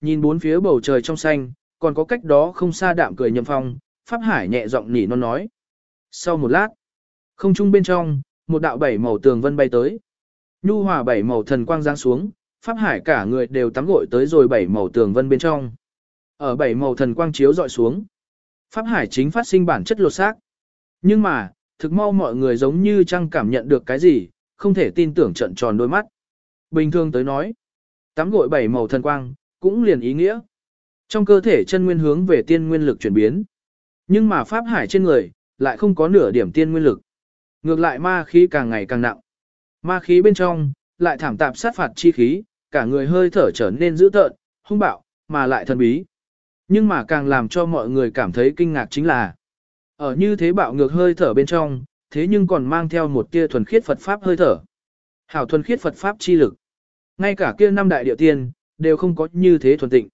nhìn bốn phía bầu trời trong xanh, còn có cách đó không xa đạm cười nhậm phong, Pháp Hải nhẹ giọng nỉ non nói. Sau một lát, không trung bên trong, một đạo bảy màu tường vân bay tới. Nhu hòa bảy màu thần quang giáng xuống, Pháp Hải cả người đều tắm gội tới rồi bảy màu tường vân bên trong. Ở bảy màu thần quang chiếu dọi xuống. Pháp Hải chính phát sinh bản chất lột xác. Nhưng mà, thực mau mọi người giống như chăng cảm nhận được cái gì, không thể tin tưởng trận tròn đôi mắt. Bình thường tới nói, tắm gội bảy màu thần quang, cũng liền ý nghĩa. Trong cơ thể chân nguyên hướng về tiên nguyên lực chuyển biến. Nhưng mà Pháp Hải trên người, lại không có nửa điểm tiên nguyên lực. Ngược lại ma khí càng ngày càng nặng. Ma khí bên trong, lại thảm tạp sát phạt chi khí, cả người hơi thở trở nên dữ tợn, hung bạo, mà lại thần bí. Nhưng mà càng làm cho mọi người cảm thấy kinh ngạc chính là, ở như thế bạo ngược hơi thở bên trong, thế nhưng còn mang theo một tia thuần khiết Phật Pháp hơi thở. Hảo thuần khiết Phật Pháp chi lực. Ngay cả kia năm đại địa tiên, đều không có như thế thuần tịnh.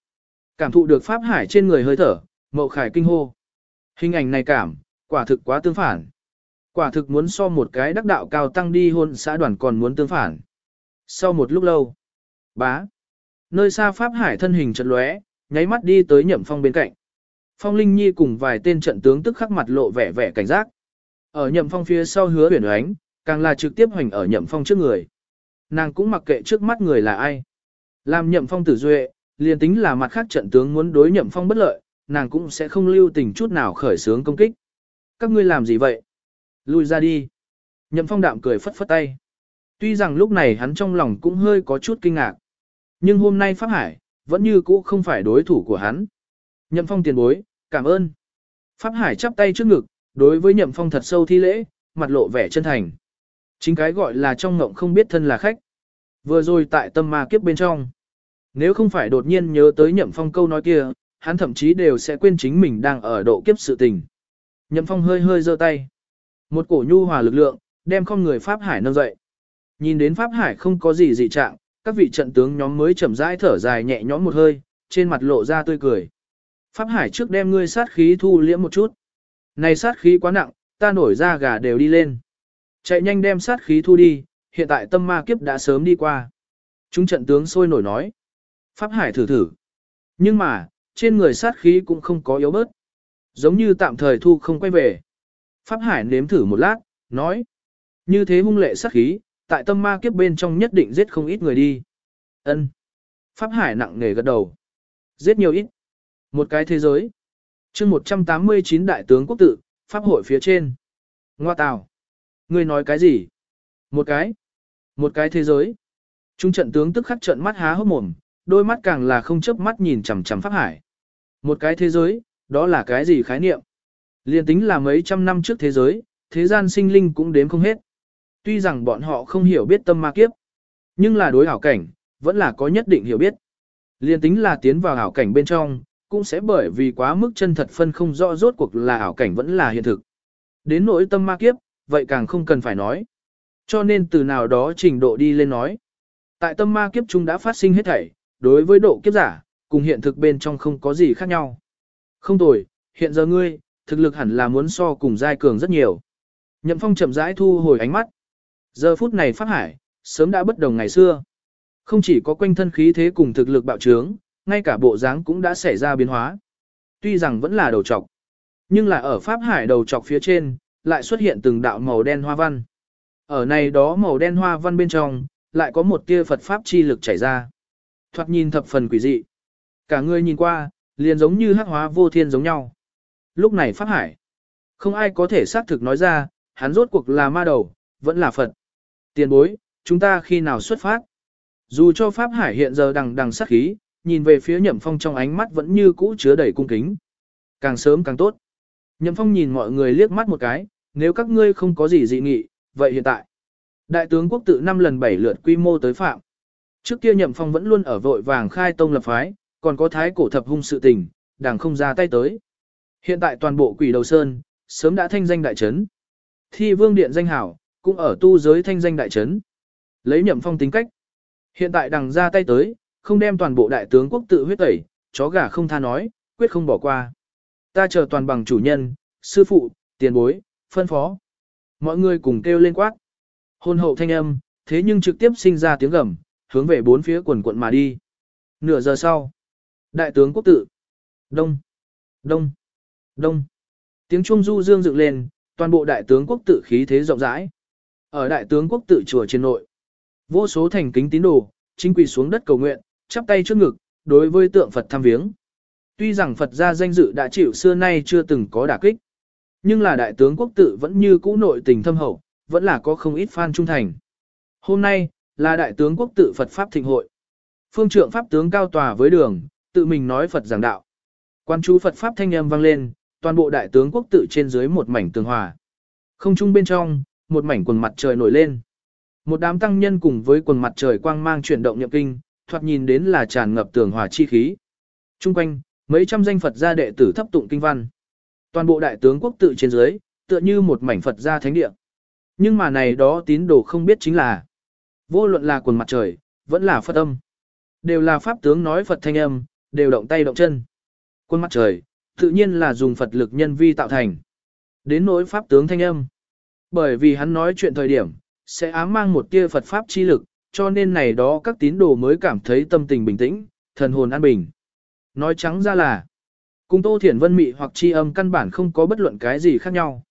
Cảm thụ được Pháp Hải trên người hơi thở, mậu khải kinh hô. Hình ảnh này cảm, quả thực quá tương phản. Quả thực muốn so một cái đắc đạo cao tăng đi hôn xã đoàn còn muốn tương phản. Sau một lúc lâu, bá, nơi xa Pháp Hải thân hình chật lóe, nháy mắt đi tới nhậm phong bên cạnh. Phong Linh Nhi cùng vài tên trận tướng tức khắc mặt lộ vẻ vẻ cảnh giác. Ở nhậm phong phía sau hứa huyền oánh, càng là trực tiếp hoành ở nhậm phong trước người. Nàng cũng mặc kệ trước mắt người là ai. Làm nhậm phong tử duệ, liền tính là mặt khác trận tướng muốn đối nhậm phong bất lợi, nàng cũng sẽ không lưu tình chút nào khởi sướng công kích. Các ngươi làm gì vậy? Lui ra đi. Nhậm phong đạm cười phất phất tay. Tuy rằng lúc này hắn trong lòng cũng hơi có chút kinh ngạc. Nhưng hôm nay Pháp Hải, vẫn như cũ không phải đối thủ của hắn. Nhậm phong tiền bối, cảm ơn. Pháp Hải chắp tay trước ngực, đối với nhậm phong thật sâu thi lễ, mặt lộ vẻ chân thành. Chính cái gọi là trong ngộng không biết thân là khách. Vừa rồi tại tâm ma kiếp bên trong. Nếu không phải đột nhiên nhớ tới nhậm phong câu nói kia, hắn thậm chí đều sẽ quên chính mình đang ở độ kiếp sự tình. Nhậm phong hơi hơi giơ tay. Một cổ nhu hòa lực lượng, đem không người Pháp Hải nâng dậy. Nhìn đến Pháp Hải không có gì dị trạng, các vị trận tướng nhóm mới chậm rãi thở dài nhẹ nhõm một hơi, trên mặt lộ ra tươi cười. Pháp Hải trước đem ngươi sát khí thu liễm một chút. Này sát khí quá nặng, ta nổi ra gà đều đi lên. Chạy nhanh đem sát khí thu đi, hiện tại tâm ma kiếp đã sớm đi qua. Chúng trận tướng sôi nổi nói. Pháp Hải thử thử. Nhưng mà, trên người sát khí cũng không có yếu bớt. Giống như tạm thời thu không quay về. Pháp Hải nếm thử một lát, nói. Như thế hung lệ sát khí, tại tâm ma kiếp bên trong nhất định giết không ít người đi. Ân. Pháp Hải nặng nề gật đầu. Giết nhiều ít. Một cái thế giới. chương 189 đại tướng quốc tự, Pháp hội phía trên. Ngoa tào. Ngươi nói cái gì? Một cái. Một cái thế giới. Trung trận tướng tức khắc trận mắt há hốc mồm, đôi mắt càng là không chớp mắt nhìn chằm chằm Pháp Hải. Một cái thế giới, đó là cái gì khái niệm? Liên tính là mấy trăm năm trước thế giới, thế gian sinh linh cũng đếm không hết. Tuy rằng bọn họ không hiểu biết tâm ma kiếp, nhưng là đối hảo cảnh, vẫn là có nhất định hiểu biết. Liên tính là tiến vào hảo cảnh bên trong, cũng sẽ bởi vì quá mức chân thật phân không rõ rốt cuộc là ảo cảnh vẫn là hiện thực. Đến nỗi tâm ma kiếp, vậy càng không cần phải nói. Cho nên từ nào đó trình độ đi lên nói. Tại tâm ma kiếp chúng đã phát sinh hết thảy, đối với độ kiếp giả, cùng hiện thực bên trong không có gì khác nhau. Không tồi, hiện giờ ngươi, thực lực hẳn là muốn so cùng giai cường rất nhiều. Nhậm phong chậm rãi thu hồi ánh mắt. Giờ phút này Pháp Hải, sớm đã bất đồng ngày xưa. Không chỉ có quanh thân khí thế cùng thực lực bạo trướng, ngay cả bộ dáng cũng đã xảy ra biến hóa. Tuy rằng vẫn là đầu trọc, nhưng là ở Pháp Hải đầu trọc phía trên, lại xuất hiện từng đạo màu đen hoa văn. Ở này đó màu đen hoa văn bên trong, lại có một tia Phật Pháp chi lực chảy ra. Thoạt nhìn thập phần quỷ dị. Cả người nhìn qua, liền giống như hắc hóa vô thiên giống nhau. Lúc này Pháp Hải, không ai có thể xác thực nói ra, hắn rốt cuộc là ma đầu, vẫn là Phật. Tiền bối, chúng ta khi nào xuất phát? Dù cho Pháp Hải hiện giờ đằng đằng sát khí, nhìn về phía Nhậm Phong trong ánh mắt vẫn như cũ chứa đầy cung kính. Càng sớm càng tốt. Nhậm Phong nhìn mọi người liếc mắt một cái, nếu các ngươi không có gì dị nghị, vậy hiện tại. Đại tướng quốc tự năm lần bảy lượt quy mô tới phạm. Trước kia Nhậm Phong vẫn luôn ở vội vàng khai tông lập phái, còn có thái cổ thập hung sự tình, đảng không ra tay tới. Hiện tại toàn bộ quỷ đầu sơn, sớm đã thanh danh đại trấn. Thi vương điện danh hảo, cũng ở tu giới thanh danh đại trấn. Lấy Nhậm Phong tính cách. Hiện tại đằng ra tay tới, không đem toàn bộ đại tướng quốc tự huyết tẩy, chó gà không tha nói, quyết không bỏ qua. Ta chờ toàn bằng chủ nhân, sư phụ, tiền bối, phân phó. Mọi người cùng kêu lên quát. Hôn hậu thanh âm, thế nhưng trực tiếp sinh ra tiếng gầm, hướng về bốn phía quần quận mà đi. Nửa giờ sau, Đại tướng quốc tự. Đông. Đông. Đông. Tiếng trung du dương dựng lên, toàn bộ đại tướng quốc tự khí thế rộng rãi. Ở đại tướng quốc tự chùa trên nội, vô số thành kính tín đồ, chính quỳ xuống đất cầu nguyện, chắp tay trước ngực, đối với tượng Phật tham viếng. Tuy rằng Phật gia danh dự đã chịu xưa nay chưa từng có đả kích, nhưng là đại tướng quốc tự vẫn như cũ nội tình thâm hậu, vẫn là có không ít fan trung thành. Hôm nay, là đại tướng quốc tự Phật Pháp thịnh hội. Phương trượng Pháp tướng cao tòa với đường, tự mình nói Phật giảng đạo. Quan chú Phật Pháp thanh âm vang lên, toàn bộ đại tướng quốc tự trên dưới một mảnh tường hòa. Không trung bên trong, một mảnh quần mặt trời nổi lên. Một đám tăng nhân cùng với quần mặt trời quang mang chuyển động nhậm kinh, thoạt nhìn đến là tràn ngập tường hòa chi khí. Trung quanh, mấy trăm danh Phật gia đệ tử thấp tụng kinh văn. Toàn bộ đại tướng quốc tự trên dưới, tựa như một mảnh Phật gia thánh địa. Nhưng mà này đó tín đồ không biết chính là vô luận là quần mặt trời, vẫn là Phật âm. Đều là pháp tướng nói Phật thanh âm, đều động tay động chân. Quân mặt trời, tự nhiên là dùng Phật lực nhân vi tạo thành. Đến nỗi pháp tướng thanh âm. Bởi vì hắn nói chuyện thời điểm, sẽ ám mang một tia Phật pháp chi lực, cho nên này đó các tín đồ mới cảm thấy tâm tình bình tĩnh, thần hồn an bình. Nói trắng ra là, cùng Tô Thiển Vân Mị hoặc chi âm căn bản không có bất luận cái gì khác nhau.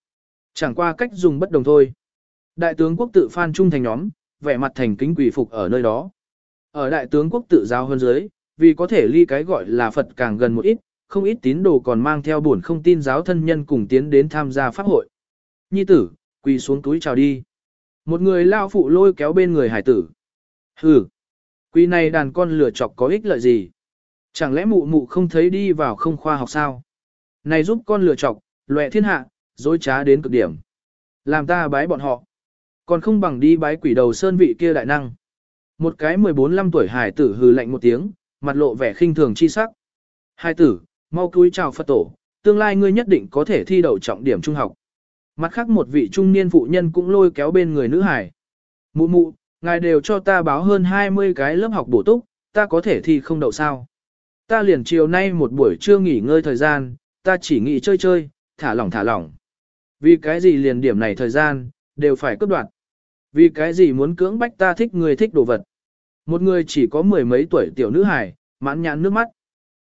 Chẳng qua cách dùng bất đồng thôi. Đại tướng quốc tự Phan Trung thành nhóm, vẻ mặt thành kính quỷ phục ở nơi đó. Ở đại tướng quốc tự giáo hơn dưới, vì có thể ly cái gọi là Phật càng gần một ít, không ít tín đồ còn mang theo buồn không tin giáo thân nhân cùng tiến đến tham gia pháp hội. Nhi tử, quỳ xuống túi chào đi. Một người lao phụ lôi kéo bên người hải tử. Hừ, quỳ này đàn con lửa chọc có ích lợi gì? Chẳng lẽ mụ mụ không thấy đi vào không khoa học sao? Này giúp con lửa chọc, loẹ thiên hạ, dối trá đến cực điểm. Làm ta bái bọn họ. Còn không bằng đi bái quỷ đầu sơn vị kia đại năng. Một cái 14-15 tuổi hải tử hừ lạnh một tiếng, mặt lộ vẻ khinh thường chi sắc. hải tử, mau cúi chào Phật tổ, tương lai ngươi nhất định có thể thi đậu trọng điểm trung học. Mặt khác một vị trung niên phụ nhân cũng lôi kéo bên người nữ hải. Mụ mụ, ngài đều cho ta báo hơn 20 cái lớp học bổ túc, ta có thể thi không đậu sao. Ta liền chiều nay một buổi trưa nghỉ ngơi thời gian, ta chỉ nghỉ chơi chơi, thả lỏng thả lỏng. Vì cái gì liền điểm này thời gian, đều phải cấp đoạn. Vì cái gì muốn cưỡng bách ta thích người thích đồ vật. Một người chỉ có mười mấy tuổi tiểu nữ hài, mãn nhãn nước mắt.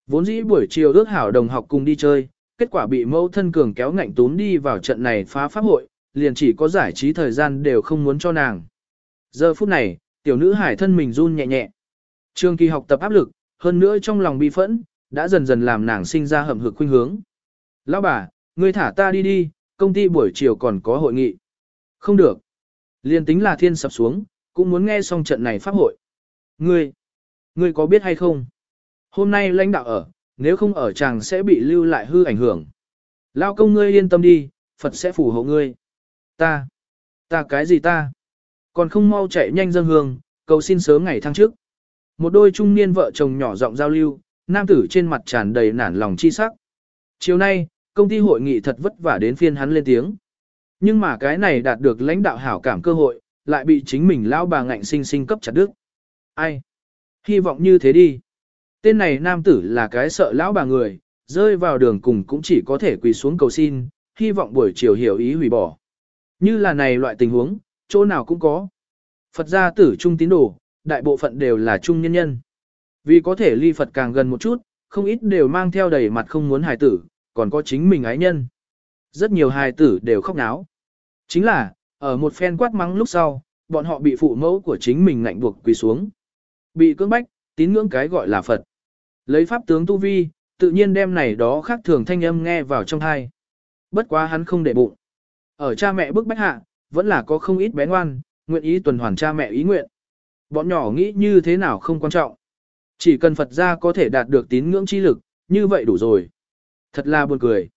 Vốn dĩ buổi chiều ước hảo đồng học cùng đi chơi, kết quả bị mẫu thân cường kéo ngạnh tún đi vào trận này phá pháp hội, liền chỉ có giải trí thời gian đều không muốn cho nàng. Giờ phút này, tiểu nữ hải thân mình run nhẹ nhẹ. Trường kỳ học tập áp lực, hơn nữa trong lòng bi phẫn, đã dần dần làm nàng sinh ra hầm hực khuynh hướng. Lão bà, ngươi thả ta đi đi, công ty buổi chiều còn có hội nghị. Không được. Liên tính là thiên sập xuống, cũng muốn nghe xong trận này pháp hội. Ngươi, ngươi có biết hay không? Hôm nay lãnh đạo ở, nếu không ở chàng sẽ bị lưu lại hư ảnh hưởng. Lao công ngươi yên tâm đi, Phật sẽ phù hộ ngươi. Ta, ta cái gì ta? Còn không mau chạy nhanh dân hương, cầu xin sớm ngày thăng trước. Một đôi trung niên vợ chồng nhỏ giọng giao lưu, nam tử trên mặt tràn đầy nản lòng chi sắc. Chiều nay, công ty hội nghị thật vất vả đến phiên hắn lên tiếng. Nhưng mà cái này đạt được lãnh đạo hảo cảm cơ hội, lại bị chính mình lão bà ngạnh sinh sinh cấp chặt đứt. Ai? Hy vọng như thế đi. Tên này nam tử là cái sợ lão bà người, rơi vào đường cùng cũng chỉ có thể quỳ xuống cầu xin, hy vọng buổi chiều hiểu ý hủy bỏ. Như là này loại tình huống, chỗ nào cũng có. Phật gia tử trung tín đồ, đại bộ phận đều là trung nhân nhân. Vì có thể ly Phật càng gần một chút, không ít đều mang theo đầy mặt không muốn hài tử, còn có chính mình ái nhân. Rất nhiều hài tử đều khóc náo. Chính là, ở một phen quát mắng lúc sau, bọn họ bị phụ mẫu của chính mình ngạnh buộc quỳ xuống. Bị cưỡng bách, tín ngưỡng cái gọi là Phật. Lấy pháp tướng tu vi, tự nhiên đem này đó khác thường thanh âm nghe vào trong thai. Bất quá hắn không để bụng. Ở cha mẹ bức bách hạ, vẫn là có không ít bé ngoan, nguyện ý tuần hoàn cha mẹ ý nguyện. Bọn nhỏ nghĩ như thế nào không quan trọng. Chỉ cần Phật gia có thể đạt được tín ngưỡng chi lực, như vậy đủ rồi. Thật là buồn cười.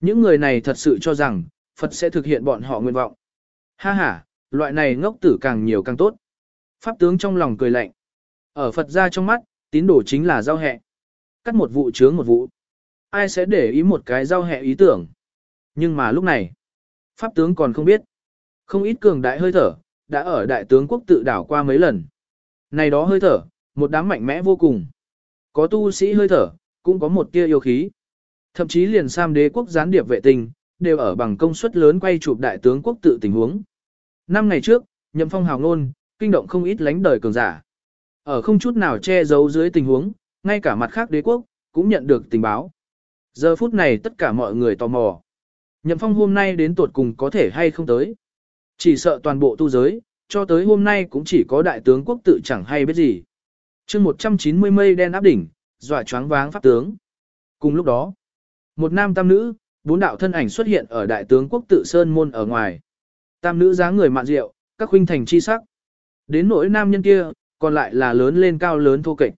Những người này thật sự cho rằng, Phật sẽ thực hiện bọn họ nguyện vọng. Ha ha, loại này ngốc tử càng nhiều càng tốt. Pháp tướng trong lòng cười lạnh. Ở Phật gia trong mắt, tín đồ chính là giao hẹ. Cắt một vụ chướng một vụ. Ai sẽ để ý một cái giao hẹ ý tưởng. Nhưng mà lúc này, Pháp tướng còn không biết. Không ít cường đại hơi thở, đã ở đại tướng quốc tự đảo qua mấy lần. Này đó hơi thở, một đám mạnh mẽ vô cùng. Có tu sĩ hơi thở, cũng có một tia yêu khí. Thậm chí liền Sam đế quốc gián điệp vệ tinh, đều ở bằng công suất lớn quay chụp đại tướng quốc tự tình huống. Năm ngày trước, nhậm phong hào ngôn, kinh động không ít lánh đời cường giả. Ở không chút nào che giấu dưới tình huống, ngay cả mặt khác đế quốc, cũng nhận được tình báo. Giờ phút này tất cả mọi người tò mò. Nhậm phong hôm nay đến tuột cùng có thể hay không tới. Chỉ sợ toàn bộ tu giới, cho tới hôm nay cũng chỉ có đại tướng quốc tự chẳng hay biết gì. chương 190 mây đen áp đỉnh, dọa choáng váng pháp tướng. Cùng lúc đó, một nam tam nữ, bốn đạo thân ảnh xuất hiện ở đại tướng quốc tự Sơn Môn ở ngoài. Tam nữ dáng người mạn rượu, các huynh thành chi sắc. Đến nỗi nam nhân kia, còn lại là lớn lên cao lớn thô kệch.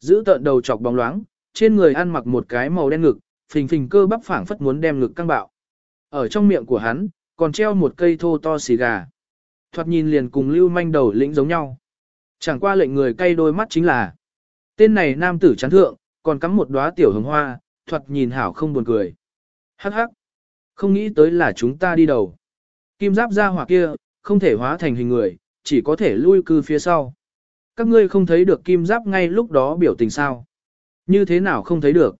Giữ tợn đầu chọc bóng loáng, trên người ăn mặc một cái màu đen ngực, phình phình cơ bắp phảng phất muốn đem ngực căng bạo. Ở trong miệng của hắn, còn treo một cây thô to xì gà. Thoạt nhìn liền cùng lưu manh đầu lĩnh giống nhau. Chẳng qua lệnh người cay đôi mắt chính là Tên này nam tử chán thượng, còn cắm một đóa tiểu hồng hoa, thoạt nhìn hảo không buồn cười. Hắc hắc. Không nghĩ tới là chúng ta đi đầu. Kim giáp ra hỏa kia, không thể hóa thành hình người, chỉ có thể lui cư phía sau. Các ngươi không thấy được kim giáp ngay lúc đó biểu tình sao. Như thế nào không thấy được?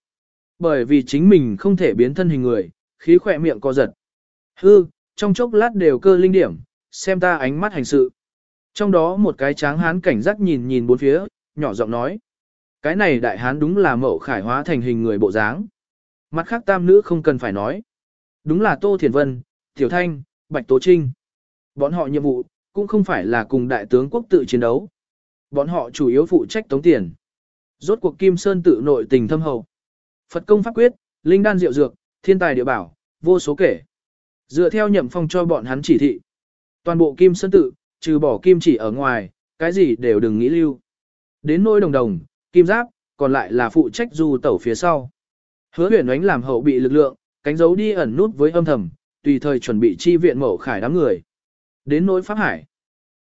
Bởi vì chính mình không thể biến thân hình người, khí khỏe miệng co giật. Hư, trong chốc lát đều cơ linh điểm, xem ta ánh mắt hành sự. Trong đó một cái tráng hán cảnh giác nhìn nhìn bốn phía, nhỏ giọng nói. Cái này đại hán đúng là mậu khải hóa thành hình người bộ dáng. Mặt khác tam nữ không cần phải nói. Đúng là Tô Thiền Vân, Tiểu Thanh, Bạch Tố Trinh. Bọn họ nhiệm vụ, cũng không phải là cùng đại tướng quốc tự chiến đấu. Bọn họ chủ yếu phụ trách tống tiền. Rốt cuộc Kim Sơn tự nội tình thâm hậu. Phật công pháp quyết, linh đan diệu dược, thiên tài địa bảo, vô số kể. Dựa theo nhậm phong cho bọn hắn chỉ thị. Toàn bộ Kim Sơn tự, trừ bỏ kim chỉ ở ngoài, cái gì đều đừng nghĩ lưu. Đến nỗi đồng đồng, kim giáp, còn lại là phụ trách du tẩu phía sau. Hứa huyền ánh làm hậu bị lực lượng, cánh dấu đi ẩn nút với âm thầm, tùy thời chuẩn bị chi viện mẫu khải đám người. Đến nỗi pháp hải,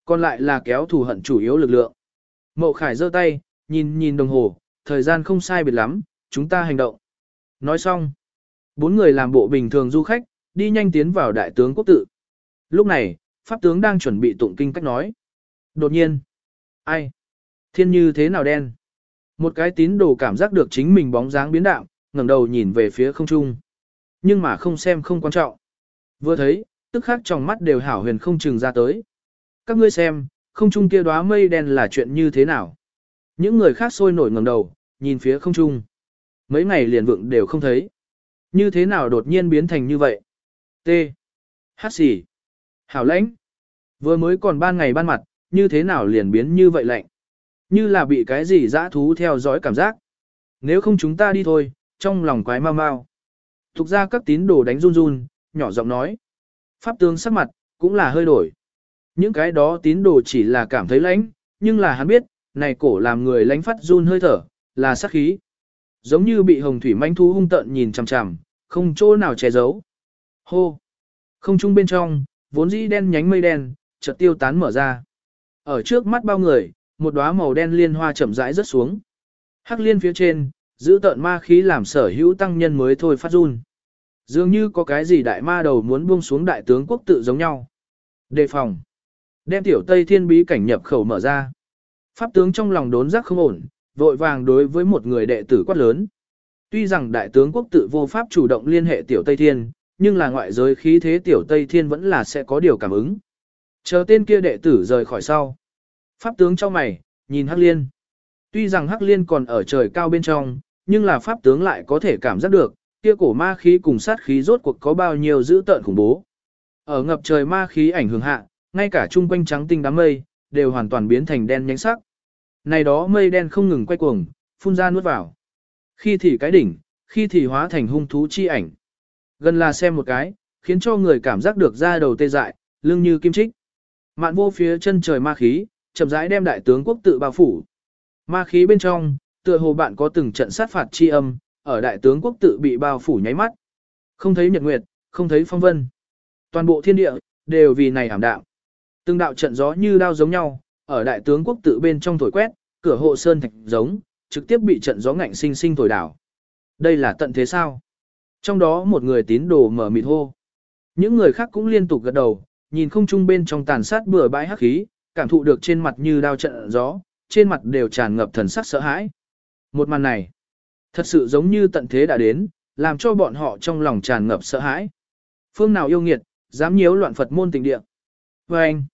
còn lại là kéo thù hận chủ yếu lực lượng. Mậu khải giơ tay, nhìn nhìn đồng hồ, thời gian không sai biệt lắm, chúng ta hành động. Nói xong, bốn người làm bộ bình thường du khách, đi nhanh tiến vào đại tướng quốc tự. Lúc này, pháp tướng đang chuẩn bị tụng kinh cách nói. Đột nhiên, ai? Thiên như thế nào đen? Một cái tín đồ cảm giác được chính mình bóng dáng biến đạo, ngẩng đầu nhìn về phía không trung. Nhưng mà không xem không quan trọng. Vừa thấy, tức khắc trong mắt đều hảo huyền không chừng ra tới. Các ngươi xem, không trung kia đóa mây đen là chuyện như thế nào? Những người khác sôi nổi ngẩng đầu, nhìn phía không trung. Mấy ngày liền vượng đều không thấy. Như thế nào đột nhiên biến thành như vậy? T. Hát xỉ. Hảo lãnh. Vừa mới còn ban ngày ban mặt, như thế nào liền biến như vậy lạnh? Như là bị cái gì dã thú theo dõi cảm giác. Nếu không chúng ta đi thôi, trong lòng quái mau mau. Thục ra các tín đồ đánh run run, nhỏ giọng nói. Pháp tướng sắc mặt, cũng là hơi đổi. Những cái đó tín đồ chỉ là cảm thấy lãnh, nhưng là hắn biết, này cổ làm người lãnh phát run hơi thở, là sát khí. Giống như bị hồng thủy manh thu hung tận nhìn chằm chằm, không chỗ nào che giấu. Hô! Không trung bên trong, vốn dĩ đen nhánh mây đen, chợt tiêu tán mở ra. Ở trước mắt bao người, một đóa màu đen liên hoa chậm rãi rớt xuống. Hắc liên phía trên, giữ tợn ma khí làm sở hữu tăng nhân mới thôi phát run. Dường như có cái gì đại ma đầu muốn buông xuống đại tướng quốc tự giống nhau. Đề phòng. Đem tiểu Tây Thiên bí cảnh nhập khẩu mở ra. Pháp tướng trong lòng đốn giác không ổn, vội vàng đối với một người đệ tử quát lớn. Tuy rằng đại tướng quốc tự vô pháp chủ động liên hệ tiểu Tây Thiên, nhưng là ngoại giới khí thế tiểu Tây Thiên vẫn là sẽ có điều cảm ứng. Chờ tên kia đệ tử rời khỏi sau. Pháp tướng cho mày, nhìn Hắc Liên. Tuy rằng Hắc Liên còn ở trời cao bên trong, nhưng là Pháp tướng lại có thể cảm giác được, kia cổ ma khí cùng sát khí rốt cuộc có bao nhiêu dữ tợn khủng bố. Ở ngập trời ma khí ảnh hưởng hạ, ngay cả chung quanh trắng tinh đám mây, đều hoàn toàn biến thành đen nhánh sắc. Này đó mây đen không ngừng quay cuồng, phun ra nuốt vào. Khi thì cái đỉnh, khi thì hóa thành hung thú chi ảnh. Gần là xem một cái, khiến cho người cảm giác được da đầu tê dại, lưng như kim trích. Mạn vô phía chân trời ma khí, chậm rãi đem đại tướng quốc tự bao phủ. Ma khí bên trong, tựa hồ bạn có từng trận sát phạt chi âm, ở đại tướng quốc tự bị bao phủ nháy mắt. Không thấy nhật nguyệt, không thấy phong vân. Toàn bộ thiên địa, đều vì này ảm đạm. Từng đạo trận gió như đao giống nhau, ở đại tướng quốc tự bên trong thổi quét, cửa hộ sơn thạch giống, trực tiếp bị trận gió ngạnh sinh sinh thổi đảo. Đây là tận thế sao? Trong đó một người tín đồ mở mịt hô. Những người khác cũng liên tục gật đầu, nhìn không trung bên trong tàn sát bừa bãi hắc khí, cảm thụ được trên mặt như đao trận gió, trên mặt đều tràn ngập thần sắc sợ hãi. Một màn này, thật sự giống như tận thế đã đến, làm cho bọn họ trong lòng tràn ngập sợ hãi. Phương nào yêu nghiệt, dám nhiễu loạn Phật môn tình địa. Và anh,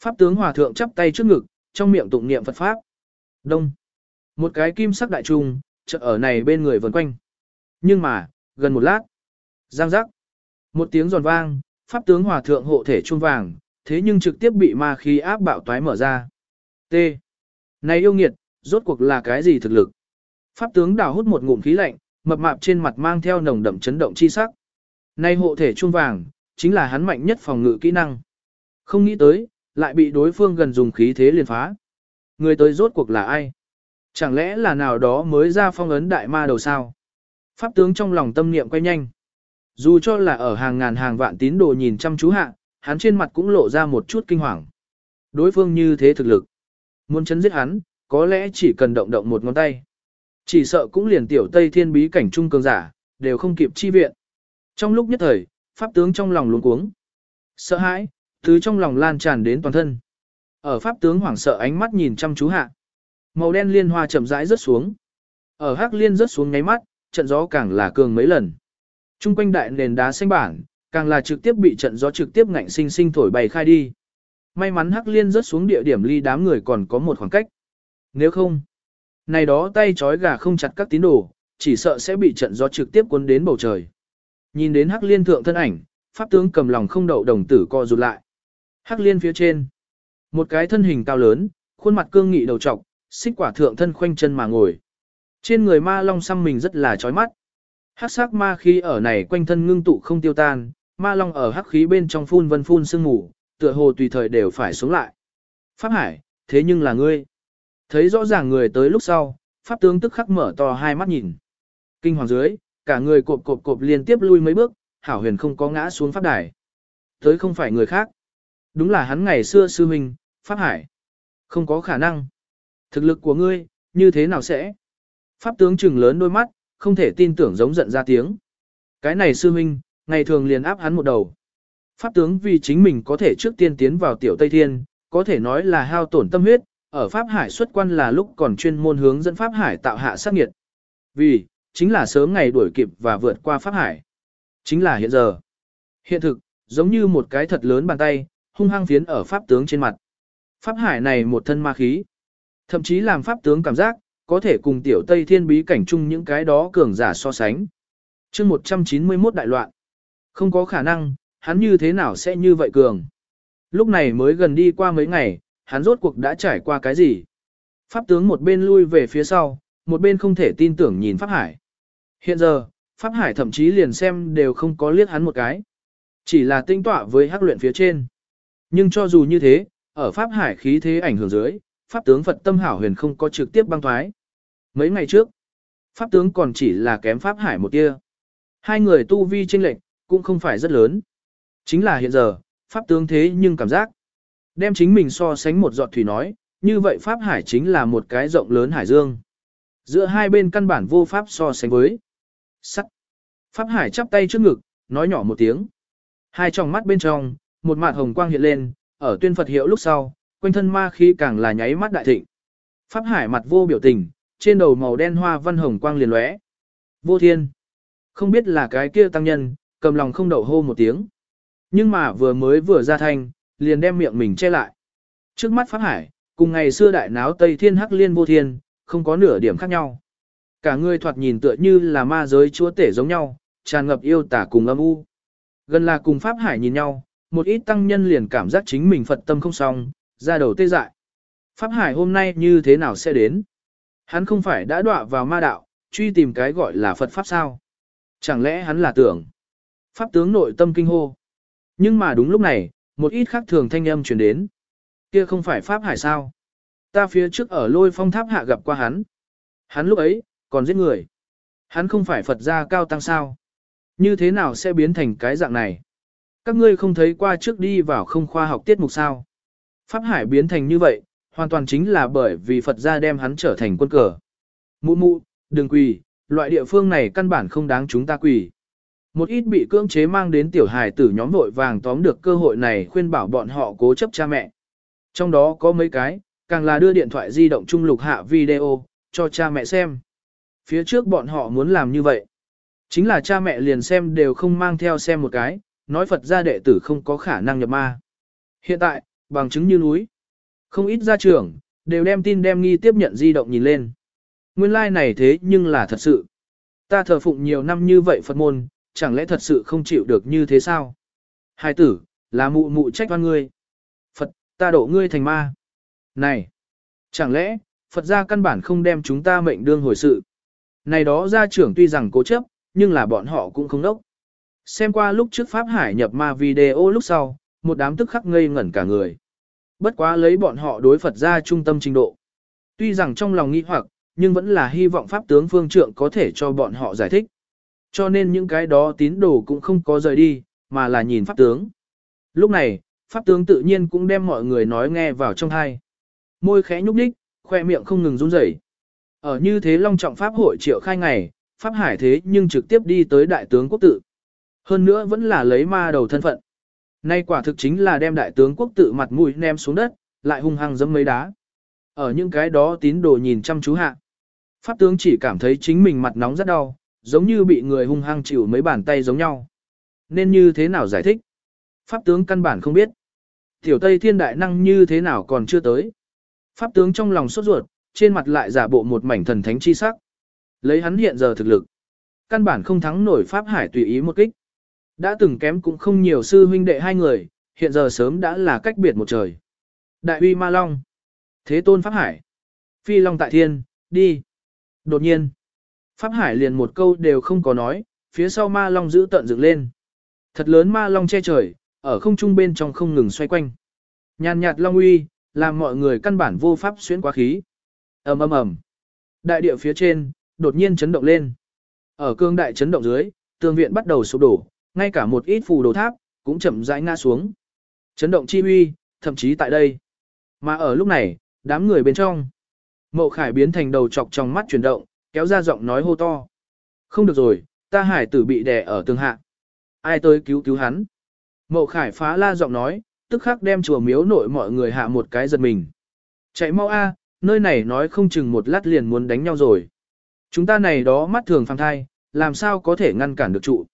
Pháp tướng hòa thượng chắp tay trước ngực, trong miệng tụng niệm Phật Pháp. Đông. Một cái kim sắc đại trùng chợ ở này bên người vần quanh. Nhưng mà, gần một lát, giang giác, một tiếng giòn vang, pháp tướng hòa thượng hộ thể chuông vàng, thế nhưng trực tiếp bị ma khí áp bạo toái mở ra. T. Này yêu nghiệt, rốt cuộc là cái gì thực lực? Pháp tướng đào hút một ngụm khí lạnh, mập mạp trên mặt mang theo nồng đậm chấn động chi sắc. Này hộ thể chuông vàng, chính là hắn mạnh nhất phòng ngự kỹ năng. Không nghĩ tới, lại bị đối phương gần dùng khí thế liền phá. Người tới rốt cuộc là ai? Chẳng lẽ là nào đó mới ra phong ấn đại ma đầu sao? Pháp tướng trong lòng tâm niệm quay nhanh. Dù cho là ở hàng ngàn hàng vạn tín đồ nhìn chăm chú hạ, hắn trên mặt cũng lộ ra một chút kinh hoàng. Đối phương như thế thực lực. Muốn chấn giết hắn, có lẽ chỉ cần động động một ngón tay. Chỉ sợ cũng liền tiểu Tây Thiên bí cảnh trung cường giả, đều không kịp chi viện. Trong lúc nhất thời, pháp tướng trong lòng luống cuống. Sợ hãi, thứ trong lòng lan tràn đến toàn thân. Ở pháp tướng hoảng sợ ánh mắt nhìn chăm chú hạ. Màu đen liên hoa chậm rãi rớt xuống. Ở hắc liên rớt xuống ngáy mắt, trận gió càng là cường mấy lần. Trung quanh đại nền đá xanh bản, càng là trực tiếp bị trận gió trực tiếp ngạnh sinh sinh thổi bay khai đi. May mắn hắc liên rớt xuống địa điểm ly đám người còn có một khoảng cách. Nếu không, này đó tay trói gà không chặt các tín đồ, chỉ sợ sẽ bị trận gió trực tiếp cuốn đến bầu trời. Nhìn đến hắc liên thượng thân ảnh, pháp tướng cầm lòng không đậu đồng tử co rụt lại. Hắc liên phía trên, một cái thân hình cao lớn, khuôn mặt cương nghị đầu trọc, xích quả thượng thân khoanh chân mà ngồi. Trên người ma long xăm mình rất là chói mắt. Hắc sắc ma khí ở này quanh thân ngưng tụ không tiêu tan, ma long ở hắc khí bên trong phun vân phun sương mù, tựa hồ tùy thời đều phải xuống lại. Pháp Hải, thế nhưng là ngươi. Thấy rõ ràng người tới lúc sau, pháp tướng tức khắc mở to hai mắt nhìn. Kinh hoàng dưới, cả người cộp cộp cộp liên tiếp lui mấy bước, hảo huyền không có ngã xuống pháp đài. Tới không phải người khác. Đúng là hắn ngày xưa sư huynh, Pháp Hải. Không có khả năng. Thực lực của ngươi, như thế nào sẽ? Pháp tướng trừng lớn đôi mắt, không thể tin tưởng giống giận ra tiếng. Cái này sư huynh, ngày thường liền áp hắn một đầu. Pháp tướng vì chính mình có thể trước tiên tiến vào tiểu Tây Thiên, có thể nói là hao tổn tâm huyết, ở Pháp Hải xuất quan là lúc còn chuyên môn hướng dẫn Pháp Hải tạo hạ sát nghiệt. Vì, chính là sớm ngày đuổi kịp và vượt qua Pháp Hải. Chính là hiện giờ. Hiện thực, giống như một cái thật lớn bàn tay, hung hăng phiến ở Pháp tướng trên mặt. Pháp Hải này một thân ma khí. Thậm chí làm Pháp tướng cảm giác, có thể cùng tiểu Tây Thiên bí cảnh chung những cái đó cường giả so sánh. chương 191 đại loạn. Không có khả năng, hắn như thế nào sẽ như vậy cường. Lúc này mới gần đi qua mấy ngày, hắn rốt cuộc đã trải qua cái gì. Pháp tướng một bên lui về phía sau, một bên không thể tin tưởng nhìn Pháp Hải. Hiện giờ, Pháp Hải thậm chí liền xem đều không có liếc hắn một cái. Chỉ là tinh tọa với hắc luyện phía trên. Nhưng cho dù như thế, ở Pháp Hải khí thế ảnh hưởng dưới, Pháp tướng Phật tâm hảo huyền không có trực tiếp băng thoái. Mấy ngày trước, Pháp tướng còn chỉ là kém Pháp Hải một tia. Hai người tu vi chênh lệch cũng không phải rất lớn. Chính là hiện giờ, Pháp tướng thế nhưng cảm giác. Đem chính mình so sánh một giọt thủy nói, như vậy Pháp Hải chính là một cái rộng lớn hải dương. Giữa hai bên căn bản vô Pháp so sánh với. Sắt. Pháp Hải chắp tay trước ngực, nói nhỏ một tiếng. Hai tròng mắt bên trong, một mạt hồng quang hiện lên, ở tuyên Phật hiệu lúc sau, quanh thân ma khí càng là nháy mắt đại thịnh. Pháp Hải mặt vô biểu tình, trên đầu màu đen hoa văn hồng quang liền lóe. Vô thiên. Không biết là cái kia tăng nhân, cầm lòng không đậu hô một tiếng. Nhưng mà vừa mới vừa ra thanh, liền đem miệng mình che lại. Trước mắt Pháp Hải, cùng ngày xưa đại náo Tây Thiên Hắc Liên vô thiên, không có nửa điểm khác nhau. Cả người thoạt nhìn tựa như là ma giới chúa tể giống nhau, tràn ngập yêu tả cùng âm u. Gần là cùng Pháp Hải nhìn nhau, một ít tăng nhân liền cảm giác chính mình Phật tâm không xong, ra đầu tê dại. Pháp Hải hôm nay như thế nào sẽ đến? Hắn không phải đã đọa vào ma đạo, truy tìm cái gọi là Phật Pháp sao? Chẳng lẽ hắn là tưởng? Pháp tướng nội tâm kinh hô. Nhưng mà đúng lúc này, một ít khác thường thanh âm truyền đến. Kia không phải Pháp Hải sao? Ta phía trước ở lôi phong tháp hạ gặp qua hắn. Hắn lúc ấy, còn giết người. Hắn không phải Phật gia cao tăng sao? Như thế nào sẽ biến thành cái dạng này? Các ngươi không thấy qua trước đi vào không khoa học tiết mục sao? Pháp Hải biến thành như vậy, hoàn toàn chính là bởi vì Phật gia đem hắn trở thành quân cờ. Mụ mụ, đừng quỳ, loại địa phương này căn bản không đáng chúng ta quỳ. Một ít bị cưỡng chế mang đến tiểu hài tử nhóm vội vàng tóm được cơ hội này khuyên bảo bọn họ cố chấp cha mẹ. Trong đó có mấy cái, càng là đưa điện thoại di động trung lục hạ video, cho cha mẹ xem. Phía trước bọn họ muốn làm như vậy. Chính là cha mẹ liền xem đều không mang theo xem một cái, nói Phật gia đệ tử không có khả năng nhập ma. Hiện tại, bằng chứng như núi. Không ít gia trưởng, đều đem tin đem nghi tiếp nhận di động nhìn lên. nguyên lai này thế nhưng là thật sự. Ta thờ phụng nhiều năm như vậy Phật môn, chẳng lẽ thật sự không chịu được như thế sao? Hai tử, là mụ mụ trách oan ngươi. Phật, ta độ ngươi thành ma. Này, chẳng lẽ, Phật gia căn bản không đem chúng ta mệnh đương hồi sự. Này đó gia trưởng tuy rằng cố chấp, nhưng là bọn họ cũng không đốc. Xem qua lúc trước Pháp Hải nhập ma video lúc sau, một đám tức khắc ngây ngẩn cả người. Bất quá lấy bọn họ đối Phật gia trung tâm trình độ. Tuy rằng trong lòng nghi hoặc, nhưng vẫn là hy vọng Pháp tướng phương trượng có thể cho bọn họ giải thích. Cho nên những cái đó tín đồ cũng không có rời đi, mà là nhìn Pháp tướng. Lúc này, Pháp tướng tự nhiên cũng đem mọi người nói nghe vào trong hai. Môi khẽ nhúc nhích, khoe miệng không ngừng run rẩy. Ở như thế long trọng Pháp hội triệu khai ngày, Pháp hải thế nhưng trực tiếp đi tới đại tướng quốc tự. Hơn nữa vẫn là lấy ma đầu thân phận. Nay quả thực chính là đem đại tướng quốc tự mặt mũi ném xuống đất, lại hung hăng dẫm mấy đá. Ở những cái đó tín đồ nhìn chăm chú hạ. Pháp tướng chỉ cảm thấy chính mình mặt nóng rất đau, giống như bị người hung hăng chịu mấy bàn tay giống nhau. Nên như thế nào giải thích? Pháp tướng căn bản không biết. Tiểu Tây Thiên Đại Năng như thế nào còn chưa tới. Pháp tướng trong lòng sốt ruột, trên mặt lại giả bộ một mảnh thần thánh chi sắc. Lấy hắn hiện giờ thực lực. Căn bản không thắng nổi Pháp Hải tùy ý một kích. Đã từng kém cũng không nhiều sư huynh đệ hai người, hiện giờ sớm đã là cách biệt một trời. Đại uy ma long. Thế tôn Pháp Hải. Phi long tại thiên, đi. Đột nhiên. Pháp Hải liền một câu đều không có nói, phía sau ma long giữ tận dựng lên. Thật lớn ma long che trời, ở không trung bên trong không ngừng xoay quanh. Nhàn nhạt long uy, làm mọi người căn bản vô pháp xuyến quá khí. ầm ầm ầm. Đại địa phía trên, đột nhiên chấn động lên. Ở cương đại chấn động dưới, tường viện bắt đầu sụp đổ, ngay cả một ít phù đồ tháp, cũng chậm rãi ngã xuống. Chấn động chi uy, thậm chí tại đây. Mà ở lúc này, đám người bên trong. Mậu khải biến thành đầu chọc trong mắt chuyển động, kéo ra giọng nói hô to. Không được rồi, ta hải tử bị đè ở tường hạ. Ai tới cứu cứu hắn? Mậu khải phá la giọng nói, tức khắc đem chùa miếu nội mọi người hạ một cái giật mình. Chạy mau a, nơi này nói không chừng một lát liền muốn đánh nhau rồi. Chúng ta này đó mắt thường phang thai, làm sao có thể ngăn cản được trụ.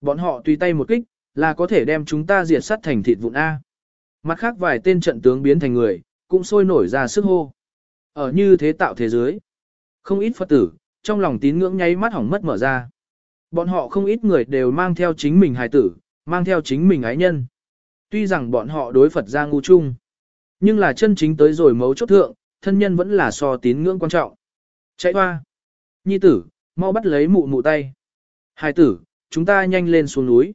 Bọn họ tùy tay một kích, là có thể đem chúng ta diệt sát thành thịt vụn A. Mặt khác vài tên trận tướng biến thành người, cũng sôi nổi ra sức hô. Ở như thế tạo thế giới. Không ít Phật tử, trong lòng tín ngưỡng nháy mắt hỏng mất mở ra. Bọn họ không ít người đều mang theo chính mình hài tử, mang theo chính mình ái nhân. Tuy rằng bọn họ đối Phật ra ngu chung, nhưng là chân chính tới rồi mấu chốt thượng, thân nhân vẫn là so tín ngưỡng quan trọng. Chạy hoa! Nhi tử, mau bắt lấy mụ mụ tay. Hài tử, chúng ta nhanh lên xuống núi.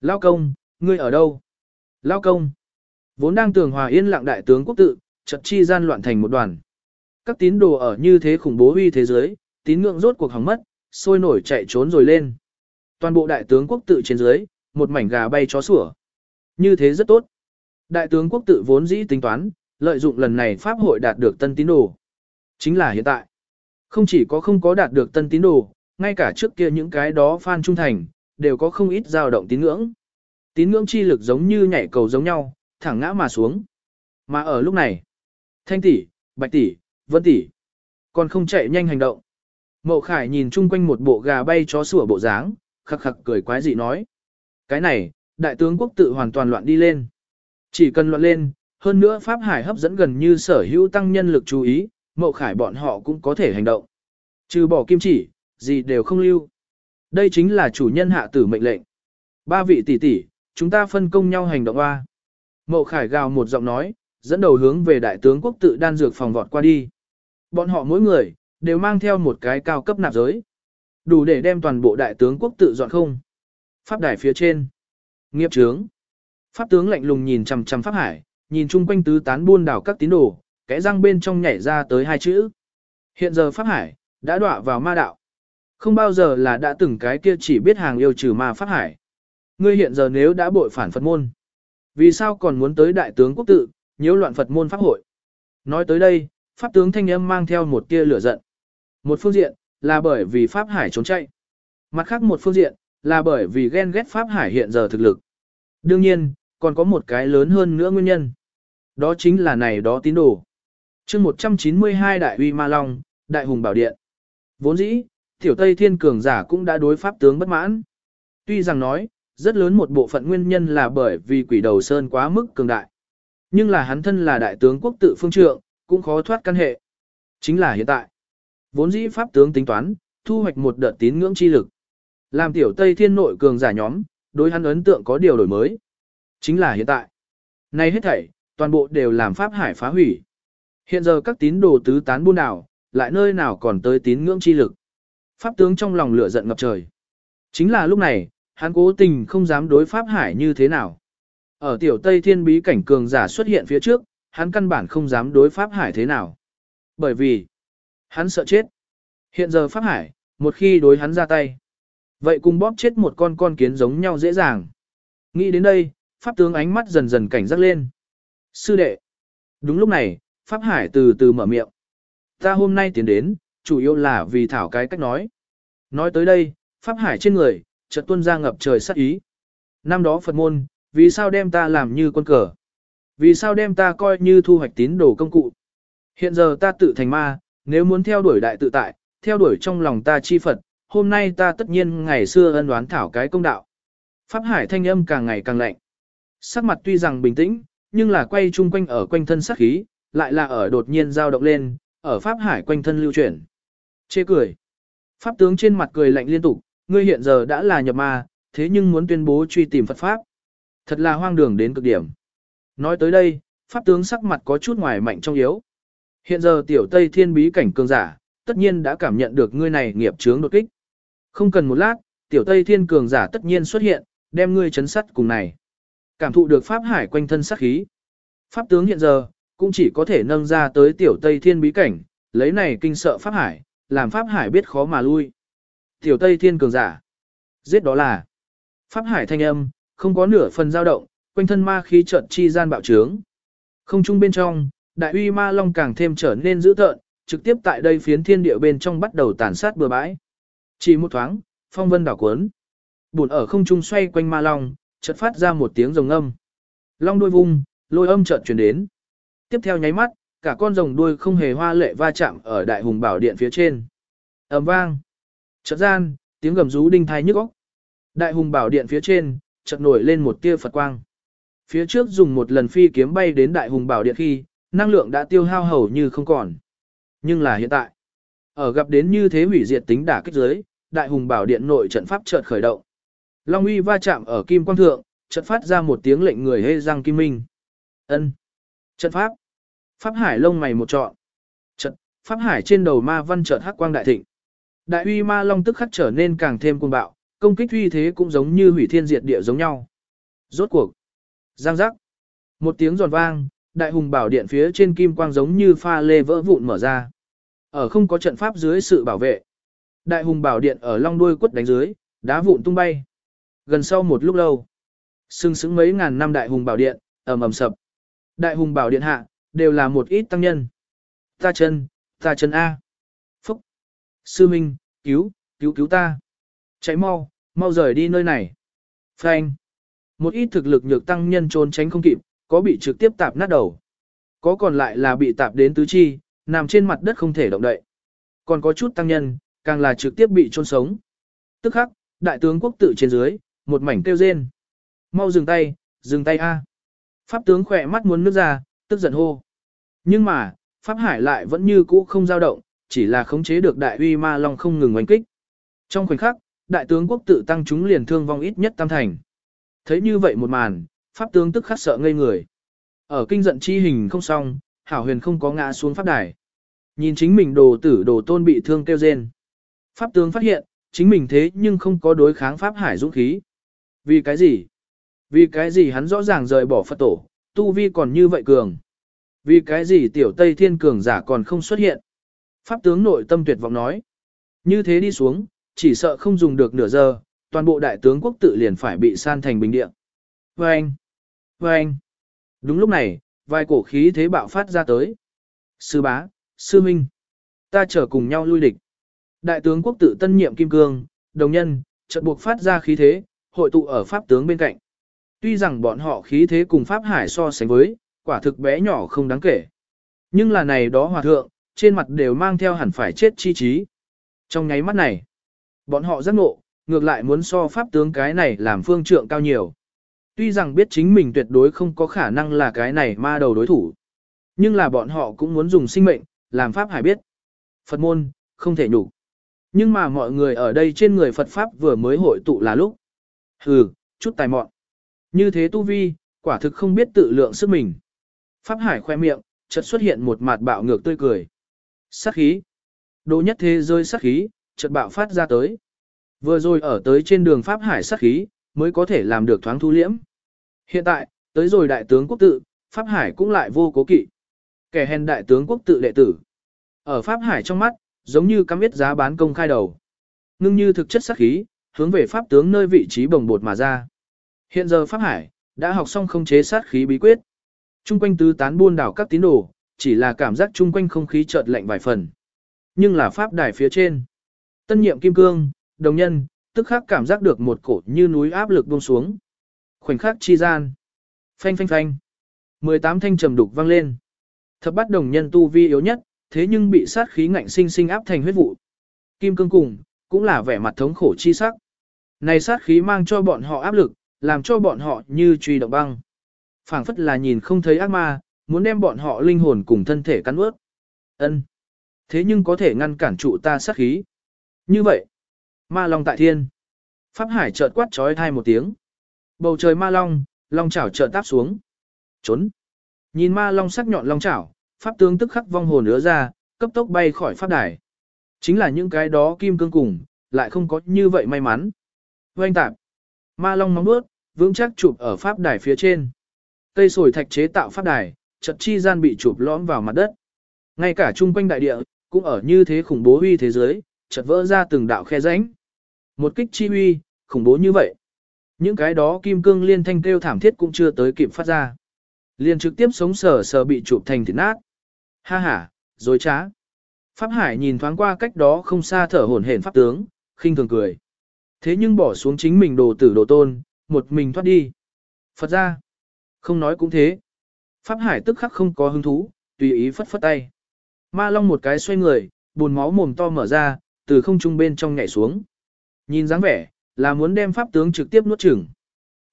Lao công, ngươi ở đâu? Lao công! Vốn đang tường hòa yên lặng đại tướng quốc tự, chật chi gian loạn thành một đoàn. Các tín đồ ở như thế khủng bố uy thế giới, tín ngưỡng rốt cuộc hỏng mất, sôi nổi chạy trốn rồi lên. Toàn bộ đại tướng quốc tự trên dưới, một mảnh gà bay chó sủa. Như thế rất tốt. Đại tướng quốc tự vốn dĩ tính toán, lợi dụng lần này pháp hội đạt được tân tín đồ. Chính là hiện tại. Không chỉ có không có đạt được tân tín đồ, ngay cả trước kia những cái đó fan trung thành, đều có không ít dao động tín ngưỡng. Tín ngưỡng chi lực giống như nhảy cầu giống nhau, thẳng ngã mà xuống. Mà ở lúc này, Thanh tỷ, Bạch tỷ, Vân tỷ, còn không chạy nhanh hành động. Mậu Khải nhìn chung quanh một bộ gà bay chó sủa bộ dáng, khắc khắc cười quái dị nói. Cái này, đại tướng quốc tự hoàn toàn loạn đi lên. Chỉ cần loạn lên, hơn nữa Pháp Hải hấp dẫn gần như sở hữu tăng nhân lực chú ý, Mậu Khải bọn họ cũng có thể hành động. Trừ bỏ kim chỉ, gì đều không lưu. Đây chính là chủ nhân hạ tử mệnh lệnh. Ba vị tỷ tỷ, chúng ta phân công nhau hành động a. Mậu Khải gào một giọng nói, dẫn đầu hướng về đại tướng quốc tự đan dược phòng vọt qua đi. Bọn họ mỗi người, đều mang theo một cái cao cấp nạp giới. Đủ để đem toàn bộ đại tướng quốc tự dọn không. Pháp đài phía trên. Nghiệp trướng. Pháp tướng lạnh lùng nhìn chằm chằm Pháp Hải, nhìn chung quanh tứ tán buôn đảo các tín đồ, kẽ răng bên trong nhảy ra tới hai chữ. Hiện giờ Pháp Hải, đã đọa vào ma đạo. Không bao giờ là đã từng cái kia chỉ biết hàng yêu trừ ma Pháp Hải. Ngươi hiện giờ nếu đã bội phản Phật môn. Vì sao còn muốn tới đại tướng quốc tự, nhiễu loạn Phật môn Pháp hội? Nói tới đây, Pháp tướng thanh âm mang theo một tia lửa giận. Một phương diện, là bởi vì Pháp Hải trốn chạy. Mặt khác một phương diện, là bởi vì ghen ghét Pháp Hải hiện giờ thực lực. Đương nhiên, còn có một cái lớn hơn nữa nguyên nhân. Đó chính là này đó tín đồ. chương 192 Đại uy Ma Long, Đại Hùng Bảo Điện. Vốn dĩ, Tiểu Tây Thiên Cường giả cũng đã đối Pháp tướng bất mãn. Tuy rằng nói, rất lớn một bộ phận nguyên nhân là bởi vì quỷ đầu sơn quá mức cường đại. Nhưng là hắn thân là đại tướng quốc tự phương trượng, cũng khó thoát căn hệ. Chính là hiện tại. Vốn dĩ pháp tướng tính toán, thu hoạch một đợt tín ngưỡng chi lực. Làm tiểu Tây Thiên nội cường giả nhóm, đối hắn ấn tượng có điều đổi mới. Chính là hiện tại. Nay hết thảy, toàn bộ đều làm pháp hải phá hủy. Hiện giờ các tín đồ tứ tán buôn đảo, lại nơi nào còn tới tín ngưỡng chi lực. Pháp tướng trong lòng lửa giận ngập trời. Chính là lúc này, hắn cố tình không dám đối pháp hải như thế nào. Ở tiểu Tây Thiên bí cảnh cường giả xuất hiện phía trước, hắn căn bản không dám đối pháp hải thế nào. Bởi vì, hắn sợ chết. Hiện giờ pháp hải, một khi đối hắn ra tay. Vậy cùng bóp chết một con con kiến giống nhau dễ dàng. Nghĩ đến đây, pháp tướng ánh mắt dần dần cảnh giác lên. Sư đệ. Đúng lúc này, pháp hải từ từ mở miệng. Ta hôm nay tiến đến, chủ yếu là vì thảo cái cách nói. Nói tới đây, pháp hải trên người, chợt tuôn ra ngập trời sát ý. Năm đó Phật môn, vì sao đem ta làm như con cờ? Vì sao đem ta coi như thu hoạch tín đồ công cụ? Hiện giờ ta tự thành ma, nếu muốn theo đuổi đại tự tại, theo đuổi trong lòng ta chi Phật, hôm nay ta tất nhiên ngày xưa ân đoán thảo cái công đạo. Pháp hải thanh âm càng ngày càng lạnh. Sắc mặt tuy rằng bình tĩnh, nhưng là quay chung quanh ở quanh thân sát khí, lại là ở đột nhiên dao động lên, ở Pháp hải quanh thân lưu chuyển. Chê cười. Pháp tướng trên mặt cười lạnh liên tục, ngươi hiện giờ đã là nhập ma, thế nhưng muốn tuyên bố truy tìm Phật Pháp. Thật là hoang đường đến cực điểm. Nói tới đây, Pháp tướng sắc mặt có chút ngoài mạnh trong yếu. Hiện giờ tiểu Tây Thiên bí cảnh cường giả, tất nhiên đã cảm nhận được ngươi này nghiệp chướng đột kích. Không cần một lát, tiểu Tây Thiên cường giả tất nhiên xuất hiện, đem ngươi chấn sắt cùng này. Cảm thụ được Pháp hải quanh thân sắc khí. Pháp tướng hiện giờ, cũng chỉ có thể nâng ra tới tiểu Tây Thiên bí cảnh, lấy này kinh sợ Pháp hải, làm Pháp hải biết khó mà lui. Tiểu Tây Thiên cường giả. Giết đó là. Pháp hải thanh âm, không có nửa phần dao động, quanh thân ma khí chợt chi gian bạo trướng. Không trung bên trong, đại uy ma long càng thêm trở nên dữ tợn, trực tiếp tại đây phiến thiên địa bên trong bắt đầu tàn sát bừa bãi. Chỉ một thoáng, phong vân đảo cuốn. Bùn ở không trung xoay quanh ma long, chợt phát ra một tiếng rồng âm. Long đuôi vung, lôi âm chợt truyền đến. Tiếp theo nháy mắt, cả con rồng đuôi không hề hoa lệ va chạm ở đại hùng bảo điện phía trên. ầm vang. Chợt gian, tiếng gầm rú đinh thai nhức óc. Đại hùng bảo điện phía trên, chợt nổi lên một tia Phật quang. Phía trước dùng một lần phi kiếm bay đến đại hùng bảo điện khi, năng lượng đã tiêu hao hầu như không còn. Nhưng là hiện tại, ở gặp đến như thế hủy diệt tính đả kích giới, đại hùng bảo điện nội trận pháp chợt khởi động. Long uy va chạm ở kim quang thượng, trận phát ra một tiếng lệnh người hê răng kim minh. Ân. Trận pháp. Pháp hải lông mày một trọn. Trận, pháp hải trên đầu ma văn chợt hắc quang đại thịnh. Đại uy ma long tức khắc trở nên càng thêm cuồng bạo, công kích uy thế cũng giống như hủy thiên diệt địa giống nhau. Rốt cuộc. Giang giác. Một tiếng giòn vang, đại hùng bảo điện phía trên kim quang giống như pha lê vỡ vụn mở ra. Ở không có trận pháp dưới sự bảo vệ. Đại hùng bảo điện ở long đuôi quất đánh dưới, đá vụn tung bay. Gần sau một lúc lâu, sưng sững mấy ngàn năm đại hùng bảo điện, ầm ầm sập. Đại hùng bảo điện hạ, đều là một ít tăng nhân. Ta chân, ta chân A. Phúc. Sư Minh, cứu, cứu cứu ta. Chạy mau, mau rời đi nơi này. Phanh. Một ít thực lực nhược tăng nhân trốn tránh không kịp, có bị trực tiếp tạp nát đầu. Có còn lại là bị tạp đến tứ chi, nằm trên mặt đất không thể động đậy. Còn có chút tăng nhân, càng là trực tiếp bị chôn sống. Tức khắc, đại tướng quốc tự trên dưới, một mảnh kêu rên. Mau dừng tay, dừng tay a. Pháp tướng khỏe mắt muốn nước ra, tức giận hô. Nhưng mà, Pháp Hải lại vẫn như cũ không dao động, chỉ là khống chế được đại uy ma long không ngừng oanh kích. Trong khoảnh khắc, đại tướng quốc tự tăng chúng liền thương vong ít nhất tam thành. Thấy như vậy một màn, Pháp tướng tức khắc sợ ngây người. Ở kinh giận chi hình không xong, Hảo huyền không có ngã xuống Pháp đài. Nhìn chính mình đồ tử đồ tôn bị thương kêu rên. Pháp tướng phát hiện, chính mình thế nhưng không có đối kháng Pháp Hải dũng khí. Vì cái gì? Vì cái gì hắn rõ ràng rời bỏ Phật tổ, tu vi còn như vậy cường. Vì cái gì tiểu Tây Thiên cường giả còn không xuất hiện. Pháp tướng nội tâm tuyệt vọng nói. Như thế đi xuống, chỉ sợ không dùng được nửa giờ, toàn bộ đại tướng quốc tự liền phải bị san thành bình địa. Vâng! Vâng! Đúng lúc này, vài cổ khí thế bạo phát ra tới. Sư bá, sư minh, ta chờ cùng nhau lui địch. Đại tướng quốc tự tân nhiệm kim cương, đồng nhân, chợt buộc phát ra khí thế, hội tụ ở pháp tướng bên cạnh. Tuy rằng bọn họ khí thế cùng pháp hải so sánh với, quả thực bé nhỏ không đáng kể. Nhưng là này đó hòa thượng, trên mặt đều mang theo hẳn phải chết chi trí. Trong nháy mắt này, bọn họ giác ngộ, ngược lại muốn so pháp tướng cái này làm phương trượng cao nhiều. Tuy rằng biết chính mình tuyệt đối không có khả năng là cái này ma đầu đối thủ. Nhưng là bọn họ cũng muốn dùng sinh mệnh, làm pháp hải biết. Phật môn, không thể nhục. Nhưng mà mọi người ở đây trên người Phật Pháp vừa mới hội tụ là lúc. Hừ, chút tài mọn. Như thế tu vi, quả thực không biết tự lượng sức mình. Pháp Hải khoe miệng, chợt xuất hiện một mặt bạo ngược tươi cười. Sát khí. Đồ nhất thế rơi sát khí, chợt bạo phát ra tới. Vừa rồi ở tới trên đường Pháp Hải sát khí, mới có thể làm được thoáng thu liễm. Hiện tại, tới rồi đại tướng quốc tự, Pháp Hải cũng lại vô cố kỵ. Kẻ hèn đại tướng quốc tự đệ tử. Ở Pháp Hải trong mắt, giống như cắm biết giá bán công khai đầu. Ngưng như thực chất sát khí, hướng về Pháp tướng nơi vị trí bồng bột mà ra. Hiện giờ Pháp Hải, đã học xong không chế sát khí bí quyết. Trung quanh tứ tán buôn đảo các tín đồ, chỉ là cảm giác chung quanh không khí chợt lạnh vài phần. Nhưng là Pháp đài phía trên. Tân nhiệm kim cương, đồng nhân, tức khắc cảm giác được một cổ như núi áp lực buông xuống. Khoảnh khắc chi gian. Phanh phanh phanh. 18 thanh trầm đục vang lên. Thập bắt đồng nhân tu vi yếu nhất, thế nhưng bị sát khí ngạnh sinh sinh áp thành huyết vụ. Kim cương cùng, cũng là vẻ mặt thống khổ chi sắc. Này sát khí mang cho bọn họ áp lực, làm cho bọn họ như truy động băng. phảng phất là nhìn không thấy ác ma, muốn đem bọn họ linh hồn cùng thân thể cắn ướt. Ân, Thế nhưng có thể ngăn cản trụ ta sát khí. Như vậy, ma long tại thiên. Pháp hải chợt quát trói thai một tiếng. Bầu trời ma long, long chảo chợt táp xuống. Trốn. Nhìn ma long sắc nhọn long chảo, pháp tướng tức khắc vong hồn ứa ra, cấp tốc bay khỏi pháp đài. Chính là những cái đó kim cương cùng, lại không có như vậy may mắn. Oanh tạp. Ma long móng bước, vững chắc chụp ở pháp đài phía trên. Cây sồi thạch chế tạo pháp đài, chật chi gian bị chụp lõm vào mặt đất. Ngay cả chung quanh đại địa, cũng ở như thế khủng bố huy thế giới, chật vỡ ra từng đạo khe rãnh. Một kích chi uy khủng bố như vậy. Những cái đó kim cương liên thanh kêu thảm thiết cũng chưa tới kịp phát ra. liền trực tiếp sống sờ sờ bị chụp thành thịt nát. Ha ha, dối trá. Pháp Hải nhìn thoáng qua cách đó không xa thở hổn hển pháp tướng, khinh thường cười. Thế nhưng bỏ xuống chính mình đồ tử đồ tôn, một mình thoát đi. Phật ra. Không nói cũng thế. Pháp Hải tức khắc không có hứng thú, tùy ý phất phất tay. Ma Long một cái xoay người, buồn máu mồm to mở ra, từ không trung bên trong nhảy xuống. Nhìn dáng vẻ, là muốn đem pháp tướng trực tiếp nuốt chửng.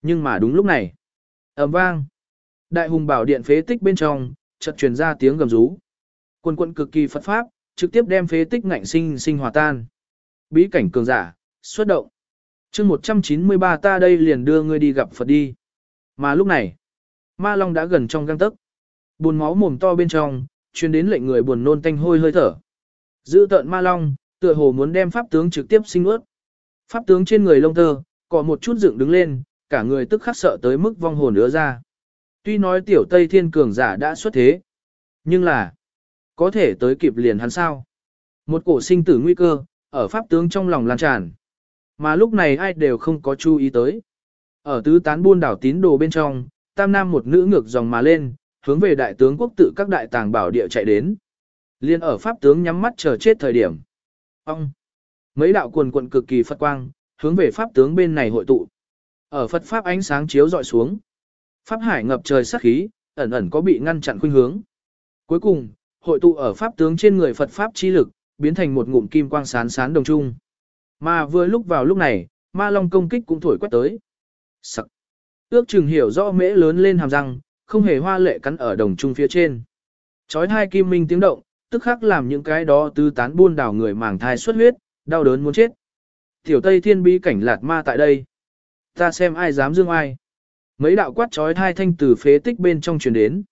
Nhưng mà đúng lúc này, ầm vang. Đại hùng bảo điện phế tích bên trong, chợt truyền ra tiếng gầm rú. Quân quân cực kỳ phật pháp, trực tiếp đem phế tích ngạnh sinh sinh hòa tan. Bí cảnh cường giả, xuất động. chương 193 ta đây liền đưa ngươi đi gặp Phật đi. Mà lúc này, ma long đã gần trong găng tấc. Buồn máu mồm to bên trong, truyền đến lệnh người buồn nôn tanh hôi hơi thở. Dữ tợn ma long, tựa hồ muốn đem pháp tướng trực tiếp sinh ướt. Pháp tướng trên người lông tơ, có một chút dựng đứng lên, cả người tức khắc sợ tới mức vong hồn ứa ra. Tuy nói tiểu Tây Thiên cường giả đã xuất thế, nhưng là có thể tới kịp liền hắn sao. Một cổ sinh tử nguy cơ, ở pháp tướng trong lòng lan tràn. Mà lúc này ai đều không có chú ý tới. Ở tứ tán buôn đảo tín đồ bên trong, tam nam một nữ ngược dòng mà lên, hướng về đại tướng quốc tự các đại tàng bảo địa chạy đến. Liên ở pháp tướng nhắm mắt chờ chết thời điểm. Ông! Mấy đạo quần quận cực kỳ Phật quang, hướng về pháp tướng bên này hội tụ. Ở Phật pháp ánh sáng chiếu dọi xuống. Pháp hải ngập trời sát khí, ẩn ẩn có bị ngăn chặn khuynh hướng. Cuối cùng, hội tụ ở pháp tướng trên người Phật pháp chi lực, biến thành một ngụm kim quang sán sán đồng trung. Mà vừa lúc vào lúc này, ma long công kích cũng thổi quét tới. Sắc. Ước chừng hiểu rõ mễ lớn lên hàm răng, không hề hoa lệ cắn ở đồng trung phía trên. Chói hai kim minh tiếng động, tức khắc làm những cái đó tư tán buôn đảo người màng thai xuất huyết, đau đớn muốn chết. Tiểu Tây Thiên bí cảnh lạt ma tại đây. Ta xem ai dám dương ai. Mấy đạo quát trói thai thanh từ phế tích bên trong truyền đến.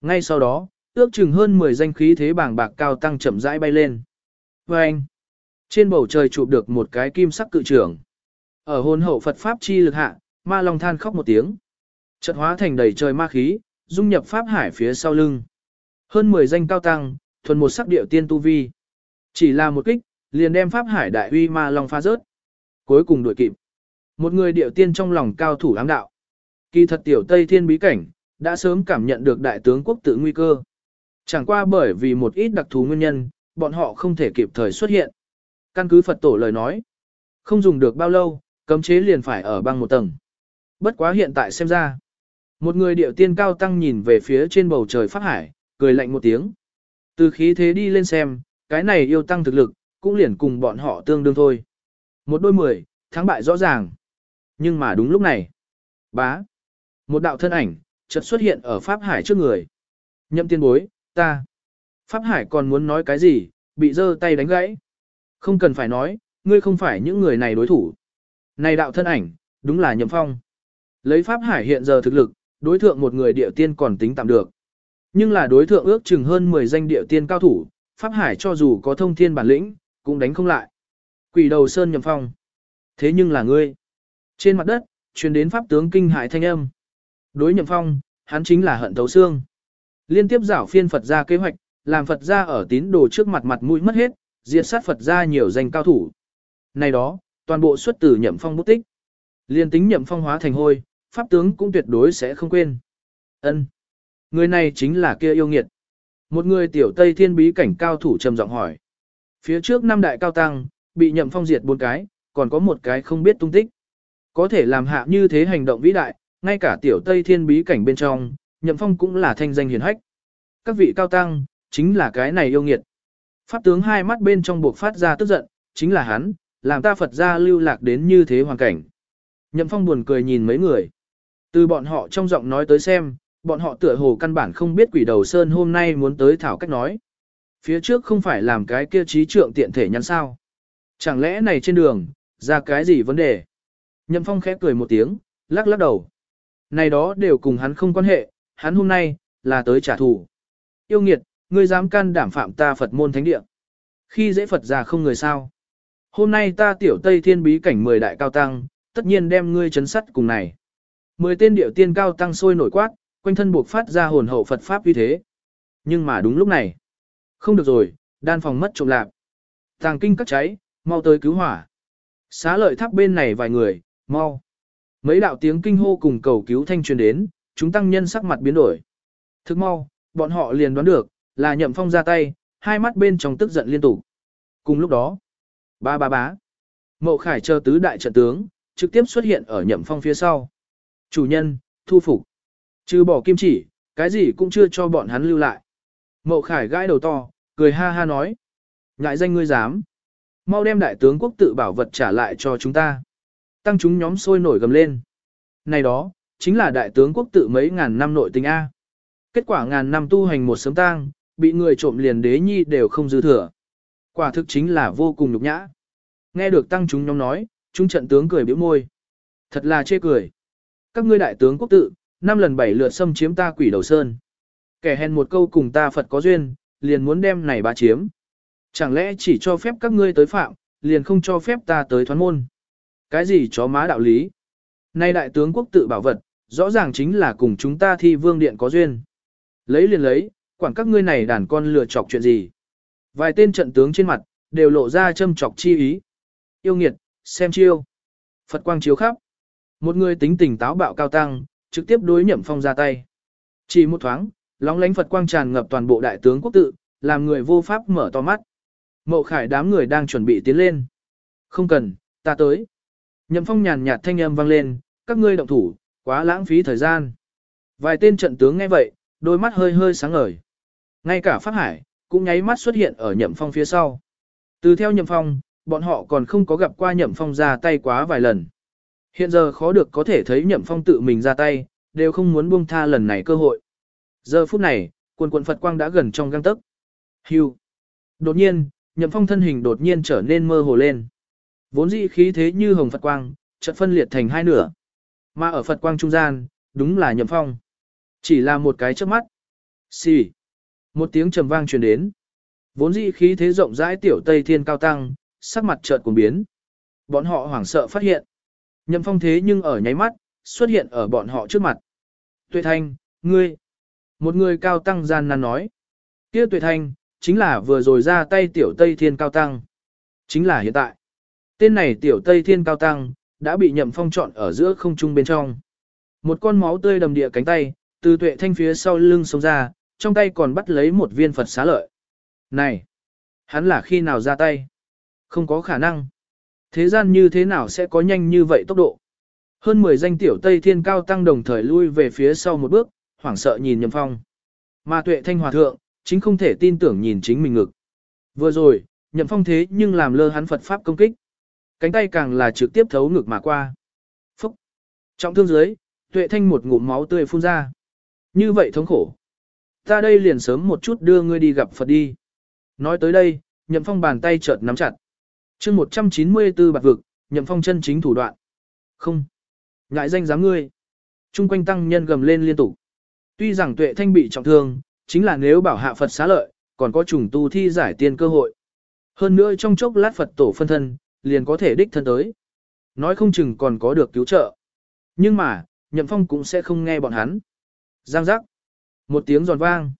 Ngay sau đó, ước chừng hơn 10 danh khí thế bảng bạc cao tăng chậm rãi bay lên. Và anh, trên bầu trời chụp được một cái kim sắc cự trưởng. Ở hồn hậu Phật Pháp chi lực hạ, ma long than khóc một tiếng. Trận hóa thành đầy trời ma khí, dung nhập Pháp hải phía sau lưng. Hơn 10 danh cao tăng, thuần một sắc điệu tiên tu vi. Chỉ là một kích, liền đem Pháp hải đại uy ma long pha rớt. Cuối cùng đuổi kịp. Một người điệu tiên trong lòng cao thủ ám đạo. Kỳ thật tiểu Tây Thiên bí cảnh, đã sớm cảm nhận được đại tướng quốc tự nguy cơ. Chẳng qua bởi vì một ít đặc thù nguyên nhân, bọn họ không thể kịp thời xuất hiện. Căn cứ Phật tổ lời nói, không dùng được bao lâu, cấm chế liền phải ở băng một tầng. Bất quá hiện tại xem ra, một người điệu tiên cao tăng nhìn về phía trên bầu trời phát hải, cười lạnh một tiếng. Từ khí thế đi lên xem, cái này yêu tăng thực lực, cũng liền cùng bọn họ tương đương thôi. Một đôi mười, thắng bại rõ ràng. Nhưng mà đúng lúc này, bá, một đạo thân ảnh, chợt xuất hiện ở Pháp Hải trước người. Nhậm tiên bối, ta. Pháp Hải còn muốn nói cái gì, bị giơ tay đánh gãy. Không cần phải nói, ngươi không phải những người này đối thủ. Này đạo thân ảnh, đúng là Nhậm Phong. Lấy Pháp Hải hiện giờ thực lực, đối thượng một người địa tiên còn tính tạm được. Nhưng là đối thượng ước chừng hơn 10 danh địa tiên cao thủ, Pháp Hải cho dù có thông thiên bản lĩnh, cũng đánh không lại. Quỷ đầu Sơn Nhậm Phong. Thế nhưng là ngươi. Trên mặt đất, truyền đến Pháp tướng kinh hại thanh âm. Đối Nhậm Phong, hắn chính là hận thấu xương. Liên tiếp giảo phiên Phật ra kế hoạch, làm Phật ra ở tín đồ trước mặt mặt mũi mất hết, diệt sát Phật ra nhiều danh cao thủ. Này đó, toàn bộ xuất từ Nhậm Phong bút tích. Liên tính Nhậm Phong hóa thành hôi, Pháp tướng cũng tuyệt đối sẽ không quên. Ân, Người này chính là kia yêu nghiệt. Một người tiểu Tây Thiên bí cảnh cao thủ trầm giọng hỏi. Phía trước năm đại cao tăng, bị Nhậm Phong diệt bốn cái, còn có một cái không biết tung tích. Có thể làm hạ như thế hành động vĩ đại, ngay cả tiểu Tây Thiên bí cảnh bên trong, Nhậm Phong cũng là thanh danh hiển hách. Các vị cao tăng, chính là cái này yêu nghiệt. Pháp tướng hai mắt bên trong buộc phát ra tức giận, chính là hắn, làm ta Phật ra lưu lạc đến như thế hoàn cảnh. Nhậm Phong buồn cười nhìn mấy người. Từ bọn họ trong giọng nói tới xem, bọn họ tựa hồ căn bản không biết quỷ đầu sơn hôm nay muốn tới thảo cách nói. Phía trước không phải làm cái kia trí trượng tiện thể nhắn sao. Chẳng lẽ này trên đường, ra cái gì vấn đề? Nhậm Phong khẽ cười một tiếng, lắc lắc đầu. Này đó đều cùng hắn không quan hệ, hắn hôm nay, là tới trả thù. Yêu nghiệt, ngươi dám can đảm phạm ta Phật môn thánh địa. Khi dễ Phật già không người sao. Hôm nay ta tiểu Tây Thiên bí cảnh mười đại cao tăng, tất nhiên đem ngươi chấn sắt cùng này. Mười tên điệu tiên cao tăng sôi nổi quát, quanh thân buộc phát ra hồn hậu Phật Pháp uy thế. Nhưng mà đúng lúc này. Không được rồi, đan phòng mất trộm lạc. Tàng kinh cắt cháy, mau tới cứu hỏa. Xá lợi tháp bên này vài người, mau. Mấy đạo tiếng kinh hô cùng cầu cứu thanh truyền đến, chúng tăng nhân sắc mặt biến đổi. Thức mau, bọn họ liền đoán được, là nhậm phong ra tay, hai mắt bên trong tức giận liên tục. Cùng lúc đó, ba ba bá, mậu khải chờ tứ đại trận tướng, trực tiếp xuất hiện ở nhậm phong phía sau. Chủ nhân, thu phục. Trừ bỏ kim chỉ, cái gì cũng chưa cho bọn hắn lưu lại. Mậu khải gãi đầu to, cười ha ha nói. Ngại danh ngươi dám. Mau đem đại tướng quốc tự bảo vật trả lại cho chúng ta. Tăng chúng nhóm sôi nổi gầm lên. Này đó, chính là đại tướng quốc tự mấy ngàn năm nội tình A. Kết quả ngàn năm tu hành một sớm tang, bị người trộm liền đế nhi đều không dư thừa. Quả thực chính là vô cùng nhục nhã. Nghe được tăng chúng nhóm nói, chúng trận tướng cười biểu môi. Thật là chê cười. Các ngươi đại tướng quốc tự, năm lần bảy lượt xâm chiếm ta quỷ đầu sơn. Kẻ hèn một câu cùng ta Phật có duyên, liền muốn đem này bá chiếm. Chẳng lẽ chỉ cho phép các ngươi tới phạm, liền không cho phép ta tới thoán môn. Cái gì chó má đạo lý? Nay đại tướng quốc tự bảo vật, rõ ràng chính là cùng chúng ta thi vương điện có duyên. Lấy liền lấy, quản các ngươi này đàn con lừa chọc chuyện gì. Vài tên trận tướng trên mặt, đều lộ ra châm chọc chi ý. Yêu nghiệt, xem chiêu. Phật quang chiếu khắp. Một người tính tình táo bạo cao tăng, trực tiếp đối nhậm phong ra tay. Chỉ một thoáng, lóng lánh Phật quang tràn ngập toàn bộ đại tướng quốc tự, làm người vô pháp mở to mắt. Mộ khải đám người đang chuẩn bị tiến lên. Không cần, ta tới. Nhậm phong nhàn nhạt thanh âm vang lên, các ngươi động thủ, quá lãng phí thời gian. Vài tên trận tướng nghe vậy, đôi mắt hơi hơi sáng ngời. Ngay cả Pháp Hải, cũng nháy mắt xuất hiện ở nhậm phong phía sau. Từ theo nhậm phong, bọn họ còn không có gặp qua nhậm phong ra tay quá vài lần. Hiện giờ khó được có thể thấy nhậm phong tự mình ra tay, đều không muốn buông tha lần này cơ hội. Giờ phút này, quần quần Phật quang đã gần trong găng tấc. Hưu. Đột nhiên, nhậm phong thân hình đột nhiên trở nên mơ hồ lên. Vốn dĩ khí thế như hồng Phật quang, chợt phân liệt thành hai nửa. Mà ở Phật quang trung gian, đúng là nhậm phong. Chỉ là một cái trước mắt. Xì. Một tiếng trầm vang truyền đến. Vốn dĩ khí thế rộng rãi tiểu Tây Thiên cao tăng, sắc mặt chợt cuồng biến. Bọn họ hoảng sợ phát hiện. Nhậm phong thế nhưng ở nháy mắt, xuất hiện ở bọn họ trước mặt. Tuệ thanh, ngươi. Một người cao tăng gian nan nói. Kia tuệ thanh, chính là vừa rồi ra tay tiểu Tây Thiên cao tăng. Chính là hiện tại. Tên này tiểu Tây Thiên cao tăng, đã bị nhậm phong chọn ở giữa không trung bên trong. Một con máu tươi đầm địa cánh tay, từ tuệ thanh phía sau lưng sống ra, trong tay còn bắt lấy một viên Phật xá lợi. Này! Hắn là khi nào ra tay? Không có khả năng. Thế gian như thế nào sẽ có nhanh như vậy tốc độ? Hơn 10 danh tiểu Tây Thiên cao tăng đồng thời lui về phía sau một bước, hoảng sợ nhìn Nhậm Phong. Mà Tuệ Thanh Hòa thượng, chính không thể tin tưởng nhìn chính mình ngực. Vừa rồi, Nhậm Phong thế nhưng làm lơ hắn Phật pháp công kích. Cánh tay càng là trực tiếp thấu ngực mà qua. Phúc! Trọng thương dưới, Tuệ Thanh một ngụm máu tươi phun ra. Như vậy thống khổ. Ta đây liền sớm một chút đưa ngươi đi gặp Phật đi. Nói tới đây, Nhậm Phong bàn tay chợt nắm chặt. chương 194 bạc vực, nhậm phong chân chính thủ đoạn. Không. Ngại danh dám ngươi. Trung quanh tăng nhân gầm lên liên tục. Tuy rằng tuệ thanh bị trọng thương, chính là nếu bảo hạ Phật xá lợi, còn có trùng tu thi giải tiên cơ hội. Hơn nữa trong chốc lát Phật tổ phân thân, liền có thể đích thân tới. Nói không chừng còn có được cứu trợ. Nhưng mà, nhậm phong cũng sẽ không nghe bọn hắn. Giang giác. Một tiếng giòn vang.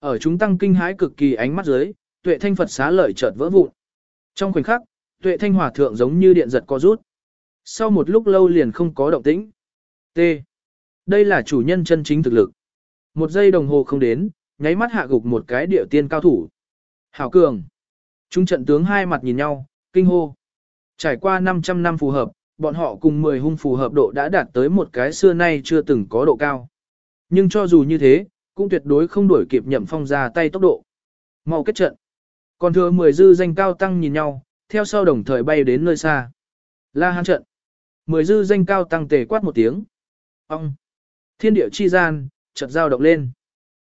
Ở chúng tăng kinh hãi cực kỳ ánh mắt dưới, tuệ thanh Phật xá lợi chợt vỡ vụn. Trong khoảnh khắc, tuệ thanh hòa thượng giống như điện giật co rút. Sau một lúc lâu liền không có động tĩnh. T. Đây là chủ nhân chân chính thực lực. Một giây đồng hồ không đến, nháy mắt hạ gục một cái địa tiên cao thủ. Hảo cường. Chúng trận tướng hai mặt nhìn nhau, kinh hô. Trải qua 500 năm phù hợp, bọn họ cùng 10 hung phù hợp độ đã đạt tới một cái xưa nay chưa từng có độ cao. Nhưng cho dù như thế, cũng tuyệt đối không đuổi kịp nhậm phong ra tay tốc độ. Mau kết trận. Còn thừa 10 dư danh cao tăng nhìn nhau, theo sau đồng thời bay đến nơi xa. La hán trận. 10 dư danh cao tăng tề quát một tiếng. Ông. Thiên địa chi gian, chợt dao động lên.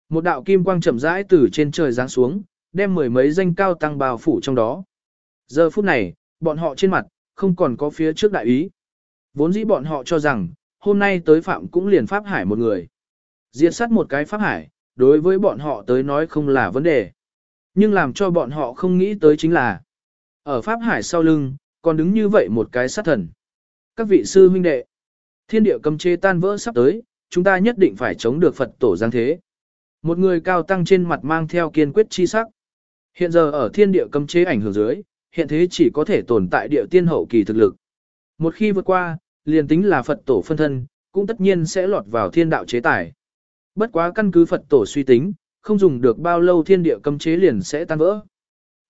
Một đạo kim quang chậm rãi từ trên trời giáng xuống, đem mười mấy danh cao tăng bào phủ trong đó. Giờ phút này, bọn họ trên mặt, không còn có phía trước đại ý. Vốn dĩ bọn họ cho rằng, hôm nay tới phạm cũng liền Pháp Hải một người. Diệt sát một cái Pháp Hải, đối với bọn họ tới nói không là vấn đề. Nhưng làm cho bọn họ không nghĩ tới chính là, ở Pháp Hải sau lưng, còn đứng như vậy một cái sát thần. Các vị sư huynh đệ, thiên địa cầm chế tan vỡ sắp tới, chúng ta nhất định phải chống được Phật tổ giáng thế. Một người cao tăng trên mặt mang theo kiên quyết chi sắc. Hiện giờ ở thiên địa cấm chế ảnh hưởng dưới, hiện thế chỉ có thể tồn tại địa tiên hậu kỳ thực lực. Một khi vượt qua, liền tính là Phật tổ phân thân, cũng tất nhiên sẽ lọt vào thiên đạo chế tài. Bất quá căn cứ Phật tổ suy tính, không dùng được bao lâu thiên địa cấm chế liền sẽ tan vỡ.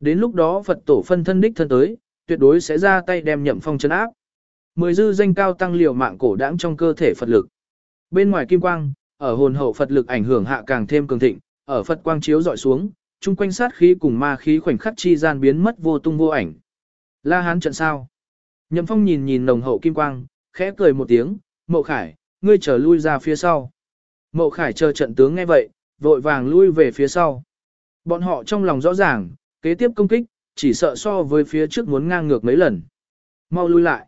Đến lúc đó Phật tổ phân thân đích thân tới, tuyệt đối sẽ ra tay đem nhậm phong chân áp. Mười dư danh cao tăng liều mạng cổ đãng trong cơ thể Phật lực. Bên ngoài kim quang, ở hồn hậu Phật lực ảnh hưởng hạ càng thêm cường thịnh, ở Phật quang chiếu dọi xuống, chung quanh sát khí cùng ma khí khoảnh khắc chi gian biến mất vô tung vô ảnh. La hán trận sao? Nhậm Phong nhìn nhìn nồng hậu kim quang, khẽ cười một tiếng, Mậu Khải, ngươi chờ lui ra phía sau. Mậu Khải chờ trận tướng nghe vậy, vội vàng lui về phía sau. Bọn họ trong lòng rõ ràng, kế tiếp công kích, chỉ sợ so với phía trước muốn ngang ngược mấy lần. Mau lui lại.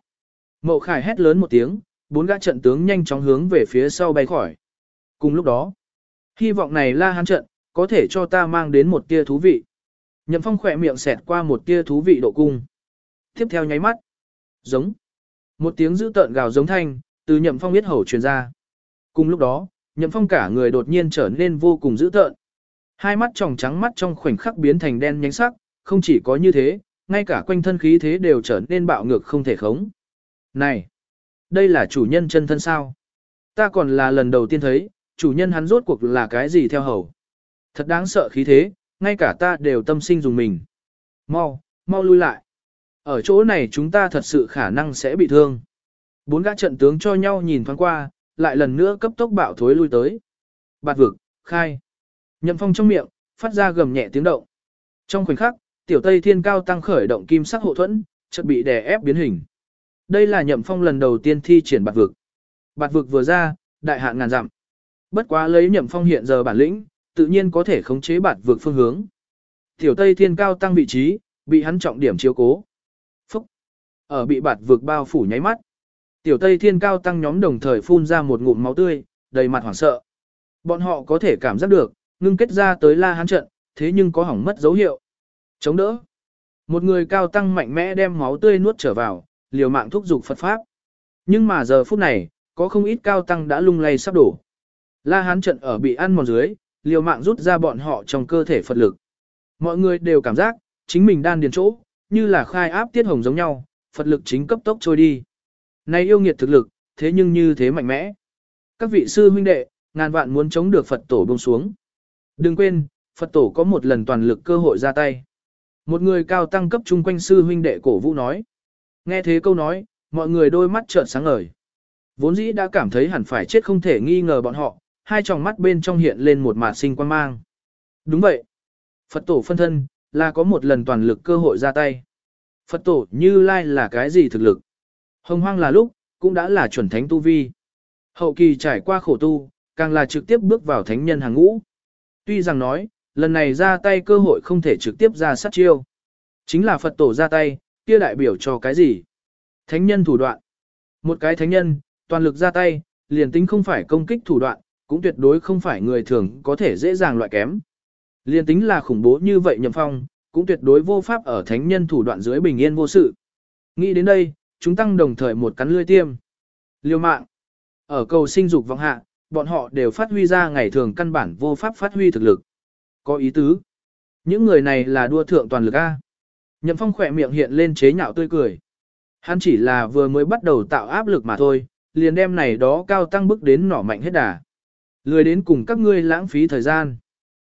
Mậu Khải hét lớn một tiếng, bốn gã trận tướng nhanh chóng hướng về phía sau bay khỏi. Cùng lúc đó, hy vọng này la hán trận, có thể cho ta mang đến một tia thú vị. Nhậm phong khỏe miệng xẹt qua một tia thú vị độ cung. Tiếp theo nháy mắt. Giống. Một tiếng dữ tợn gào giống thanh, từ nhậm phong biết hầu truyền ra. Cùng lúc đó, nhậm phong cả người đột nhiên trở nên vô cùng dữ tợn. Hai mắt tròng trắng mắt trong khoảnh khắc biến thành đen nhánh sắc, không chỉ có như thế, ngay cả quanh thân khí thế đều trở nên bạo ngược không thể khống. Này! Đây là chủ nhân chân thân sao? Ta còn là lần đầu tiên thấy, chủ nhân hắn rốt cuộc là cái gì theo hầu. Thật đáng sợ khí thế, ngay cả ta đều tâm sinh dùng mình. Mau, mau lui lại. Ở chỗ này chúng ta thật sự khả năng sẽ bị thương. Bốn gã trận tướng cho nhau nhìn thoáng qua, lại lần nữa cấp tốc bạo thối lui tới. Bạt vực, khai. Nhậm phong trong miệng, phát ra gầm nhẹ tiếng động. Trong khoảnh khắc, tiểu tây thiên cao tăng khởi động kim sắc hộ thuẫn, chợt bị đè ép biến hình. Đây là nhậm phong lần đầu tiên thi triển bạt vực. Bạt vực vừa ra, đại hạn ngàn dặm. Bất quá lấy nhậm phong hiện giờ bản lĩnh, tự nhiên có thể khống chế bạt vực phương hướng. Tiểu Tây Thiên cao tăng vị trí, bị hắn trọng điểm chiếu cố. Phúc! Ở bị bạt vực bao phủ nháy mắt. Tiểu Tây Thiên cao tăng nhóm đồng thời phun ra một ngụm máu tươi, đầy mặt hoảng sợ. Bọn họ có thể cảm giác được, ngưng kết ra tới la hán trận, thế nhưng có hỏng mất dấu hiệu. Chống đỡ. Một người cao tăng mạnh mẽ đem máu tươi nuốt trở vào, liều mạng thúc giục Phật Pháp. Nhưng mà giờ phút này, có không ít cao tăng đã lung lay sắp đổ. La hán trận ở bị ăn mòn dưới, liều mạng rút ra bọn họ trong cơ thể Phật lực. Mọi người đều cảm giác, chính mình đan điền chỗ, như là khai áp tiết hồng giống nhau, Phật lực chính cấp tốc trôi đi. Này yêu nghiệt thực lực, thế nhưng như thế mạnh mẽ. Các vị sư huynh đệ, ngàn vạn muốn chống được Phật tổ buông xuống. Đừng quên, Phật tổ có một lần toàn lực cơ hội ra tay. Một người cao tăng cấp chung quanh sư huynh đệ cổ vũ nói. Nghe thế câu nói, mọi người đôi mắt trợn sáng ngời. Vốn dĩ đã cảm thấy hẳn phải chết không thể nghi ngờ bọn họ, hai tròng mắt bên trong hiện lên một mạt sinh quan mang. Đúng vậy. Phật tổ phân thân, là có một lần toàn lực cơ hội ra tay. Phật tổ như lai là cái gì thực lực? Hồng hoang là lúc, cũng đã là chuẩn thánh tu vi. Hậu kỳ trải qua khổ tu, càng là trực tiếp bước vào thánh nhân hàng ngũ. Tuy rằng nói, lần này ra tay cơ hội không thể trực tiếp ra sát chiêu. Chính là Phật tổ ra tay, kia đại biểu cho cái gì? Thánh nhân thủ đoạn. Một cái thánh nhân, toàn lực ra tay, liền tính không phải công kích thủ đoạn, cũng tuyệt đối không phải người thường có thể dễ dàng loại kém. Liền tính là khủng bố như vậy nhầm phong, cũng tuyệt đối vô pháp ở thánh nhân thủ đoạn dưới bình yên vô sự. Nghĩ đến đây, chúng tăng đồng thời một cắn lươi tiêm. Liêu mạng. Ở cầu sinh dục vọng hạ, bọn họ đều phát huy ra ngày thường căn bản vô pháp phát huy thực lực. Có ý tứ. Những người này là đua thượng toàn lực A. Nhậm phong khỏe miệng hiện lên chế nhạo tươi cười. Hắn chỉ là vừa mới bắt đầu tạo áp lực mà thôi, liền đem này đó cao tăng bức đến nỏ mạnh hết đà. Lười đến cùng các ngươi lãng phí thời gian.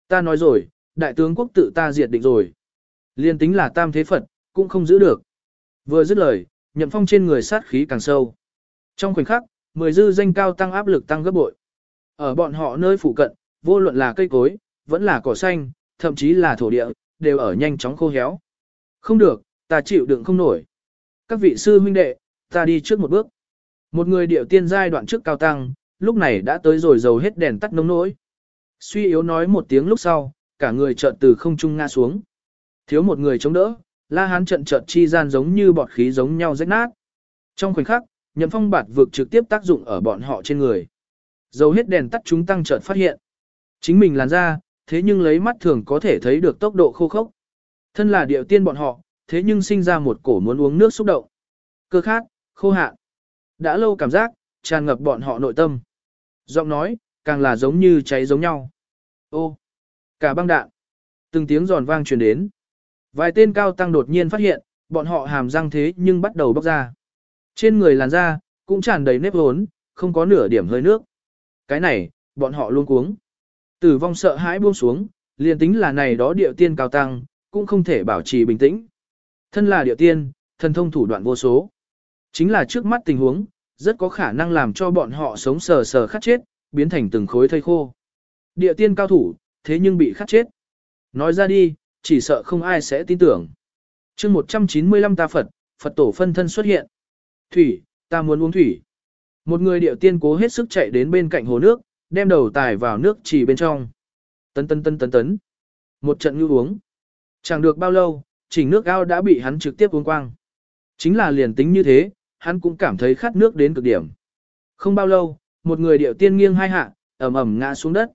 Ta nói rồi, đại tướng quốc tự ta diệt định rồi. Liên tính là tam thế Phật, cũng không giữ được. Vừa dứt lời, nhậm phong trên người sát khí càng sâu. Trong khoảnh khắc, mười dư danh cao tăng áp lực tăng gấp bội. Ở bọn họ nơi phụ cận, vô luận là cây cối, vẫn là cỏ xanh, thậm chí là thổ địa, đều ở nhanh chóng khô héo. Không được, ta chịu đựng không nổi. Các vị sư huynh đệ, ta đi trước một bước. Một người điệu tiên giai đoạn trước cao tăng, lúc này đã tới rồi dầu hết đèn tắt nông nỗi. Suy yếu nói một tiếng lúc sau, cả người chợt từ không trung ngã xuống. Thiếu một người chống đỡ, la hán trận chợt chi gian giống như bọt khí giống nhau rách nát. Trong khoảnh khắc, nhậm phong bạt vực trực tiếp tác dụng ở bọn họ trên người. Dầu hết đèn tắt chúng tăng chợt phát hiện. Chính mình làn ra, thế nhưng lấy mắt thường có thể thấy được tốc độ khô khốc. Thân là điệu tiên bọn họ, thế nhưng sinh ra một cổ muốn uống nước xúc động. Cơ khát, khô hạn. Đã lâu cảm giác, tràn ngập bọn họ nội tâm. Giọng nói, càng là giống như cháy giống nhau. Ô, cả băng đạn. Từng tiếng giòn vang truyền đến. Vài tên cao tăng đột nhiên phát hiện, bọn họ hàm răng thế nhưng bắt đầu bóc ra. Trên người làn da, cũng tràn đầy nếp hốn, không có nửa điểm hơi nước. Cái này, bọn họ luôn cuống. Tử vong sợ hãi buông xuống, liền tính là này đó điệu tiên cao tăng, cũng không thể bảo trì bình tĩnh. Thân là địa tiên, thần thông thủ đoạn vô số. Chính là trước mắt tình huống, rất có khả năng làm cho bọn họ sống sờ sờ khát chết, biến thành từng khối thây khô. Địa tiên cao thủ, thế nhưng bị khát chết. Nói ra đi, chỉ sợ không ai sẽ tin tưởng. chương 195 ta Phật, Phật tổ phân thân xuất hiện. Thủy, ta muốn uống thủy. Một người điệu tiên cố hết sức chạy đến bên cạnh hồ nước, đem đầu tài vào nước chỉ bên trong. Tấn tấn tấn tấn tấn. Một trận như uống. Chẳng được bao lâu, chỉnh nước ao đã bị hắn trực tiếp uống quang. Chính là liền tính như thế, hắn cũng cảm thấy khát nước đến cực điểm. Không bao lâu, một người điệu tiên nghiêng hai hạ, ẩm ẩm ngã xuống đất.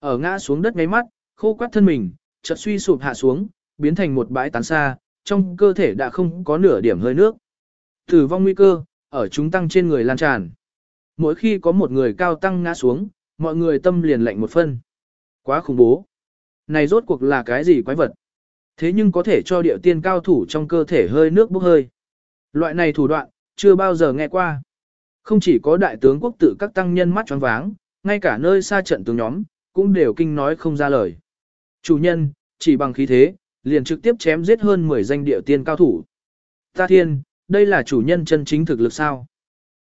Ở ngã xuống đất ngay mắt, khô quắt thân mình, chợt suy sụp hạ xuống, biến thành một bãi tán xa, trong cơ thể đã không có nửa điểm hơi nước. Tử vong nguy cơ, ở chúng tăng trên người lan tràn. Mỗi khi có một người cao tăng ngã xuống, mọi người tâm liền lạnh một phân. Quá khủng bố. Này rốt cuộc là cái gì quái vật? Thế nhưng có thể cho điệu tiên cao thủ trong cơ thể hơi nước bốc hơi. Loại này thủ đoạn, chưa bao giờ nghe qua. Không chỉ có đại tướng quốc tự các tăng nhân mắt tròn váng, ngay cả nơi xa trận tướng nhóm, cũng đều kinh nói không ra lời. Chủ nhân, chỉ bằng khí thế, liền trực tiếp chém giết hơn 10 danh địa tiên cao thủ. Ta thiên, đây là chủ nhân chân chính thực lực sao?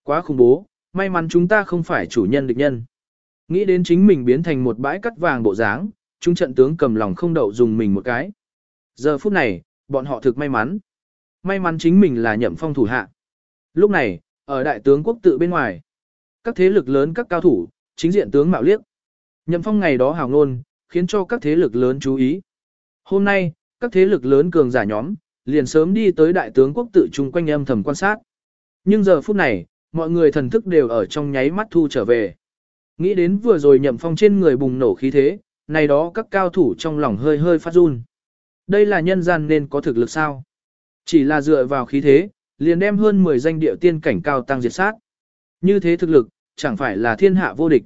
Quá khủng bố, may mắn chúng ta không phải chủ nhân địch nhân. Nghĩ đến chính mình biến thành một bãi cắt vàng bộ dáng, chúng trận tướng cầm lòng không đậu dùng mình một cái. Giờ phút này, bọn họ thực may mắn. May mắn chính mình là nhậm phong thủ hạ. Lúc này, ở đại tướng quốc tự bên ngoài, các thế lực lớn các cao thủ, chính diện tướng mạo liếc. Nhậm phong ngày đó hào ngôn, khiến cho các thế lực lớn chú ý. Hôm nay, các thế lực lớn cường giả nhóm, liền sớm đi tới đại tướng quốc tự chung quanh âm thầm quan sát. Nhưng giờ phút này, mọi người thần thức đều ở trong nháy mắt thu trở về. Nghĩ đến vừa rồi nhậm phong trên người bùng nổ khí thế, này đó các cao thủ trong lòng hơi hơi phát run. Đây là nhân gian nên có thực lực sao? Chỉ là dựa vào khí thế, liền đem hơn 10 danh địa tiên cảnh cao tăng diệt sát. Như thế thực lực, chẳng phải là thiên hạ vô địch.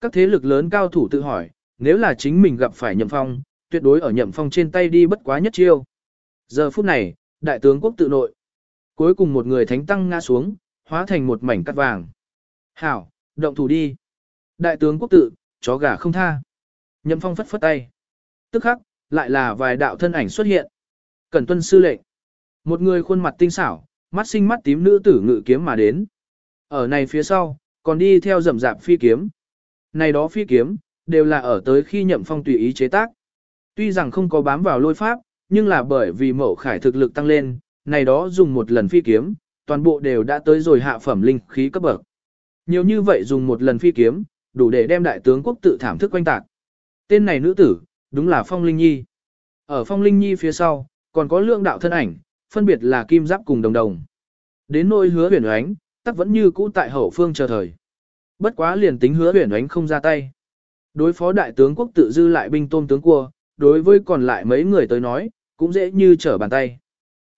Các thế lực lớn cao thủ tự hỏi, nếu là chính mình gặp phải nhậm phong, tuyệt đối ở nhậm phong trên tay đi bất quá nhất chiêu. Giờ phút này, đại tướng quốc tự nội. Cuối cùng một người thánh tăng ngã xuống, hóa thành một mảnh cắt vàng. Hảo, động thủ đi. Đại tướng quốc tự, chó gà không tha. Nhậm phong phất phất tay. Tức khắc, lại là vài đạo thân ảnh xuất hiện. Cẩn tuân sư lệnh. Một người khuôn mặt tinh xảo, mắt xinh mắt tím nữ tử ngự kiếm mà đến. Ở này phía sau, còn đi theo rầm rạp phi kiếm. Này đó phi kiếm, đều là ở tới khi nhậm phong tùy ý chế tác. Tuy rằng không có bám vào lôi pháp, nhưng là bởi vì mẫu khải thực lực tăng lên, này đó dùng một lần phi kiếm, toàn bộ đều đã tới rồi hạ phẩm linh khí cấp bậc. Nhiều như vậy dùng một lần phi kiếm, đủ để đem đại tướng quốc tự thảm thức quanh tạc. Tên này nữ tử, đúng là Phong Linh Nhi. Ở Phong Linh Nhi phía sau, còn có lượng đạo thân ảnh, phân biệt là kim giáp cùng đồng đồng. Đến nỗi hứa huyền oánh, tắc vẫn như cũ tại hậu phương chờ thời. Bất quá liền tính hứa huyền oánh không ra tay. Đối phó đại tướng quốc tự dư lại binh tôm tướng cua, đối với còn lại mấy người tới nói, cũng dễ như trở bàn tay.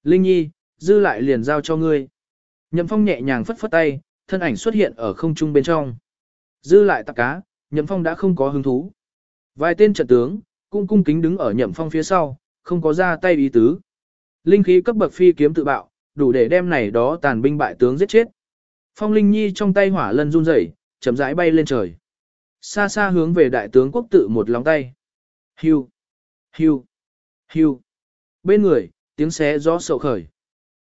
Linh Nhi, dư lại liền giao cho ngươi. Nhậm Phong nhẹ nhàng phất phất tay, thân ảnh xuất hiện ở không trung bên trong. Dư lại tạp cá, Nhậm Phong đã không có hứng thú. Vài tên trận tướng, cung cung kính đứng ở Nhậm Phong phía sau, không có ra tay ý tứ. Linh khí cấp bậc phi kiếm tự bạo, đủ để đem này đó tàn binh bại tướng giết chết. Phong Linh Nhi trong tay hỏa lân run rẩy, chậm rãi bay lên trời. Xa xa hướng về đại tướng quốc tự một lòng tay. Hưu, hưu, hưu. Bên người, tiếng xé gió sầu khởi.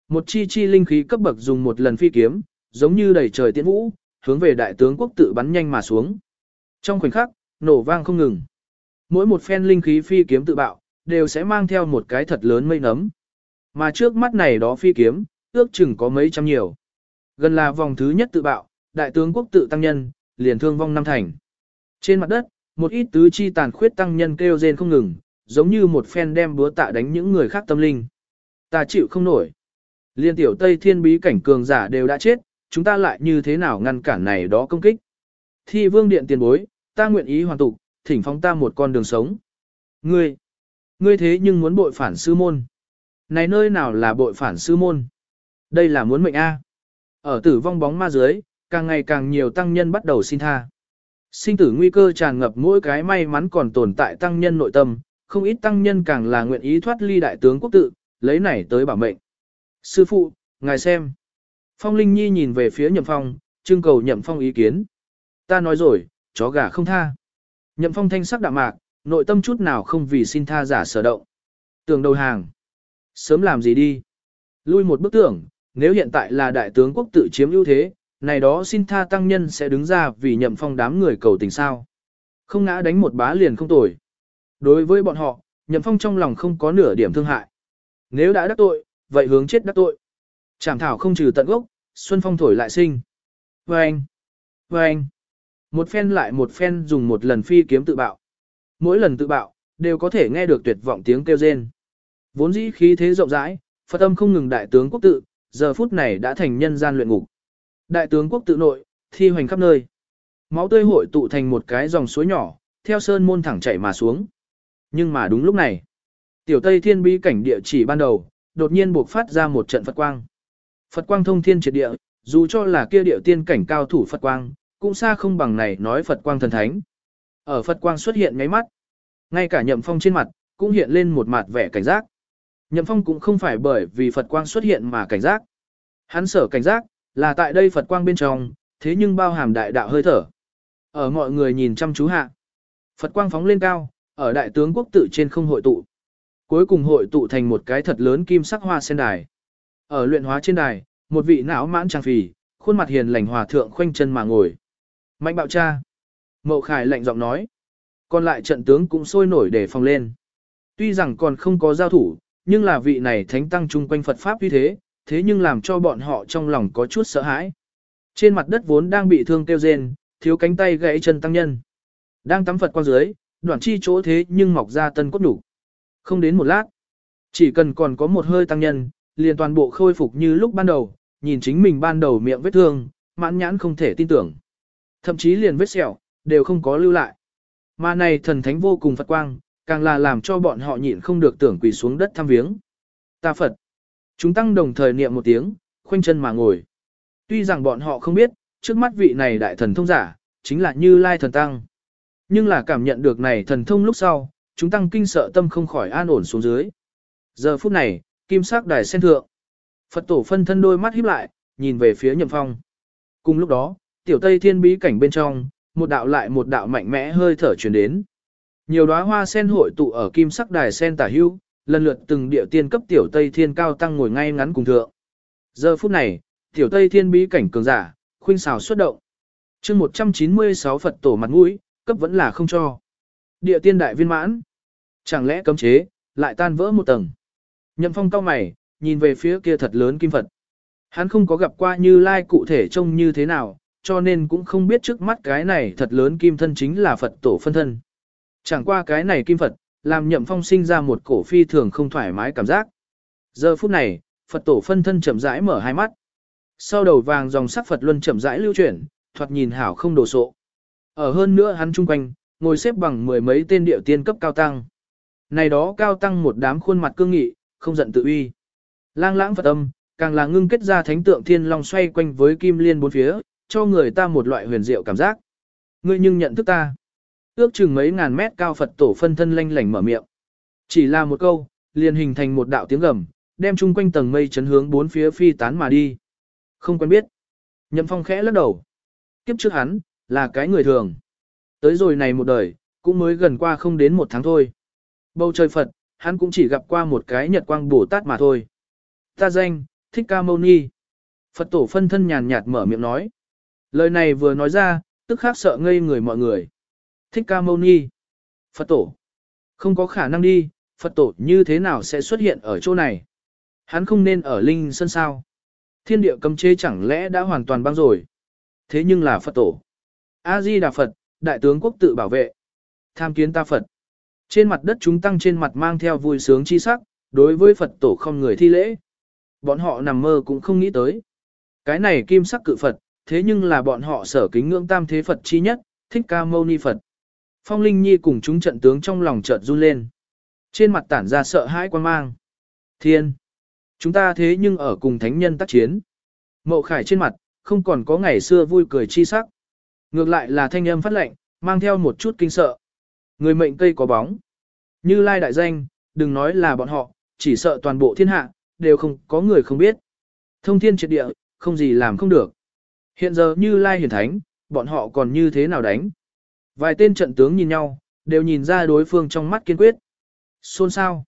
Một chi chi linh khí cấp bậc dùng một lần phi kiếm, giống như đầy trời tiễn vũ, hướng về đại tướng quốc tự bắn nhanh mà xuống. Trong khoảnh khắc, nổ vang không ngừng. Mỗi một phen linh khí phi kiếm tự bạo, đều sẽ mang theo một cái thật lớn mây nấm. Mà trước mắt này đó phi kiếm, ước chừng có mấy trăm nhiều. Gần là vòng thứ nhất tự bạo, đại tướng quốc tự tăng nhân, liền thương vong năm thành. Trên mặt đất, một ít tứ chi tàn khuyết tăng nhân kêu rên không ngừng, giống như một phen đem búa tạ đánh những người khác tâm linh. Ta chịu không nổi. Liên tiểu Tây Thiên bí cảnh cường giả đều đã chết, chúng ta lại như thế nào ngăn cản này đó công kích. Thi vương điện tiền bối, ta nguyện ý hoàn tục, thỉnh phóng ta một con đường sống. Ngươi, ngươi thế nhưng muốn bội phản sư môn. Này nơi nào là bội phản sư môn? Đây là muốn mệnh A. Ở tử vong bóng ma dưới, càng ngày càng nhiều tăng nhân bắt đầu xin tha. Sinh tử nguy cơ tràn ngập mỗi cái may mắn còn tồn tại tăng nhân nội tâm, không ít tăng nhân càng là nguyện ý thoát ly đại tướng quốc tự, lấy này tới bảo mệnh. Sư phụ, ngài xem. Phong Linh Nhi nhìn về phía Nhậm Phong, trưng cầu Nhậm Phong ý kiến. Ta nói rồi, chó gà không tha. Nhậm Phong thanh sắc đạm mạc, nội tâm chút nào không vì xin tha giả sở động. Tường đầu hàng. Sớm làm gì đi. Lui một bức tưởng, nếu hiện tại là đại tướng quốc tự chiếm ưu thế, này đó xin tha tăng nhân sẽ đứng ra vì Nhậm Phong đám người cầu tình sao. Không ngã đánh một bá liền không tồi. Đối với bọn họ, Nhậm Phong trong lòng không có nửa điểm thương hại. Nếu đã đắc tội, vậy hướng chết đắc tội. Trảm thảo không trừ tận gốc, xuân phong thổi lại sinh. Vâng! Vâng! Một phen lại một phen dùng một lần phi kiếm tự bạo. Mỗi lần tự bạo, đều có thể nghe được tuyệt vọng tiếng kêu rên. Vốn dĩ khí thế rộng rãi, Phật âm không ngừng đại tướng quốc tự, giờ phút này đã thành nhân gian luyện ngục. Đại tướng quốc tự nội, thi hoành khắp nơi. Máu tươi hội tụ thành một cái dòng suối nhỏ, theo sơn môn thẳng chảy mà xuống. Nhưng mà đúng lúc này, tiểu Tây Thiên bi cảnh địa chỉ ban đầu, đột nhiên buộc phát ra một trận Phật quang. Phật quang thông thiên triệt địa, dù cho là kia địa tiên cảnh cao thủ Phật quang, cũng xa không bằng này nói Phật quang thần thánh. Ở Phật quang xuất hiện ngay mắt, ngay cả nhậm phong trên mặt, cũng hiện lên một mặt vẻ cảnh giác. Nhậm phong cũng không phải bởi vì Phật quang xuất hiện mà cảnh giác. Hắn sở cảnh giác, là tại đây Phật quang bên trong, thế nhưng bao hàm đại đạo hơi thở. Ở mọi người nhìn chăm chú hạ, Phật quang phóng lên cao, ở đại tướng quốc tự trên không hội tụ. Cuối cùng hội tụ thành một cái thật lớn kim sắc hoa sen đài. Ở luyện hóa trên đài, một vị não mãn trang phì, khuôn mặt hiền lành hòa thượng khoanh chân mà ngồi. Mạnh bạo cha. Mậu Khải lạnh giọng nói. Còn lại trận tướng cũng sôi nổi để phòng lên. Tuy rằng còn không có giao thủ, nhưng là vị này thánh tăng chung quanh Phật Pháp như thế, thế nhưng làm cho bọn họ trong lòng có chút sợ hãi. Trên mặt đất vốn đang bị thương kêu rên, thiếu cánh tay gãy chân tăng nhân. Đang tắm Phật qua dưới, đoạn chi chỗ thế nhưng mọc ra tân cốt đủ. Không đến một lát, chỉ cần còn có một hơi tăng nhân, liền toàn bộ khôi phục như lúc ban đầu, nhìn chính mình ban đầu miệng vết thương, mãn nhãn không thể tin tưởng. Thậm chí liền vết sẹo, đều không có lưu lại. Mà này thần thánh vô cùng Phật quang, càng là làm cho bọn họ nhịn không được tưởng quỳ xuống đất thăm viếng. Ta Phật. Chúng tăng đồng thời niệm một tiếng, khoanh chân mà ngồi. Tuy rằng bọn họ không biết, trước mắt vị này đại thần thông giả, chính là Như Lai thần tăng. Nhưng là cảm nhận được này thần thông lúc sau, chúng tăng kinh sợ tâm không khỏi an ổn xuống dưới. Giờ phút này, kim sắc đài sen thượng. Phật tổ phân thân đôi mắt híp lại, nhìn về phía nhậm phong. Cùng lúc đó, tiểu tây thiên bí cảnh bên trong, một đạo lại một đạo mạnh mẽ hơi thở truyền đến. Nhiều đóa hoa sen hội tụ ở kim sắc đài sen tả hưu, lần lượt từng địa tiên cấp tiểu tây thiên cao tăng ngồi ngay ngắn cùng thượng. Giờ phút này, tiểu tây thiên bí cảnh cường giả, khuynh xào xuất động. chương 196 Phật tổ mặt mũi, cấp vẫn là không cho. Địa tiên đại viên mãn. Chẳng lẽ cấm chế, lại tan vỡ một tầng. Nhậm phong cao mày, nhìn về phía kia thật lớn kim Phật. Hắn không có gặp qua như lai cụ thể trông như thế nào, cho nên cũng không biết trước mắt cái này thật lớn kim thân chính là Phật tổ phân thân. Chẳng qua cái này kim Phật, làm nhậm phong sinh ra một cổ phi thường không thoải mái cảm giác. Giờ phút này, Phật tổ phân thân chậm rãi mở hai mắt. Sau đầu vàng dòng sắc Phật luân chậm rãi lưu chuyển, thoạt nhìn hảo không đồ sộ. Ở hơn nữa hắn chung quanh, ngồi xếp bằng mười mấy tên điệu tiên cấp cao tăng. Này đó cao tăng một đám khuôn mặt cương nghị, không giận tự uy. Lang lãng Phật âm, càng là ngưng kết ra thánh tượng thiên long xoay quanh với kim liên bốn phía, cho người ta một loại huyền diệu cảm giác. Ngươi nhưng nhận thức ta. Ước chừng mấy ngàn mét cao Phật tổ phân thân lanh lảnh mở miệng. Chỉ là một câu, liền hình thành một đạo tiếng gầm, đem chung quanh tầng mây chấn hướng bốn phía phi tán mà đi. Không quen biết. Nhậm phong khẽ lắc đầu. Kiếp trước hắn, là cái người thường. Tới rồi này một đời, cũng mới gần qua không đến một tháng thôi. Bầu trời Phật, hắn cũng chỉ gặp qua một cái nhật quang Bồ Tát mà thôi. Ta danh, Thích Ca Mâu Ni. Phật tổ phân thân nhàn nhạt mở miệng nói. Lời này vừa nói ra, tức khác sợ ngây người mọi người. Thích Ca Mâu Ni. Phật tổ. Không có khả năng đi, Phật tổ như thế nào sẽ xuất hiện ở chỗ này? Hắn không nên ở Linh Sơn sao? Thiên địa cấm chế chẳng lẽ đã hoàn toàn băng rồi? Thế nhưng là Phật tổ. A-di Đà Phật, đại tướng quốc tự bảo vệ. Tham kiến ta Phật. Trên mặt đất chúng tăng trên mặt mang theo vui sướng chi sắc, đối với Phật tổ không người thi lễ. Bọn họ nằm mơ cũng không nghĩ tới. Cái này kim sắc cự Phật, thế nhưng là bọn họ sở kính ngưỡng tam thế Phật chi nhất, thích ca mâu ni Phật. Phong Linh Nhi cùng chúng trận tướng trong lòng chợt run lên. Trên mặt tản ra sợ hãi quan mang. Thiên! Chúng ta thế nhưng ở cùng thánh nhân tác chiến. Mậu khải trên mặt, không còn có ngày xưa vui cười chi sắc. Ngược lại là thanh âm phát lệnh, mang theo một chút kinh sợ. Người mệnh cây có bóng. Như lai đại danh, đừng nói là bọn họ, chỉ sợ toàn bộ thiên hạ, đều không có người không biết. Thông thiên triệt địa, không gì làm không được. Hiện giờ như lai hiển thánh, bọn họ còn như thế nào đánh. Vài tên trận tướng nhìn nhau, đều nhìn ra đối phương trong mắt kiên quyết. Xôn sao.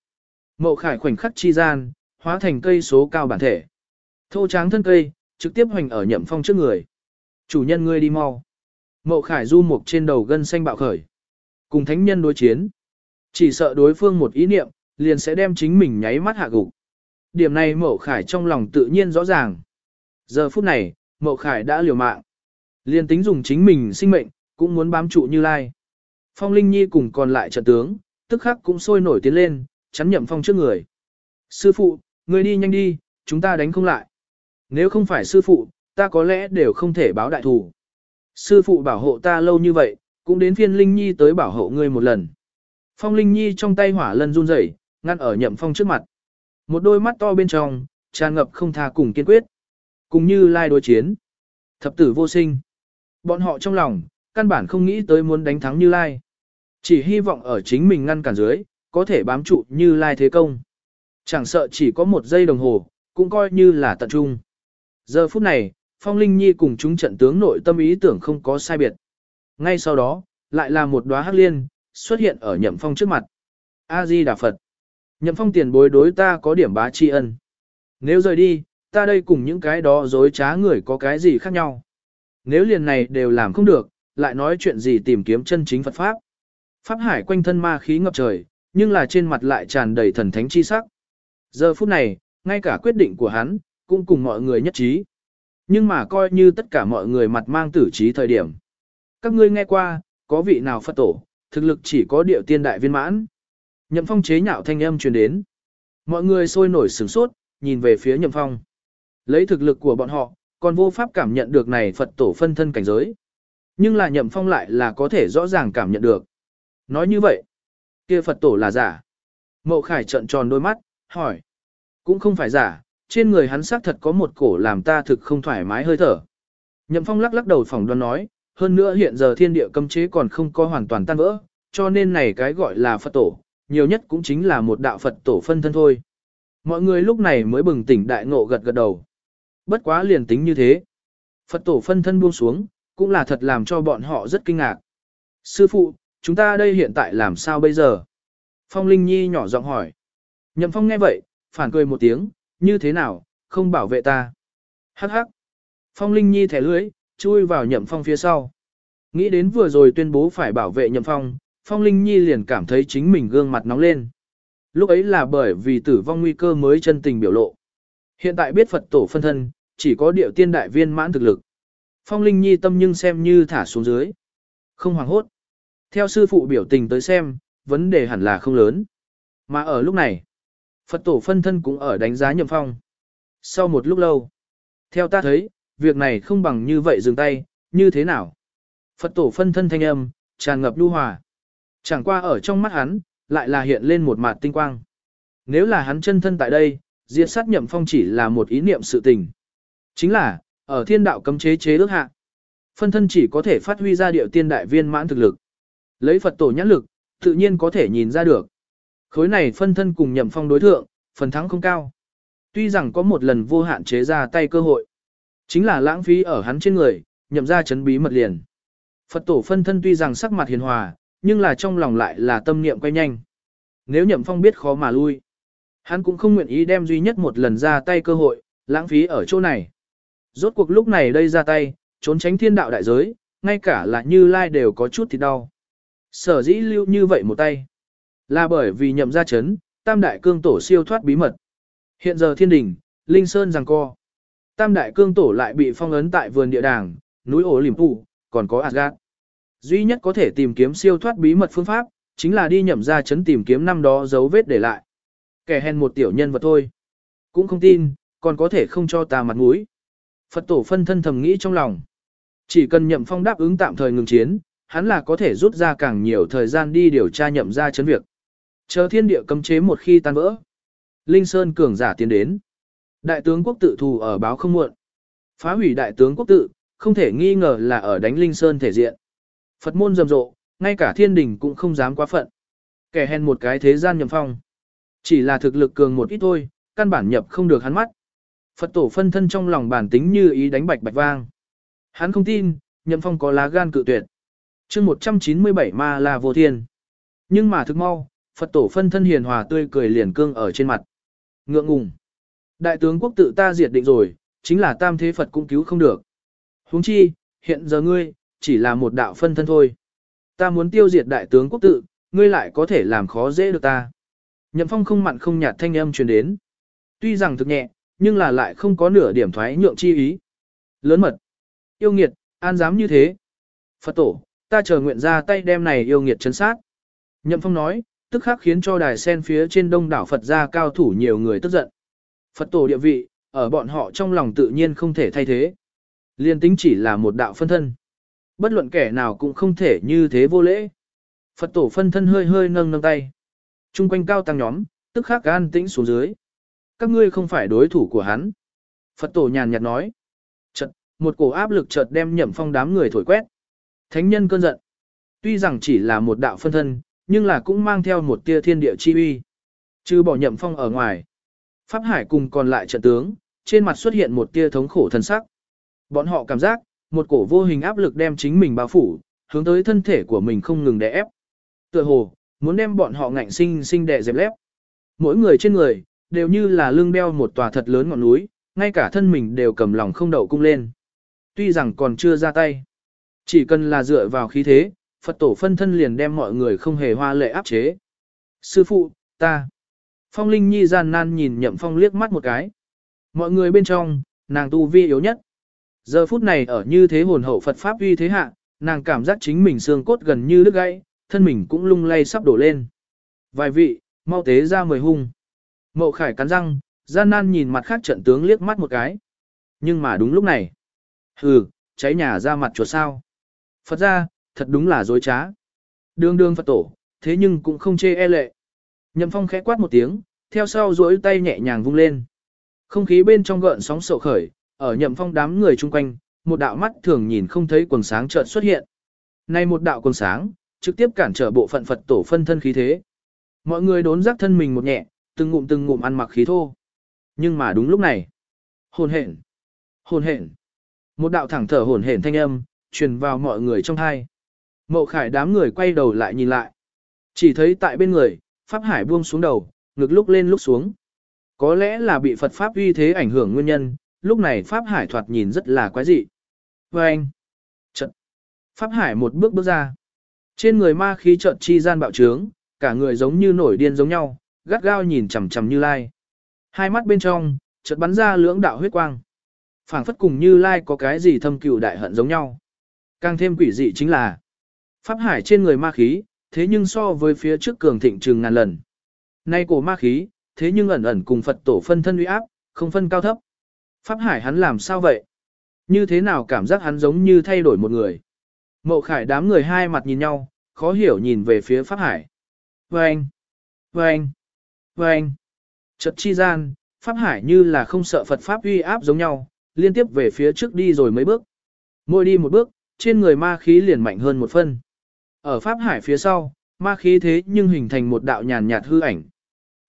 Mậu khải khoảnh khắc chi gian, hóa thành cây số cao bản thể. Thô tráng thân cây, trực tiếp hoành ở nhậm phong trước người. Chủ nhân ngươi đi mau. Mậu khải du mục trên đầu gân xanh bạo khởi. Cùng thánh nhân đối chiến. Chỉ sợ đối phương một ý niệm, liền sẽ đem chính mình nháy mắt hạ gục. Điểm này mậu khải trong lòng tự nhiên rõ ràng. Giờ phút này, mậu khải đã liều mạng. Liền tính dùng chính mình sinh mệnh, cũng muốn bám trụ như lai. Phong Linh Nhi cùng còn lại trận tướng, tức khắc cũng sôi nổi tiến lên, chắn nhậm phong trước người. Sư phụ, người đi nhanh đi, chúng ta đánh không lại. Nếu không phải sư phụ, ta có lẽ đều không thể báo đại thủ. Sư phụ bảo hộ ta lâu như vậy, cũng đến phiên Linh Nhi tới bảo hộ ngươi một lần. Phong Linh Nhi trong tay hỏa lân run rẩy, ngăn ở nhậm phong trước mặt. Một đôi mắt to bên trong, tràn ngập không tha cùng kiên quyết. Cùng như lai đối chiến. Thập tử vô sinh. Bọn họ trong lòng, căn bản không nghĩ tới muốn đánh thắng như lai. Chỉ hy vọng ở chính mình ngăn cản dưới, có thể bám trụ như lai thế công. Chẳng sợ chỉ có một giây đồng hồ, cũng coi như là tận trung. Giờ phút này, Phong Linh Nhi cùng chúng trận tướng nội tâm ý tưởng không có sai biệt. Ngay sau đó, lại là một đóa hắc liên, xuất hiện ở nhậm phong trước mặt. A-di Đà Phật. Nhậm phong tiền bối đối ta có điểm bá tri ân. Nếu rời đi, ta đây cùng những cái đó dối trá người có cái gì khác nhau. Nếu liền này đều làm không được, lại nói chuyện gì tìm kiếm chân chính Phật Pháp. Pháp hải quanh thân ma khí ngập trời, nhưng là trên mặt lại tràn đầy thần thánh chi sắc. Giờ phút này, ngay cả quyết định của hắn, cũng cùng mọi người nhất trí. Nhưng mà coi như tất cả mọi người mặt mang tử trí thời điểm. Các ngươi nghe qua, có vị nào Phật tổ, thực lực chỉ có điệu tiên đại viên mãn. Nhậm phong chế nhạo thanh âm truyền đến. Mọi người sôi nổi sửng sốt, nhìn về phía nhậm phong. Lấy thực lực của bọn họ, còn vô pháp cảm nhận được này Phật tổ phân thân cảnh giới. Nhưng là nhậm phong lại là có thể rõ ràng cảm nhận được. Nói như vậy, kia Phật tổ là giả. Mộ Khải trợn tròn đôi mắt, hỏi. Cũng không phải giả, trên người hắn xác thật có một cổ làm ta thực không thoải mái hơi thở. Nhậm phong lắc lắc đầu phỏng đoán nói, hơn nữa hiện giờ thiên địa cấm chế còn không có hoàn toàn tan vỡ, cho nên này cái gọi là Phật tổ, nhiều nhất cũng chính là một đạo Phật tổ phân thân thôi. Mọi người lúc này mới bừng tỉnh đại ngộ gật gật đầu. Bất quá liền tính như thế. Phật tổ phân thân buông xuống, cũng là thật làm cho bọn họ rất kinh ngạc. Sư phụ, chúng ta đây hiện tại làm sao bây giờ? Phong Linh Nhi nhỏ giọng hỏi. Nhậm Phong nghe vậy, phản cười một tiếng, như thế nào, không bảo vệ ta. Hắc hắc. Phong Linh Nhi thẻ lưới, chui vào Nhậm Phong phía sau. Nghĩ đến vừa rồi tuyên bố phải bảo vệ Nhậm Phong, Phong Linh Nhi liền cảm thấy chính mình gương mặt nóng lên. Lúc ấy là bởi vì tử vong nguy cơ mới chân tình biểu lộ. Hiện tại biết Phật tổ phân thân, chỉ có điệu tiên đại viên mãn thực lực. Phong Linh Nhi tâm nhưng xem như thả xuống dưới. Không hoảng hốt. Theo sư phụ biểu tình tới xem, vấn đề hẳn là không lớn. Mà ở lúc này, Phật tổ phân thân cũng ở đánh giá nhậm phong. Sau một lúc lâu, theo ta thấy, việc này không bằng như vậy dừng tay, như thế nào? Phật tổ phân thân thanh âm, tràn ngập lưu hòa. Chẳng qua ở trong mắt hắn, lại là hiện lên một mặt tinh quang. Nếu là hắn chân thân tại đây, diệt sát nhậm phong chỉ là một ý niệm sự tình. Chính là, ở thiên đạo cấm chế chế ước hạ. Phân thân chỉ có thể phát huy ra điệu tiên đại viên mãn thực lực. Lấy Phật tổ nhãn lực, tự nhiên có thể nhìn ra được. Khối này phân thân cùng nhậm phong đối thượng, phần thắng không cao. Tuy rằng có một lần vô hạn chế ra tay cơ hội. Chính là lãng phí ở hắn trên người, nhậm ra chấn bí mật liền. Phật tổ phân thân tuy rằng sắc mặt hiền hòa, nhưng là trong lòng lại là tâm niệm quay nhanh. Nếu nhậm phong biết khó mà lui, hắn cũng không nguyện ý đem duy nhất một lần ra tay cơ hội, lãng phí ở chỗ này. Rốt cuộc lúc này đây ra tay, trốn tránh thiên đạo đại giới, ngay cả là như lai đều có chút thì đau. Sở dĩ lưu như vậy một tay, là bởi vì nhậm ra chấn, tam đại cương tổ siêu thoát bí mật. Hiện giờ thiên đình, linh sơn giằng co. Tam đại cương tổ lại bị phong ấn tại vườn địa đàng, núi ổ liềm tụ, còn có Asgard. Duy nhất có thể tìm kiếm siêu thoát bí mật phương pháp, chính là đi nhậm ra chấn tìm kiếm năm đó dấu vết để lại. Kẻ hèn một tiểu nhân vật thôi. Cũng không tin, còn có thể không cho ta mặt mũi. Phật tổ phân thân thầm nghĩ trong lòng. Chỉ cần nhậm phong đáp ứng tạm thời ngừng chiến, hắn là có thể rút ra càng nhiều thời gian đi điều tra nhậm ra chấn việc. Chờ thiên địa cấm chế một khi tan vỡ. Linh Sơn cường giả tiến đến. Đại tướng quốc tự thù ở báo không muộn. Phá hủy đại tướng quốc tự, không thể nghi ngờ là ở đánh Linh Sơn thể diện. Phật môn rầm rộ, ngay cả thiên đình cũng không dám quá phận. Kẻ hèn một cái thế gian nhậm phong. Chỉ là thực lực cường một ít thôi, căn bản nhập không được hắn mắt. Phật tổ phân thân trong lòng bản tính như ý đánh bạch bạch vang. Hắn không tin, nhậm phong có lá gan cự tuyệt. chương 197 ma là vô thiên. Nhưng mà thực mau, Phật tổ phân thân hiền hòa tươi cười liền cương ở trên mặt. Ngượng ngùng. Đại tướng quốc tự ta diệt định rồi, chính là tam thế Phật cũng cứu không được. huống chi, hiện giờ ngươi, chỉ là một đạo phân thân thôi. Ta muốn tiêu diệt đại tướng quốc tự, ngươi lại có thể làm khó dễ được ta. Nhậm phong không mặn không nhạt thanh âm truyền đến. Tuy rằng thực nhẹ, nhưng là lại không có nửa điểm thoái nhượng chi ý. Lớn mật. Yêu nghiệt, an dám như thế. Phật tổ, ta chờ nguyện ra tay đem này yêu nghiệt chấn sát. Nhậm phong nói, tức khắc khiến cho đài sen phía trên đông đảo Phật gia cao thủ nhiều người tức giận. Phật tổ địa vị, ở bọn họ trong lòng tự nhiên không thể thay thế. Liên tính chỉ là một đạo phân thân. Bất luận kẻ nào cũng không thể như thế vô lễ. Phật tổ phân thân hơi hơi nâng nâng tay. Trung quanh cao tăng nhóm, tức khắc an tĩnh xuống dưới. Các ngươi không phải đối thủ của hắn. Phật tổ nhàn nhạt nói. Chật, một cổ áp lực chợt đem nhậm phong đám người thổi quét. Thánh nhân cơn giận. Tuy rằng chỉ là một đạo phân thân, nhưng là cũng mang theo một tia thiên địa chi uy. Chứ bỏ nhậm phong ở ngoài. Pháp Hải cùng còn lại trận tướng, trên mặt xuất hiện một tia thống khổ thân sắc. Bọn họ cảm giác, một cổ vô hình áp lực đem chính mình bao phủ, hướng tới thân thể của mình không ngừng đè ép. Tựa hồ, muốn đem bọn họ ngạnh sinh sinh đè dẹp lép. Mỗi người trên người, đều như là lưng đeo một tòa thật lớn ngọn núi, ngay cả thân mình đều cầm lòng không đậu cung lên. Tuy rằng còn chưa ra tay, chỉ cần là dựa vào khí thế, Phật tổ phân thân liền đem mọi người không hề hoa lệ áp chế. Sư phụ, ta. Phong Linh Nhi gian nan nhìn nhậm phong liếc mắt một cái. Mọi người bên trong, nàng tu vi yếu nhất. Giờ phút này ở như thế hồn hậu Phật Pháp uy thế hạ, nàng cảm giác chính mình xương cốt gần như đứt gãy, thân mình cũng lung lay sắp đổ lên. Vài vị, mau tế ra mười hung. Mậu khải cắn răng, gian nan nhìn mặt khác trận tướng liếc mắt một cái. Nhưng mà đúng lúc này. Hừ, cháy nhà ra mặt chuột sao. Phật ra, thật đúng là dối trá. Đường đường Phật tổ, thế nhưng cũng không chê e lệ. Nhậm phong khẽ quát một tiếng, theo sau duỗi tay nhẹ nhàng vung lên. Không khí bên trong gợn sóng sậu khởi, ở nhậm phong đám người chung quanh, một đạo mắt thường nhìn không thấy quần sáng chợt xuất hiện. Nay một đạo quần sáng, trực tiếp cản trở bộ phận Phật tổ phân thân khí thế. Mọi người đốn giác thân mình một nhẹ, từng ngụm từng ngụm ăn mặc khí thô. Nhưng mà đúng lúc này, hồn hển, hồn hển, một đạo thẳng thở hồn hển thanh âm, truyền vào mọi người trong thai. Mậu khải đám người quay đầu lại nhìn lại. Chỉ thấy tại bên người, Pháp Hải buông xuống đầu, ngực lúc lên lúc xuống. Có lẽ là bị Phật Pháp uy thế ảnh hưởng nguyên nhân, lúc này Pháp Hải thoạt nhìn rất là quái dị. Và anh, trận. Pháp Hải một bước bước ra. Trên người ma khí trận chi gian bạo trướng, cả người giống như nổi điên giống nhau, gắt gao nhìn chằm chằm Như Lai. Hai mắt bên trong, chợt bắn ra lưỡng đạo huyết quang. phảng phất cùng Như Lai có cái gì thâm cừu đại hận giống nhau. Càng thêm quỷ dị chính là, Pháp Hải trên người ma khí, thế nhưng so với phía trước cường thịnh trừng ngàn lần. Nay cổ ma khí, thế nhưng ẩn ẩn cùng Phật tổ phân thân uy áp, không phân cao thấp. Pháp Hải hắn làm sao vậy? Như thế nào cảm giác hắn giống như thay đổi một người? Mậu Khải đám người hai mặt nhìn nhau, khó hiểu nhìn về phía Pháp Hải. Vâng! Vâng! Vâng! Chật chi gian, Pháp Hải như là không sợ Phật Pháp uy áp giống nhau, liên tiếp về phía trước đi rồi mấy bước. Mỗi đi một bước, trên người ma khí liền mạnh hơn một phân. Ở Pháp Hải phía sau, ma khí thế nhưng hình thành một đạo nhàn nhạt hư ảnh.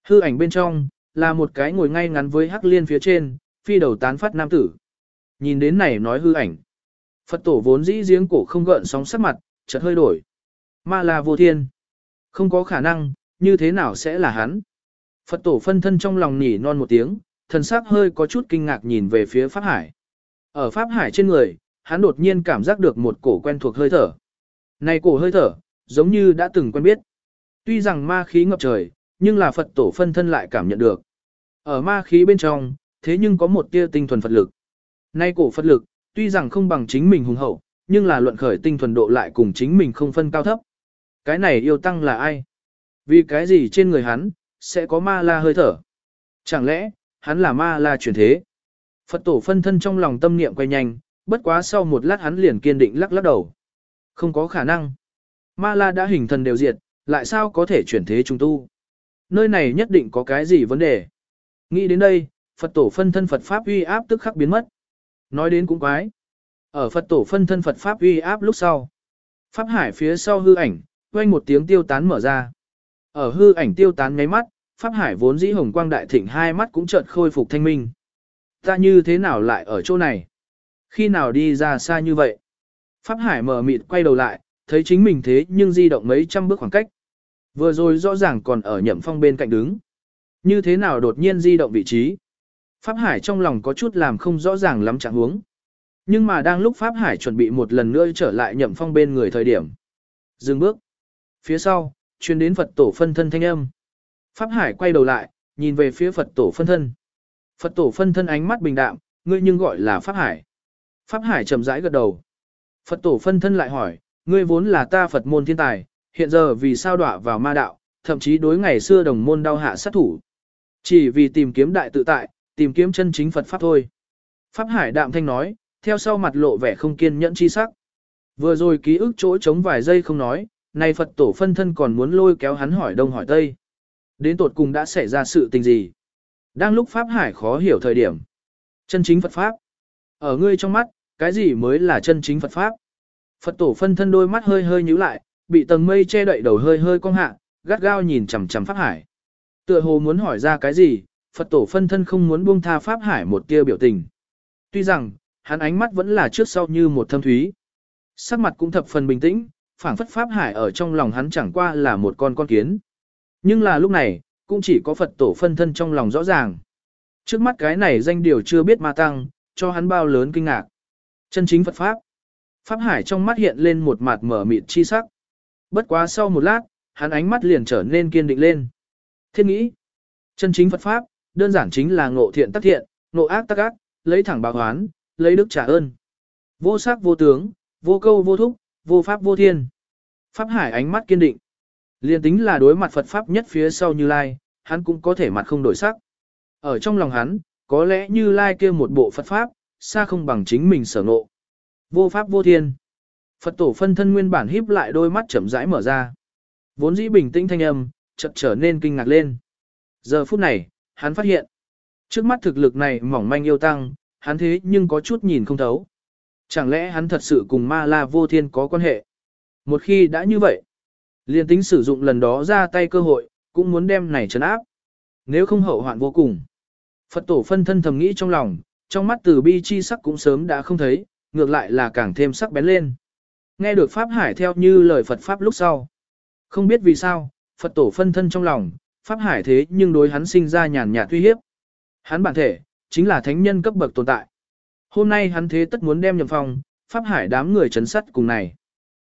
Hư ảnh bên trong, là một cái ngồi ngay ngắn với hắc liên phía trên, phi đầu tán phát nam tử. Nhìn đến này nói hư ảnh. Phật tổ vốn dĩ giếng cổ không gợn sóng sắc mặt, chợt hơi đổi. Ma là vô thiên. Không có khả năng, như thế nào sẽ là hắn? Phật tổ phân thân trong lòng nỉ non một tiếng, thần sắc hơi có chút kinh ngạc nhìn về phía Pháp Hải. Ở Pháp Hải trên người, hắn đột nhiên cảm giác được một cổ quen thuộc hơi thở. Này cổ hơi thở, giống như đã từng quen biết. Tuy rằng ma khí ngập trời, nhưng là Phật tổ phân thân lại cảm nhận được. Ở ma khí bên trong, thế nhưng có một tia tinh thuần Phật lực. Nay cổ Phật lực, tuy rằng không bằng chính mình hùng hậu, nhưng là luận khởi tinh thuần độ lại cùng chính mình không phân cao thấp. Cái này yêu tăng là ai? Vì cái gì trên người hắn, sẽ có ma la hơi thở? Chẳng lẽ, hắn là ma la chuyển thế? Phật tổ phân thân trong lòng tâm niệm quay nhanh, bất quá sau một lát hắn liền kiên định lắc lắc đầu. Không có khả năng. Ma la đã hình thần đều diệt, lại sao có thể chuyển thế trung tu? Nơi này nhất định có cái gì vấn đề? Nghĩ đến đây, Phật tổ phân thân Phật Pháp uy áp tức khắc biến mất. Nói đến cũng quái. Ở Phật tổ phân thân Phật Pháp uy áp lúc sau. Pháp hải phía sau hư ảnh, quanh một tiếng tiêu tán mở ra. Ở hư ảnh tiêu tán ngáy mắt, Pháp hải vốn dĩ hồng quang đại thịnh hai mắt cũng chợt khôi phục thanh minh. Ta như thế nào lại ở chỗ này? Khi nào đi ra xa như vậy? Pháp hải mở mịt quay đầu lại, thấy chính mình thế nhưng di động mấy trăm bước khoảng cách. Vừa rồi rõ ràng còn ở nhậm phong bên cạnh đứng. Như thế nào đột nhiên di động vị trí? Pháp Hải trong lòng có chút làm không rõ ràng lắm trạng huống. Nhưng mà đang lúc Pháp Hải chuẩn bị một lần nữa trở lại nhậm phong bên người thời điểm. Dừng bước. Phía sau, chuyên đến Phật tổ phân thân thanh âm. Pháp Hải quay đầu lại, nhìn về phía Phật tổ phân thân. Phật tổ phân thân ánh mắt bình đạm, ngươi nhưng gọi là Pháp Hải. Pháp Hải chậm rãi gật đầu. Phật tổ phân thân lại hỏi, ngươi vốn là ta Phật môn thiên tài, hiện giờ vì sao đọa vào ma đạo, thậm chí đối ngày xưa đồng môn đau hạ sát thủ. Chỉ vì tìm kiếm đại tự tại, tìm kiếm chân chính Phật Pháp thôi. Pháp Hải đạm thanh nói, theo sau mặt lộ vẻ không kiên nhẫn chi sắc. Vừa rồi ký ức chỗ trống vài giây không nói, nay Phật tổ phân thân còn muốn lôi kéo hắn hỏi đông hỏi tây. Đến tột cùng đã xảy ra sự tình gì? Đang lúc Pháp Hải khó hiểu thời điểm. Chân chính Phật Pháp. Ở ngươi trong mắt, cái gì mới là chân chính Phật Pháp? Phật tổ phân thân đôi mắt hơi hơi nhíu lại, bị tầng mây che đậy đầu hơi hơi cong hạ, gắt gao nhìn chằm chằm Pháp Hải. Tựa hồ muốn hỏi ra cái gì, Phật tổ phân thân không muốn buông tha Pháp Hải một tia biểu tình. Tuy rằng, hắn ánh mắt vẫn là trước sau như một thâm thúy. Sắc mặt cũng thập phần bình tĩnh, phảng phất Pháp Hải ở trong lòng hắn chẳng qua là một con con kiến. Nhưng là lúc này, cũng chỉ có Phật tổ phân thân trong lòng rõ ràng. Trước mắt cái này danh điều chưa biết ma tăng, cho hắn bao lớn kinh ngạc. Chân chính Phật Pháp. Pháp Hải trong mắt hiện lên một mặt mở mịt chi sắc. Bất quá sau một lát, hắn ánh mắt liền trở nên kiên định lên. Thiên nghĩ, chân chính Phật Pháp, đơn giản chính là ngộ thiện tác thiện, ngộ ác tác ác, lấy thẳng báo hoán, lấy đức trả ơn. Vô sắc vô tướng, vô câu vô thúc, vô pháp vô thiên. Pháp Hải ánh mắt kiên định. Liên tính là đối mặt Phật Pháp nhất phía sau Như Lai, hắn cũng có thể mặt không đổi sắc. Ở trong lòng hắn, có lẽ Như Lai kia một bộ Phật Pháp, xa không bằng chính mình sở ngộ. Vô Pháp vô thiên. Phật tổ phân thân nguyên bản híp lại đôi mắt chậm rãi mở ra. Vốn dĩ bình tĩnh thanh âm, chợt trở nên kinh ngạc lên. Giờ phút này, hắn phát hiện. Trước mắt thực lực này mỏng manh yêu tăng, hắn thế nhưng có chút nhìn không thấu. Chẳng lẽ hắn thật sự cùng ma la vô thiên có quan hệ? Một khi đã như vậy, liên tính sử dụng lần đó ra tay cơ hội, cũng muốn đem này trấn áp. Nếu không hậu hoạn vô cùng. Phật tổ phân thân thầm nghĩ trong lòng, trong mắt từ bi chi sắc cũng sớm đã không thấy, ngược lại là càng thêm sắc bén lên. Nghe được Pháp Hải theo như lời Phật Pháp lúc sau. Không biết vì sao, Phật tổ phân thân trong lòng, Pháp Hải thế nhưng đối hắn sinh ra nhàn nhạt uy hiếp. Hắn bản thể, chính là thánh nhân cấp bậc tồn tại. Hôm nay hắn thế tất muốn đem nhậm phong, Pháp Hải đám người chấn sắt cùng này.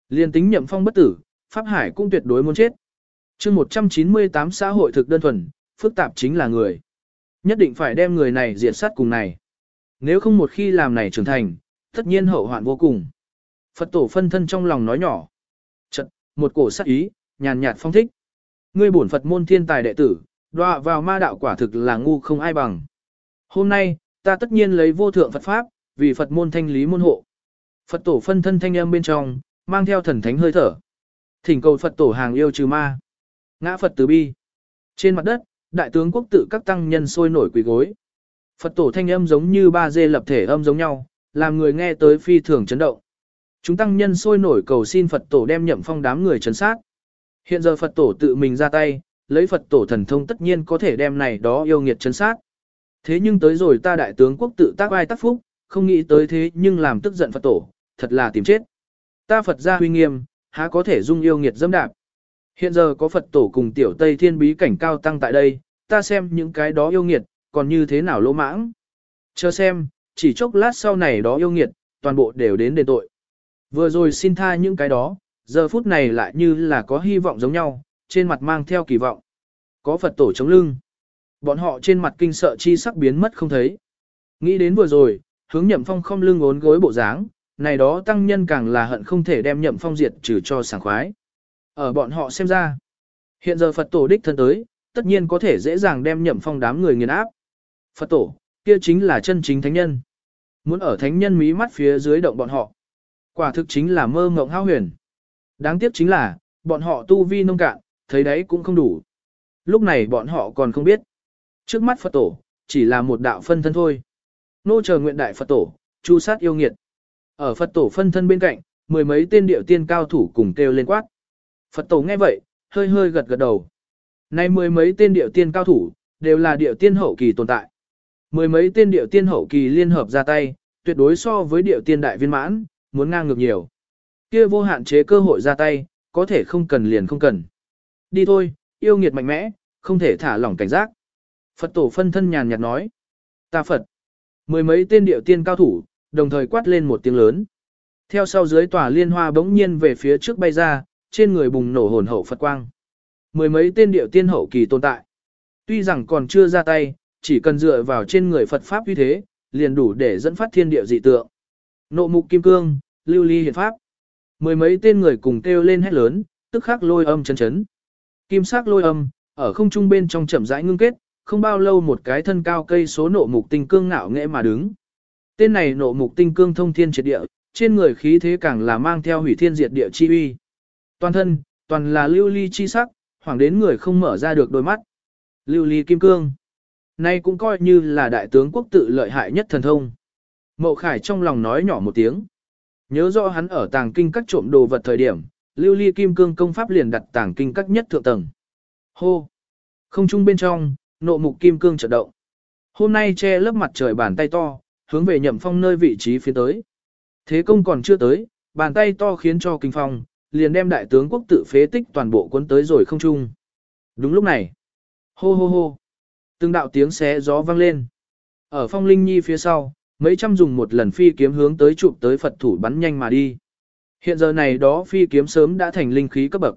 Liên tính nhậm phong bất tử, Pháp Hải cũng tuyệt đối muốn chết. chương 198 xã hội thực đơn thuần, phức tạp chính là người. Nhất định phải đem người này diệt sát cùng này. Nếu không một khi làm này trưởng thành, tất nhiên hậu hoạn vô cùng. Phật tổ phân thân trong lòng nói nhỏ. Chật, một cổ sát ý, nhàn nhạt phong thích. Ngươi bổn Phật môn thiên tài đệ tử, đọa vào ma đạo quả thực là ngu không ai bằng. Hôm nay, ta tất nhiên lấy vô thượng Phật Pháp, vì Phật môn thanh lý môn hộ. Phật tổ phân thân thanh âm bên trong, mang theo thần thánh hơi thở. Thỉnh cầu Phật tổ hàng yêu trừ ma. Ngã Phật từ bi. Trên mặt đất, đại tướng quốc tự các tăng nhân sôi nổi quỳ gối. Phật tổ thanh âm giống như ba dê lập thể âm giống nhau, làm người nghe tới phi thường chấn động. Chúng tăng nhân sôi nổi cầu xin Phật tổ đem nhậm phong đám người chấn sát. Hiện giờ Phật tổ tự mình ra tay, lấy Phật tổ thần thông tất nhiên có thể đem này đó yêu nghiệt chấn sát. Thế nhưng tới rồi ta đại tướng quốc tự tác ai tác phúc, không nghĩ tới thế nhưng làm tức giận Phật tổ, thật là tìm chết. Ta Phật gia huy nghiêm, há có thể dung yêu nghiệt dâm đạp. Hiện giờ có Phật tổ cùng tiểu Tây Thiên bí cảnh cao tăng tại đây, ta xem những cái đó yêu nghiệt, còn như thế nào lỗ mãng. Chờ xem, chỉ chốc lát sau này đó yêu nghiệt, toàn bộ đều đến đền tội. Vừa rồi xin tha những cái đó, giờ phút này lại như là có hy vọng giống nhau, trên mặt mang theo kỳ vọng. Có Phật tổ chống lưng. Bọn họ trên mặt kinh sợ chi sắc biến mất không thấy. Nghĩ đến vừa rồi, hướng nhậm phong không lưng ốn gối bộ dáng, này đó tăng nhân càng là hận không thể đem nhậm phong diệt trừ cho sảng khoái. Ở bọn họ xem ra, hiện giờ Phật tổ đích thân tới, tất nhiên có thể dễ dàng đem nhậm phong đám người nghiền áp. Phật tổ, kia chính là chân chính thánh nhân. Muốn ở thánh nhân mí mắt phía dưới động bọn họ. Quả thực chính là mơ mộng hao huyền. Đáng tiếc chính là, bọn họ tu vi nông cạn, thấy đấy cũng không đủ. Lúc này bọn họ còn không biết. Trước mắt Phật tổ, chỉ là một đạo phân thân thôi. Nô chờ nguyện đại Phật tổ, chu sát yêu nghiệt. Ở Phật tổ phân thân bên cạnh, mười mấy tên điệu tiên cao thủ cùng kêu lên quát. Phật tổ nghe vậy, hơi hơi gật gật đầu. Nay mười mấy tên điệu tiên cao thủ, đều là điệu tiên hậu kỳ tồn tại. Mười mấy tên điệu tiên hậu kỳ liên hợp ra tay, tuyệt đối so với điệu tiên đại viên mãn, muốn ngang ngược nhiều. Kia vô hạn chế cơ hội ra tay, có thể không cần liền không cần. Đi thôi, yêu nghiệt mạnh mẽ, không thể thả lỏng cảnh giác. Phật tổ phân thân nhàn nhạt nói. Ta Phật. Mười mấy tên điệu tiên cao thủ, đồng thời quát lên một tiếng lớn. Theo sau dưới tòa liên hoa bỗng nhiên về phía trước bay ra, trên người bùng nổ hồn hậu Phật quang. Mười mấy tên điệu tiên hậu kỳ tồn tại. Tuy rằng còn chưa ra tay, chỉ cần dựa vào trên người Phật Pháp như thế, liền đủ để dẫn phát thiên địa dị tượng. Nộ mục kim cương, lưu ly hiện pháp. Mười mấy tên người cùng kêu lên hét lớn, tức khắc lôi âm chấn chấn. Kim sắc lôi âm, ở không trung bên trong chậm rãi ngưng kết, không bao lâu một cái thân cao cây số nộ mục tinh cương ngạo nghệ mà đứng. Tên này nộ mục tinh cương thông thiên triệt địa, trên người khí thế càng là mang theo hủy thiên diệt địa chi uy. Toàn thân, toàn là lưu ly chi sắc, hoàng đến người không mở ra được đôi mắt. Lưu ly kim cương. Nay cũng coi như là đại tướng quốc tự lợi hại nhất thần thông. Mậu Khải trong lòng nói nhỏ một tiếng. Nhớ rõ hắn ở tàng kinh các trộm đồ vật thời điểm, lưu ly kim cương công pháp liền đặt tàng kinh các nhất thượng tầng. Hô! Không trung bên trong, nộ mục kim cương chợt động. Hôm nay che lớp mặt trời bàn tay to, hướng về nhậm phong nơi vị trí phía tới. Thế công còn chưa tới, bàn tay to khiến cho kinh phong, liền đem đại tướng quốc tự phế tích toàn bộ quân tới rồi không trung. Đúng lúc này, hô hô hô, từng đạo tiếng xé gió vang lên. Ở phong linh nhi phía sau, mấy trăm dùng một lần phi kiếm hướng tới chụp tới Phật thủ bắn nhanh mà đi. Hiện giờ này đó phi kiếm sớm đã thành linh khí cấp bậc.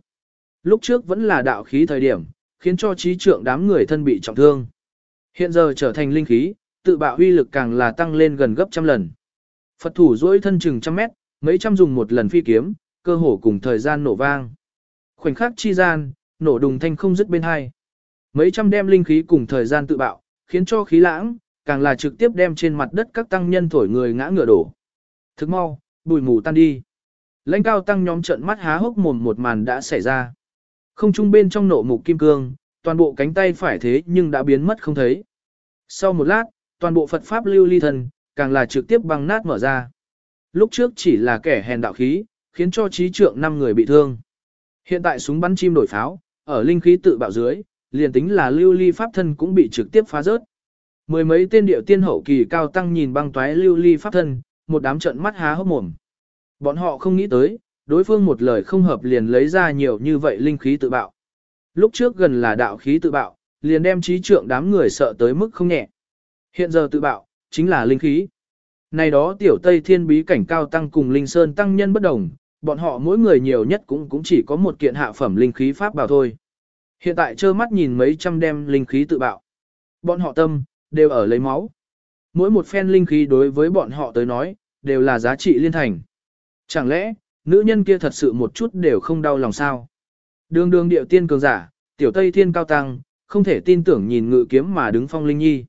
Lúc trước vẫn là đạo khí thời điểm, khiến cho trí trượng đám người thân bị trọng thương. Hiện giờ trở thành linh khí, tự bạo huy lực càng là tăng lên gần gấp trăm lần. Phật thủ duỗi thân chừng trăm mét, mấy trăm dùng một lần phi kiếm, cơ hồ cùng thời gian nổ vang. Khoảnh khắc chi gian, nổ đùng thanh không dứt bên hai. Mấy trăm đem linh khí cùng thời gian tự bạo, khiến cho khí lãng, càng là trực tiếp đem trên mặt đất các tăng nhân thổi người ngã ngựa đổ. Thức mau, bùi mù tan đi. Lãnh cao tăng nhóm trận mắt há hốc mồm một màn đã xảy ra. Không trung bên trong nộ mục kim cương, toàn bộ cánh tay phải thế nhưng đã biến mất không thấy. Sau một lát, toàn bộ Phật Pháp lưu ly thần, càng là trực tiếp băng nát mở ra. Lúc trước chỉ là kẻ hèn đạo khí, khiến cho trí trượng năm người bị thương. Hiện tại súng bắn chim đổi pháo, ở linh khí tự bạo dưới, liền tính là lưu ly pháp thân cũng bị trực tiếp phá rớt. Mười mấy tên điệu tiên hậu kỳ cao tăng nhìn băng toái lưu ly pháp thân, một đám trận mắt há hốc mồm. Bọn họ không nghĩ tới, đối phương một lời không hợp liền lấy ra nhiều như vậy linh khí tự bạo. Lúc trước gần là đạo khí tự bạo, liền đem trí trượng đám người sợ tới mức không nhẹ. Hiện giờ tự bạo, chính là linh khí. Này đó tiểu Tây Thiên bí cảnh cao tăng cùng Linh Sơn tăng nhân bất đồng, bọn họ mỗi người nhiều nhất cũng cũng chỉ có một kiện hạ phẩm linh khí pháp bảo thôi. Hiện tại trơ mắt nhìn mấy trăm đem linh khí tự bạo. Bọn họ tâm, đều ở lấy máu. Mỗi một phen linh khí đối với bọn họ tới nói, đều là giá trị liên thành. Chẳng lẽ, nữ nhân kia thật sự một chút đều không đau lòng sao? Đường đường điệu tiên cường giả, tiểu Tây Thiên cao tăng, không thể tin tưởng nhìn ngự kiếm mà đứng phong linh nhi.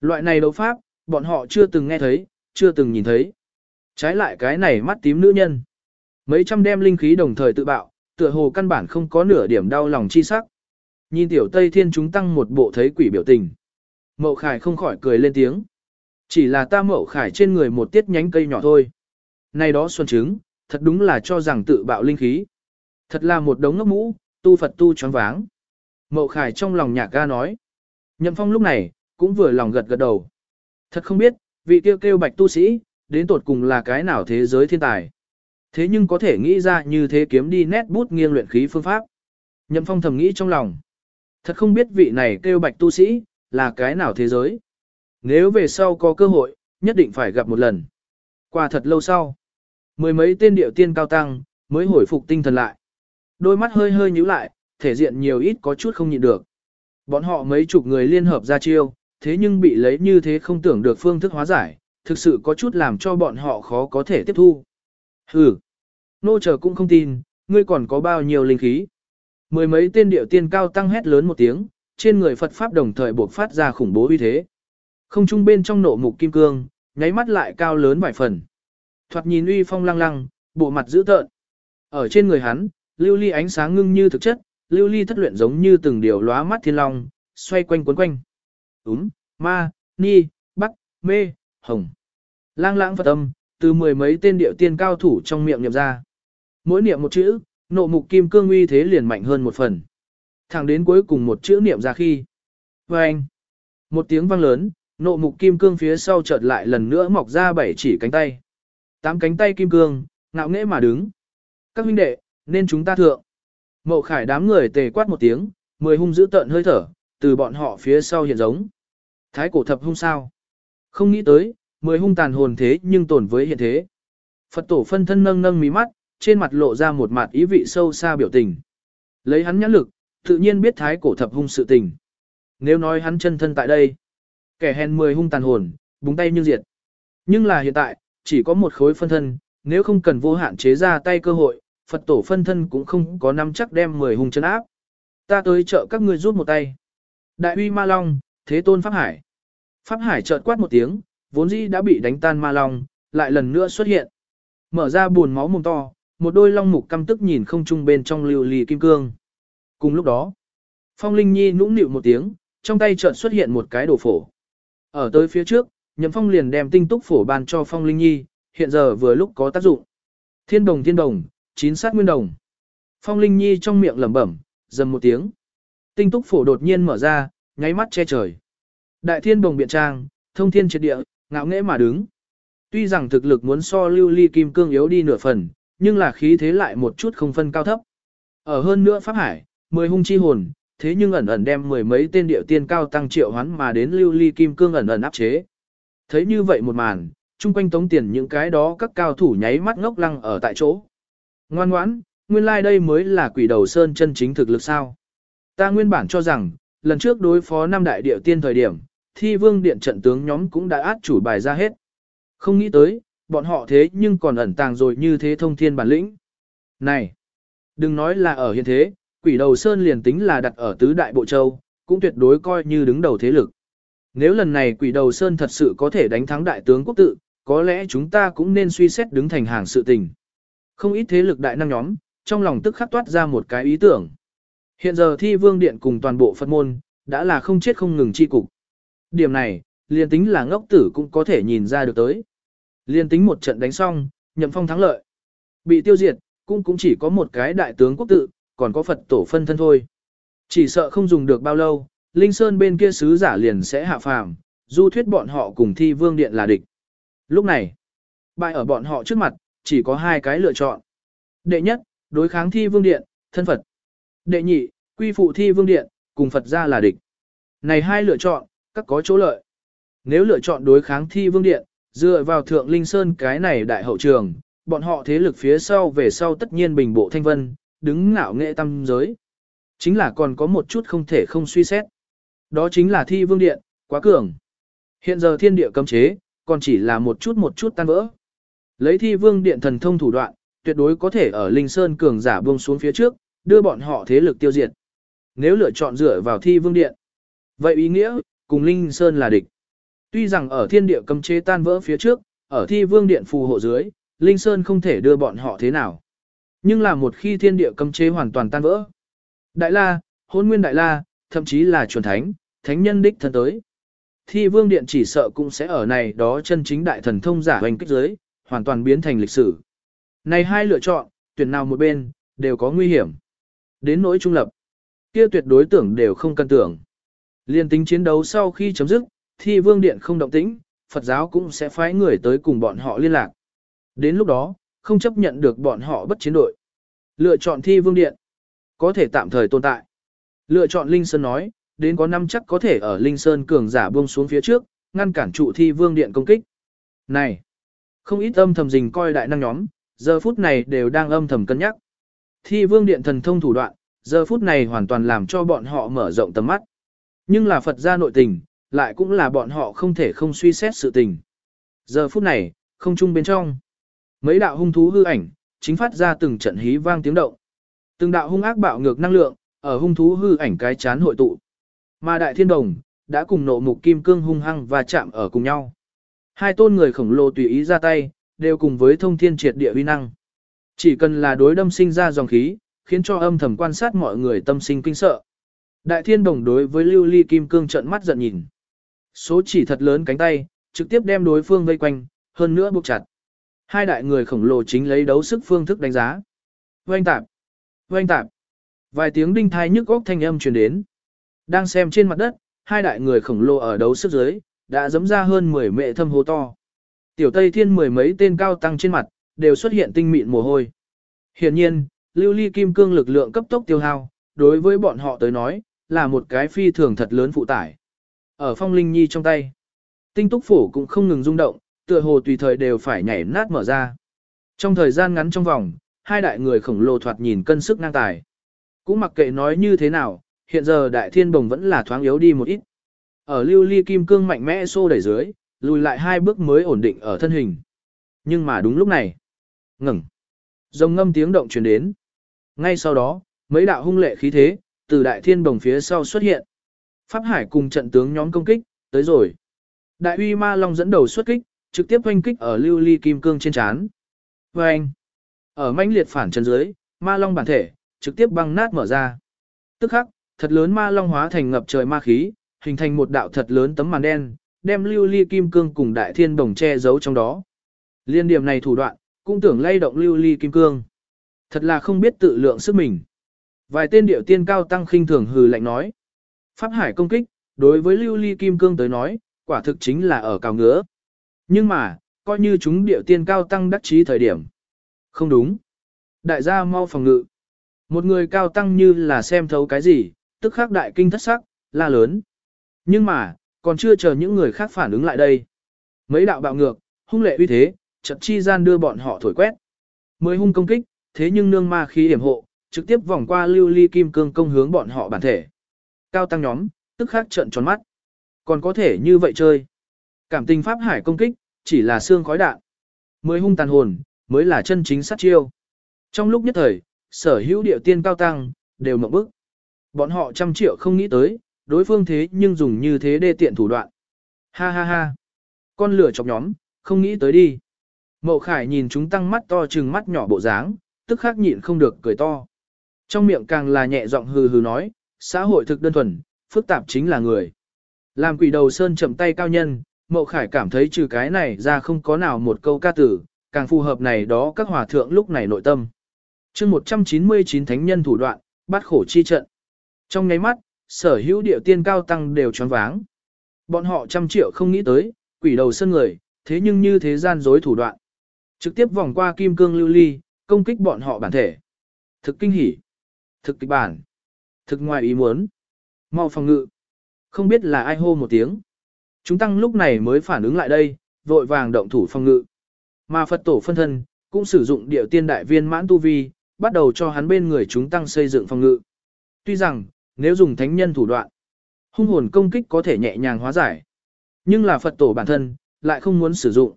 Loại này đấu pháp, Bọn họ chưa từng nghe thấy, chưa từng nhìn thấy. Trái lại cái này mắt tím nữ nhân. Mấy trăm đem linh khí đồng thời tự bạo, tựa hồ căn bản không có nửa điểm đau lòng chi sắc. Nhìn tiểu Tây Thiên chúng tăng một bộ thấy quỷ biểu tình. Mậu Khải không khỏi cười lên tiếng. Chỉ là ta Mậu Khải trên người một tiết nhánh cây nhỏ thôi. Này đó xuân trứng, thật đúng là cho rằng tự bạo linh khí. Thật là một đống ngốc mũ, tu Phật tu choáng váng. Mậu Khải trong lòng nhạc ga nói. Nhậm Phong lúc này, cũng vừa lòng gật gật đầu. Thật không biết, vị kêu kêu bạch tu sĩ, đến tột cùng là cái nào thế giới thiên tài. Thế nhưng có thể nghĩ ra như thế kiếm đi nét bút nghiêng luyện khí phương pháp. Nhậm Phong thầm nghĩ trong lòng. Thật không biết vị này kêu bạch tu sĩ, là cái nào thế giới. Nếu về sau có cơ hội, nhất định phải gặp một lần. Qua thật lâu sau, mười mấy tên điệu tiên cao tăng, mới hồi phục tinh thần lại. Đôi mắt hơi hơi nhíu lại, thể diện nhiều ít có chút không nhịn được. Bọn họ mấy chục người liên hợp ra chiêu, thế nhưng bị lấy như thế không tưởng được phương thức hóa giải, thực sự có chút làm cho bọn họ khó có thể tiếp thu. Hừ, nô chờ cũng không tin, ngươi còn có bao nhiêu linh khí. Mười mấy tên điệu tiên cao tăng hét lớn một tiếng, trên người Phật Pháp đồng thời buộc phát ra khủng bố uy thế. Không trung bên trong nộ mục kim cương, nháy mắt lại cao lớn vài phần. Thoạt nhìn uy phong lăng lăng, bộ mặt dữ tợn. Ở trên người hắn, lưu ly ánh sáng ngưng như thực chất, lưu ly thất luyện giống như từng điều lóa mắt thiên long, xoay quanh quấn quanh. Úm, ma, ni, bắc, mê, hồng. Lang lãng Phật âm, từ mười mấy tên điệu tiên cao thủ trong miệng niệm ra. Mỗi niệm một chữ, nộ mục kim cương uy thế liền mạnh hơn một phần. Thẳng đến cuối cùng một chữ niệm ra khi. Và anh, một tiếng vang lớn, nộ mục kim cương phía sau chợt lại lần nữa mọc ra bảy chỉ cánh tay. Tám cánh tay kim cương, ngạo nghễ mà đứng. Các huynh đệ, nên chúng ta thượng. Mộ khải đám người tề quát một tiếng, mười hung dữ tợn hơi thở, từ bọn họ phía sau hiện giống. Thái cổ thập hung sao. Không nghĩ tới, mười hung tàn hồn thế nhưng tồn với hiện thế. Phật tổ phân thân nâng nâng mí mắt, trên mặt lộ ra một mặt ý vị sâu xa biểu tình. Lấy hắn nhãn lực, tự nhiên biết thái cổ thập hung sự tình. Nếu nói hắn chân thân tại đây, kẻ hèn mười hung tàn hồn, búng tay như diệt. Nhưng là hiện tại, chỉ có một khối phân thân, nếu không cần vô hạn chế ra tay cơ hội, Phật tổ phân thân cũng không có nắm chắc đem mười hung chân áp. Ta tới chợ các ngươi rút một tay. Đại uy ma long, thế tôn Pháp Hải. Pháp Hải chợt quát một tiếng, vốn dĩ đã bị đánh tan ma long, lại lần nữa xuất hiện. Mở ra buồn máu mồm to, một đôi long mục căm tức nhìn không trung bên trong lưu ly kim cương. Cùng lúc đó, Phong Linh Nhi nũng nịu một tiếng, trong tay chợt xuất hiện một cái đồ phổ. Ở tới phía trước, Nhậm Phong liền đem tinh túc phổ ban cho Phong Linh Nhi, hiện giờ vừa lúc có tác dụng. Thiên đồng thiên đồng, chín sát nguyên đồng. Phong Linh Nhi trong miệng lẩm bẩm, dầm một tiếng. Tinh túc phổ đột nhiên mở ra, nháy mắt che trời. Đại thiên đồng biện trang, thông thiên triệt địa, ngạo nghễ mà đứng. Tuy rằng thực lực muốn so lưu ly kim cương yếu đi nửa phần, nhưng là khí thế lại một chút không phân cao thấp. Ở hơn nữa Pháp Hải, mười hung chi hồn, thế nhưng ẩn ẩn đem mười mấy tên điệu tiên cao tăng triệu hoán mà đến lưu ly kim cương ẩn ẩn áp chế. Thấy như vậy một màn, chung quanh tống tiền những cái đó các cao thủ nháy mắt ngốc lăng ở tại chỗ. Ngoan ngoãn, nguyên lai like đây mới là quỷ đầu sơn chân chính thực lực sao. Ta nguyên bản cho rằng, lần trước đối phó năm đại Địa tiên thời điểm, thi vương điện trận tướng nhóm cũng đã át chủ bài ra hết. Không nghĩ tới, bọn họ thế nhưng còn ẩn tàng rồi như thế thông thiên bản lĩnh. Này, đừng nói là ở hiện thế, quỷ đầu sơn liền tính là đặt ở tứ đại bộ châu, cũng tuyệt đối coi như đứng đầu thế lực. Nếu lần này quỷ đầu sơn thật sự có thể đánh thắng đại tướng quốc tự, có lẽ chúng ta cũng nên suy xét đứng thành hàng sự tình. Không ít thế lực đại năng nhóm, trong lòng tức khắc toát ra một cái ý tưởng. Hiện giờ thi vương điện cùng toàn bộ Phật môn, đã là không chết không ngừng chi cục. Điểm này, liền tính là ngốc tử cũng có thể nhìn ra được tới. Liên tính một trận đánh xong, nhậm phong thắng lợi. Bị tiêu diệt, cũng cũng chỉ có một cái đại tướng quốc tự, còn có Phật tổ phân thân thôi. Chỉ sợ không dùng được bao lâu, Linh Sơn bên kia sứ giả liền sẽ hạ phàm, du thuyết bọn họ cùng thi vương điện là địch. Lúc này, bại ở bọn họ trước mặt, chỉ có hai cái lựa chọn. Đệ nhất, đối kháng thi vương điện, thân Phật. Đệ nhị, quy phụ thi vương điện, cùng Phật gia là địch. Này hai lựa chọn, các có chỗ lợi. Nếu lựa chọn đối kháng thi vương điện, dựa vào thượng linh sơn cái này đại hậu trường, bọn họ thế lực phía sau về sau tất nhiên bình bộ thanh vân, đứng ngạo nghệ tâm giới. Chính là còn có một chút không thể không suy xét. Đó chính là thi vương điện, quá cường. Hiện giờ thiên địa cấm chế, còn chỉ là một chút một chút tan vỡ. Lấy thi vương điện thần thông thủ đoạn, tuyệt đối có thể ở Linh Sơn cường giả buông xuống phía trước, đưa bọn họ thế lực tiêu diệt. Nếu lựa chọn dựa vào thi vương điện, vậy ý nghĩa, cùng Linh Sơn là địch. Tuy rằng ở thiên địa cấm chế tan vỡ phía trước, ở thi vương điện phù hộ dưới, Linh Sơn không thể đưa bọn họ thế nào. Nhưng là một khi thiên địa cấm chế hoàn toàn tan vỡ. Đại La, hôn nguyên Đại La, thậm chí là chuẩn thánh, thánh nhân đích thân tới. Thi vương điện chỉ sợ cũng sẽ ở này đó chân chính đại thần thông giả hoành kích giới, hoàn toàn biến thành lịch sử. Này hai lựa chọn, tuyển nào một bên, đều có nguy hiểm. Đến nỗi trung lập, kia tuyệt đối tưởng đều không cần tưởng. Liên tính chiến đấu sau khi chấm dứt, thi vương điện không động tĩnh, Phật giáo cũng sẽ phái người tới cùng bọn họ liên lạc. Đến lúc đó, không chấp nhận được bọn họ bất chiến đội. Lựa chọn thi vương điện, có thể tạm thời tồn tại. Lựa chọn Linh Sơn nói, đến có năm chắc có thể ở Linh Sơn cường giả buông xuống phía trước, ngăn cản trụ thi vương điện công kích. Này, không ít âm thầm dình coi đại năng nhóm, giờ phút này đều đang âm thầm cân nhắc. Thi vương điện thần thông thủ đoạn, giờ phút này hoàn toàn làm cho bọn họ mở rộng tầm mắt. Nhưng là Phật gia nội tình, lại cũng là bọn họ không thể không suy xét sự tình. Giờ phút này, không chung bên trong. Mấy đạo hung thú hư ảnh, chính phát ra từng trận hí vang tiếng động. Từng đạo hung ác bạo ngược năng lượng, ở hung thú hư ảnh cái chán hội tụ. Mà đại thiên đồng, đã cùng nộ mục kim cương hung hăng và chạm ở cùng nhau. Hai tôn người khổng lồ tùy ý ra tay, đều cùng với thông thiên triệt địa uy năng. Chỉ cần là đối đâm sinh ra dòng khí, khiến cho âm thầm quan sát mọi người tâm sinh kinh sợ. Đại thiên đồng đối với lưu ly kim cương trận mắt giận nhìn. Số chỉ thật lớn cánh tay, trực tiếp đem đối phương vây quanh, hơn nữa buộc chặt. Hai đại người khổng lồ chính lấy đấu sức phương thức đánh giá. Oanh tạp, oanh tạp. Vài tiếng đinh thai nhức góc thanh âm truyền đến. Đang xem trên mặt đất, hai đại người khổng lồ ở đấu sức dưới, đã dấm ra hơn 10 mệ thâm hố to. Tiểu Tây Thiên mười mấy tên cao tăng trên mặt, đều xuất hiện tinh mịn mồ hôi. Hiển nhiên, lưu ly kim cương lực lượng cấp tốc tiêu hao, đối với bọn họ tới nói, là một cái phi thường thật lớn phụ tải. Ở phong linh nhi trong tay, tinh túc phủ cũng không ngừng rung động, tựa hồ tùy thời đều phải nhảy nát mở ra. Trong thời gian ngắn trong vòng, hai đại người khổng lồ thoạt nhìn cân sức năng tài. Cũng mặc kệ nói như thế nào, hiện giờ đại thiên bồng vẫn là thoáng yếu đi một ít. Ở lưu ly kim cương mạnh mẽ xô đẩy dưới, lùi lại hai bước mới ổn định ở thân hình. Nhưng mà đúng lúc này, ngừng. Rồng ngâm tiếng động truyền đến. Ngay sau đó, mấy đạo hung lệ khí thế, từ đại thiên đồng phía sau xuất hiện. Pháp Hải cùng trận tướng nhóm công kích, tới rồi. Đại uy ma long dẫn đầu xuất kích, trực tiếp hoanh kích ở lưu ly kim cương trên chán. Và anh, ở manh liệt phản chân dưới, ma long bản thể, trực tiếp băng nát mở ra. Tức khắc, thật lớn ma long hóa thành ngập trời ma khí, hình thành một đạo thật lớn tấm màn đen, đem lưu ly kim cương cùng đại thiên đồng che giấu trong đó. Liên điểm này thủ đoạn, cũng tưởng lay động lưu ly kim cương. Thật là không biết tự lượng sức mình. Vài tên điệu tiên cao tăng khinh thường hừ lạnh nói. Pháp hải công kích, đối với lưu ly kim cương tới nói, quả thực chính là ở cào ngứa. Nhưng mà, coi như chúng điệu tiên cao tăng đắc chí thời điểm. Không đúng. Đại gia mau phòng ngự. Một người cao tăng như là xem thấu cái gì, tức khắc đại kinh thất sắc, la lớn. Nhưng mà, còn chưa chờ những người khác phản ứng lại đây. Mấy đạo bạo ngược, hung lệ uy thế, chật chi gian đưa bọn họ thổi quét. Mới hung công kích, thế nhưng nương ma khí hiểm hộ, trực tiếp vòng qua lưu ly kim cương công hướng bọn họ bản thể. Cao tăng nhóm, tức khắc trợn tròn mắt. Còn có thể như vậy chơi. Cảm tình pháp hải công kích, chỉ là xương khói đạn. Mới hung tàn hồn, mới là chân chính sát chiêu. Trong lúc nhất thời, sở hữu điệu tiên cao tăng, đều mộng bức. Bọn họ trăm triệu không nghĩ tới, đối phương thế nhưng dùng như thế đê tiện thủ đoạn. Ha ha ha. Con lửa chọc nhóm, không nghĩ tới đi. Mậu Khải nhìn chúng tăng mắt to trừng mắt nhỏ bộ dáng, tức khắc nhịn không được cười to. Trong miệng càng là nhẹ giọng hừ hừ nói, xã hội thực đơn thuần, phức tạp chính là người. Làm quỷ đầu sơn chậm tay cao nhân, Mậu Khải cảm thấy trừ cái này ra không có nào một câu ca tử, càng phù hợp này đó các hòa thượng lúc này nội tâm. chương 199 thánh nhân thủ đoạn, bắt khổ chi trận. Trong nháy mắt, sở hữu địa tiên cao tăng đều choáng váng. Bọn họ trăm triệu không nghĩ tới, quỷ đầu sơn người, thế nhưng như thế gian dối thủ đoạn. Trực tiếp vòng qua kim cương lưu ly, công kích bọn họ bản thể. Thực kinh hỉ. Thực kịch bản. Thực ngoài ý muốn. mau phòng ngự. Không biết là ai hô một tiếng. Chúng tăng lúc này mới phản ứng lại đây, vội vàng động thủ phòng ngự. Mà Phật tổ phân thân, cũng sử dụng điệu tiên đại viên mãn tu vi, bắt đầu cho hắn bên người chúng tăng xây dựng phòng ngự. Tuy rằng, nếu dùng thánh nhân thủ đoạn, hung hồn công kích có thể nhẹ nhàng hóa giải. Nhưng là Phật tổ bản thân, lại không muốn sử dụng.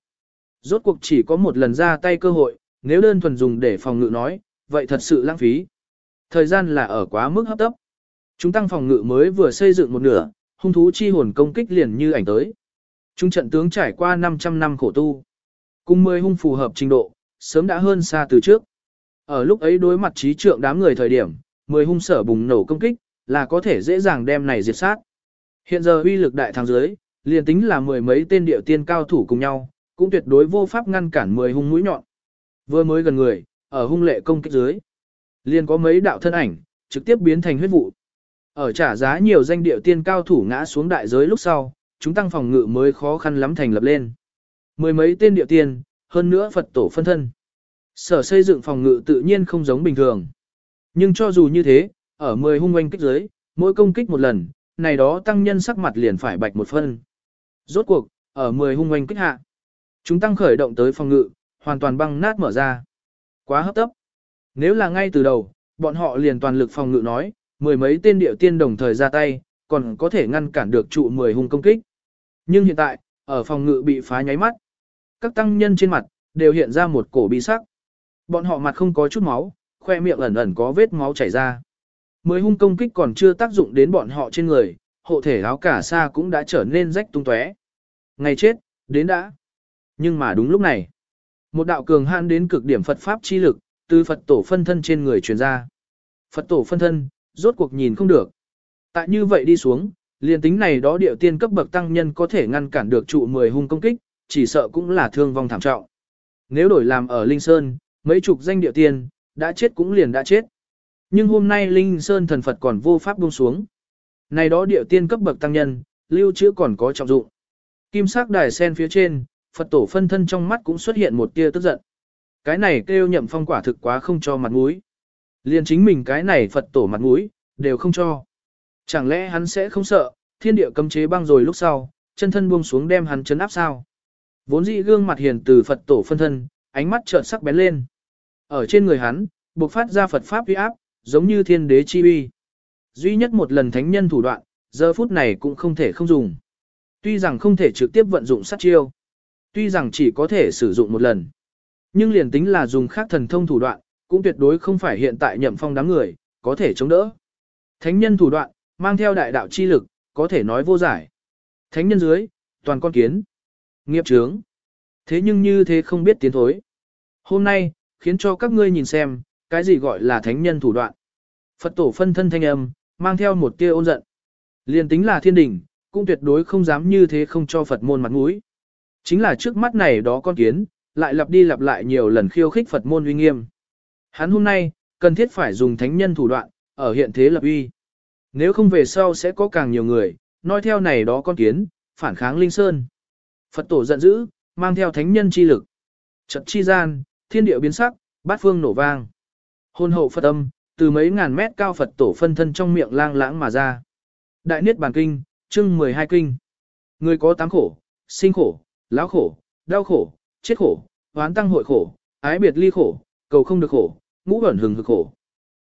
Rốt cuộc chỉ có một lần ra tay cơ hội, nếu đơn thuần dùng để phòng ngự nói, vậy thật sự lãng phí. Thời gian là ở quá mức hấp tấp. Chúng tăng phòng ngự mới vừa xây dựng một nửa, hung thú chi hồn công kích liền như ảnh tới. Chúng trận tướng trải qua 500 năm khổ tu. Cùng mười hung phù hợp trình độ, sớm đã hơn xa từ trước. Ở lúc ấy đối mặt trí trượng đám người thời điểm, mười hung sở bùng nổ công kích, là có thể dễ dàng đem này diệt sát. Hiện giờ uy lực đại thắng dưới, liền tính là mười mấy tên điệu tiên cao thủ cùng nhau, cũng tuyệt đối vô pháp ngăn cản mười hung mũi nhọn. Vừa mới gần người, ở hung lệ công kích dưới, liền có mấy đạo thân ảnh, trực tiếp biến thành huyết vụ. Ở trả giá nhiều danh điệu tiên cao thủ ngã xuống đại giới lúc sau, chúng tăng phòng ngự mới khó khăn lắm thành lập lên. Mười mấy tên điệu tiên, hơn nữa Phật tổ phân thân. Sở xây dựng phòng ngự tự nhiên không giống bình thường. Nhưng cho dù như thế, ở mười hung oanh kích giới mỗi công kích một lần, này đó tăng nhân sắc mặt liền phải bạch một phân. Rốt cuộc, ở 10 hung oanh kích hạ. Chúng tăng khởi động tới phòng ngự, hoàn toàn băng nát mở ra. Quá hấp tấp. Nếu là ngay từ đầu, bọn họ liền toàn lực phòng ngự nói, mười mấy tên điệu tiên đồng thời ra tay, còn có thể ngăn cản được trụ 10 hung công kích. Nhưng hiện tại, ở phòng ngự bị phá nháy mắt, các tăng nhân trên mặt, đều hiện ra một cổ bi sắc. Bọn họ mặt không có chút máu, khoe miệng ẩn ẩn có vết máu chảy ra. Mười hung công kích còn chưa tác dụng đến bọn họ trên người, hộ thể áo cả sa cũng đã trở nên rách tung tóe. Ngày chết, đến đã. Nhưng mà đúng lúc này, một đạo cường han đến cực điểm Phật Pháp chi lực, từ Phật tổ phân thân trên người truyền ra. Phật tổ phân thân, rốt cuộc nhìn không được. Tại như vậy đi xuống, liền tính này đó điệu tiên cấp bậc tăng nhân có thể ngăn cản được trụ 10 hung công kích, chỉ sợ cũng là thương vong thảm trọng. Nếu đổi làm ở Linh Sơn, mấy chục danh điệu tiên, đã chết cũng liền đã chết. Nhưng hôm nay Linh Sơn thần Phật còn vô pháp buông xuống. Này đó điệu tiên cấp bậc tăng nhân, lưu trữ còn có trọng dụng. Kim sắc đài sen phía trên, Phật tổ phân thân trong mắt cũng xuất hiện một tia tức giận. Cái này kêu nhậm phong quả thực quá không cho mặt mũi. Liền chính mình cái này Phật tổ mặt mũi, đều không cho. Chẳng lẽ hắn sẽ không sợ, thiên địa cấm chế băng rồi lúc sau, chân thân buông xuống đem hắn chấn áp sao? Vốn dĩ gương mặt hiền từ Phật tổ phân thân, ánh mắt trợn sắc bén lên. Ở trên người hắn, bộc phát ra Phật pháp uy áp, giống như thiên đế chi uy. Duy nhất một lần thánh nhân thủ đoạn, giờ phút này cũng không thể không dùng. Tuy rằng không thể trực tiếp vận dụng sát chiêu, tuy rằng chỉ có thể sử dụng một lần, nhưng liền tính là dùng khác thần thông thủ đoạn, cũng tuyệt đối không phải hiện tại nhậm phong đám người, có thể chống đỡ. Thánh nhân thủ đoạn, mang theo đại đạo chi lực, có thể nói vô giải. Thánh nhân dưới, toàn con kiến, nghiệp trướng. Thế nhưng như thế không biết tiến thối. Hôm nay, khiến cho các ngươi nhìn xem, cái gì gọi là thánh nhân thủ đoạn. Phật tổ phân thân thanh âm, mang theo một tia ôn giận. liền tính là thiên đình, cũng tuyệt đối không dám như thế không cho Phật môn mặt mũi. Chính là trước mắt này đó con kiến, lại lặp đi lặp lại nhiều lần khiêu khích Phật môn uy nghiêm. Hắn hôm nay, cần thiết phải dùng thánh nhân thủ đoạn, ở hiện thế lập uy. Nếu không về sau sẽ có càng nhiều người, nói theo này đó con kiến, phản kháng Linh Sơn. Phật tổ giận dữ, mang theo thánh nhân chi lực. chật chi gian, thiên địa biến sắc, bát phương nổ vang. Hôn hậu Phật âm, từ mấy ngàn mét cao Phật tổ phân thân trong miệng lang lãng mà ra. Đại Niết Bàn Kinh, chương 12 kinh. Người có tám khổ, sinh khổ, lão khổ, đau khổ, chết khổ, hoán tăng hội khổ, ái biệt ly khổ, cầu không được khổ, ngũ ẩn hừng hực khổ.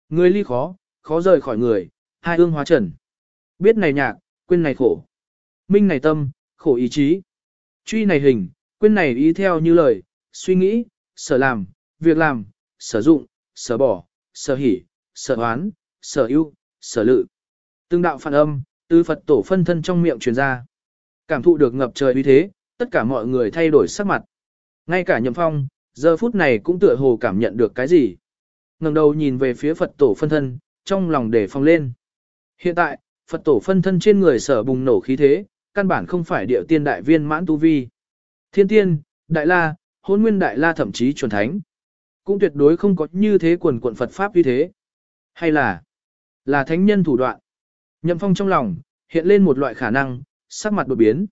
Người ly khó, khó rời khỏi người, hai ương hóa trần. Biết này nhạc, quên này khổ. Minh này tâm, khổ ý chí. Truy này hình, quên này ý theo như lời, suy nghĩ, sở làm, việc làm, sử dụng, sở bỏ, sở hỉ, sở hoán, sở ưu, sở lự. Từng đạo phản âm, từ Phật tổ phân thân trong miệng truyền ra. Cảm thụ được ngập trời uy thế, tất cả mọi người thay đổi sắc mặt. Ngay cả Nhậm Phong, giờ phút này cũng tựa hồ cảm nhận được cái gì. ngẩng đầu nhìn về phía Phật tổ phân thân, trong lòng để phong lên. Hiện tại, Phật tổ phân thân trên người sở bùng nổ khí thế, căn bản không phải điệu tiên đại viên mãn tu vi. Thiên tiên, đại la, hôn nguyên đại la thậm chí chuẩn thánh. Cũng tuyệt đối không có như thế quần quận Phật Pháp như thế. Hay là, là thánh nhân thủ đoạn. Nhậm phong trong lòng, hiện lên một loại khả năng, sắc mặt đột biến.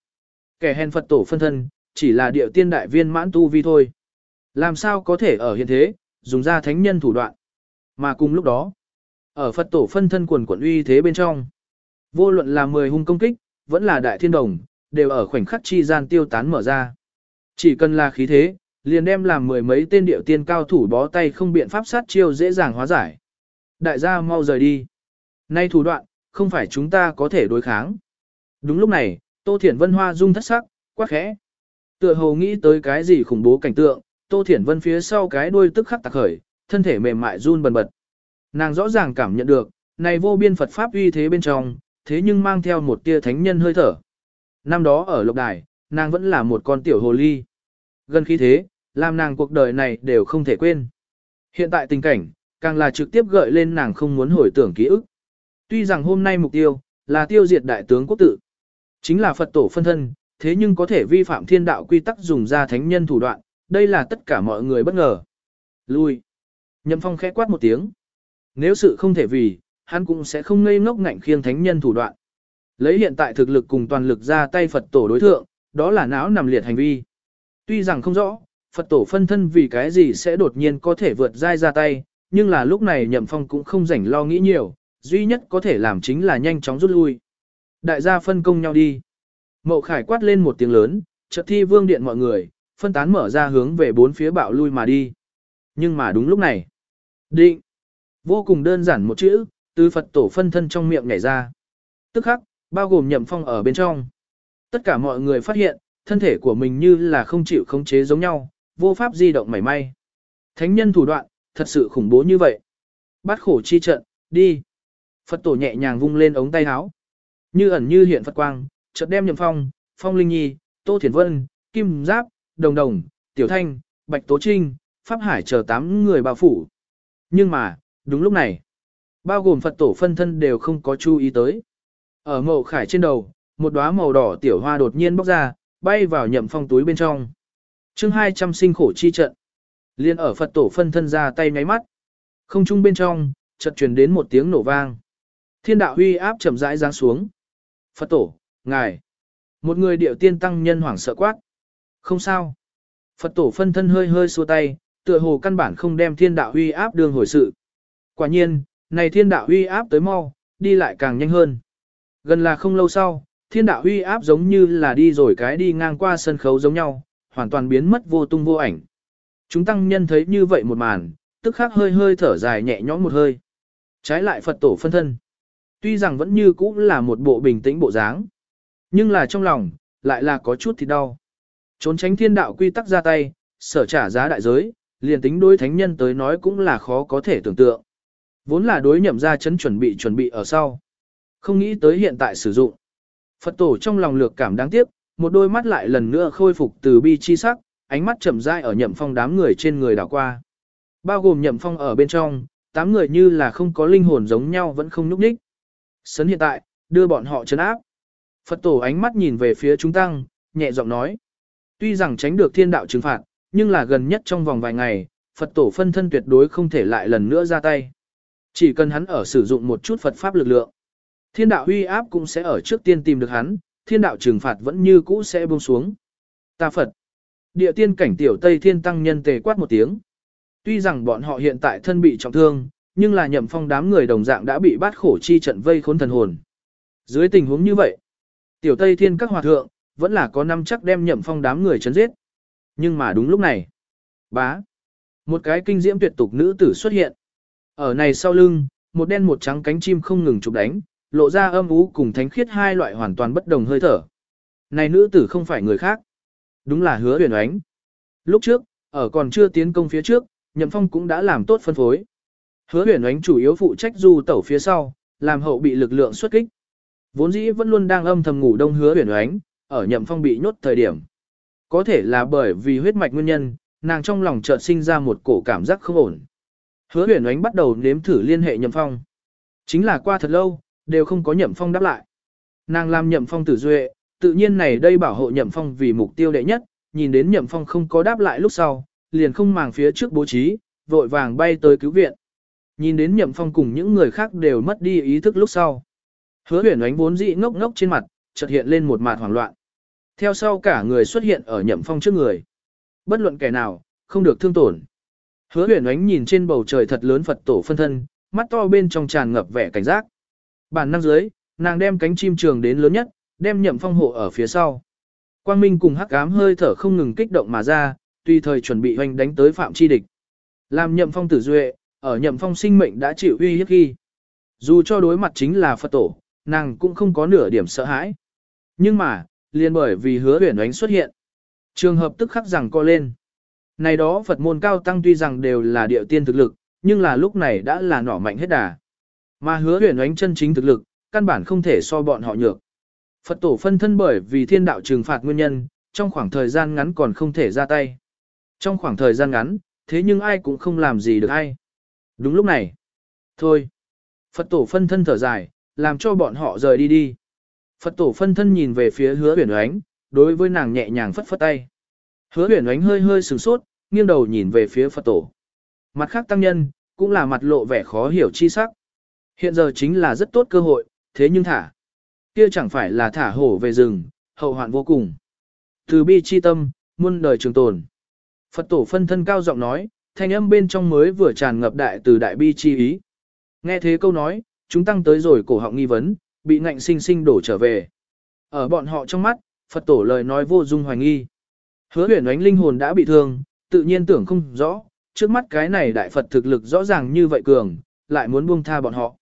Kẻ hèn Phật tổ phân thân, chỉ là điệu tiên đại viên mãn tu vi thôi. Làm sao có thể ở hiện thế, dùng ra thánh nhân thủ đoạn. Mà cùng lúc đó, ở Phật tổ phân thân quần quần uy thế bên trong, vô luận là 10 hung công kích, vẫn là đại thiên đồng, đều ở khoảnh khắc chi gian tiêu tán mở ra. Chỉ cần là khí thế, liền đem làm mười mấy tên điệu tiên cao thủ bó tay không biện pháp sát chiêu dễ dàng hóa giải. Đại gia mau rời đi. Nay thủ đoạn, không phải chúng ta có thể đối kháng. Đúng lúc này, Tô Thiển Vân hoa rung thất sắc, quá khẽ. Tựa hồ nghĩ tới cái gì khủng bố cảnh tượng, Tô Thiển Vân phía sau cái đuôi tức khắc tạc khởi, thân thể mềm mại run bần bật. Nàng rõ ràng cảm nhận được, này vô biên Phật Pháp uy thế bên trong, thế nhưng mang theo một tia thánh nhân hơi thở. Năm đó ở Lộc Đài, nàng vẫn là một con tiểu hồ ly. Gần khi thế, làm nàng cuộc đời này đều không thể quên. Hiện tại tình cảnh, càng là trực tiếp gợi lên nàng không muốn hồi tưởng ký ức. Tuy rằng hôm nay mục tiêu, là tiêu diệt đại tướng quốc tự. Chính là Phật tổ phân thân, thế nhưng có thể vi phạm thiên đạo quy tắc dùng ra thánh nhân thủ đoạn, đây là tất cả mọi người bất ngờ. Lui. Nhậm phong khẽ quát một tiếng. Nếu sự không thể vì, hắn cũng sẽ không ngây ngốc ngạnh khiêng thánh nhân thủ đoạn. Lấy hiện tại thực lực cùng toàn lực ra tay Phật tổ đối thượng, đó là não nằm liệt hành vi. Tuy rằng không rõ, Phật tổ phân thân vì cái gì sẽ đột nhiên có thể vượt dai ra tay, nhưng là lúc này nhậm phong cũng không rảnh lo nghĩ nhiều, duy nhất có thể làm chính là nhanh chóng rút lui. Đại gia phân công nhau đi. Mậu khải quát lên một tiếng lớn, chợt thi vương điện mọi người, phân tán mở ra hướng về bốn phía bạo lui mà đi. Nhưng mà đúng lúc này, định, vô cùng đơn giản một chữ, từ Phật tổ phân thân trong miệng nhảy ra. Tức khắc, bao gồm nhậm phong ở bên trong. Tất cả mọi người phát hiện, thân thể của mình như là không chịu khống chế giống nhau, vô pháp di động mảy may. Thánh nhân thủ đoạn, thật sự khủng bố như vậy. bát khổ chi trận, đi. Phật tổ nhẹ nhàng vung lên ống tay áo. Như ẩn như hiện Phật quang, chợt đem nhậm phong, phong linh nhi, tô thiển vân, kim giáp, đồng đồng, tiểu thanh, bạch tố trinh, pháp hải chờ tám người bao phủ. Nhưng mà, đúng lúc này, bao gồm Phật tổ phân thân đều không có chú ý tới. Ở mộ khải trên đầu, một đóa màu đỏ tiểu hoa đột nhiên bốc ra, bay vào nhậm phong túi bên trong. chương 200 sinh khổ chi trận. Liên ở Phật tổ phân thân ra tay nháy mắt. Không trung bên trong, chợt truyền đến một tiếng nổ vang. Thiên đạo huy áp chậm rãi giáng xuống. Phật tổ, ngài. Một người điệu tiên tăng nhân hoảng sợ quát. Không sao. Phật tổ phân thân hơi hơi xua tay, tựa hồ căn bản không đem thiên đạo huy áp đường hồi sự. Quả nhiên, này thiên đạo huy áp tới mau, đi lại càng nhanh hơn. Gần là không lâu sau, thiên đạo huy áp giống như là đi rồi cái đi ngang qua sân khấu giống nhau, hoàn toàn biến mất vô tung vô ảnh. Chúng tăng nhân thấy như vậy một màn, tức khắc hơi hơi thở dài nhẹ nhõm một hơi. Trái lại Phật tổ phân thân. Tuy rằng vẫn như cũ là một bộ bình tĩnh bộ dáng, nhưng là trong lòng, lại là có chút thì đau. Trốn tránh thiên đạo quy tắc ra tay, sở trả giá đại giới, liền tính đối thánh nhân tới nói cũng là khó có thể tưởng tượng. Vốn là đối nhậm ra chấn chuẩn bị chuẩn bị ở sau. Không nghĩ tới hiện tại sử dụng. Phật tổ trong lòng lược cảm đáng tiếc, một đôi mắt lại lần nữa khôi phục từ bi chi sắc, ánh mắt chậm rãi ở nhậm phong đám người trên người đảo qua. Bao gồm nhậm phong ở bên trong, tám người như là không có linh hồn giống nhau vẫn không nhúc nhích. Sấn hiện tại, đưa bọn họ chấn áp. Phật tổ ánh mắt nhìn về phía chúng tăng, nhẹ giọng nói. Tuy rằng tránh được thiên đạo trừng phạt, nhưng là gần nhất trong vòng vài ngày, Phật tổ phân thân tuyệt đối không thể lại lần nữa ra tay. Chỉ cần hắn ở sử dụng một chút Phật pháp lực lượng. Thiên đạo huy áp cũng sẽ ở trước tiên tìm được hắn, thiên đạo trừng phạt vẫn như cũ sẽ buông xuống. Ta Phật. Địa tiên cảnh tiểu Tây Thiên Tăng nhân tề quát một tiếng. Tuy rằng bọn họ hiện tại thân bị trọng thương, nhưng là nhậm phong đám người đồng dạng đã bị bắt khổ chi trận vây khốn thần hồn. Dưới tình huống như vậy, tiểu Tây Thiên các hòa thượng, vẫn là có năm chắc đem nhậm phong đám người chấn giết. Nhưng mà đúng lúc này, bá, một cái kinh diễm tuyệt tục nữ tử xuất hiện. Ở này sau lưng, một đen một trắng cánh chim không ngừng chụp đánh, lộ ra âm ú cùng thánh khiết hai loại hoàn toàn bất đồng hơi thở. Này nữ tử không phải người khác. Đúng là hứa huyền ánh. Lúc trước, ở còn chưa tiến công phía trước, Nhậm Phong cũng đã làm tốt phân phối. Hứa huyền ánh chủ yếu phụ trách du tẩu phía sau, làm hậu bị lực lượng xuất kích. Vốn dĩ vẫn luôn đang âm thầm ngủ đông hứa huyền ánh, ở Nhậm Phong bị nhốt thời điểm. Có thể là bởi vì huyết mạch nguyên nhân, nàng trong lòng chợt sinh ra một cổ cảm giác không ổn. Hứa huyền ánh bắt đầu nếm thử liên hệ Nhậm Phong. Chính là qua thật lâu, đều không có nhậm phong đáp lại. Nàng làm nhậm phong tử duệ, tự nhiên này đây bảo hộ nhậm phong vì mục tiêu đệ nhất, nhìn đến nhậm phong không có đáp lại lúc sau, liền không màng phía trước bố trí, vội vàng bay tới cứu viện. Nhìn đến nhậm phong cùng những người khác đều mất đi ý thức lúc sau. Hứa huyển ánh vốn dị ngốc ngốc trên mặt, chợt hiện lên một mặt hoảng loạn. Theo sau cả người xuất hiện ở nhậm phong trước người. Bất luận kẻ nào, không được thương tổn. Hứa huyển ánh nhìn trên bầu trời thật lớn Phật tổ phân thân, mắt to bên trong tràn ngập vẻ cảnh giác. Bản năng dưới, nàng đem cánh chim trường đến lớn nhất, đem nhậm phong hộ ở phía sau. Quang Minh cùng hắc ám hơi thở không ngừng kích động mà ra, tùy thời chuẩn bị hoành đánh tới phạm chi địch. Làm nhậm phong tử duệ, ở nhậm phong sinh mệnh đã chịu uy hiếp khi. Dù cho đối mặt chính là Phật tổ, nàng cũng không có nửa điểm sợ hãi. Nhưng mà, liền bởi vì hứa huyền ánh xuất hiện. Trường hợp tức khắc rằng co lên. Này đó Phật môn cao tăng tuy rằng đều là địa tiên thực lực, nhưng là lúc này đã là nỏ mạnh hết đà. Mà hứa huyền ánh chân chính thực lực, căn bản không thể so bọn họ nhược. Phật tổ phân thân bởi vì thiên đạo trừng phạt nguyên nhân, trong khoảng thời gian ngắn còn không thể ra tay. Trong khoảng thời gian ngắn, thế nhưng ai cũng không làm gì được ai. Đúng lúc này. Thôi. Phật tổ phân thân thở dài, làm cho bọn họ rời đi đi. Phật tổ phân thân nhìn về phía hứa huyển oánh, đối với nàng nhẹ nhàng phất phất tay. Hứa huyển oánh hơi hơi sửng sốt, nghiêng đầu nhìn về phía Phật tổ. Mặt khác tăng nhân, cũng là mặt lộ vẻ khó hiểu chi sắc. Hiện giờ chính là rất tốt cơ hội, thế nhưng thả. Kia chẳng phải là thả hổ về rừng, hậu hoạn vô cùng. Từ bi chi tâm, muôn đời trường tồn. Phật tổ phân thân cao giọng nói, thanh âm bên trong mới vừa tràn ngập đại từ đại bi chi ý. Nghe thế câu nói, chúng tăng tới rồi cổ họng nghi vấn, bị ngạnh sinh sinh đổ trở về. Ở bọn họ trong mắt, Phật tổ lời nói vô dung hoài nghi. Hứa huyền ánh linh hồn đã bị thương, tự nhiên tưởng không rõ, trước mắt cái này đại Phật thực lực rõ ràng như vậy cường, lại muốn buông tha bọn họ.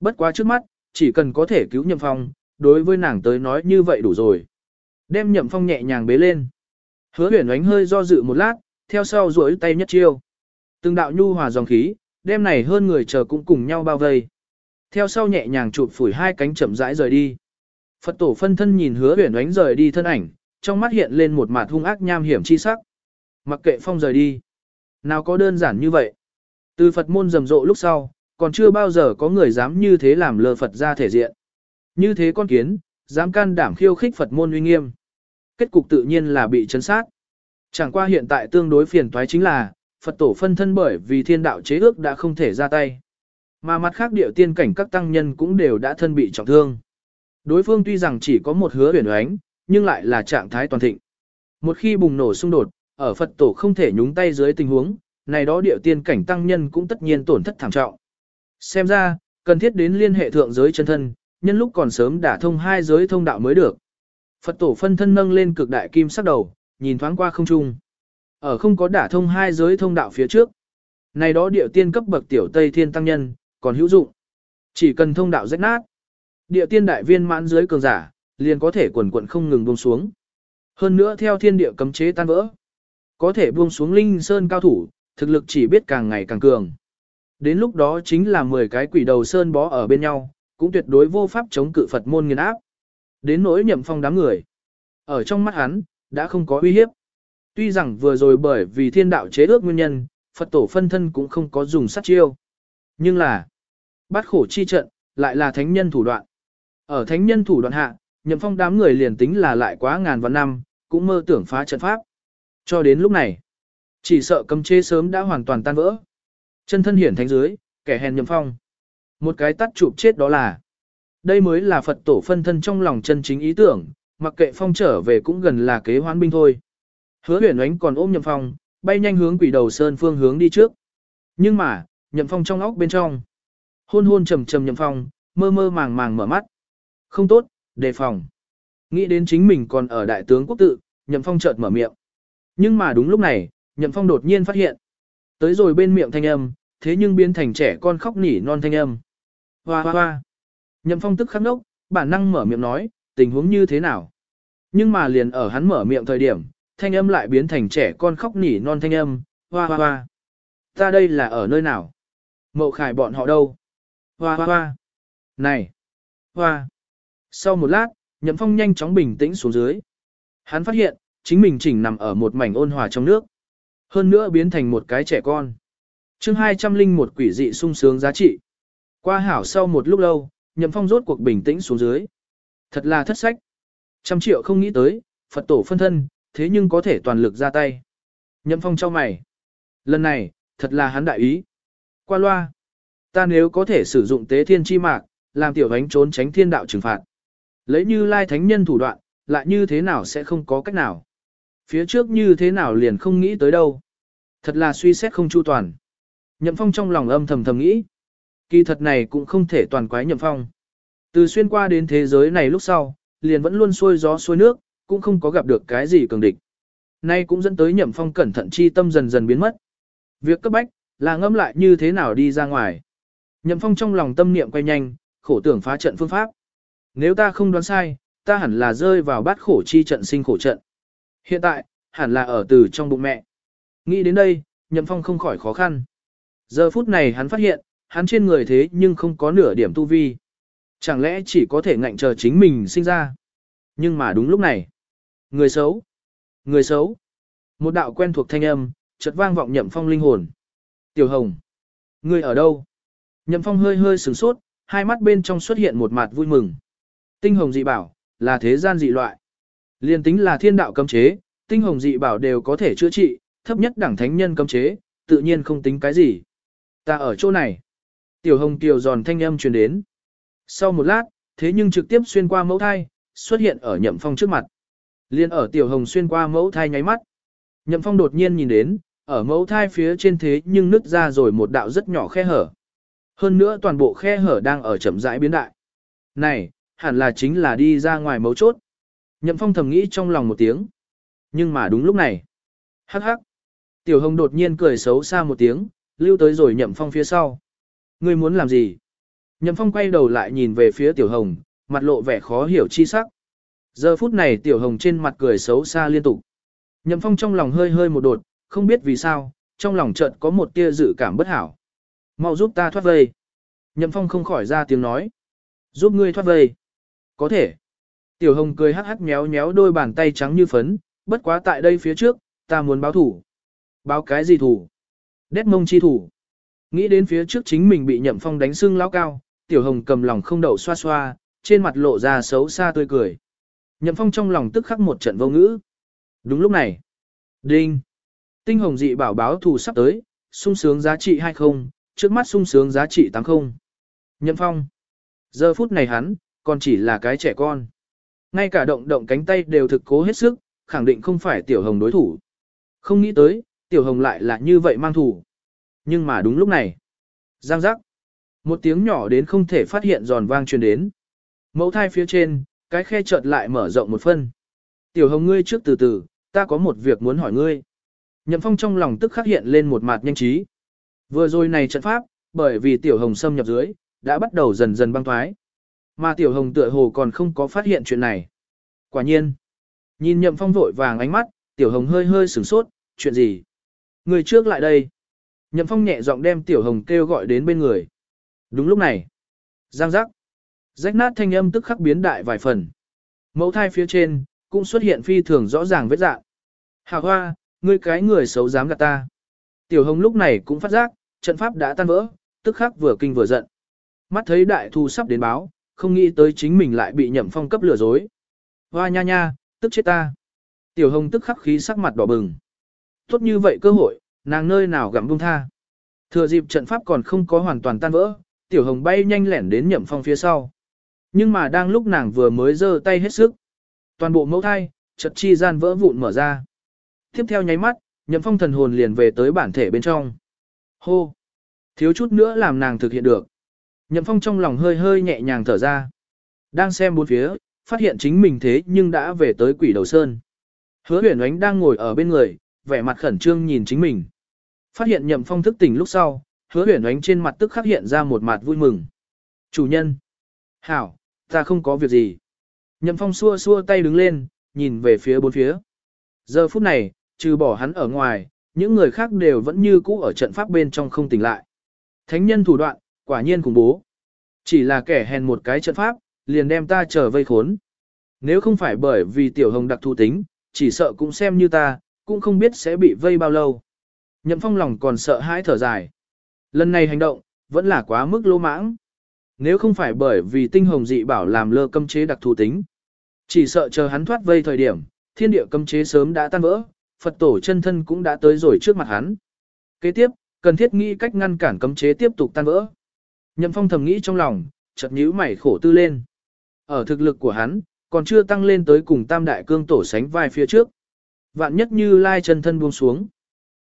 Bất quá trước mắt, chỉ cần có thể cứu nhậm phong, đối với nàng tới nói như vậy đủ rồi. Đem nhậm phong nhẹ nhàng bế lên. Hứa huyền ánh hơi do dự một lát, theo sau duỗi tay nhất chiêu. Từng đạo nhu hòa dòng khí, đêm này hơn người chờ cũng cùng nhau bao vây. Theo sau nhẹ nhàng chụp phủi hai cánh chậm rãi rời đi. Phật tổ phân thân nhìn hứa huyền ánh rời đi thân ảnh, trong mắt hiện lên một mặt hung ác nham hiểm chi sắc. Mặc kệ phong rời đi. Nào có đơn giản như vậy. Từ Phật môn rầm rộ lúc sau, còn chưa bao giờ có người dám như thế làm lờ Phật ra thể diện. Như thế con kiến, dám can đảm khiêu khích Phật môn uy nghiêm. Kết cục tự nhiên là bị chấn sát. Chẳng qua hiện tại tương đối phiền toái chính là, Phật tổ phân thân bởi vì thiên đạo chế ước đã không thể ra tay. Mà mặt khác điệu tiên cảnh các tăng nhân cũng đều đã thân bị trọng thương. Đối phương tuy rằng chỉ có một hứa huyền oánh, nhưng lại là trạng thái toàn thịnh. Một khi bùng nổ xung đột, ở Phật tổ không thể nhúng tay dưới tình huống, này đó điệu tiên cảnh tăng nhân cũng tất nhiên tổn thất thảm trọng. Xem ra, cần thiết đến liên hệ thượng giới chân thân, nhân lúc còn sớm đả thông hai giới thông đạo mới được. Phật tổ phân thân nâng lên cực đại kim sắc đầu, nhìn thoáng qua không trung. Ở không có đả thông hai giới thông đạo phía trước. Này đó địa tiên cấp bậc tiểu Tây Thiên Tăng Nhân, còn hữu dụng. Chỉ cần thông đạo rách nát. Địa tiên đại viên mãn dưới cường giả, liền có thể quần quận không ngừng buông xuống. Hơn nữa theo thiên địa cấm chế tan vỡ. Có thể buông xuống linh sơn cao thủ, thực lực chỉ biết càng ngày càng cường. Đến lúc đó chính là 10 cái quỷ đầu sơn bó ở bên nhau, cũng tuyệt đối vô pháp chống cự Phật môn nghiền áp. Đến nỗi nhậm phong đám người. Ở trong mắt hắn, đã không có uy hiếp. Tuy rằng vừa rồi bởi vì thiên đạo chế ước nguyên nhân, Phật tổ phân thân cũng không có dùng sát chiêu. Nhưng là, bắt khổ chi trận, lại là thánh nhân thủ đoạn. Ở thánh nhân thủ đoạn hạ, nhậm phong đám người liền tính là lại quá ngàn vạn năm, cũng mơ tưởng phá trận pháp. Cho đến lúc này, chỉ sợ cấm chế sớm đã hoàn toàn tan vỡ. Chân thân hiển thánh dưới, kẻ hèn nhậm phong. Một cái tắt chụp chết đó là. Đây mới là Phật tổ phân thân trong lòng chân chính ý tưởng, mặc kệ phong trở về cũng gần là kế hoán binh thôi. Hứa huyền ánh còn ôm nhậm phong, bay nhanh hướng quỷ đầu sơn phương hướng đi trước. Nhưng mà, nhậm phong trong óc bên trong. Hôn hôn trầm trầm nhậm phong, mơ mơ màng màng mở mắt. Không tốt, đề phòng. Nghĩ đến chính mình còn ở đại tướng quốc tự, nhậm phong chợt mở miệng. Nhưng mà đúng lúc này, nhậm phong đột nhiên phát hiện. Tới rồi bên miệng thanh âm, thế nhưng biến thành trẻ con khóc nỉ non thanh âm. Hoa hoa hoa. Nhậm phong tức khắc nốc, bản năng mở miệng nói, tình huống như thế nào. Nhưng mà liền ở hắn mở miệng thời điểm, thanh âm lại biến thành trẻ con khóc nỉ non thanh âm, hoa hoa hoa. Ta đây là ở nơi nào? Mậu khải bọn họ đâu? Hoa hoa hoa. Này! Hoa! Sau một lát, Nhậm Phong nhanh chóng bình tĩnh xuống dưới. Hắn phát hiện, chính mình chỉnh nằm ở một mảnh ôn hòa trong nước. Hơn nữa biến thành một cái trẻ con. chương 200 linh một quỷ dị sung sướng giá trị. Qua hảo sau một lúc lâu, Nhậm Phong rốt cuộc bình tĩnh xuống dưới. Thật là thất sách. Trăm triệu không nghĩ tới, Phật tổ phân thân, thế nhưng có thể toàn lực ra tay. Nhậm Phong cho mày. Lần này, thật là hắn đại ý. Qua loa. Ta nếu có thể sử dụng tế thiên chi mạc, làm tiểu ánh trốn tránh thiên đạo trừng phạt. Lấy như lai thánh nhân thủ đoạn, lại như thế nào sẽ không có cách nào. Phía trước như thế nào liền không nghĩ tới đâu. Thật là suy xét không chu toàn. Nhậm Phong trong lòng âm thầm thầm nghĩ. Kỳ thật này cũng không thể toàn quái Nhậm Phong. Từ xuyên qua đến thế giới này lúc sau, liền vẫn luôn xuôi gió xuôi nước, cũng không có gặp được cái gì cường địch. Nay cũng dẫn tới Nhậm Phong cẩn thận chi tâm dần dần biến mất. Việc cấp bách, là ngâm lại như thế nào đi ra ngoài. Nhậm Phong trong lòng tâm niệm quay nhanh, khổ tưởng phá trận phương pháp. Nếu ta không đoán sai, ta hẳn là rơi vào bát khổ chi trận sinh khổ trận. Hiện tại, hẳn là ở từ trong bụng mẹ. Nghĩ đến đây, Nhậm Phong không khỏi khó khăn. Giờ phút này hắn phát hiện, hắn trên người thế nhưng không có nửa điểm tu vi. Chẳng lẽ chỉ có thể ngạnh chờ chính mình sinh ra. Nhưng mà đúng lúc này, người xấu, Người xấu. Một đạo quen thuộc thanh âm, chợt vang vọng nhậm phong linh hồn. Tiểu Hồng. Người ở đâu? Nhậm phong hơi hơi sửng sốt, hai mắt bên trong xuất hiện một mặt vui mừng. Tinh hồng dị bảo, là thế gian dị loại. Liên tính là thiên đạo cấm chế, tinh hồng dị bảo đều có thể chữa trị, thấp nhất đẳng thánh nhân cấm chế, tự nhiên không tính cái gì. Ta ở chỗ này. Tiểu hồng tiểu giòn thanh âm truyền đến. Sau một lát, thế nhưng trực tiếp xuyên qua mẫu thai, xuất hiện ở nhậm phong trước mặt. Liên ở tiểu hồng xuyên qua mẫu thai nháy mắt. Nhậm phong đột nhiên nhìn đến, ở mẫu thai phía trên thế nhưng nứt ra rồi một đạo rất nhỏ khe hở. Hơn nữa toàn bộ khe hở đang ở chậm rãi biến đại. Này, hẳn là chính là đi ra ngoài mấu chốt. Nhậm phong thầm nghĩ trong lòng một tiếng. Nhưng mà đúng lúc này. Hắc hắc. Tiểu hồng đột nhiên cười xấu xa một tiếng, lưu tới rồi nhậm phong phía sau. Ngươi muốn làm gì? Nhậm phong quay đầu lại nhìn về phía tiểu hồng, mặt lộ vẻ khó hiểu chi sắc. Giờ phút này tiểu hồng trên mặt cười xấu xa liên tục. Nhậm phong trong lòng hơi hơi một đột, không biết vì sao, trong lòng chợt có một tia dự cảm bất hảo. Mau giúp ta thoát vây. Nhậm phong không khỏi ra tiếng nói. Giúp ngươi thoát vây. Có thể. Tiểu hồng cười hắc hắc méo méo đôi bàn tay trắng như phấn, bất quá tại đây phía trước, ta muốn báo thủ. Báo cái gì thủ? Đét mông chi thủ. Nghĩ đến phía trước chính mình bị nhậm phong đánh sưng lao cao, tiểu hồng cầm lòng không đậu xoa xoa, trên mặt lộ ra xấu xa tươi cười. Nhậm phong trong lòng tức khắc một trận vô ngữ. Đúng lúc này. Đinh. Tinh hồng dị bảo báo thù sắp tới, sung sướng giá trị hay không, trước mắt sung sướng giá trị tăng không. Nhậm phong. Giờ phút này hắn, còn chỉ là cái trẻ con. Ngay cả động động cánh tay đều thực cố hết sức, khẳng định không phải tiểu hồng đối thủ. Không nghĩ tới, tiểu hồng lại là như vậy mang thủ. Nhưng mà đúng lúc này. Giang giác. Một tiếng nhỏ đến không thể phát hiện giòn vang truyền đến. Mẫu thai phía trên, cái khe chợt lại mở rộng một phân. Tiểu hồng ngươi trước từ từ, ta có một việc muốn hỏi ngươi. Nhậm phong trong lòng tức khắc hiện lên một mặt nhanh trí. Vừa rồi này trận pháp, bởi vì tiểu hồng xâm nhập dưới, đã bắt đầu dần dần băng thoái. Mà tiểu hồng tựa hồ còn không có phát hiện chuyện này. Quả nhiên, nhìn nhậm phong vội vàng ánh mắt, tiểu hồng hơi hơi sửng sốt, chuyện gì? Người trước lại đây. Nhậm phong nhẹ giọng đem tiểu hồng kêu gọi đến bên người. Đúng lúc này, giang giác, rách nát thanh âm tức khắc biến đại vài phần. Mẫu thai phía trên, cũng xuất hiện phi thường rõ ràng vết dạng. Hà hoa, ngươi cái người xấu dám gạt ta. Tiểu hồng lúc này cũng phát giác, trận pháp đã tan vỡ, tức khắc vừa kinh vừa giận. Mắt thấy đại thu sắp đến báo, không nghĩ tới chính mình lại bị nhậm phong cấp lừa dối. Hoa nha nha, tức chết ta. Tiểu hồng tức khắc khí sắc mặt đỏ bừng. Tốt như vậy cơ hội, nàng nơi nào gặm buông tha. Thừa dịp trận pháp còn không có hoàn toàn tan vỡ, tiểu hồng bay nhanh lẻn đến nhậm phong phía sau. Nhưng mà đang lúc nàng vừa mới giơ tay hết sức. Toàn bộ mẫu thai, chật chi gian vỡ vụn mở ra. Tiếp theo nháy mắt, nhậm phong thần hồn liền về tới bản thể bên trong. Hô! Thiếu chút nữa làm nàng thực hiện được. Nhậm phong trong lòng hơi hơi nhẹ nhàng thở ra. Đang xem bốn phía, phát hiện chính mình thế nhưng đã về tới quỷ đầu sơn. Hứa huyền ánh đang ngồi ở bên người, vẻ mặt khẩn trương nhìn chính mình. Phát hiện nhậm phong thức tỉnh lúc sau, hứa huyền ánh trên mặt tức khắc hiện ra một mặt vui mừng. Chủ nhân! Hảo, ta không có việc gì. Nhậm phong xua xua tay đứng lên, nhìn về phía bốn phía. Giờ phút này, trừ bỏ hắn ở ngoài, những người khác đều vẫn như cũ ở trận pháp bên trong không tỉnh lại. Thánh nhân thủ đoạn, quả nhiên khủng bố. Chỉ là kẻ hèn một cái trận pháp, liền đem ta trở vây khốn. Nếu không phải bởi vì tiểu hồng đặc thù tính, chỉ sợ cũng xem như ta, cũng không biết sẽ bị vây bao lâu. Nhậm phong lòng còn sợ hãi thở dài. Lần này hành động, vẫn là quá mức lô mãng. Nếu không phải bởi vì tinh hồng dị bảo làm lơ cấm chế đặc thù tính, chỉ sợ chờ hắn thoát vây thời điểm, thiên địa cấm chế sớm đã tan vỡ, Phật tổ chân thân cũng đã tới rồi trước mặt hắn. Kế tiếp, cần thiết nghĩ cách ngăn cản cấm chế tiếp tục tan vỡ. Nhậm phong thầm nghĩ trong lòng, chợt nhíu mày khổ tư lên. Ở thực lực của hắn, còn chưa tăng lên tới cùng tam đại cương tổ sánh vai phía trước. Vạn nhất như lai chân thân buông xuống.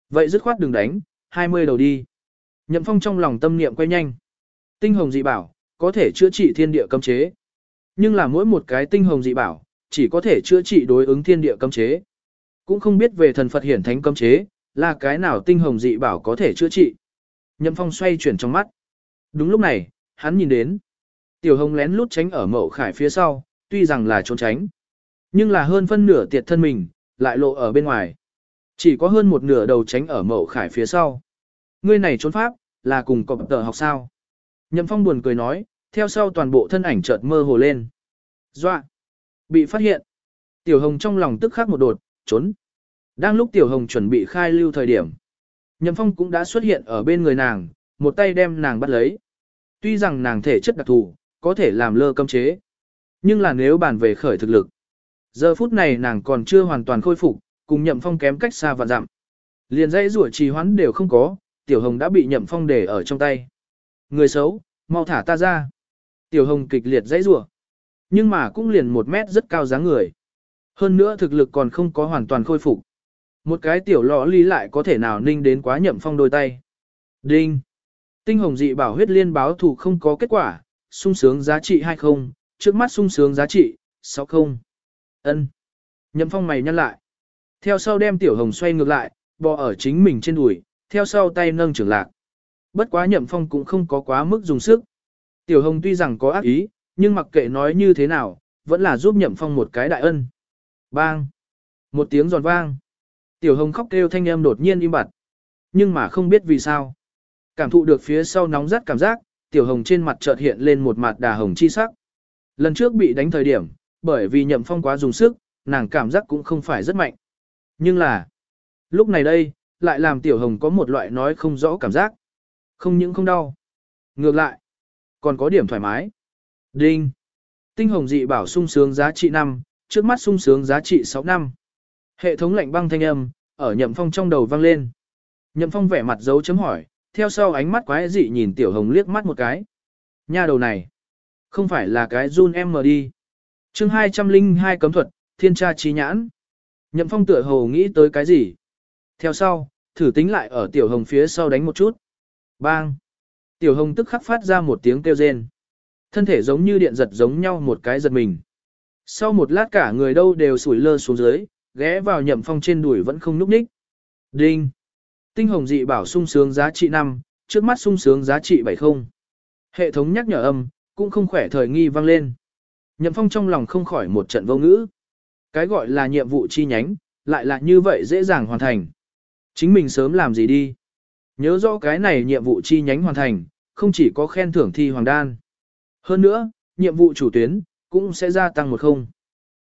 Vậy dứt khoát đừng đánh, 20 đầu đi. Nhậm phong trong lòng tâm niệm quay nhanh. Tinh hồng dị bảo, có thể chữa trị thiên địa cấm chế. Nhưng là mỗi một cái tinh hồng dị bảo, chỉ có thể chữa trị đối ứng thiên địa cấm chế. Cũng không biết về thần Phật hiển thánh cấm chế, là cái nào tinh hồng dị bảo có thể chữa trị. Nhậm phong xoay chuyển trong mắt. Đúng lúc này, hắn nhìn đến. Tiểu hồng lén lút tránh ở mậu khải phía sau, tuy rằng là trốn tránh. Nhưng là hơn phân nửa tiệt thân mình, lại lộ ở bên ngoài. Chỉ có hơn một nửa đầu tránh ở mậu khải phía sau. Ngươi này trốn pháp, là cùng cọp tờ học sao. Nhậm phong buồn cười nói, theo sau toàn bộ thân ảnh chợt mơ hồ lên. Doa! Bị phát hiện. Tiểu hồng trong lòng tức khắc một đột, trốn. Đang lúc Tiểu Hồng chuẩn bị khai lưu thời điểm, Nhậm Phong cũng đã xuất hiện ở bên người nàng, một tay đem nàng bắt lấy. Tuy rằng nàng thể chất đặc thù, có thể làm lơ cấm chế. Nhưng là nếu bàn về khởi thực lực, giờ phút này nàng còn chưa hoàn toàn khôi phục, cùng Nhậm Phong kém cách xa và dặm. Liền dãy rủa trì hoãn đều không có, Tiểu Hồng đã bị Nhậm Phong để ở trong tay. Người xấu, mau thả ta ra. Tiểu Hồng kịch liệt dãy rủa, nhưng mà cũng liền một mét rất cao dáng người. Hơn nữa thực lực còn không có hoàn toàn khôi phục. Một cái tiểu lọ ly lại có thể nào ninh đến quá Nhậm Phong đôi tay. Đinh. Tinh hồng dị bảo huyết liên báo thủ không có kết quả, sung sướng giá trị 20, trước mắt sung sướng giá trị 60. Ân. Nhậm Phong mày nhăn lại. Theo sau đem tiểu hồng xoay ngược lại, bò ở chính mình trên đùi, theo sau tay nâng trưởng lạc. Bất quá Nhậm Phong cũng không có quá mức dùng sức. Tiểu hồng tuy rằng có ác ý, nhưng mặc kệ nói như thế nào, vẫn là giúp Nhậm Phong một cái đại ân. Bang. Một tiếng giòn vang. Tiểu hồng khóc kêu thanh âm đột nhiên im bặt. Nhưng mà không biết vì sao. Cảm thụ được phía sau nóng rát cảm giác, tiểu hồng trên mặt chợt hiện lên một mặt đà hồng chi sắc. Lần trước bị đánh thời điểm, bởi vì nhậm phong quá dùng sức, nàng cảm giác cũng không phải rất mạnh. Nhưng là, lúc này đây, lại làm tiểu hồng có một loại nói không rõ cảm giác. Không những không đau. Ngược lại, còn có điểm thoải mái. Đinh. Tinh hồng dị bảo sung sướng giá trị 5, trước mắt sung sướng giá trị 6 năm. Hệ thống lạnh băng thanh âm, ở nhậm phong trong đầu vang lên. Nhậm phong vẻ mặt dấu chấm hỏi, theo sau ánh mắt quái dị nhìn tiểu hồng liếc mắt một cái. Nha đầu này, không phải là cái run em mờ đi. chương 202 cấm thuật, thiên tra trí nhãn. Nhậm phong tựa hồ nghĩ tới cái gì. Theo sau, thử tính lại ở tiểu hồng phía sau đánh một chút. Bang! Tiểu hồng tức khắc phát ra một tiếng kêu rên. Thân thể giống như điện giật giống nhau một cái giật mình. Sau một lát cả người đâu đều sủi lơ xuống dưới, ghé vào nhậm phong trên đùi vẫn không núp ních. Đinh! Tinh hồng dị bảo sung sướng giá trị 5, trước mắt sung sướng giá trị 70. Hệ thống nhắc nhở âm, cũng không khỏe thời nghi vang lên. Nhậm phong trong lòng không khỏi một trận vô ngữ. Cái gọi là nhiệm vụ chi nhánh, lại là như vậy dễ dàng hoàn thành. Chính mình sớm làm gì đi. Nhớ rõ cái này nhiệm vụ chi nhánh hoàn thành, không chỉ có khen thưởng thi hoàng đan. Hơn nữa, nhiệm vụ chủ tuyến, cũng sẽ gia tăng một không.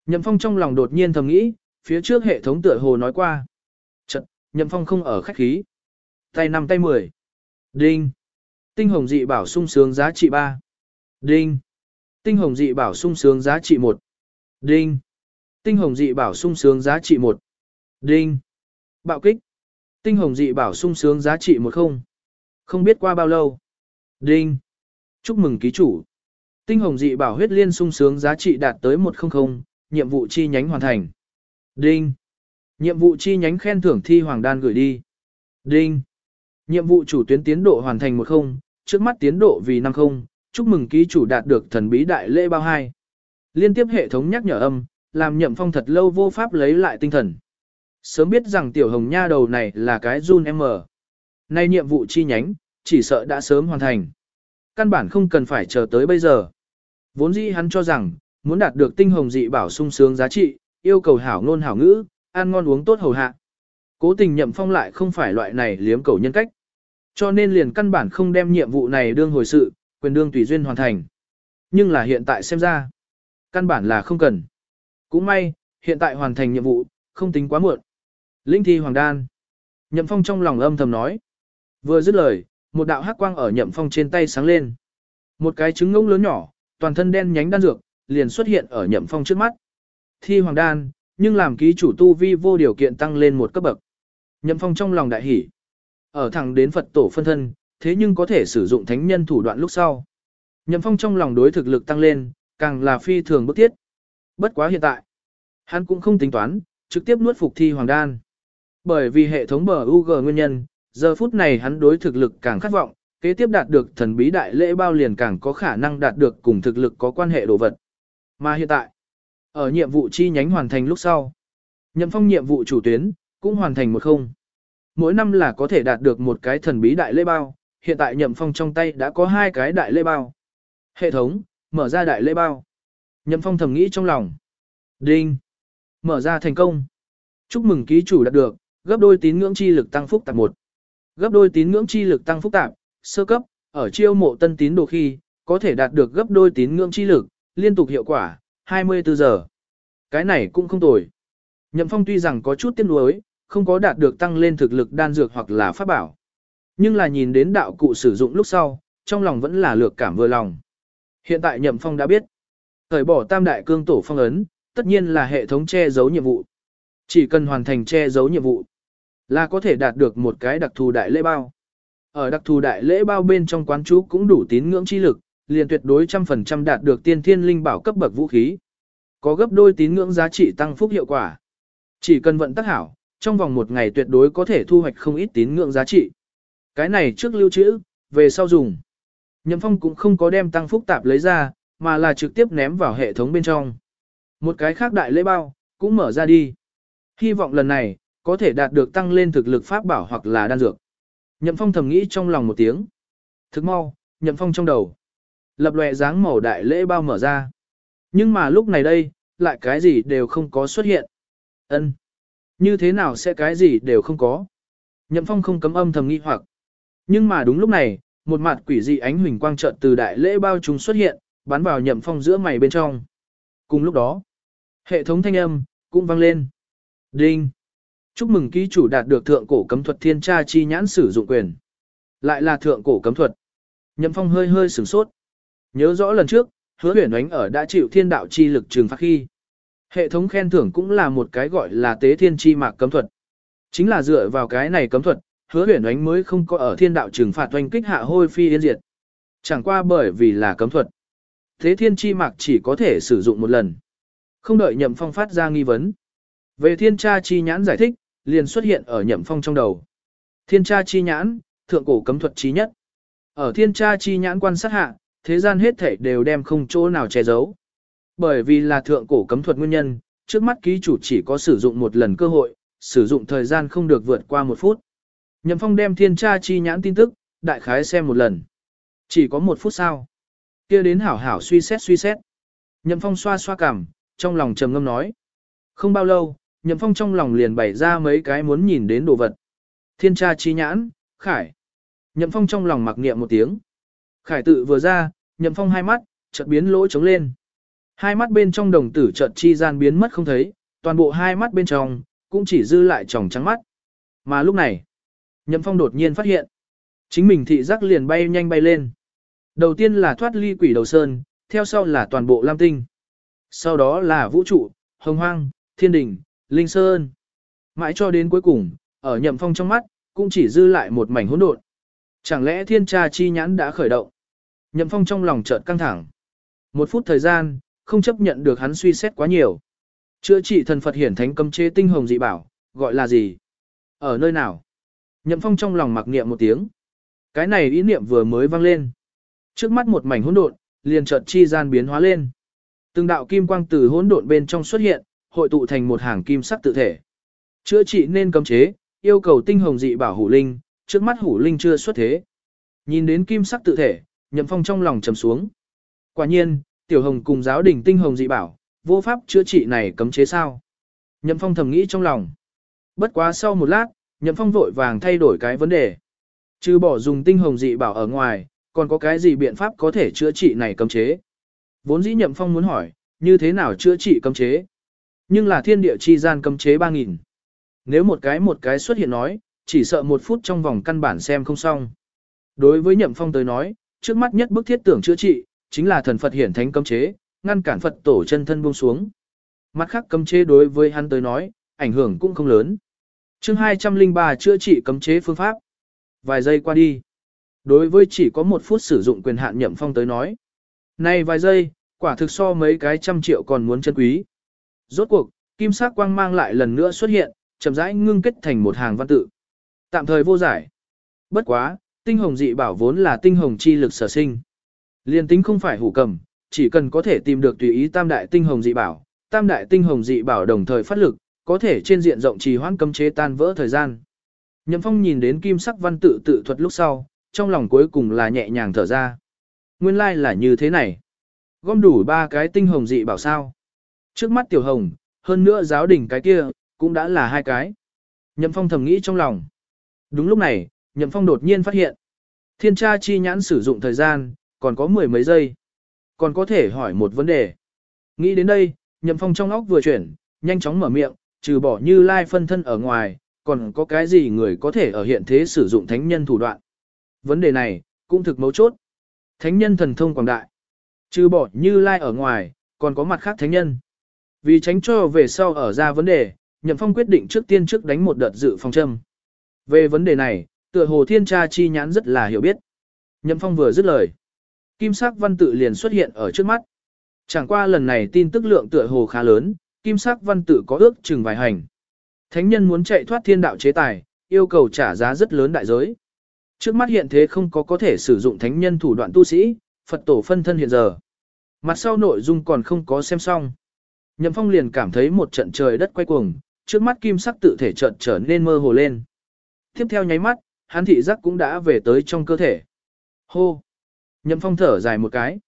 Nhậm phong trong lòng đột nhiên thầm nghĩ, phía trước hệ thống tựa hồ nói qua. Trận, Nhậm Phong không ở khách khí. Tay năm tay 10. Đinh. Tinh hồng dị bảo sung sướng giá trị 3. Đinh. Tinh hồng dị bảo sung sướng giá trị 1. Đinh. Tinh hồng dị bảo sung sướng giá trị 1. Đinh. Bạo kích. Tinh hồng dị bảo sung sướng giá trị 10. Không biết qua bao lâu. Đinh. Chúc mừng ký chủ. Tinh hồng dị bảo huyết liên sung sướng giá trị đạt tới 100, nhiệm vụ chi nhánh hoàn thành. Đinh. Nhiệm vụ chi nhánh khen thưởng thi hoàng đan gửi đi. Đinh. Nhiệm vụ chủ tuyến tiến độ hoàn thành một không, trước mắt tiến độ vì năm không, chúc mừng ký chủ đạt được thần bí đại lễ bao hai. Liên tiếp hệ thống nhắc nhở âm, làm nhậm phong thật lâu vô pháp lấy lại tinh thần. Sớm biết rằng tiểu hồng nha đầu này là cái run M. Nay nhiệm vụ chi nhánh, chỉ sợ đã sớm hoàn thành. Căn bản không cần phải chờ tới bây giờ. Vốn dĩ hắn cho rằng, muốn đạt được tinh hồng dị bảo sung sướng giá trị, yêu cầu hảo ngôn hảo ngữ, ăn ngon uống tốt hầu hạ. Cố tình nhậm phong lại không phải loại này liếm cầu nhân cách. Cho nên liền căn bản không đem nhiệm vụ này đương hồi sự, quyền đương tùy duyên hoàn thành. Nhưng là hiện tại xem ra, căn bản là không cần. Cũng may, hiện tại hoàn thành nhiệm vụ, không tính quá muộn. Linh thi hoàng đan. Nhậm phong trong lòng âm thầm nói. Vừa dứt lời, một đạo hắc quang ở nhậm phong trên tay sáng lên. Một cái trứng ngỗng lớn nhỏ, toàn thân đen nhánh đan dược, liền xuất hiện ở nhậm phong trước mắt. Thi hoàng đan, nhưng làm ký chủ tu vi vô điều kiện tăng lên một cấp bậc. Nhậm Phong trong lòng đại hỉ. Ở thẳng đến Phật tổ phân thân, thế nhưng có thể sử dụng thánh nhân thủ đoạn lúc sau. Nhậm Phong trong lòng đối thực lực tăng lên, càng là phi thường bức thiết. Bất quá hiện tại, hắn cũng không tính toán, trực tiếp nuốt phục thi hoàng đan. Bởi vì hệ thống bờ UG nguyên nhân, giờ phút này hắn đối thực lực càng khát vọng, kế tiếp đạt được thần bí đại lễ bao liền càng có khả năng đạt được cùng thực lực có quan hệ đồ vật. Mà hiện tại, ở nhiệm vụ chi nhánh hoàn thành lúc sau, nhậm phong nhiệm vụ chủ tuyến, cũng hoàn thành một không. Mỗi năm là có thể đạt được một cái thần bí đại lễ bao, hiện tại nhậm phong trong tay đã có hai cái đại lễ bao. Hệ thống, mở ra đại lễ bao. Nhậm phong thầm nghĩ trong lòng. Đinh. Mở ra thành công. Chúc mừng ký chủ đạt được, gấp đôi tín ngưỡng chi lực tăng phúc tạp một, Gấp đôi tín ngưỡng chi lực tăng phúc tạp, sơ cấp, ở chiêu mộ tân tín đồ khi, có thể đạt được gấp đôi tín ngưỡng chi lực, liên tục hiệu quả, 24 giờ. Cái này cũng không tồi. Nhậm Phong tuy rằng có chút tiếc nuối, không có đạt được tăng lên thực lực đan dược hoặc là pháp bảo. Nhưng là nhìn đến đạo cụ sử dụng lúc sau, trong lòng vẫn là lược cảm vừa lòng. Hiện tại Nhậm Phong đã biết, thời bỏ tam đại cương tổ phong ấn, tất nhiên là hệ thống che giấu nhiệm vụ. Chỉ cần hoàn thành che giấu nhiệm vụ, là có thể đạt được một cái đặc thù đại lễ bao. Ở đặc thù đại lễ bao bên trong quán chú cũng đủ tín ngưỡng chi lực, liền tuyệt đối trăm phần trăm đạt được tiên thiên linh bảo cấp bậc vũ khí. Có gấp đôi tín ngưỡng giá trị tăng phúc hiệu quả. Chỉ cần vận tắc hảo, trong vòng một ngày tuyệt đối có thể thu hoạch không ít tín ngưỡng giá trị. Cái này trước lưu trữ, về sau dùng. Nhậm Phong cũng không có đem tăng phúc tạp lấy ra, mà là trực tiếp ném vào hệ thống bên trong. Một cái khác đại lễ bao, cũng mở ra đi. Hy vọng lần này, có thể đạt được tăng lên thực lực pháp bảo hoặc là đan dược. Nhậm Phong thầm nghĩ trong lòng một tiếng. Thức mau, Nhậm Phong trong đầu. Lập lòe dáng màu đại lễ bao mở ra. Nhưng mà lúc này đây, lại cái gì đều không có xuất hiện. Ân, Như thế nào sẽ cái gì đều không có? Nhậm Phong không cấm âm thầm nghi hoặc. Nhưng mà đúng lúc này, một mặt quỷ dị ánh huỳnh quang trợn từ đại lễ bao chúng xuất hiện, bắn vào Nhậm Phong giữa mày bên trong. Cùng lúc đó, hệ thống thanh âm cũng vang lên. Đinh. Chúc mừng ký chủ đạt được thượng cổ cấm thuật thiên tra chi nhãn sử dụng quyền. Lại là thượng cổ cấm thuật. Nhậm Phong hơi hơi sửng sốt. Nhớ rõ lần trước, hứa huyền ánh ở đã chịu thiên đạo chi lực trừng phạt khi. Hệ thống khen thưởng cũng là một cái gọi là tế thiên chi mạc cấm thuật. Chính là dựa vào cái này cấm thuật, hứa huyền ánh mới không có ở thiên đạo trừng phạt oanh kích hạ hôi phi yên diệt. Chẳng qua bởi vì là cấm thuật. Tế thiên chi mạc chỉ có thể sử dụng một lần. Không đợi nhậm phong phát ra nghi vấn. Về thiên tra chi nhãn giải thích, liền xuất hiện ở nhậm phong trong đầu. Thiên tra chi nhãn, thượng cổ cấm thuật trí nhất. Ở thiên tra chi nhãn quan sát hạ, thế gian hết thảy đều đem không chỗ nào che giấu. Bởi vì là thượng cổ cấm thuật nguyên nhân, trước mắt ký chủ chỉ có sử dụng một lần cơ hội, sử dụng thời gian không được vượt qua một phút. Nhậm phong đem thiên tra chi nhãn tin tức, đại khái xem một lần. Chỉ có một phút sau. kia đến hảo hảo suy xét suy xét. Nhậm phong xoa xoa cằm, trong lòng trầm ngâm nói. Không bao lâu, Nhậm Phong trong lòng liền bày ra mấy cái muốn nhìn đến đồ vật. Thiên tra chi nhãn, khải. Nhậm Phong trong lòng mặc niệm một tiếng. Khải tự vừa ra, Nhậm Phong hai mắt, chợt biến lỗ trống lên. Hai mắt bên trong đồng tử chợt chi gian biến mất không thấy, toàn bộ hai mắt bên trong, cũng chỉ dư lại tròng trắng mắt. Mà lúc này, Nhậm Phong đột nhiên phát hiện, chính mình thị giác liền bay nhanh bay lên. Đầu tiên là thoát ly quỷ đầu sơn, theo sau là toàn bộ lam tinh. Sau đó là vũ trụ, hồng hoang, thiên đình, Linh Sơn. Mãi cho đến cuối cùng, ở nhậm phong trong mắt, cũng chỉ dư lại một mảnh hỗn độn. Chẳng lẽ thiên tra chi nhãn đã khởi động? Nhậm phong trong lòng chợt căng thẳng. Một phút thời gian, không chấp nhận được hắn suy xét quá nhiều. Chữa trị thần Phật hiển thánh cấm chế tinh hồng dị bảo, gọi là gì? Ở nơi nào? Nhậm phong trong lòng mặc niệm một tiếng. Cái này ý niệm vừa mới vang lên. Trước mắt một mảnh hỗn độn, liền chợt chi gian biến hóa lên. Từng đạo kim quang từ hỗn độn bên trong xuất hiện, hội tụ thành một hàng kim sắc tự thể. Chữa trị nên cấm chế, yêu cầu tinh hồng dị bảo hủ linh, trước mắt hủ linh chưa xuất thế. Nhìn đến kim sắc tự thể, nhậm phong trong lòng trầm xuống. Quả nhiên, tiểu hồng cùng giáo đình tinh hồng dị bảo, vô pháp chữa trị này cấm chế sao. Nhậm phong thầm nghĩ trong lòng. Bất quá sau một lát, nhậm phong vội vàng thay đổi cái vấn đề. Trừ bỏ dùng tinh hồng dị bảo ở ngoài, còn có cái gì biện pháp có thể chữa trị này cấm chế. Vốn dĩ nhậm phong muốn hỏi, như thế nào chữa trị cấm chế. Nhưng là thiên địa chi gian cấm chế 3.000. Nếu một cái một cái xuất hiện nói, chỉ sợ một phút trong vòng căn bản xem không xong. Đối với nhậm phong tới nói, trước mắt nhất bức thiết tưởng chữa trị, chính là thần Phật hiển thánh cấm chế, ngăn cản Phật tổ chân thân buông xuống. Mặt khác cấm chế đối với hắn tới nói, ảnh hưởng cũng không lớn. chương 203 chữa trị cấm chế phương pháp. Vài giây qua đi. Đối với chỉ có một phút sử dụng quyền hạn nhậm phong tới nói. Này vài giây, quả thực so mấy cái trăm triệu còn muốn chân quý. Rốt cuộc, kim sắc quang mang lại lần nữa xuất hiện, chậm rãi ngưng kết thành một hàng văn tự. Tạm thời vô giải. Bất quá, tinh hồng dị bảo vốn là tinh hồng chi lực sở sinh. Liên tính không phải hủ cầm, chỉ cần có thể tìm được tùy ý tam đại tinh hồng dị bảo, tam đại tinh hồng dị bảo đồng thời phát lực, có thể trên diện rộng trì hoãn cấm chế tan vỡ thời gian. Nhậm Phong nhìn đến kim sắc văn tự tự thuật lúc sau, trong lòng cuối cùng là nhẹ nhàng thở ra. Nguyên lai like là như thế này. Gom đủ ba cái tinh hồng dị bảo sao. Trước mắt tiểu hồng, hơn nữa giáo đình cái kia, cũng đã là hai cái. Nhậm phong thầm nghĩ trong lòng. Đúng lúc này, nhậm phong đột nhiên phát hiện. Thiên tra chi nhãn sử dụng thời gian, còn có mười mấy giây. Còn có thể hỏi một vấn đề. Nghĩ đến đây, nhậm phong trong óc vừa chuyển, nhanh chóng mở miệng, trừ bỏ như lai phân thân ở ngoài, còn có cái gì người có thể ở hiện thế sử dụng thánh nhân thủ đoạn. Vấn đề này, cũng thực mấu chốt. Thánh nhân thần thông quảng đại. Trừ bỏ như lai ở ngoài, còn có mặt khác thánh nhân. Vì tránh cho về sau ở ra vấn đề, Nhậm Phong quyết định trước tiên trước đánh một đợt dự phòng châm. Về vấn đề này, tựa hồ thiên tra chi nhãn rất là hiểu biết. Nhậm Phong vừa dứt lời. Kim sắc văn tự liền xuất hiện ở trước mắt. Chẳng qua lần này tin tức lượng tựa hồ khá lớn, kim sắc văn tự có ước chừng vài hành. Thánh nhân muốn chạy thoát thiên đạo chế tài, yêu cầu trả giá rất lớn đại giới. Trước mắt hiện thế không có có thể sử dụng thánh nhân thủ đoạn tu sĩ, Phật tổ phân thân hiện giờ. Mặt sau nội dung còn không có xem xong. Nhậm Phong liền cảm thấy một trận trời đất quay cuồng, trước mắt kim sắc tự thể chợt trở nên mơ hồ lên. Tiếp theo nháy mắt, hắn thị giác cũng đã về tới trong cơ thể. Hô! Nhậm Phong thở dài một cái.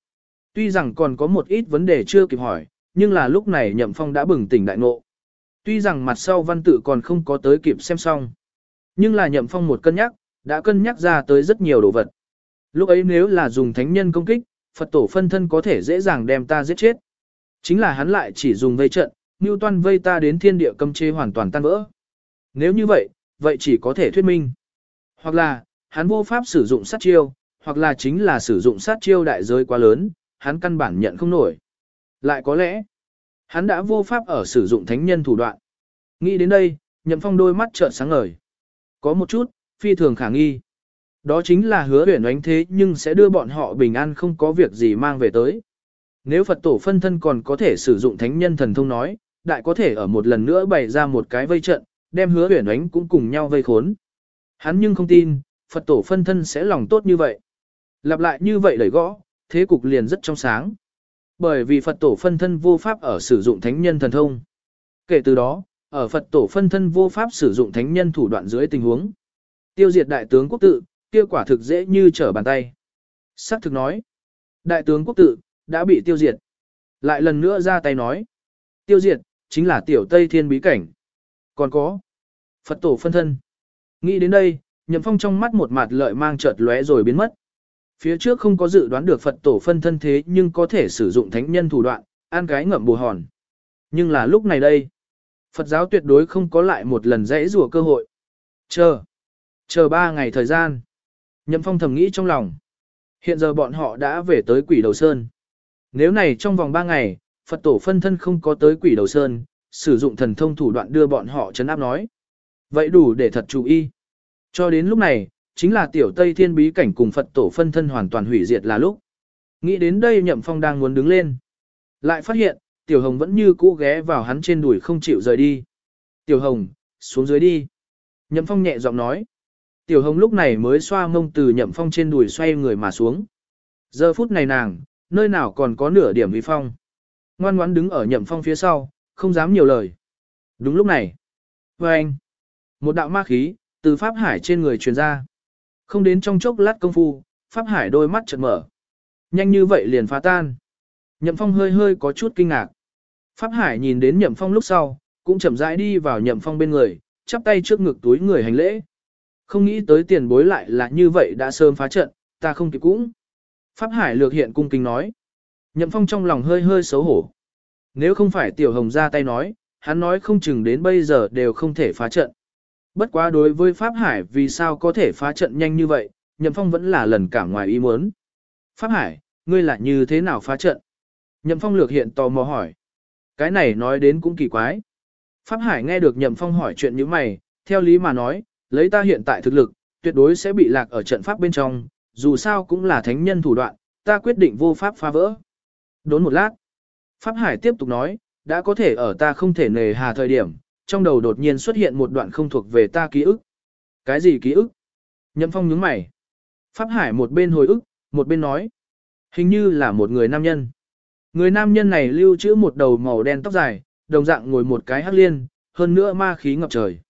Tuy rằng còn có một ít vấn đề chưa kịp hỏi, nhưng là lúc này Nhậm Phong đã bừng tỉnh đại ngộ. Tuy rằng mặt sau văn tự còn không có tới kịp xem xong, nhưng là Nhậm Phong một cân nhắc, đã cân nhắc ra tới rất nhiều đồ vật. Lúc ấy nếu là dùng thánh nhân công kích, Phật tổ phân thân có thể dễ dàng đem ta giết chết. Chính là hắn lại chỉ dùng vây trận, Newton vây ta đến thiên địa cấm chế hoàn toàn tan vỡ. Nếu như vậy, vậy chỉ có thể thuyết minh. Hoặc là, hắn vô pháp sử dụng sát chiêu, hoặc là chính là sử dụng sát chiêu đại giới quá lớn, hắn căn bản nhận không nổi. Lại có lẽ, hắn đã vô pháp ở sử dụng thánh nhân thủ đoạn. Nghĩ đến đây, nhậm phong đôi mắt trợn sáng ngời. Có một chút, phi thường khả nghi. Đó chính là hứa huyển ánh thế nhưng sẽ đưa bọn họ bình an không có việc gì mang về tới. Nếu Phật tổ phân thân còn có thể sử dụng thánh nhân thần thông nói, đại có thể ở một lần nữa bày ra một cái vây trận, đem hứa huyền ánh cũng cùng nhau vây khốn. Hắn nhưng không tin, Phật tổ phân thân sẽ lòng tốt như vậy. Lặp lại như vậy đẩy gõ, thế cục liền rất trong sáng. Bởi vì Phật tổ phân thân vô pháp ở sử dụng thánh nhân thần thông. Kể từ đó, ở Phật tổ phân thân vô pháp sử dụng thánh nhân thủ đoạn dưới tình huống. Tiêu diệt đại tướng quốc tự, kia quả thực dễ như trở bàn tay. Sắc thực nói, đại tướng quốc tự, đã bị tiêu diệt. Lại lần nữa ra tay nói, tiêu diệt, chính là tiểu Tây Thiên bí cảnh. Còn có, Phật tổ phân thân. Nghĩ đến đây, Nhậm Phong trong mắt một mặt lợi mang chợt lóe rồi biến mất. Phía trước không có dự đoán được Phật tổ phân thân thế nhưng có thể sử dụng thánh nhân thủ đoạn, an cái ngậm bù hòn. Nhưng là lúc này đây, Phật giáo tuyệt đối không có lại một lần dễ rùa cơ hội. Chờ, chờ ba ngày thời gian. Nhậm Phong thầm nghĩ trong lòng. Hiện giờ bọn họ đã về tới quỷ đầu sơn. Nếu này trong vòng ba ngày, Phật tổ phân thân không có tới quỷ đầu sơn, sử dụng thần thông thủ đoạn đưa bọn họ chấn áp nói. Vậy đủ để thật chú ý. Cho đến lúc này, chính là tiểu Tây Thiên bí cảnh cùng Phật tổ phân thân hoàn toàn hủy diệt là lúc. Nghĩ đến đây Nhậm Phong đang muốn đứng lên. Lại phát hiện, Tiểu Hồng vẫn như cũ ghé vào hắn trên đùi không chịu rời đi. Tiểu Hồng, xuống dưới đi. Nhậm Phong nhẹ giọng nói. Tiểu Hồng lúc này mới xoa mông từ Nhậm Phong trên đùi xoay người mà xuống. Giờ phút này nàng, nơi nào còn có nửa điểm vi phong. Ngoan ngoãn đứng ở Nhậm Phong phía sau, không dám nhiều lời. Đúng lúc này. Và anh, một đạo ma khí, từ Pháp Hải trên người truyền ra. Không đến trong chốc lát công phu, Pháp Hải đôi mắt chợt mở. Nhanh như vậy liền phá tan. Nhậm Phong hơi hơi có chút kinh ngạc. Pháp Hải nhìn đến Nhậm Phong lúc sau, cũng chậm rãi đi vào Nhậm Phong bên người, chắp tay trước ngực túi người hành lễ. Không nghĩ tới tiền bối lại là như vậy đã sớm phá trận, ta không kịp cũng. Pháp Hải lược hiện cung kính nói. Nhậm Phong trong lòng hơi hơi xấu hổ. Nếu không phải Tiểu Hồng ra tay nói, hắn nói không chừng đến bây giờ đều không thể phá trận. Bất quá đối với Pháp Hải vì sao có thể phá trận nhanh như vậy, Nhậm Phong vẫn là lần cả ngoài ý muốn. Pháp Hải, ngươi là như thế nào phá trận? Nhậm Phong lược hiện tò mò hỏi. Cái này nói đến cũng kỳ quái. Pháp Hải nghe được Nhậm Phong hỏi chuyện như mày, theo lý mà nói, lấy ta hiện tại thực lực, tuyệt đối sẽ bị lạc ở trận pháp bên trong, dù sao cũng là thánh nhân thủ đoạn, ta quyết định vô pháp phá vỡ. Đốn một lát. Pháp Hải tiếp tục nói, đã có thể ở ta không thể nề hà thời điểm, trong đầu đột nhiên xuất hiện một đoạn không thuộc về ta ký ức. Cái gì ký ức? Nhậm Phong nhướng mày. Pháp Hải một bên hồi ức, một bên nói. Hình như là một người nam nhân. Người nam nhân này lưu trữ một đầu màu đen tóc dài, đồng dạng ngồi một cái hắc liên, hơn nữa ma khí ngập trời.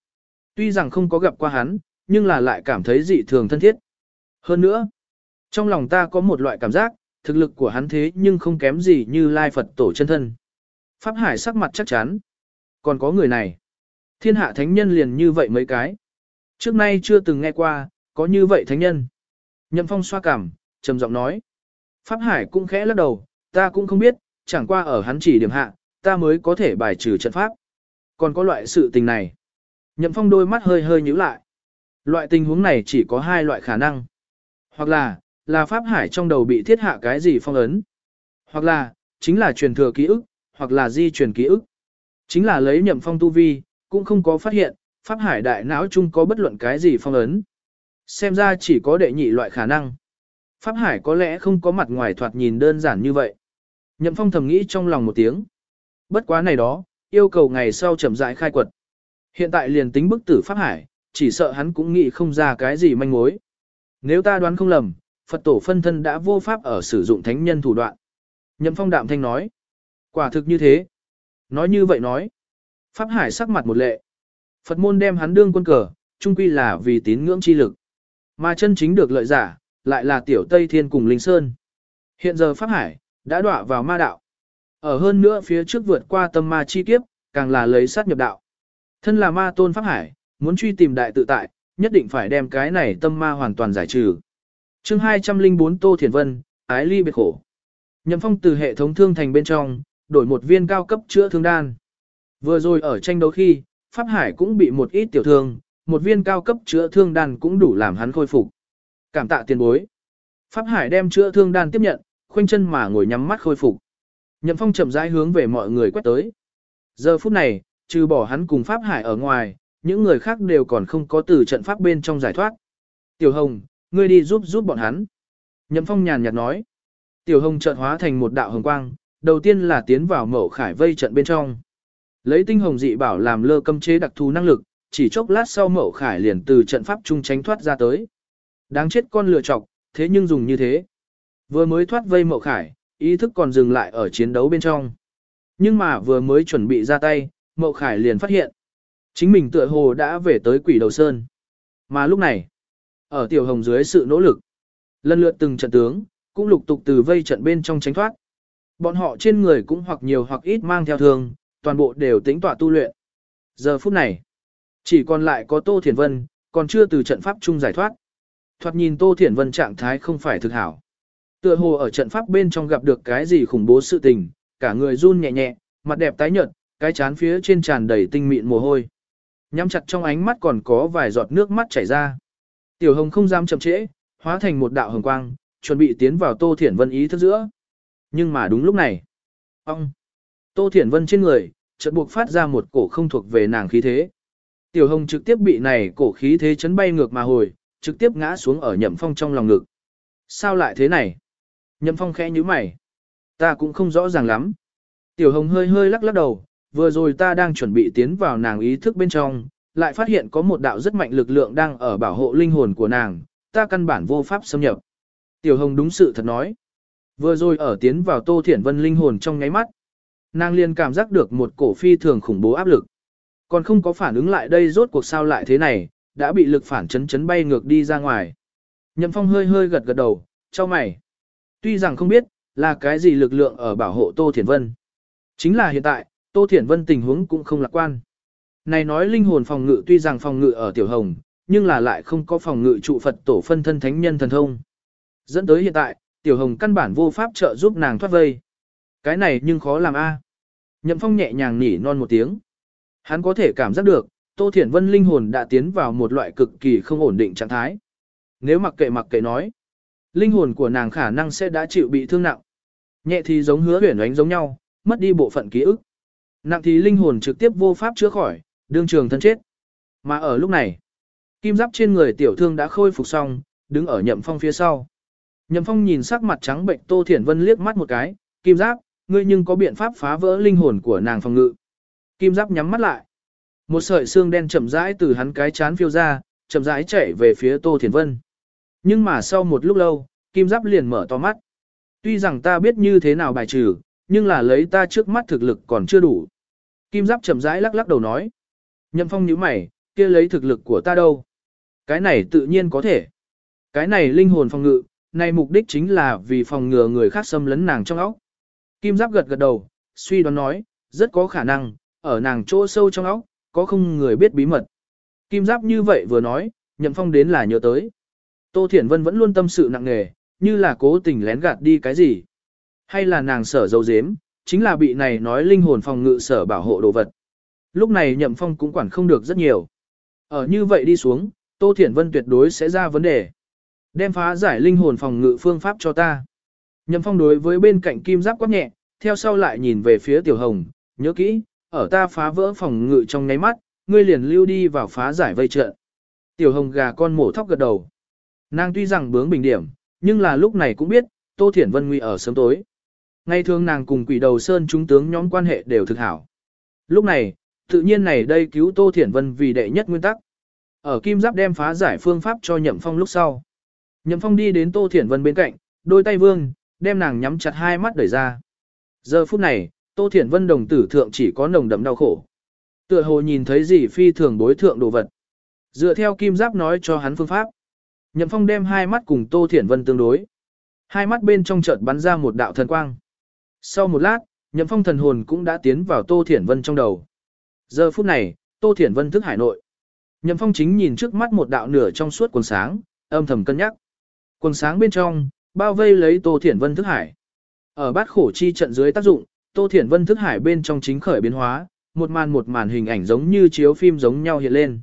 Tuy rằng không có gặp qua hắn, nhưng là lại cảm thấy dị thường thân thiết. Hơn nữa, trong lòng ta có một loại cảm giác, thực lực của hắn thế nhưng không kém gì như Lai Phật tổ chân thân. Pháp Hải sắc mặt chắc chắn. Còn có người này. Thiên hạ thánh nhân liền như vậy mấy cái. Trước nay chưa từng nghe qua, có như vậy thánh nhân. Nhậm Phong xoa cảm, trầm giọng nói. Pháp Hải cũng khẽ lắc đầu, ta cũng không biết, chẳng qua ở hắn chỉ điểm hạ, ta mới có thể bài trừ trận pháp. Còn có loại sự tình này. Nhậm phong đôi mắt hơi hơi nhíu lại. Loại tình huống này chỉ có hai loại khả năng. Hoặc là, là Pháp Hải trong đầu bị thiết hạ cái gì phong ấn. Hoặc là, chính là truyền thừa ký ức, hoặc là di truyền ký ức. Chính là lấy nhậm phong tu vi, cũng không có phát hiện, Pháp Hải đại não chung có bất luận cái gì phong ấn. Xem ra chỉ có đệ nhị loại khả năng. Pháp Hải có lẽ không có mặt ngoài thoạt nhìn đơn giản như vậy. Nhậm phong thầm nghĩ trong lòng một tiếng. Bất quá này đó, yêu cầu ngày sau chậm rãi khai quật. Hiện tại liền tính bức tử Pháp Hải, chỉ sợ hắn cũng nghĩ không ra cái gì manh mối. Nếu ta đoán không lầm, Phật tổ phân thân đã vô pháp ở sử dụng thánh nhân thủ đoạn. Nhậm phong đạm thanh nói. Quả thực như thế. Nói như vậy nói. Pháp Hải sắc mặt một lệ. Phật môn đem hắn đương quân cờ, chung quy là vì tín ngưỡng chi lực. Mà chân chính được lợi giả, lại là tiểu Tây Thiên cùng Linh Sơn. Hiện giờ Pháp Hải, đã đọa vào ma đạo. Ở hơn nữa phía trước vượt qua tâm ma chi kiếp, càng là lấy sát nhập đạo. Thân là ma tôn Pháp Hải, muốn truy tìm đại tự tại, nhất định phải đem cái này tâm ma hoàn toàn giải trừ chương 204 Tô Thiền Vân, ái ly biệt khổ. Nhậm phong từ hệ thống thương thành bên trong, đổi một viên cao cấp chữa thương đan. Vừa rồi ở tranh đấu khi, Pháp Hải cũng bị một ít tiểu thương, một viên cao cấp chữa thương đan cũng đủ làm hắn khôi phục. Cảm tạ tiền bối. Pháp Hải đem chữa thương đan tiếp nhận, khoanh chân mà ngồi nhắm mắt khôi phục. Nhậm Phong chậm rãi hướng về mọi người quét tới. Giờ phút này, trừ bỏ hắn cùng Pháp Hải ở ngoài, những người khác đều còn không có từ trận pháp bên trong giải thoát. Tiểu Hồng, ngươi đi giúp giúp bọn hắn. Nhậm Phong nhàn nhạt nói. Tiểu Hồng chợt hóa thành một đạo hồng quang, đầu tiên là tiến vào mẫu khải vây trận bên trong. Lấy tinh hồng dị bảo làm lơ cấm chế đặc thù năng lực, chỉ chốc lát sau mẫu khải liền từ trận pháp trung tránh thoát ra tới. Đáng chết con lựa chọc, thế nhưng dùng như thế. Vừa mới thoát vây mẫu khải, ý thức còn dừng lại ở chiến đấu bên trong. Nhưng mà vừa mới chuẩn bị ra tay, mẫu khải liền phát hiện. Chính mình tựa hồ đã về tới quỷ đầu sơn. Mà lúc này, ở tiểu hồng dưới sự nỗ lực, lần lượt từng trận tướng, cũng lục tục từ vây trận bên trong tránh thoát. Bọn họ trên người cũng hoặc nhiều hoặc ít mang theo thường, toàn bộ đều tính tọa tu luyện. Giờ phút này, chỉ còn lại có Tô thiển Vân, còn chưa từ trận pháp chung giải thoát. Thoạt nhìn Tô Thiển Vân trạng thái không phải thực hảo. Tựa hồ ở trận pháp bên trong gặp được cái gì khủng bố sự tình, cả người run nhẹ nhẹ, mặt đẹp tái nhợt, cái chán phía trên tràn đầy tinh mịn mồ hôi. Nhắm chặt trong ánh mắt còn có vài giọt nước mắt chảy ra. Tiểu Hồng không dám chậm trễ, hóa thành một đạo hồng quang, chuẩn bị tiến vào Tô Thiển Vân ý thức giữa. Nhưng mà đúng lúc này, ông Tô Thiển Vân trên người, chợt buộc phát ra một cổ không thuộc về nàng khí thế. Tiểu Hồng trực tiếp bị này cổ khí thế chấn bay ngược mà hồi, trực tiếp ngã xuống ở nhậm phong trong lòng ngực. Sao lại thế này? Nhậm phong khẽ như mày. Ta cũng không rõ ràng lắm. Tiểu hồng hơi hơi lắc lắc đầu, vừa rồi ta đang chuẩn bị tiến vào nàng ý thức bên trong, lại phát hiện có một đạo rất mạnh lực lượng đang ở bảo hộ linh hồn của nàng, ta căn bản vô pháp xâm nhập. Tiểu hồng đúng sự thật nói. Vừa rồi ở tiến vào tô thiển vân linh hồn trong nháy mắt. Nàng liền cảm giác được một cổ phi thường khủng bố áp lực. Còn không có phản ứng lại đây rốt cuộc sao lại thế này, đã bị lực phản chấn chấn bay ngược đi ra ngoài. Nhậm Phong hơi hơi gật gật đầu, cho mày. Tuy rằng không biết, là cái gì lực lượng ở bảo hộ Tô Thiển Vân. Chính là hiện tại, Tô Thiển Vân tình huống cũng không lạc quan. Này nói linh hồn phòng ngự tuy rằng phòng ngự ở Tiểu Hồng, nhưng là lại không có phòng ngự trụ Phật tổ phân thân thánh nhân thần thông. Dẫn tới hiện tại, Tiểu Hồng căn bản vô pháp trợ giúp nàng thoát vây. Cái này nhưng khó làm a. À. Nhậm Phong nhẹ nhàng nỉ non một tiếng. Hắn có thể cảm giác được, Tô Thiển Vân linh hồn đã tiến vào một loại cực kỳ không ổn định trạng thái. Nếu mặc kệ mặc kệ nói, linh hồn của nàng khả năng sẽ đã chịu bị thương nặng. Nhẹ thì giống hứa huyền ánh giống nhau, mất đi bộ phận ký ức. Nặng thì linh hồn trực tiếp vô pháp chữa khỏi, đương trường thân chết. Mà ở lúc này, kim giáp trên người tiểu thương đã khôi phục xong, đứng ở nhậm phong phía sau. Nhậm phong nhìn sắc mặt trắng bệnh Tô Thiển Vân liếc mắt một cái, kim giáp, ngươi nhưng có biện pháp phá vỡ linh hồn của nàng phòng ngự. Kim giáp nhắm mắt lại. Một sợi xương đen chậm rãi từ hắn cái chán phiêu ra, chậm rãi chạy về phía Tô Thiển Vân. Nhưng mà sau một lúc lâu, Kim Giáp liền mở to mắt. Tuy rằng ta biết như thế nào bài trừ, nhưng là lấy ta trước mắt thực lực còn chưa đủ. Kim Giáp chậm rãi lắc lắc đầu nói. Nhậm Phong nhíu mày, kia lấy thực lực của ta đâu? Cái này tự nhiên có thể. Cái này linh hồn phòng ngự, này mục đích chính là vì phòng ngừa người khác xâm lấn nàng trong óc. Kim Giáp gật gật đầu, suy đoán nói, rất có khả năng, ở nàng chỗ sâu trong óc, có không người biết bí mật. Kim Giáp như vậy vừa nói, Nhậm Phong đến là nhớ tới. Tô Thiển Vân vẫn luôn tâm sự nặng nề, như là cố tình lén gạt đi cái gì. Hay là nàng sở dấu dếm, chính là bị này nói linh hồn phòng ngự sở bảo hộ đồ vật. Lúc này Nhậm Phong cũng quản không được rất nhiều. Ở như vậy đi xuống, Tô Thiển Vân tuyệt đối sẽ ra vấn đề. Đem phá giải linh hồn phòng ngự phương pháp cho ta. Nhậm phong đối với bên cạnh kim giáp quát nhẹ, theo sau lại nhìn về phía tiểu hồng, nhớ kỹ, ở ta phá vỡ phòng ngự trong nháy mắt, ngươi liền lưu đi vào phá giải vây trận. Tiểu hồng gà con mổ thóc gật đầu. Nàng tuy rằng bướng bình điểm, nhưng là lúc này cũng biết, Tô Thiển Vân nguy ở sớm tối. Ngày thường nàng cùng quỷ đầu sơn chúng tướng nhóm quan hệ đều thực hảo. Lúc này, tự nhiên này đây cứu Tô Thiển Vân vì đệ nhất nguyên tắc. Ở Kim Giáp đem phá giải phương pháp cho Nhậm Phong lúc sau. Nhậm Phong đi đến Tô Thiển Vân bên cạnh, đôi tay vương, đem nàng nhắm chặt hai mắt đẩy ra. Giờ phút này, Tô Thiển Vân đồng tử thượng chỉ có nồng đậm đau khổ. Tựa hồ nhìn thấy gì phi thường đối thượng đồ vật. Dựa theo Kim Giáp nói cho hắn phương pháp. Nhậm Phong đem hai mắt cùng Tô Thiển Vân tương đối. Hai mắt bên trong chợt bắn ra một đạo thần quang. Sau một lát, Nhậm Phong thần hồn cũng đã tiến vào Tô Thiển Vân trong đầu. Giờ phút này, Tô Thiển Vân thức hải nội. Nhậm Phong chính nhìn trước mắt một đạo nửa trong suốt quần sáng, âm thầm cân nhắc. Quần sáng bên trong, bao vây lấy Tô Thiển Vân thức hải. Ở bát khổ chi trận dưới tác dụng, Tô Thiển Vân thức hải bên trong chính khởi biến hóa, một màn một màn hình ảnh giống như chiếu phim giống nhau hiện lên.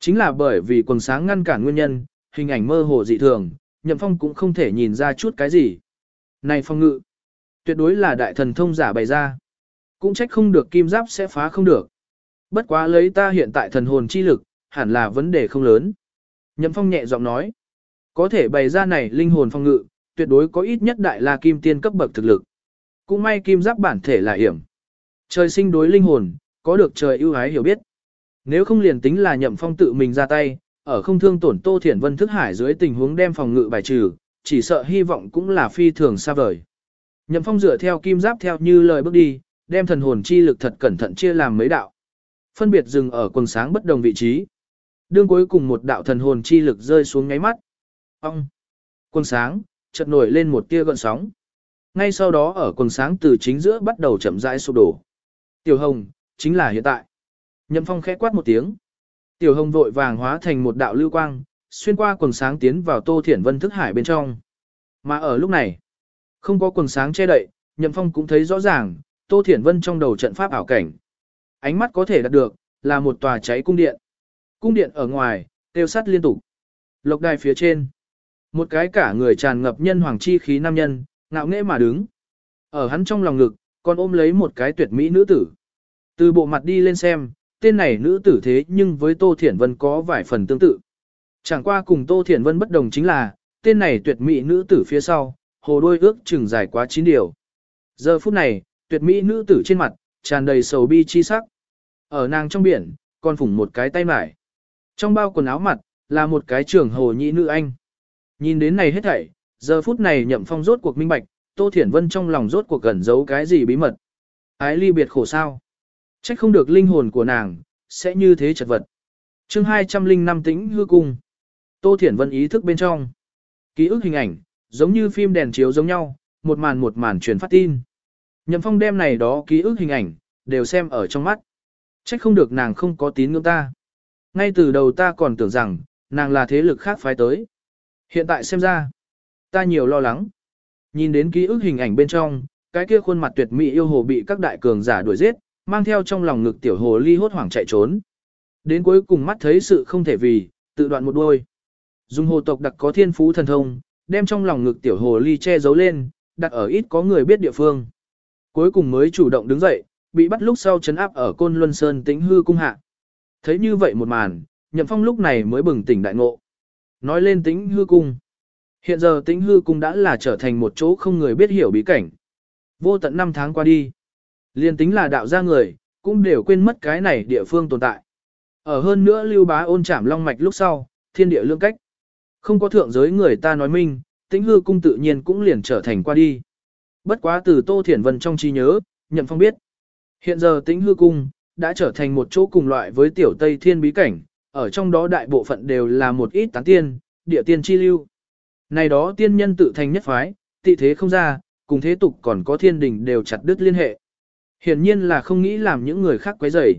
Chính là bởi vì quần sáng ngăn cản nguyên nhân, hình ảnh mơ hồ dị thường, Nhậm Phong cũng không thể nhìn ra chút cái gì. Này phong ngự, tuyệt đối là đại thần thông giả bày ra. Cũng trách không được kim giáp sẽ phá không được. Bất quá lấy ta hiện tại thần hồn chi lực, hẳn là vấn đề không lớn. Nhậm Phong nhẹ giọng nói, có thể bày ra này linh hồn phong ngự, tuyệt đối có ít nhất đại la kim tiên cấp bậc thực lực. Cũng may kim giáp bản thể là hiểm. Trời sinh đối linh hồn, có được trời ưu ái hiểu biết. Nếu không liền tính là Nhậm Phong tự mình ra tay, ở không thương tổn Tô Thiển Vân thức hải dưới tình huống đem phòng ngự bài trừ, chỉ sợ hy vọng cũng là phi thường xa vời. Nhậm Phong dựa theo kim giáp theo như lời bước đi, đem thần hồn chi lực thật cẩn thận chia làm mấy đạo. Phân biệt dừng ở quần sáng bất đồng vị trí. Đương cuối cùng một đạo thần hồn chi lực rơi xuống ngáy mắt. Ông! Quần sáng, chợt nổi lên một tia gợn sóng. Ngay sau đó ở quần sáng từ chính giữa bắt đầu chậm rãi sụp đổ. Tiểu Hồng, chính là hiện tại. Nhậm Phong khẽ quát một tiếng. Tiểu Hồng vội vàng hóa thành một đạo lưu quang, xuyên qua quần sáng tiến vào Tô Thiển Vân thức hải bên trong. Mà ở lúc này, không có quần sáng che đậy, Nhậm Phong cũng thấy rõ ràng, Tô Thiển Vân trong đầu trận pháp ảo cảnh. Ánh mắt có thể đạt được, là một tòa cháy cung điện. Cung điện ở ngoài, tiêu sắt liên tục. Lộc đài phía trên. Một cái cả người tràn ngập nhân hoàng chi khí nam nhân, ngạo nghễ mà đứng. Ở hắn trong lòng ngực, còn ôm lấy một cái tuyệt mỹ nữ tử. Từ bộ mặt đi lên xem, tên này nữ tử thế nhưng với Tô Thiển Vân có vài phần tương tự. Chẳng qua cùng Tô Thiển Vân bất đồng chính là, tên này tuyệt mỹ nữ tử phía sau, hồ đôi ước chừng dài quá chín điều. Giờ phút này, tuyệt mỹ nữ tử trên mặt, tràn đầy sầu bi chi sắc. Ở nàng trong biển, còn phủng một cái tay mải. Trong bao quần áo mặt, là một cái trưởng hồ nhị nữ anh. Nhìn đến này hết thảy, giờ phút này nhậm phong rốt cuộc minh bạch, Tô Thiển Vân trong lòng rốt cuộc gần giấu cái gì bí mật. Ái ly biệt khổ sao. Trách không được linh hồn của nàng, sẽ như thế chật vật. chương 205 tĩnh hư cung. Tô Thiển Vân ý thức bên trong. Ký ức hình ảnh, giống như phim đèn chiếu giống nhau, một màn một màn truyền phát tin. Nhậm phong đem này đó ký ức hình ảnh, đều xem ở trong mắt. Trách không được nàng không có tín ngưỡng ta. Ngay từ đầu ta còn tưởng rằng, nàng là thế lực khác phái tới. Hiện tại xem ra, ta nhiều lo lắng. Nhìn đến ký ức hình ảnh bên trong, cái kia khuôn mặt tuyệt mỹ yêu hồ bị các đại cường giả đuổi giết, mang theo trong lòng ngực tiểu hồ ly hốt hoảng chạy trốn. Đến cuối cùng mắt thấy sự không thể vì, tự đoạn một đuôi. Dùng hồ tộc đặc có thiên phú thần thông, đem trong lòng ngực tiểu hồ ly che giấu lên, đặt ở ít có người biết địa phương. Cuối cùng mới chủ động đứng dậy, bị bắt lúc sau chấn áp ở côn luân sơn tĩnh hư cung hạ. Thấy như vậy một màn, nhậm phong lúc này mới bừng tỉnh đại ngộ. Nói lên tĩnh hư cung. Hiện giờ tĩnh hư cung đã là trở thành một chỗ không người biết hiểu bí cảnh. Vô tận năm tháng qua đi. Liên tính là đạo gia người, cũng đều quên mất cái này địa phương tồn tại. Ở hơn nữa lưu bá ôn trảm long mạch lúc sau, thiên địa lương cách. Không có thượng giới người ta nói minh, tĩnh hư cung tự nhiên cũng liền trở thành qua đi. Bất quá từ Tô Thiển Vân trong trí nhớ, Nhậm Phong biết. Hiện giờ tĩnh hư cung, đã trở thành một chỗ cùng loại với tiểu Tây Thiên bí cảnh, ở trong đó đại bộ phận đều là một ít tán tiên, địa tiên chi lưu. Này đó tiên nhân tự thành nhất phái, tị thế không ra, cùng thế tục còn có thiên đình đều chặt đứt liên hệ. Hiển nhiên là không nghĩ làm những người khác quấy rầy.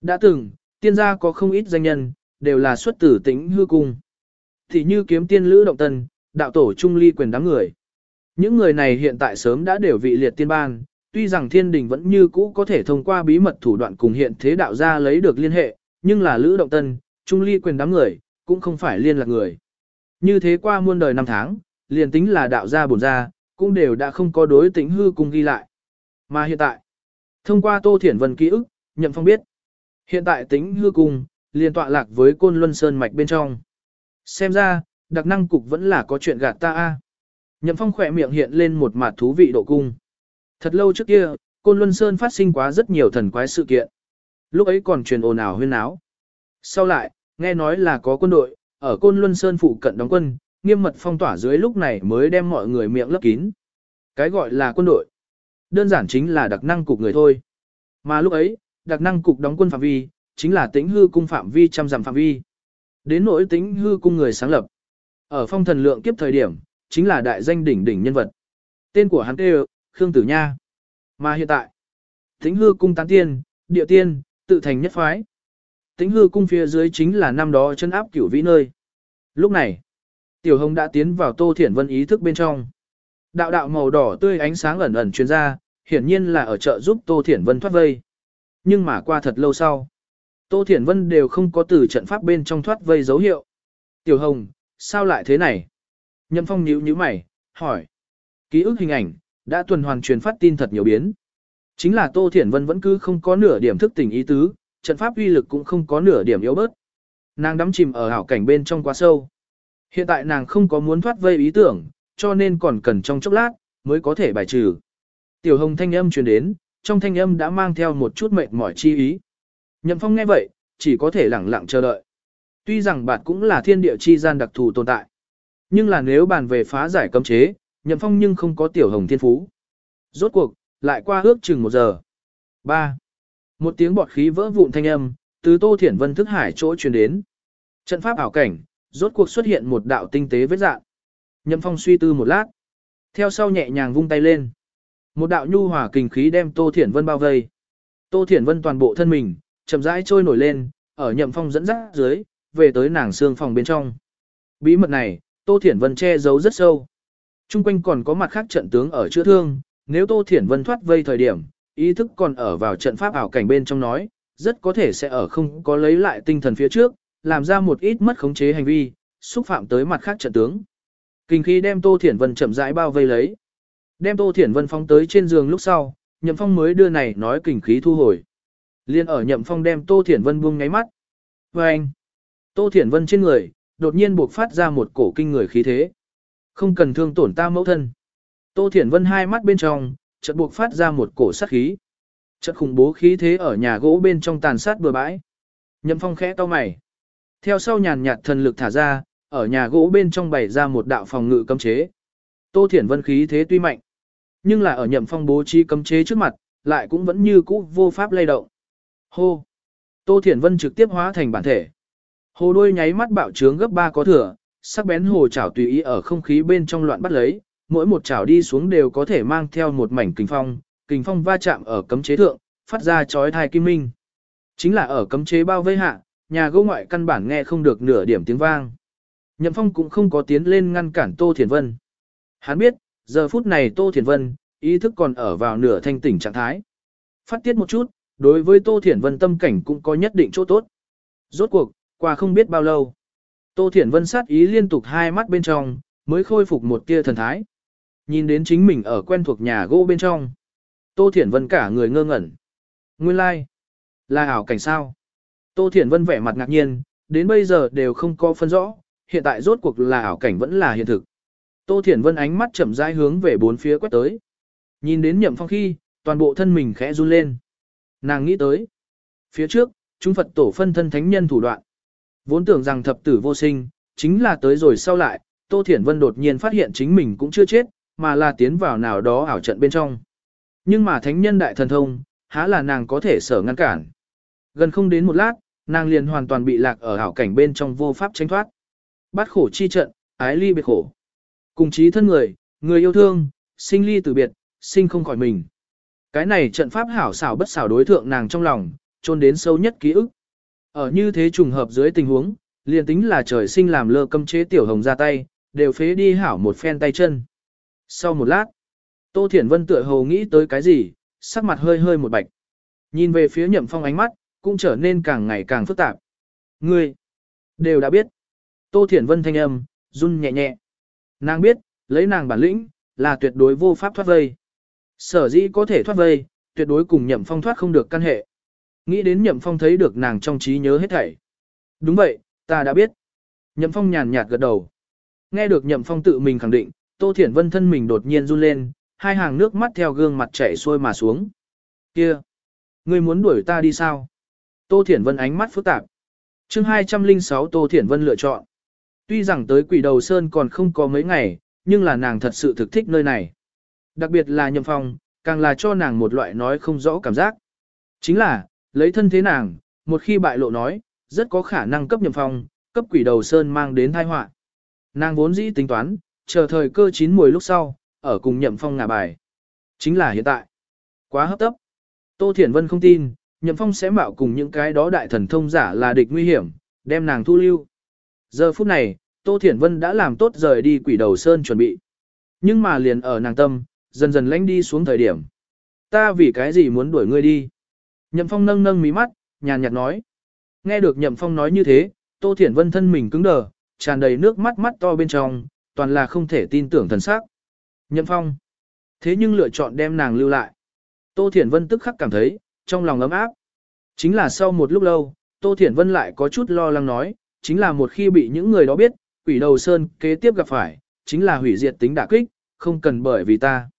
Đã từng, tiên gia có không ít danh nhân, đều là xuất tử tĩnh hư cung. Thì như kiếm tiên lữ động tần đạo tổ trung ly quyền đám người. Những người này hiện tại sớm đã đều vị liệt tiên ban, tuy rằng thiên đình vẫn như cũ có thể thông qua bí mật thủ đoạn cùng hiện thế đạo gia lấy được liên hệ, nhưng là lữ động tân, trung ly quyền đám người, cũng không phải liên lạc người. Như thế qua muôn đời năm tháng, liền tính là đạo gia bổn gia, cũng đều đã không có đối tính hư cung ghi lại. Mà hiện tại, thông qua Tô Thiển Vân ký ức, Nhậm Phong biết, hiện tại tính hư cung, liền tọa lạc với côn luân sơn mạch bên trong. Xem ra, đặc năng cục vẫn là có chuyện gạt ta a. Nhậm Phong khỏe miệng hiện lên một mặt thú vị độ cung. Thật lâu trước kia, Côn Luân Sơn phát sinh quá rất nhiều thần quái sự kiện. Lúc ấy còn truyền ồn ào huyên náo. Sau lại, nghe nói là có quân đội, ở Côn Luân Sơn phụ cận đóng quân, nghiêm mật phong tỏa dưới lúc này mới đem mọi người miệng lấp kín. Cái gọi là quân đội, đơn giản chính là đặc năng cục người thôi. Mà lúc ấy, đặc năng cục đóng quân phạm vi, chính là tính hư cung phạm vi trăm dặm phạm vi. Đến nỗi tính hư cung người sáng lập. Ở phong thần lượng kiếp thời điểm, chính là đại danh đỉnh đỉnh nhân vật. Tên của hắn kêu, Khương Tử Nha. Mà hiện tại, Thính hư cung tán tiên, địa tiên, tự thành nhất phái. Thính hư cung phía dưới chính là năm đó chân áp cửu vĩ nơi. Lúc này, Tiểu Hồng đã tiến vào Tô Thiển Vân ý thức bên trong. Đạo đạo màu đỏ tươi ánh sáng ẩn ẩn truyền ra, hiển nhiên là ở chợ giúp Tô Thiển Vân thoát vây. Nhưng mà qua thật lâu sau, Tô Thiển Vân đều không có từ trận pháp bên trong thoát vây dấu hiệu. Tiểu Hồng, sao lại thế này? Nhậm Phong nhíu nhíu mày, hỏi. Ký ức hình ảnh, đã tuần hoàn truyền phát tin thật nhiều biến. Chính là Tô Thiển Vân vẫn cứ không có nửa điểm thức tỉnh ý tứ, trận pháp uy lực cũng không có nửa điểm yếu bớt. Nàng đắm chìm ở hảo cảnh bên trong quá sâu. Hiện tại nàng không có muốn thoát vây ý tưởng, cho nên còn cần trong chốc lát, mới có thể bài trừ. Tiểu hồng thanh âm truyền đến, trong thanh âm đã mang theo một chút mệt mỏi chi ý. Nhậm phong nghe vậy, chỉ có thể lẳng lặng chờ đợi. Tuy rằng bạn cũng là thiên địa chi gian đặc thù tồn tại. Nhưng là nếu bàn về phá giải cấm chế, nhậm phong nhưng không có tiểu hồng thiên phú. Rốt cuộc, lại qua ước chừng một giờ. 3. Một tiếng bọt khí vỡ vụn thanh âm, từ Tô Thiển Vân thức hải chỗ truyền đến. Trận pháp ảo cảnh, rốt cuộc xuất hiện một đạo tinh tế vết dạng. Nhậm Phong suy tư một lát, theo sau nhẹ nhàng vung tay lên. Một đạo nhu hòa kình khí đem Tô Thiển Vân bao vây. Tô Thiển Vân toàn bộ thân mình, chậm rãi trôi nổi lên, ở Nhậm Phong dẫn dắt dưới, về tới nàng xương phòng bên trong. Bí mật này, Tô Thiển Vân che giấu rất sâu. Trung quanh còn có mặt khác trận tướng ở chữa thương, nếu Tô Thiển Vân thoát vây thời điểm, ý thức còn ở vào trận pháp ảo cảnh bên trong nói, rất có thể sẽ ở không có lấy lại tinh thần phía trước, làm ra một ít mất khống chế hành vi, xúc phạm tới mặt khác trận tướng. Kinh khí đem Tô Thiển Vân chậm rãi bao vây lấy. Đem Tô Thiển Vân phóng tới trên giường lúc sau, Nhậm Phong mới đưa này nói kinh khí thu hồi. Liên ở Nhậm Phong đem Tô Thiển Vân buông ngáy mắt. Và anh, Tô Thiển Vân trên người, đột nhiên buộc phát ra một cổ kinh người khí thế. Không cần thương tổn ta mẫu thân. Tô Thiển Vân hai mắt bên trong, chợt buộc phát ra một cổ sát khí. Chợt khủng bố khí thế ở nhà gỗ bên trong tàn sát bừa bãi. Nhậm Phong khẽ to mày. Theo sau nhàn nhạt thần lực thả ra, ở nhà gỗ bên trong bày ra một đạo phòng ngự cấm chế. Tô Thiển Vân khí thế tuy mạnh, nhưng là ở Nhậm Phong bố trí cấm chế trước mặt, lại cũng vẫn như cũ vô pháp lay động. Hô! Tô Thiển Vân trực tiếp hóa thành bản thể. Hồ đôi nháy mắt bạo trướng gấp ba có thừa, sắc bén hồ chảo tùy ý ở không khí bên trong loạn bắt lấy, mỗi một chảo đi xuống đều có thể mang theo một mảnh kình phong, kình phong va chạm ở cấm chế thượng, phát ra chói thai kim minh. Chính là ở cấm chế bao vây hạ, nhà gỗ ngoại căn bản nghe không được nửa điểm tiếng vang. Nhậm Phong cũng không có tiến lên ngăn cản Tô Thiền Vân. Hắn biết, giờ phút này Tô Thiền Vân, ý thức còn ở vào nửa thanh tỉnh trạng thái. Phát tiết một chút, đối với Tô Thiển Vân tâm cảnh cũng có nhất định chỗ tốt. Rốt cuộc, qua không biết bao lâu. Tô Thiển Vân sát ý liên tục hai mắt bên trong, mới khôi phục một tia thần thái. Nhìn đến chính mình ở quen thuộc nhà gỗ bên trong. Tô Thiển Vân cả người ngơ ngẩn. Nguyên lai, like. là ảo cảnh sao. Tô Thiển Vân vẻ mặt ngạc nhiên, đến bây giờ đều không có phân rõ, hiện tại rốt cuộc là ảo cảnh vẫn là hiện thực. Tô Thiển Vân ánh mắt chậm rãi hướng về bốn phía quét tới. Nhìn đến nhậm phong khi, toàn bộ thân mình khẽ run lên. Nàng nghĩ tới. Phía trước, chúng Phật tổ phân thân thánh nhân thủ đoạn. Vốn tưởng rằng thập tử vô sinh, chính là tới rồi sau lại, Tô Thiển Vân đột nhiên phát hiện chính mình cũng chưa chết, mà là tiến vào nào đó ảo trận bên trong. Nhưng mà thánh nhân đại thần thông, há là nàng có thể sở ngăn cản. Gần không đến một lát, nàng liền hoàn toàn bị lạc ở ảo cảnh bên trong vô pháp tránh thoát. Bắt khổ chi trận, ái ly biệt khổ. Cùng chí thân người, người yêu thương, sinh ly từ biệt, sinh không khỏi mình. Cái này trận pháp hảo xảo bất xảo đối thượng nàng trong lòng, trôn đến sâu nhất ký ức. Ở như thế trùng hợp dưới tình huống, liền tính là trời sinh làm lơ cấm chế tiểu hồng ra tay, đều phế đi hảo một phen tay chân. Sau một lát, Tô Thiển Vân tựa hồ nghĩ tới cái gì, sắc mặt hơi hơi một bạch. Nhìn về phía nhậm phong ánh mắt, cũng trở nên càng ngày càng phức tạp. Ngươi, Đều đã biết. Tô Thiển Vân thanh âm, run nhẹ nhẹ. Nàng biết, lấy nàng bản lĩnh, là tuyệt đối vô pháp thoát vây. Sở dĩ có thể thoát vây, tuyệt đối cùng nhậm phong thoát không được căn hệ. Nghĩ đến nhậm phong thấy được nàng trong trí nhớ hết thảy. Đúng vậy, ta đã biết. Nhậm phong nhàn nhạt gật đầu. Nghe được nhậm phong tự mình khẳng định, Tô Thiển Vân thân mình đột nhiên run lên, hai hàng nước mắt theo gương mặt chảy xuôi mà xuống. Kia! Ngươi muốn đuổi ta đi sao? Tô Thiển Vân ánh mắt phức tạp. chương 206 Tô Thiển Vân lựa chọn. Tuy rằng tới quỷ đầu sơn còn không có mấy ngày, nhưng là nàng thật sự thực thích nơi này. Đặc biệt là nhậm phong, càng là cho nàng một loại nói không rõ cảm giác. Chính là, lấy thân thế nàng, một khi bại lộ nói, rất có khả năng cấp nhậm phong, cấp quỷ đầu sơn mang đến tai họa. Nàng vốn dĩ tính toán, chờ thời cơ chín mùi lúc sau, ở cùng nhậm phong ngả bài. Chính là hiện tại. Quá hấp tấp. Tô Thiển Vân không tin, nhậm phong sẽ mạo cùng những cái đó đại thần thông giả là địch nguy hiểm, đem nàng thu lưu. Giờ phút này, Tô Thiển Vân đã làm tốt rời đi quỷ đầu sơn chuẩn bị. Nhưng mà liền ở nàng tâm, dần dần lánh đi xuống thời điểm. Ta vì cái gì muốn đuổi ngươi đi? Nhậm Phong nâng nâng mí mắt, nhàn nhạt nói. Nghe được Nhậm Phong nói như thế, Tô Thiển Vân thân mình cứng đờ, tràn đầy nước mắt mắt to bên trong, toàn là không thể tin tưởng thần sắc. Nhậm Phong. Thế nhưng lựa chọn đem nàng lưu lại. Tô Thiển Vân tức khắc cảm thấy, trong lòng ấm áp. Chính là sau một lúc lâu, Tô Thiển Vân lại có chút lo lắng nói, chính là một khi bị những người đó biết, quỷ đầu sơn kế tiếp gặp phải, chính là hủy diệt tính đả kích, không cần bởi vì ta.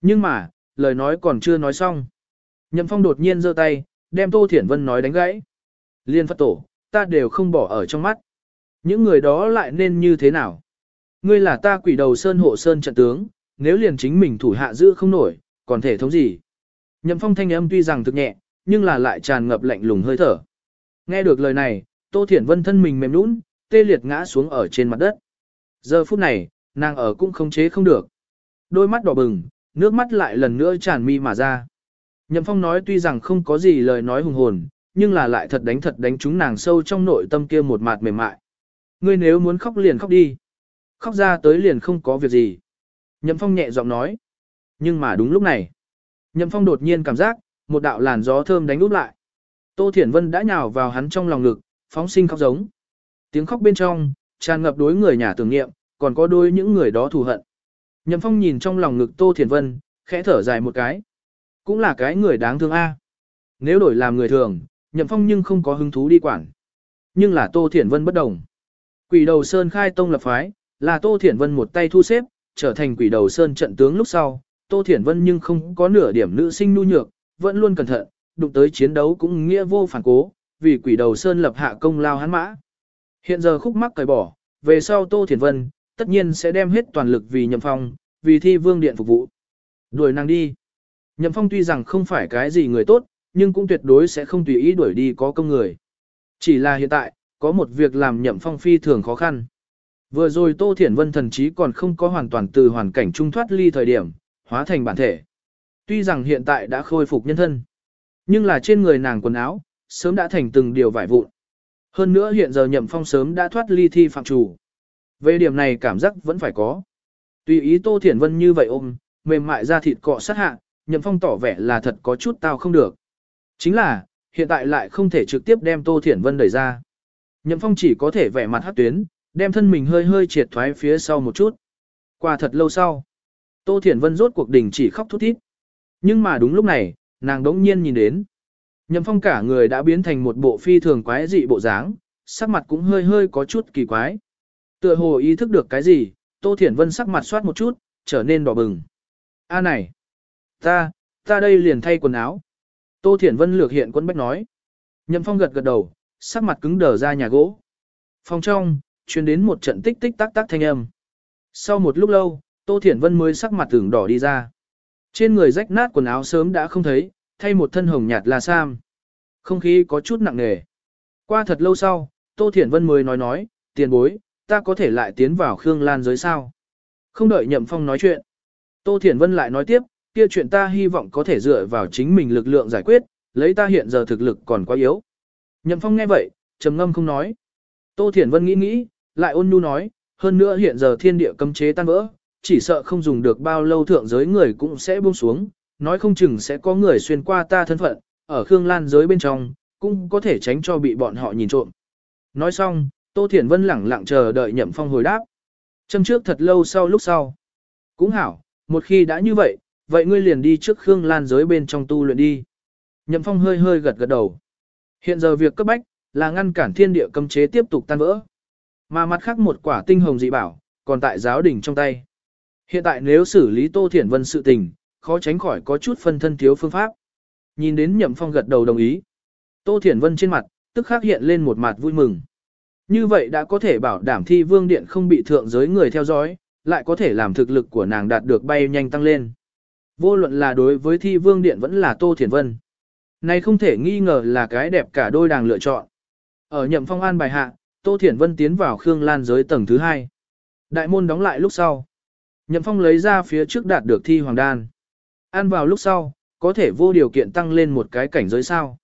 Nhưng mà, lời nói còn chưa nói xong. Nhậm Phong đột nhiên giơ tay, đem Tô Thiển Vân nói đánh gãy. Liên Phật Tổ, ta đều không bỏ ở trong mắt. Những người đó lại nên như thế nào? Ngươi là ta quỷ đầu sơn hộ sơn trận tướng, nếu liền chính mình thủ hạ giữ không nổi, còn thể thống gì? Nhậm Phong thanh âm tuy rằng thực nhẹ, nhưng là lại tràn ngập lạnh lùng hơi thở. Nghe được lời này, Tô Thiển Vân thân mình mềm nũng, tê liệt ngã xuống ở trên mặt đất. Giờ phút này, nàng ở cũng không chế không được. Đôi mắt đỏ bừng, nước mắt lại lần nữa tràn mi mà ra. Nhậm Phong nói tuy rằng không có gì lời nói hùng hồn, nhưng là lại thật đánh thật đánh trúng nàng sâu trong nội tâm kia một mạt mềm mại. Ngươi nếu muốn khóc liền khóc đi. Khóc ra tới liền không có việc gì. Nhậm Phong nhẹ giọng nói. Nhưng mà đúng lúc này, Nhậm Phong đột nhiên cảm giác, một đạo làn gió thơm đánh úp lại. Tô Thiển Vân đã nhào vào hắn trong lòng ngực, phóng sinh khóc giống. Tiếng khóc bên trong, tràn ngập đối người nhà tưởng niệm, còn có đôi những người đó thù hận. Nhậm Phong nhìn trong lòng ngực Tô Thiển Vân, khẽ thở dài một cái. Cũng là cái người đáng thương a. Nếu đổi làm người thường, Nhậm Phong nhưng không có hứng thú đi quản. Nhưng là Tô Thiển Vân bất đồng. Quỷ đầu Sơn khai tông lập phái, là Tô Thiển Vân một tay thu xếp, trở thành quỷ đầu Sơn trận tướng lúc sau. Tô Thiển Vân nhưng không có nửa điểm nữ sinh nu nhược, vẫn luôn cẩn thận, đụng tới chiến đấu cũng nghĩa vô phản cố, vì quỷ đầu Sơn lập hạ công lao hắn mã. Hiện giờ khúc mắc cởi bỏ, về sau Tô Thiển Vân, tất nhiên sẽ đem hết toàn lực vì Nhậm Phong, vì thi vương điện phục vụ. Đuổi nàng đi. Nhậm Phong tuy rằng không phải cái gì người tốt, nhưng cũng tuyệt đối sẽ không tùy ý đuổi đi có công người. Chỉ là hiện tại, có một việc làm Nhậm Phong phi thường khó khăn. Vừa rồi Tô Thiển Vân thần chí còn không có hoàn toàn từ hoàn cảnh trung thoát ly thời điểm, hóa thành bản thể. Tuy rằng hiện tại đã khôi phục nhân thân, nhưng là trên người nàng quần áo, sớm đã thành từng điều vải vụn. Hơn nữa hiện giờ Nhậm Phong sớm đã thoát ly thi phạm chủ. Về điểm này cảm giác vẫn phải có. Tùy ý Tô Thiển Vân như vậy ôm, mềm mại ra thịt cọ sát hạ, Nhậm Phong tỏ vẻ là thật có chút tao không được. Chính là, hiện tại lại không thể trực tiếp đem Tô Thiển Vân đẩy ra. Nhậm Phong chỉ có thể vẻ mặt hát tuyến, đem thân mình hơi hơi triệt thoái phía sau một chút. Qua thật lâu sau, Tô Thiển Vân rốt cuộc đình chỉ khóc thút thít. Nhưng mà đúng lúc này, nàng đống nhiên nhìn đến. Nhậm Phong cả người đã biến thành một bộ phi thường quái dị bộ dáng, sắc mặt cũng hơi hơi có chút kỳ quái. Tựa hồ ý thức được cái gì, Tô Thiển Vân sắc mặt soát một chút, trở nên đỏ bừng. A này, ta, ta đây liền thay quần áo. Tô Thiển Vân lược hiện quân bách nói. Nhậm Phong gật gật đầu, sắc mặt cứng đờ ra nhà gỗ. Phòng trong, truyền đến một trận tích tích tắc tắc thanh âm. Sau một lúc lâu, Tô Thiển Vân mới sắc mặt tưởng đỏ đi ra. Trên người rách nát quần áo sớm đã không thấy, thay một thân hồng nhạt là sam. Không khí có chút nặng nề. Qua thật lâu sau, Tô Thiển Vân mới nói nói, tiền bối, ta có thể lại tiến vào Khương Lan giới sao. Không đợi Nhậm Phong nói chuyện. Tô Thiển Vân lại nói tiếp, kia chuyện ta hy vọng có thể dựa vào chính mình lực lượng giải quyết, lấy ta hiện giờ thực lực còn quá yếu. Nhậm Phong nghe vậy, trầm ngâm không nói. Tô Thiển Vân nghĩ nghĩ, lại ôn nhu nói, hơn nữa hiện giờ thiên địa cấm chế tan vỡ, chỉ sợ không dùng được bao lâu thượng giới người cũng sẽ buông xuống, nói không chừng sẽ có người xuyên qua ta thân phận, ở Khương Lan giới bên trong, cũng có thể tránh cho bị bọn họ nhìn trộm. Nói xong, Tô Thiển Vân lẳng lặng chờ đợi Nhậm Phong hồi đáp. Châm trước thật lâu sau lúc sau. Cũng hảo, một khi đã như vậy, vậy ngươi liền đi trước Khương Lan giới bên trong tu luyện đi. Nhậm Phong hơi hơi gật gật đầu. Hiện giờ việc cấp bách là ngăn cản thiên địa cấm chế tiếp tục tan vỡ. Mà mặt khác một quả tinh hồng dị bảo, còn tại giáo đỉnh trong tay. Hiện tại nếu xử lý Tô Thiển Vân sự tình, khó tránh khỏi có chút phân thân thiếu phương pháp. Nhìn đến Nhậm Phong gật đầu đồng ý. Tô Thiển Vân trên mặt, tức khắc hiện lên một mặt vui mừng. Như vậy đã có thể bảo đảm thi vương điện không bị thượng giới người theo dõi, lại có thể làm thực lực của nàng đạt được bay nhanh tăng lên. Vô luận là đối với thi vương điện vẫn là Tô Thiển Vân. Này không thể nghi ngờ là cái đẹp cả đôi đàng lựa chọn. Ở nhậm phong an bài hạ, Tô Thiển Vân tiến vào Khương Lan giới tầng thứ hai. Đại môn đóng lại lúc sau. Nhậm phong lấy ra phía trước đạt được thi hoàng đan. Ăn vào lúc sau, có thể vô điều kiện tăng lên một cái cảnh giới sao.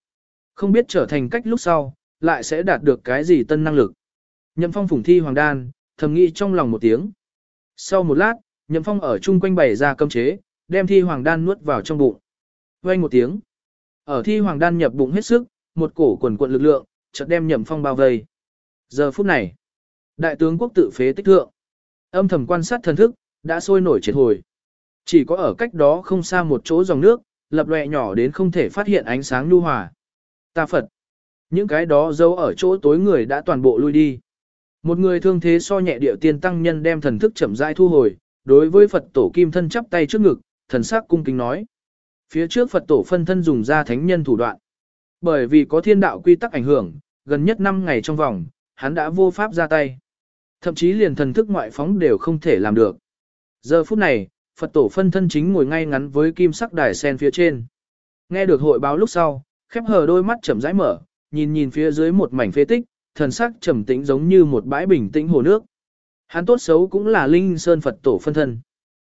Không biết trở thành cách lúc sau, lại sẽ đạt được cái gì tân năng lực. Nhậm phong phủng thi hoàng đan, thầm nghĩ trong lòng một tiếng. Sau một lát, Nhậm phong ở chung quanh bày ra cấm chế, đem thi hoàng đan nuốt vào trong bụng. Vang một tiếng. Ở thi hoàng đan nhập bụng hết sức, một cổ quần quận lực lượng, chợt đem Nhậm phong bao vây. Giờ phút này, đại tướng quốc tự phế tích thượng. Âm thầm quan sát thần thức, đã sôi nổi triệt hồi. Chỉ có ở cách đó không xa một chỗ dòng nước, lập lòe nhỏ đến không thể phát hiện ánh sáng nhu hòa. Ta Phật. Những cái đó giấu ở chỗ tối người đã toàn bộ lui đi. Một người thương thế so nhẹ điệu tiên tăng nhân đem thần thức chậm rãi thu hồi, đối với Phật tổ kim thân chắp tay trước ngực, thần sắc cung kính nói. Phía trước Phật tổ phân thân dùng ra thánh nhân thủ đoạn. Bởi vì có thiên đạo quy tắc ảnh hưởng, gần nhất 5 ngày trong vòng, hắn đã vô pháp ra tay. Thậm chí liền thần thức ngoại phóng đều không thể làm được. Giờ phút này, Phật tổ phân thân chính ngồi ngay ngắn với kim sắc đài sen phía trên. Nghe được hội báo lúc sau, khép hờ đôi mắt chậm rãi mở, nhìn nhìn phía dưới một mảnh phế tích, thần sắc trầm tĩnh giống như một bãi bình tĩnh hồ nước. Hắn tốt xấu cũng là linh sơn Phật tổ phân thân.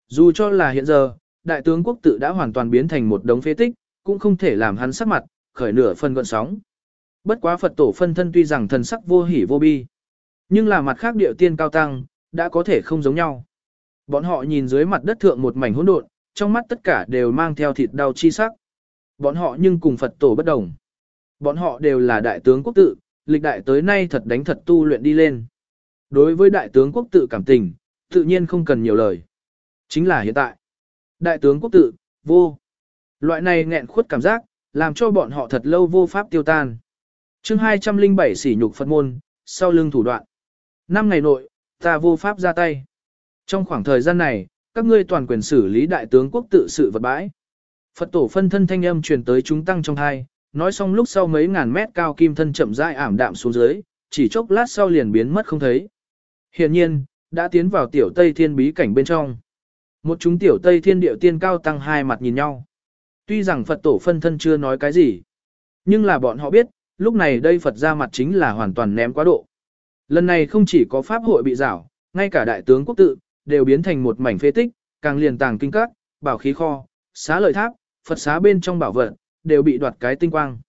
Dù cho là hiện giờ, đại tướng quốc tự đã hoàn toàn biến thành một đống phế tích, cũng không thể làm hắn sắc mặt, khởi nửa phân gọn sóng. Bất quá Phật tổ phân thân tuy rằng thần sắc vô hỉ vô bi, nhưng là mặt khác điệu tiên cao tăng, đã có thể không giống nhau. Bọn họ nhìn dưới mặt đất thượng một mảnh hỗn độn, trong mắt tất cả đều mang theo thịt đau chi sắc. Bọn họ nhưng cùng Phật tổ bất đồng. Bọn họ đều là đại tướng quốc tự, lịch đại tới nay thật đánh thật tu luyện đi lên. Đối với đại tướng quốc tự cảm tình, tự nhiên không cần nhiều lời. Chính là hiện tại. Đại tướng quốc tự, vô. Loại này nghẹn khuất cảm giác, làm cho bọn họ thật lâu vô pháp tiêu tan. chương 207 sỉ nhục Phật môn, sau lưng thủ đoạn. Năm ngày nội, ta vô pháp ra tay. Trong khoảng thời gian này, các ngươi toàn quyền xử lý đại tướng quốc tự sự vật bãi. Phật tổ phân thân thanh âm truyền tới chúng tăng trong hai, nói xong lúc sau mấy ngàn mét cao kim thân chậm rãi ảm đạm xuống dưới, chỉ chốc lát sau liền biến mất không thấy. Hiện nhiên, đã tiến vào tiểu Tây Thiên bí cảnh bên trong. Một chúng tiểu Tây Thiên điệu tiên cao tăng hai mặt nhìn nhau. Tuy rằng Phật tổ phân thân chưa nói cái gì, nhưng là bọn họ biết, lúc này đây Phật ra mặt chính là hoàn toàn ném quá độ. Lần này không chỉ có pháp hội bị rảo, ngay cả đại tướng quốc tự, đều biến thành một mảnh phế tích, càng liền tàng kinh các, bảo khí kho, xá lợi tháp, Phật xá bên trong bảo vật, đều bị đoạt cái tinh quang.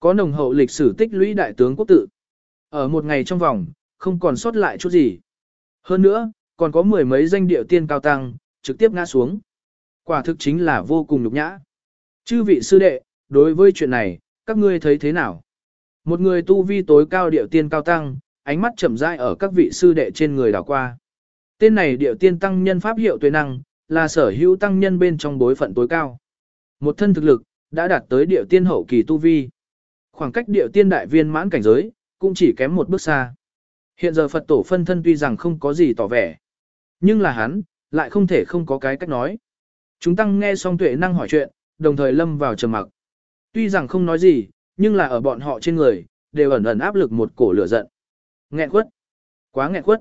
Có nồng hậu lịch sử tích lũy đại tướng quốc tự. Ở một ngày trong vòng, không còn sót lại chút gì. Hơn nữa, còn có mười mấy danh điệu tiên cao tăng, trực tiếp ngã xuống. Quả thực chính là vô cùng nhục nhã. Chư vị sư đệ, đối với chuyện này, các ngươi thấy thế nào? Một người tu vi tối cao điệu tiên cao tăng, ánh mắt chậm rãi ở các vị sư đệ trên người đảo qua. Tên này điệu tiên tăng nhân pháp hiệu tuệ năng, là sở hữu tăng nhân bên trong bối phận tối cao. Một thân thực lực, đã đạt tới điệu tiên hậu kỳ tu vi. Khoảng cách điệu tiên đại viên mãn cảnh giới, cũng chỉ kém một bước xa. Hiện giờ Phật tổ phân thân tuy rằng không có gì tỏ vẻ. Nhưng là hắn, lại không thể không có cái cách nói. Chúng tăng nghe xong tuệ năng hỏi chuyện, đồng thời lâm vào trầm mặc. Tuy rằng không nói gì, nhưng là ở bọn họ trên người, đều ẩn ẩn áp lực một cổ lửa giận. Nghẹn quất. Quá nghẹn quất.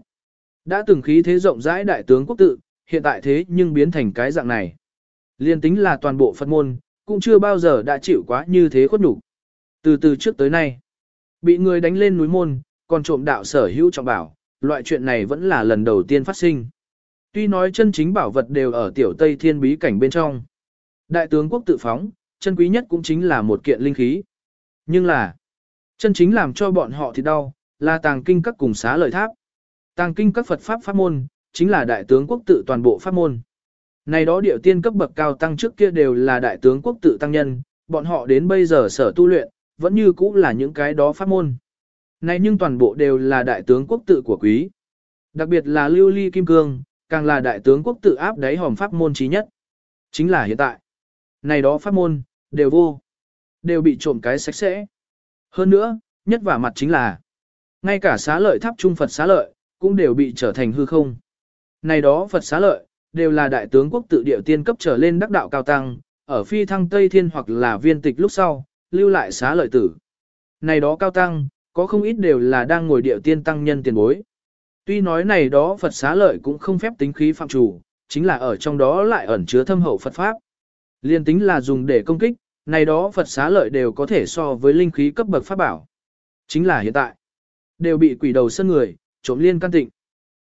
Đã từng khí thế rộng rãi đại tướng quốc tự, hiện tại thế nhưng biến thành cái dạng này. Liên tính là toàn bộ Phật môn, cũng chưa bao giờ đã chịu quá như thế khuất nhục. Từ từ trước tới nay, bị người đánh lên núi môn, còn trộm đạo sở hữu trọng bảo, loại chuyện này vẫn là lần đầu tiên phát sinh. Tuy nói chân chính bảo vật đều ở tiểu Tây Thiên bí cảnh bên trong. Đại tướng quốc tự phóng, chân quý nhất cũng chính là một kiện linh khí. Nhưng là, chân chính làm cho bọn họ thì đau, là tàng kinh các cùng xá lợi tháp. Tàng kinh các Phật Pháp Pháp môn, chính là đại tướng quốc tự toàn bộ Pháp môn. Này đó điệu tiên cấp bậc cao tăng trước kia đều là đại tướng quốc tự tăng nhân, bọn họ đến bây giờ sở tu luyện, vẫn như cũ là những cái đó Pháp môn. Này nhưng toàn bộ đều là đại tướng quốc tự của quý. Đặc biệt là lưu ly kim cương, càng là đại tướng quốc tự áp đáy hòm pháp môn trí nhất. Chính là hiện tại. Này đó pháp môn, đều vô. Đều bị trộm cái sạch sẽ. Hơn nữa, nhất và mặt chính là, ngay cả xá lợi tháp trung Phật xá lợi, cũng đều bị trở thành hư không. Này đó Phật xá lợi, đều là đại tướng quốc tự địa tiên cấp trở lên đắc đạo cao tăng, ở phi thăng Tây Thiên hoặc là viên tịch lúc sau, lưu lại xá lợi tử. Này đó cao tăng, có không ít đều là đang ngồi địa tiên tăng nhân tiền bối. Tuy nói này đó Phật xá lợi cũng không phép tính khí phạm chủ, chính là ở trong đó lại ẩn chứa thâm hậu Phật Pháp. Liên tính là dùng để công kích, này đó Phật xá lợi đều có thể so với linh khí cấp bậc pháp bảo. Chính là hiện tại, đều bị quỷ đầu sân người, trộm liên căn tịnh.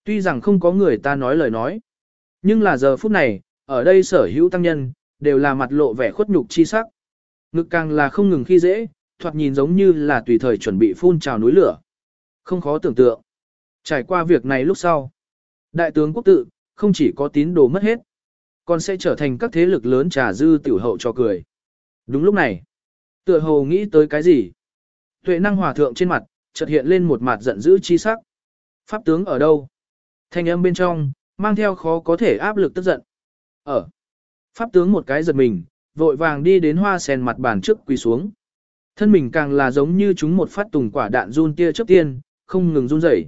Tuy rằng không có người ta nói lời nói, nhưng là giờ phút này, ở đây sở hữu tăng nhân, đều là mặt lộ vẻ khuất nhục chi sắc. Ngực càng là không ngừng khi dễ, thoạt nhìn giống như là tùy thời chuẩn bị phun trào núi lửa. Không khó tưởng tượng. Trải qua việc này lúc sau, đại tướng quốc tự, không chỉ có tín đồ mất hết, còn sẽ trở thành các thế lực lớn trà dư tiểu hậu cho cười. Đúng lúc này, tựa hồ nghĩ tới cái gì? Tuệ năng hòa thượng trên mặt, chợt hiện lên một mặt giận dữ chi sắc. Pháp tướng ở đâu? Thanh âm bên trong, mang theo khó có thể áp lực tức giận. Ở. Pháp tướng một cái giật mình, vội vàng đi đến hoa sen mặt bàn trước quỳ xuống. Thân mình càng là giống như chúng một phát tùng quả đạn run tia trước tiên, không ngừng run rẩy.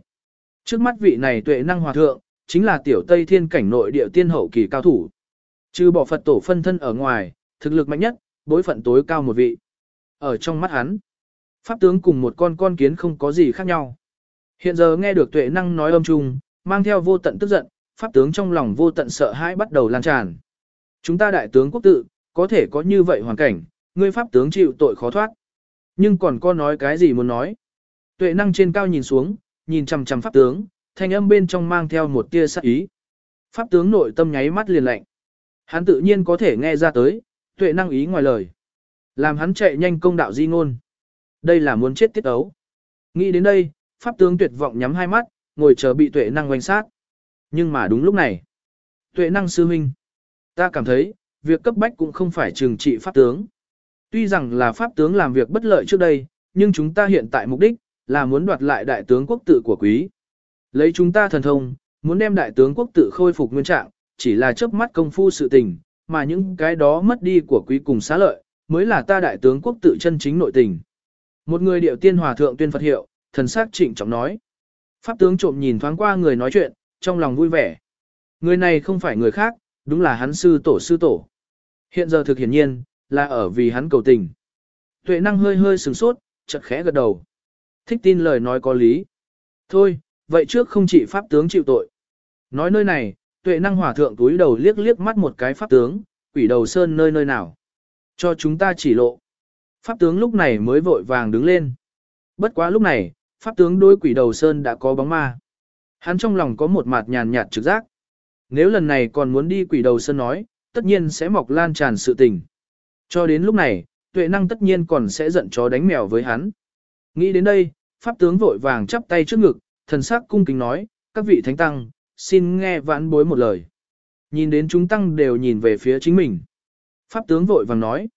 Trước mắt vị này tuệ năng hòa thượng, chính là tiểu Tây Thiên cảnh nội địa tiên hậu kỳ cao thủ. Trừ bỏ Phật tổ phân thân ở ngoài, thực lực mạnh nhất, bối phận tối cao một vị. Ở trong mắt hắn, pháp tướng cùng một con con kiến không có gì khác nhau. Hiện giờ nghe được tuệ năng nói âm trung, mang theo vô tận tức giận, pháp tướng trong lòng vô tận sợ hãi bắt đầu lan tràn. Chúng ta đại tướng quốc tự, có thể có như vậy hoàn cảnh, ngươi pháp tướng chịu tội khó thoát. Nhưng còn có nói cái gì muốn nói? Tuệ năng trên cao nhìn xuống, nhìn chằm chằm pháp tướng, thanh âm bên trong mang theo một tia sắc ý. Pháp tướng nội tâm nháy mắt liền lạnh. Hắn tự nhiên có thể nghe ra tới, tuệ năng ý ngoài lời. Làm hắn chạy nhanh công đạo di ngôn. Đây là muốn chết tiết ấu. Nghĩ đến đây, pháp tướng tuyệt vọng nhắm hai mắt, ngồi chờ bị tuệ năng quanh sát. Nhưng mà đúng lúc này, tuệ năng sư huynh. Ta cảm thấy, việc cấp bách cũng không phải trừng trị pháp tướng. Tuy rằng là pháp tướng làm việc bất lợi trước đây, nhưng chúng ta hiện tại mục đích, là muốn đoạt lại đại tướng quốc tự của quý. Lấy chúng ta thần thông, muốn đem đại tướng quốc tự khôi phục nguyên trạng, chỉ là chớp mắt công phu sự tình, mà những cái đó mất đi của quý cùng xá lợi, mới là ta đại tướng quốc tự chân chính nội tình. Một người điệu tiên hòa thượng tuyên Phật hiệu, thần sắc trịnh trọng nói. Pháp tướng trộm nhìn thoáng qua người nói chuyện, trong lòng vui vẻ. Người này không phải người khác, đúng là hắn sư tổ sư tổ. Hiện giờ thực hiển nhiên, là ở vì hắn cầu tình. Tuệ năng hơi hơi sừng sốt, chật khẽ gật đầu. Thích tin lời nói có lý. Thôi, vậy trước không chỉ pháp tướng chịu tội. Nói nơi này, tuệ năng hỏa thượng túi đầu liếc liếc mắt một cái pháp tướng, quỷ đầu sơn nơi nơi nào. Cho chúng ta chỉ lộ. Pháp tướng lúc này mới vội vàng đứng lên. Bất quá lúc này, pháp tướng đối quỷ đầu sơn đã có bóng ma. Hắn trong lòng có một mặt nhàn nhạt trực giác. Nếu lần này còn muốn đi quỷ đầu sơn nói, tất nhiên sẽ mọc lan tràn sự tình. Cho đến lúc này, tuệ năng tất nhiên còn sẽ giận chó đánh mèo với hắn. Nghĩ đến đây, pháp tướng vội vàng chắp tay trước ngực, thần sắc cung kính nói, các vị thánh tăng, xin nghe vãn bối một lời. Nhìn đến chúng tăng đều nhìn về phía chính mình. Pháp tướng vội vàng nói,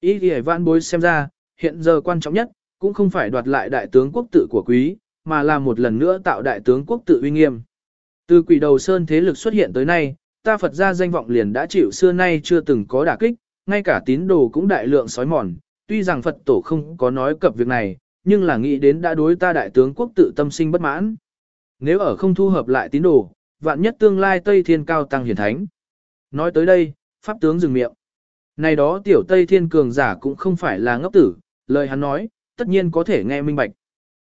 ý thì vãn bối xem ra, hiện giờ quan trọng nhất, cũng không phải đoạt lại đại tướng quốc tự của quý, mà là một lần nữa tạo đại tướng quốc tự uy nghiêm. Từ quỷ đầu sơn thế lực xuất hiện tới nay, ta Phật gia danh vọng liền đã chịu xưa nay chưa từng có đả kích, ngay cả tín đồ cũng đại lượng sói mòn, tuy rằng Phật tổ không có nói cập việc này, nhưng là nghĩ đến đã đối ta đại tướng quốc tự tâm sinh bất mãn. Nếu ở không thu hợp lại tín đồ, vạn nhất tương lai Tây Thiên cao tăng hiển thánh. Nói tới đây, Pháp tướng dừng miệng. Này đó tiểu Tây Thiên cường giả cũng không phải là ngốc tử, lời hắn nói, tất nhiên có thể nghe minh bạch.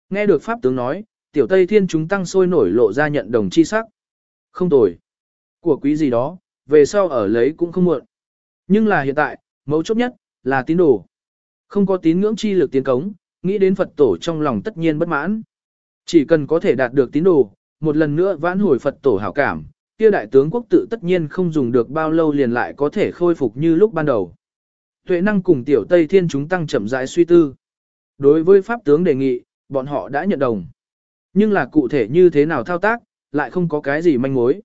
Nghe được Pháp tướng nói, tiểu Tây Thiên chúng tăng sôi nổi lộ ra nhận đồng chi sắc. Không tồi. Của quý gì đó, về sau ở lấy cũng không muộn. Nhưng là hiện tại, mấu chốt nhất, là tín đồ. Không có tín ngưỡng chi lực tiến cống, nghĩ đến Phật tổ trong lòng tất nhiên bất mãn. Chỉ cần có thể đạt được tín đồ, một lần nữa vãn hồi Phật tổ hảo cảm, kia đại tướng quốc tự tất nhiên không dùng được bao lâu liền lại có thể khôi phục như lúc ban đầu. Tuệ năng cùng tiểu Tây Thiên chúng tăng chậm rãi suy tư. Đối với Pháp tướng đề nghị, bọn họ đã nhận đồng. Nhưng là cụ thể như thế nào thao tác, lại không có cái gì manh mối.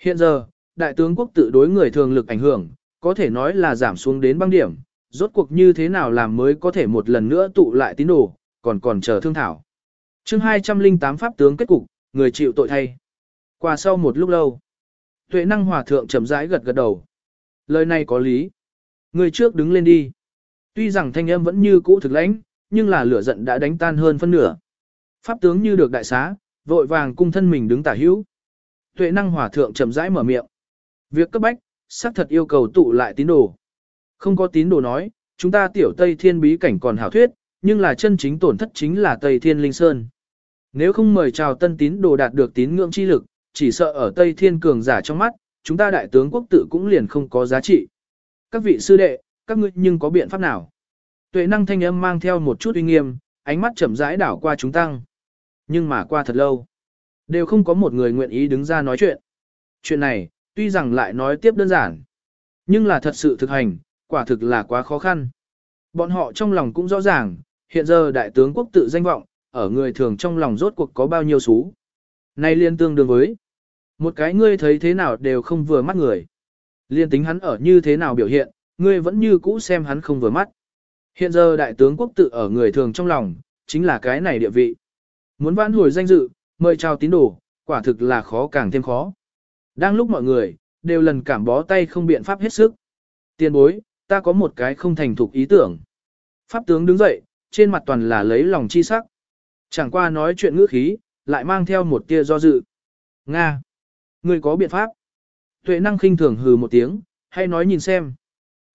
Hiện giờ, đại tướng quốc tự đối người thường lực ảnh hưởng, có thể nói là giảm xuống đến băng điểm, rốt cuộc như thế nào làm mới có thể một lần nữa tụ lại tín đồ, còn còn chờ thương thảo. chương 208 pháp tướng kết cục, người chịu tội thay. Qua sau một lúc lâu, tuệ năng hòa thượng chậm rãi gật gật đầu. Lời này có lý. Người trước đứng lên đi. Tuy rằng thanh âm vẫn như cũ thực lãnh, nhưng là lửa giận đã đánh tan hơn phân nửa. Pháp tướng như được đại xá, vội vàng cung thân mình đứng tả hữu. Tuệ năng hòa thượng chậm rãi mở miệng. Việc cấp bách, xác thật yêu cầu tụ lại tín đồ. Không có tín đồ nói, chúng ta tiểu Tây Thiên bí cảnh còn hảo thuyết, nhưng là chân chính tổn thất chính là Tây Thiên Linh Sơn. Nếu không mời chào tân tín đồ đạt được tín ngưỡng chi lực, chỉ sợ ở Tây Thiên cường giả trong mắt, chúng ta đại tướng quốc tự cũng liền không có giá trị. Các vị sư đệ, các ngươi nhưng có biện pháp nào? Tuệ năng thanh âm mang theo một chút uy nghiêm, ánh mắt chậm rãi đảo qua chúng tăng. Nhưng mà qua thật lâu, đều không có một người nguyện ý đứng ra nói chuyện. Chuyện này, tuy rằng lại nói tiếp đơn giản, nhưng là thật sự thực hành, quả thực là quá khó khăn. Bọn họ trong lòng cũng rõ ràng, hiện giờ đại tướng quốc tự danh vọng, ở người thường trong lòng rốt cuộc có bao nhiêu xú. Nay liên tương đương với, một cái ngươi thấy thế nào đều không vừa mắt người. Liên tính hắn ở như thế nào biểu hiện, ngươi vẫn như cũ xem hắn không vừa mắt. Hiện giờ đại tướng quốc tự ở người thường trong lòng, chính là cái này địa vị. Muốn vãn hồi danh dự, mời chào tín đồ, quả thực là khó càng thêm khó. Đang lúc mọi người, đều lần cảm bó tay không biện pháp hết sức. Tiên bối, ta có một cái không thành thục ý tưởng. Pháp tướng đứng dậy, trên mặt toàn là lấy lòng chi sắc. Chẳng qua nói chuyện ngữ khí, lại mang theo một tia do dự. Nga! Người có biện pháp? Tuệ năng khinh thường hừ một tiếng, hay nói nhìn xem.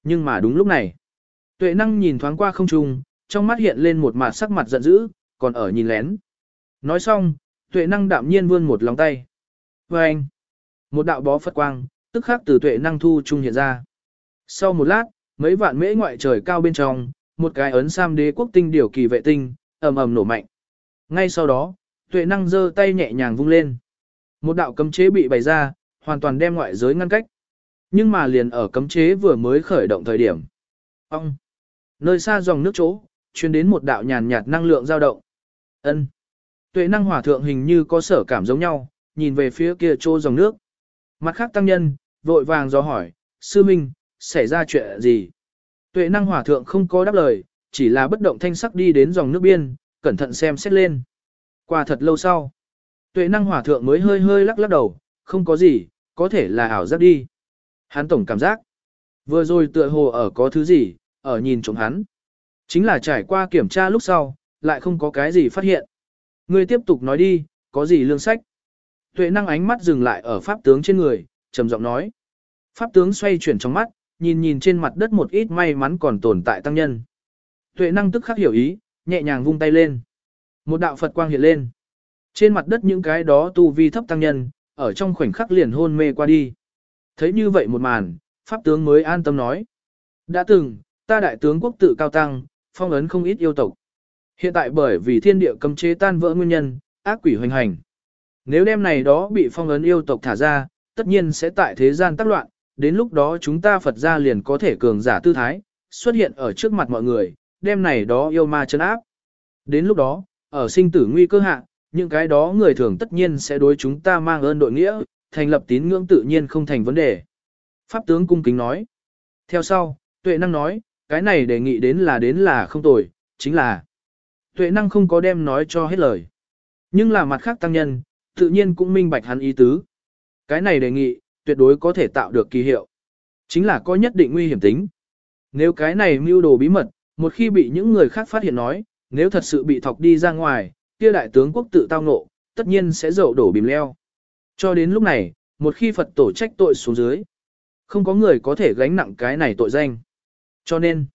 Nhưng mà đúng lúc này, tuệ năng nhìn thoáng qua không trung, trong mắt hiện lên một mặt sắc mặt giận dữ, còn ở nhìn lén. Nói xong, tuệ năng đạm nhiên vươn một lòng tay. Và anh, một đạo bó phật quang, tức khắc từ tuệ năng thu trung hiện ra. Sau một lát, mấy vạn mễ ngoại trời cao bên trong, một cái ấn sam đế quốc tinh điều kỳ vệ tinh, ầm ầm nổ mạnh. Ngay sau đó, tuệ năng giơ tay nhẹ nhàng vung lên. Một đạo cấm chế bị bày ra, hoàn toàn đem ngoại giới ngăn cách. Nhưng mà liền ở cấm chế vừa mới khởi động thời điểm. Ông! Nơi xa dòng nước chỗ, truyền đến một đạo nhàn nhạt năng lượng dao động. ân Tuệ năng hỏa thượng hình như có sở cảm giống nhau, nhìn về phía kia chỗ dòng nước. Mặt khác tăng nhân, vội vàng do hỏi, sư minh, xảy ra chuyện gì? Tuệ năng hỏa thượng không có đáp lời, chỉ là bất động thanh sắc đi đến dòng nước biên, cẩn thận xem xét lên. Qua thật lâu sau, tuệ năng hỏa thượng mới hơi hơi lắc lắc đầu, không có gì, có thể là ảo giác đi. Hắn tổng cảm giác, vừa rồi tựa hồ ở có thứ gì, ở nhìn trộm hắn. Chính là trải qua kiểm tra lúc sau, lại không có cái gì phát hiện. Ngươi tiếp tục nói đi, có gì lương sách? Tuệ năng ánh mắt dừng lại ở pháp tướng trên người, trầm giọng nói. Pháp tướng xoay chuyển trong mắt, nhìn nhìn trên mặt đất một ít may mắn còn tồn tại tăng nhân. Tuệ năng tức khắc hiểu ý, nhẹ nhàng vung tay lên. Một đạo Phật quang hiện lên. Trên mặt đất những cái đó tu vi thấp tăng nhân, ở trong khoảnh khắc liền hôn mê qua đi. Thấy như vậy một màn, Pháp tướng mới an tâm nói. Đã từng, ta đại tướng quốc tự cao tăng, phong ấn không ít yêu tộc. Hiện tại bởi vì thiên địa cấm chế tan vỡ nguyên nhân, ác quỷ hoành hành. Nếu đêm này đó bị phong ấn yêu tộc thả ra, tất nhiên sẽ tại thế gian tác loạn, đến lúc đó chúng ta Phật ra liền có thể cường giả tư thái, xuất hiện ở trước mặt mọi người, đêm này đó yêu ma chân áp. Đến lúc đó, ở sinh tử nguy cơ hạ, những cái đó người thường tất nhiên sẽ đối chúng ta mang ơn đội nghĩa, thành lập tín ngưỡng tự nhiên không thành vấn đề. Pháp tướng cung kính nói. Theo sau, tuệ năng nói, cái này đề nghị đến là đến là không tồi, chính là tuệ năng không có đem nói cho hết lời. Nhưng là mặt khác tăng nhân, tự nhiên cũng minh bạch hắn ý tứ. Cái này đề nghị, tuyệt đối có thể tạo được kỳ hiệu. Chính là có nhất định nguy hiểm tính. Nếu cái này mưu đồ bí mật, một khi bị những người khác phát hiện nói, nếu thật sự bị thọc đi ra ngoài, kia đại tướng quốc tự tao ngộ, tất nhiên sẽ dậu đổ bìm leo. Cho đến lúc này, một khi Phật tổ trách tội xuống dưới, không có người có thể gánh nặng cái này tội danh. Cho nên,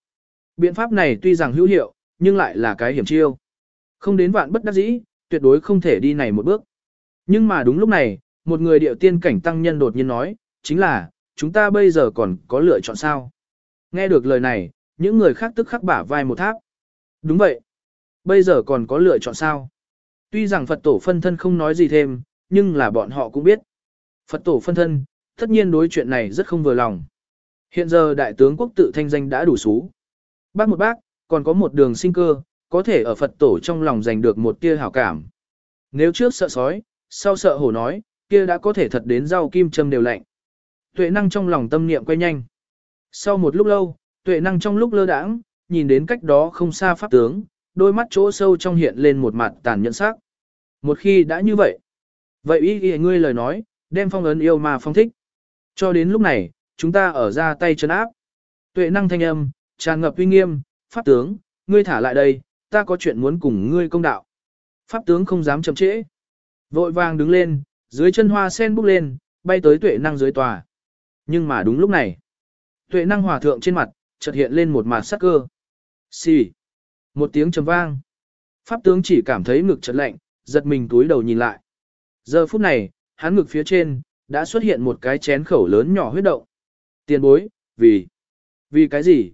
biện pháp này tuy rằng hữu hiệu, nhưng lại là cái hiểm chiêu. Không đến vạn bất đắc dĩ, tuyệt đối không thể đi này một bước. Nhưng mà đúng lúc này, một người điệu tiên cảnh tăng nhân đột nhiên nói, chính là, chúng ta bây giờ còn có lựa chọn sao. Nghe được lời này, những người khác tức khắc bả vai một tháp. Đúng vậy. Bây giờ còn có lựa chọn sao? Tuy rằng Phật tổ phân thân không nói gì thêm, nhưng là bọn họ cũng biết. Phật tổ phân thân, tất nhiên đối chuyện này rất không vừa lòng. Hiện giờ đại tướng quốc tự thanh danh đã đủ số. Bác một bác, còn có một đường sinh cơ, có thể ở Phật tổ trong lòng giành được một tia hảo cảm. Nếu trước sợ sói, sau sợ hổ nói, kia đã có thể thật đến rau kim châm đều lạnh. Tuệ năng trong lòng tâm niệm quay nhanh. Sau một lúc lâu, tuệ năng trong lúc lơ đãng, nhìn đến cách đó không xa pháp tướng, đôi mắt chỗ sâu trong hiện lên một mặt tàn nhẫn sắc. Một khi đã như vậy, vậy ý nghĩa ngươi lời nói, đem phong ấn yêu mà phong thích. Cho đến lúc này, chúng ta ở ra tay chân áp. Tuệ năng thanh âm, tràn ngập uy nghiêm, pháp tướng, ngươi thả lại đây, ta có chuyện muốn cùng ngươi công đạo. Pháp tướng không dám chậm trễ. Vội vàng đứng lên, dưới chân hoa sen bốc lên, bay tới tuệ năng dưới tòa. Nhưng mà đúng lúc này, tuệ năng hòa thượng trên mặt, chợt hiện lên một mặt sắc cơ. Xì. Một tiếng trầm vang. Pháp tướng chỉ cảm thấy ngực chợt lạnh, giật mình túi đầu nhìn lại. Giờ phút này, hắn ngực phía trên, đã xuất hiện một cái chén khẩu lớn nhỏ huyết động. Tiền bối, vì... Vì cái gì?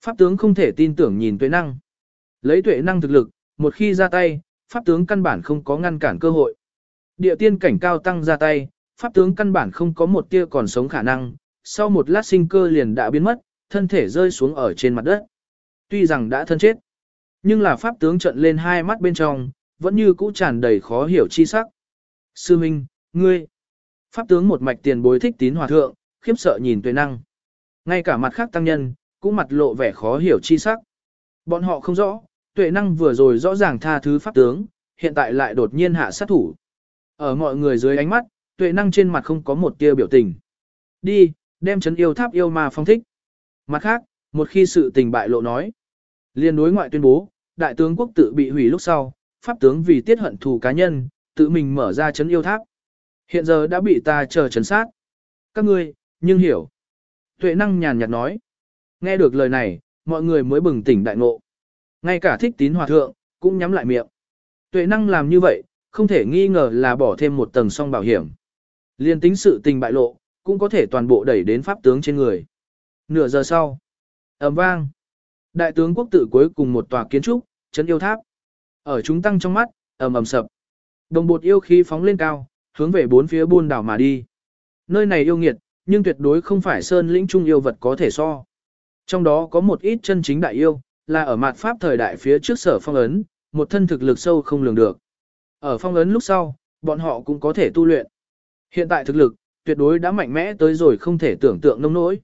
Pháp tướng không thể tin tưởng nhìn tuệ năng. Lấy tuệ năng thực lực, một khi ra tay, pháp tướng căn bản không có ngăn cản cơ hội. Địa tiên cảnh cao tăng ra tay, pháp tướng căn bản không có một tia còn sống khả năng, sau một lát sinh cơ liền đã biến mất, thân thể rơi xuống ở trên mặt đất. Tuy rằng đã thân chết, nhưng là pháp tướng trận lên hai mắt bên trong, vẫn như cũ tràn đầy khó hiểu chi sắc. Sư Minh, ngươi, pháp tướng một mạch tiền bối thích tín hòa thượng, khiếp sợ nhìn tuệ năng. Ngay cả mặt khác tăng nhân, cũng mặt lộ vẻ khó hiểu chi sắc. Bọn họ không rõ, tuệ năng vừa rồi rõ ràng tha thứ pháp tướng, hiện tại lại đột nhiên hạ sát thủ. Ở mọi người dưới ánh mắt, tuệ năng trên mặt không có một tia biểu tình. Đi, đem chấn yêu tháp yêu ma phong thích. Mặt khác, một khi sự tình bại lộ nói, liên đối ngoại tuyên bố, đại tướng quốc tự bị hủy lúc sau, pháp tướng vì tiết hận thù cá nhân, tự mình mở ra chấn yêu tháp. Hiện giờ đã bị ta chờ chấn sát. Các ngươi, nhưng hiểu. Tuệ năng nhàn nhạt nói. Nghe được lời này, mọi người mới bừng tỉnh đại ngộ. Ngay cả thích tín hòa thượng, cũng nhắm lại miệng. Tuệ năng làm như vậy, không thể nghi ngờ là bỏ thêm một tầng song bảo hiểm. Liên tính sự tình bại lộ, cũng có thể toàn bộ đẩy đến pháp tướng trên người. Nửa giờ sau, ầm vang. Đại tướng quốc tự cuối cùng một tòa kiến trúc, chấn yêu tháp. Ở chúng tăng trong mắt, ầm ầm sập. Đồng bột yêu khí phóng lên cao, hướng về bốn phía buôn đảo mà đi. Nơi này yêu nghiệt, nhưng tuyệt đối không phải sơn lĩnh trung yêu vật có thể so. Trong đó có một ít chân chính đại yêu, là ở mặt pháp thời đại phía trước sở phong ấn, một thân thực lực sâu không lường được. Ở phong ấn lúc sau, bọn họ cũng có thể tu luyện. Hiện tại thực lực, tuyệt đối đã mạnh mẽ tới rồi không thể tưởng tượng nông nỗi.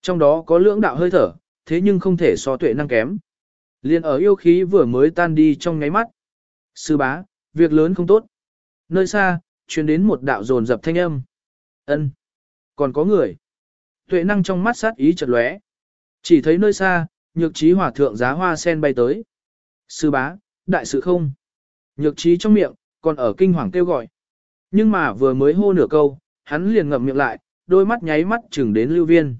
Trong đó có lưỡng đạo hơi thở, thế nhưng không thể so tuệ năng kém. Liên ở yêu khí vừa mới tan đi trong ngáy mắt. Sư bá, việc lớn không tốt. Nơi xa, truyền đến một đạo dồn dập thanh âm. ân Còn có người. Tuệ năng trong mắt sát ý chật lóe. Chỉ thấy nơi xa, nhược trí hỏa thượng giá hoa sen bay tới. Sư bá, đại sự không? Nhược trí trong miệng, còn ở kinh hoàng kêu gọi. Nhưng mà vừa mới hô nửa câu, hắn liền ngậm miệng lại, đôi mắt nháy mắt chừng đến lưu viên.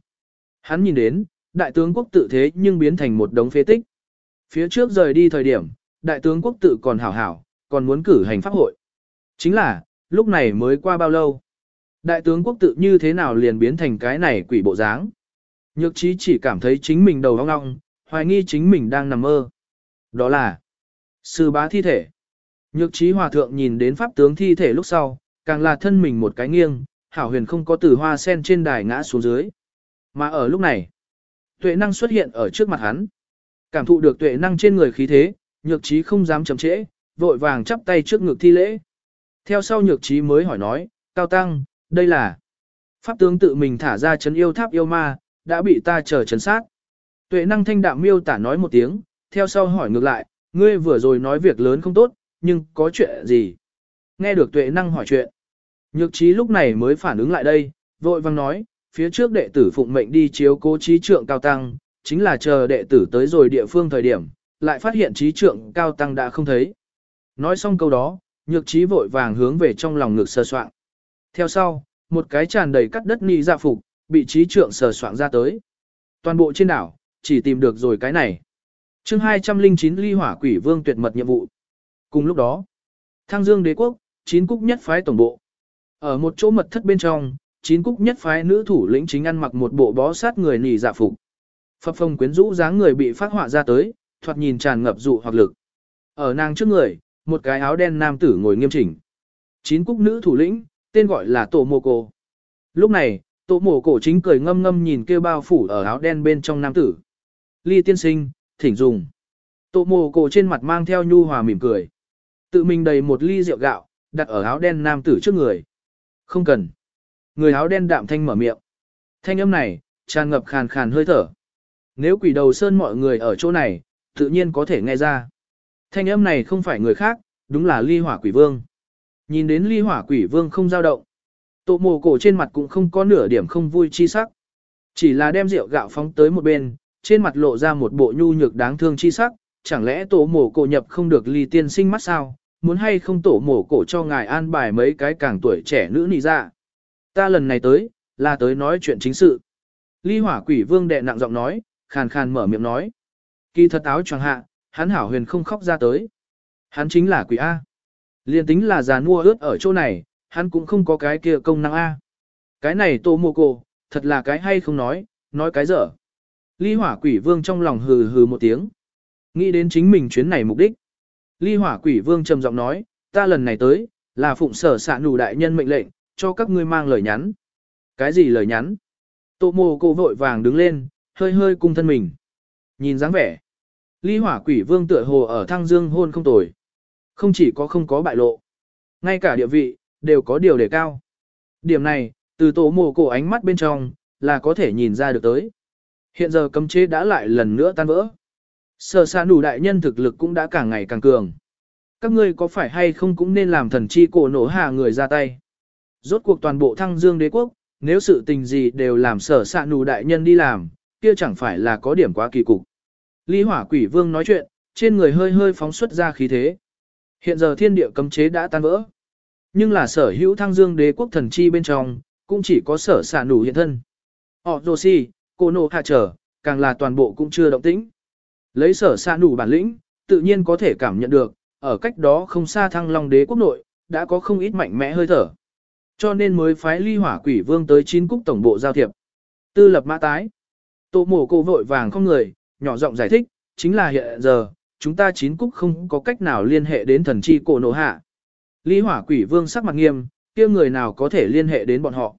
Hắn nhìn đến, đại tướng quốc tự thế nhưng biến thành một đống phế tích. Phía trước rời đi thời điểm, đại tướng quốc tự còn hảo hảo, còn muốn cử hành pháp hội. Chính là, lúc này mới qua bao lâu. Đại tướng quốc tự như thế nào liền biến thành cái này quỷ bộ dáng. Nhược trí chỉ cảm thấy chính mình đầu ong ong, hoài nghi chính mình đang nằm mơ. Đó là sư bá thi thể. Nhược trí hòa thượng nhìn đến pháp tướng thi thể lúc sau, càng là thân mình một cái nghiêng, hảo huyền không có từ hoa sen trên đài ngã xuống dưới. Mà ở lúc này, tuệ năng xuất hiện ở trước mặt hắn. Cảm thụ được tuệ năng trên người khí thế, nhược trí không dám chậm trễ, vội vàng chắp tay trước ngực thi lễ. Theo sau nhược trí mới hỏi nói, Cao Tăng, đây là Pháp tướng tự mình thả ra chấn yêu tháp yêu ma, đã bị ta chờ chấn sát. Tuệ năng thanh đạm miêu tả nói một tiếng, theo sau hỏi ngược lại, ngươi vừa rồi nói việc lớn không tốt, nhưng có chuyện gì? Nghe được tuệ năng hỏi chuyện. Nhược trí lúc này mới phản ứng lại đây, vội vang nói, phía trước đệ tử phụng mệnh đi chiếu cố trí trượng cao tăng, chính là chờ đệ tử tới rồi địa phương thời điểm, lại phát hiện trí trượng cao tăng đã không thấy. Nói xong câu đó, nhược trí vội vàng hướng về trong lòng ngực sơ soạn. Theo sau, một cái tràn đầy cắt đất ni dạ phục, bị trí trượng sờ soạn ra tới. Toàn bộ trên đảo, chỉ tìm được rồi cái này. chương 209 ly hỏa quỷ vương tuyệt mật nhiệm vụ. Cùng lúc đó, thăng dương đế quốc, chín cúc nhất phái tổng bộ. Ở một chỗ mật thất bên trong, chín cúc nhất phái nữ thủ lĩnh chính ăn mặc một bộ bó sát người nỉ dạ phục. Phập phong quyến rũ dáng người bị phát họa ra tới, thoạt nhìn tràn ngập dụ hoặc lực. Ở nàng trước người, một cái áo đen nam tử ngồi nghiêm chỉnh. Chín cúc nữ thủ lĩnh, tên gọi là Tổ Mồ Cổ. Lúc này, Tổ Mồ Cổ chính cười ngâm ngâm nhìn kêu bao phủ ở áo đen bên trong nam tử. Ly tiên sinh, thỉnh dùng. Tổ Mồ Cổ trên mặt mang theo nhu hòa mỉm cười. Tự mình đầy một ly rượu gạo, đặt ở áo đen nam tử trước người. Không cần. Người áo đen đạm thanh mở miệng. Thanh âm này, tràn ngập khàn khàn hơi thở. Nếu quỷ đầu sơn mọi người ở chỗ này, tự nhiên có thể nghe ra. Thanh âm này không phải người khác, đúng là ly hỏa quỷ vương. Nhìn đến ly hỏa quỷ vương không dao động. Tổ mồ cổ trên mặt cũng không có nửa điểm không vui chi sắc. Chỉ là đem rượu gạo phóng tới một bên, trên mặt lộ ra một bộ nhu nhược đáng thương chi sắc, chẳng lẽ tổ mồ cổ nhập không được ly tiên sinh mắt sao, muốn hay không tổ mổ cổ cho ngài an bài mấy cái càng tuổi trẻ nữ nị ra. Ta lần này tới, là tới nói chuyện chính sự. Ly hỏa quỷ vương đệ nặng giọng nói, khàn khàn mở miệng nói. Kỳ thật áo choàng hạ, hắn hảo huyền không khóc ra tới. Hắn chính là quỷ A. Liên tính là già mua ướt ở chỗ này, hắn cũng không có cái kia công năng A. Cái này tô mô cô, thật là cái hay không nói, nói cái dở. Ly hỏa quỷ vương trong lòng hừ hừ một tiếng. Nghĩ đến chính mình chuyến này mục đích. Ly hỏa quỷ vương trầm giọng nói, ta lần này tới, là phụng sở xạ nụ đại nhân mệnh lệnh, cho các ngươi mang lời nhắn. Cái gì lời nhắn? Tô mô cô vội vàng đứng lên, hơi hơi cung thân mình. Nhìn dáng vẻ. Ly hỏa quỷ vương tựa hồ ở thăng dương hôn không tồi. Không chỉ có không có bại lộ. Ngay cả địa vị, đều có điều đề cao. Điểm này, từ tổ mồ cổ ánh mắt bên trong, là có thể nhìn ra được tới. Hiện giờ cấm chế đã lại lần nữa tan vỡ. Sở xa đủ đại nhân thực lực cũng đã càng ngày càng cường. Các ngươi có phải hay không cũng nên làm thần chi cổ nổ hạ người ra tay. Rốt cuộc toàn bộ thăng dương đế quốc, nếu sự tình gì đều làm sở xạ Đủ đại nhân đi làm, kia chẳng phải là có điểm quá kỳ cục. Ly hỏa quỷ vương nói chuyện, trên người hơi hơi phóng xuất ra khí thế. Hiện giờ thiên địa cấm chế đã tan vỡ. Nhưng là sở hữu thăng dương đế quốc thần chi bên trong, cũng chỉ có sở xạ Đủ hiện thân. Họ rồ si, cô nộ hạ trở, càng là toàn bộ cũng chưa động tĩnh. Lấy sở xa đủ bản lĩnh, tự nhiên có thể cảm nhận được, ở cách đó không xa thăng long đế quốc nội, đã có không ít mạnh mẽ hơi thở. Cho nên mới phái ly hỏa quỷ vương tới chín cúc tổng bộ giao thiệp. Tư lập mã tái. Tổ mổ cô vội vàng không người, nhỏ giọng giải thích, chính là hiện giờ, chúng ta chín cúc không có cách nào liên hệ đến thần chi cổ nổ hạ. Ly hỏa quỷ vương sắc mặt nghiêm, kia người nào có thể liên hệ đến bọn họ.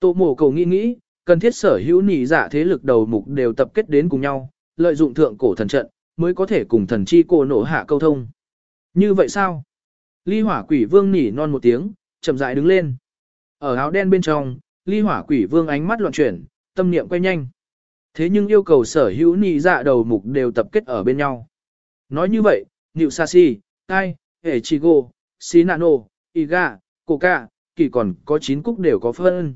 Tổ mổ cầu nghĩ nghĩ, cần thiết sở hữu nỉ giả dạ thế lực đầu mục đều tập kết đến cùng nhau, lợi dụng thượng cổ thần trận, mới có thể cùng thần chi cô nổ hạ câu thông. Như vậy sao? Ly hỏa quỷ vương nỉ non một tiếng, chậm rãi đứng lên. Ở áo đen bên trong, ly hỏa quỷ vương ánh mắt loạn chuyển, tâm niệm quay nhanh. Thế nhưng yêu cầu sở hữu nỉ dạ đầu mục đều tập kết ở bên nhau. Nói như vậy, Niệu Sashi, Kai, Echigo, Shinano, Iga, Koka, kỳ còn có 9 cúc đều có phân.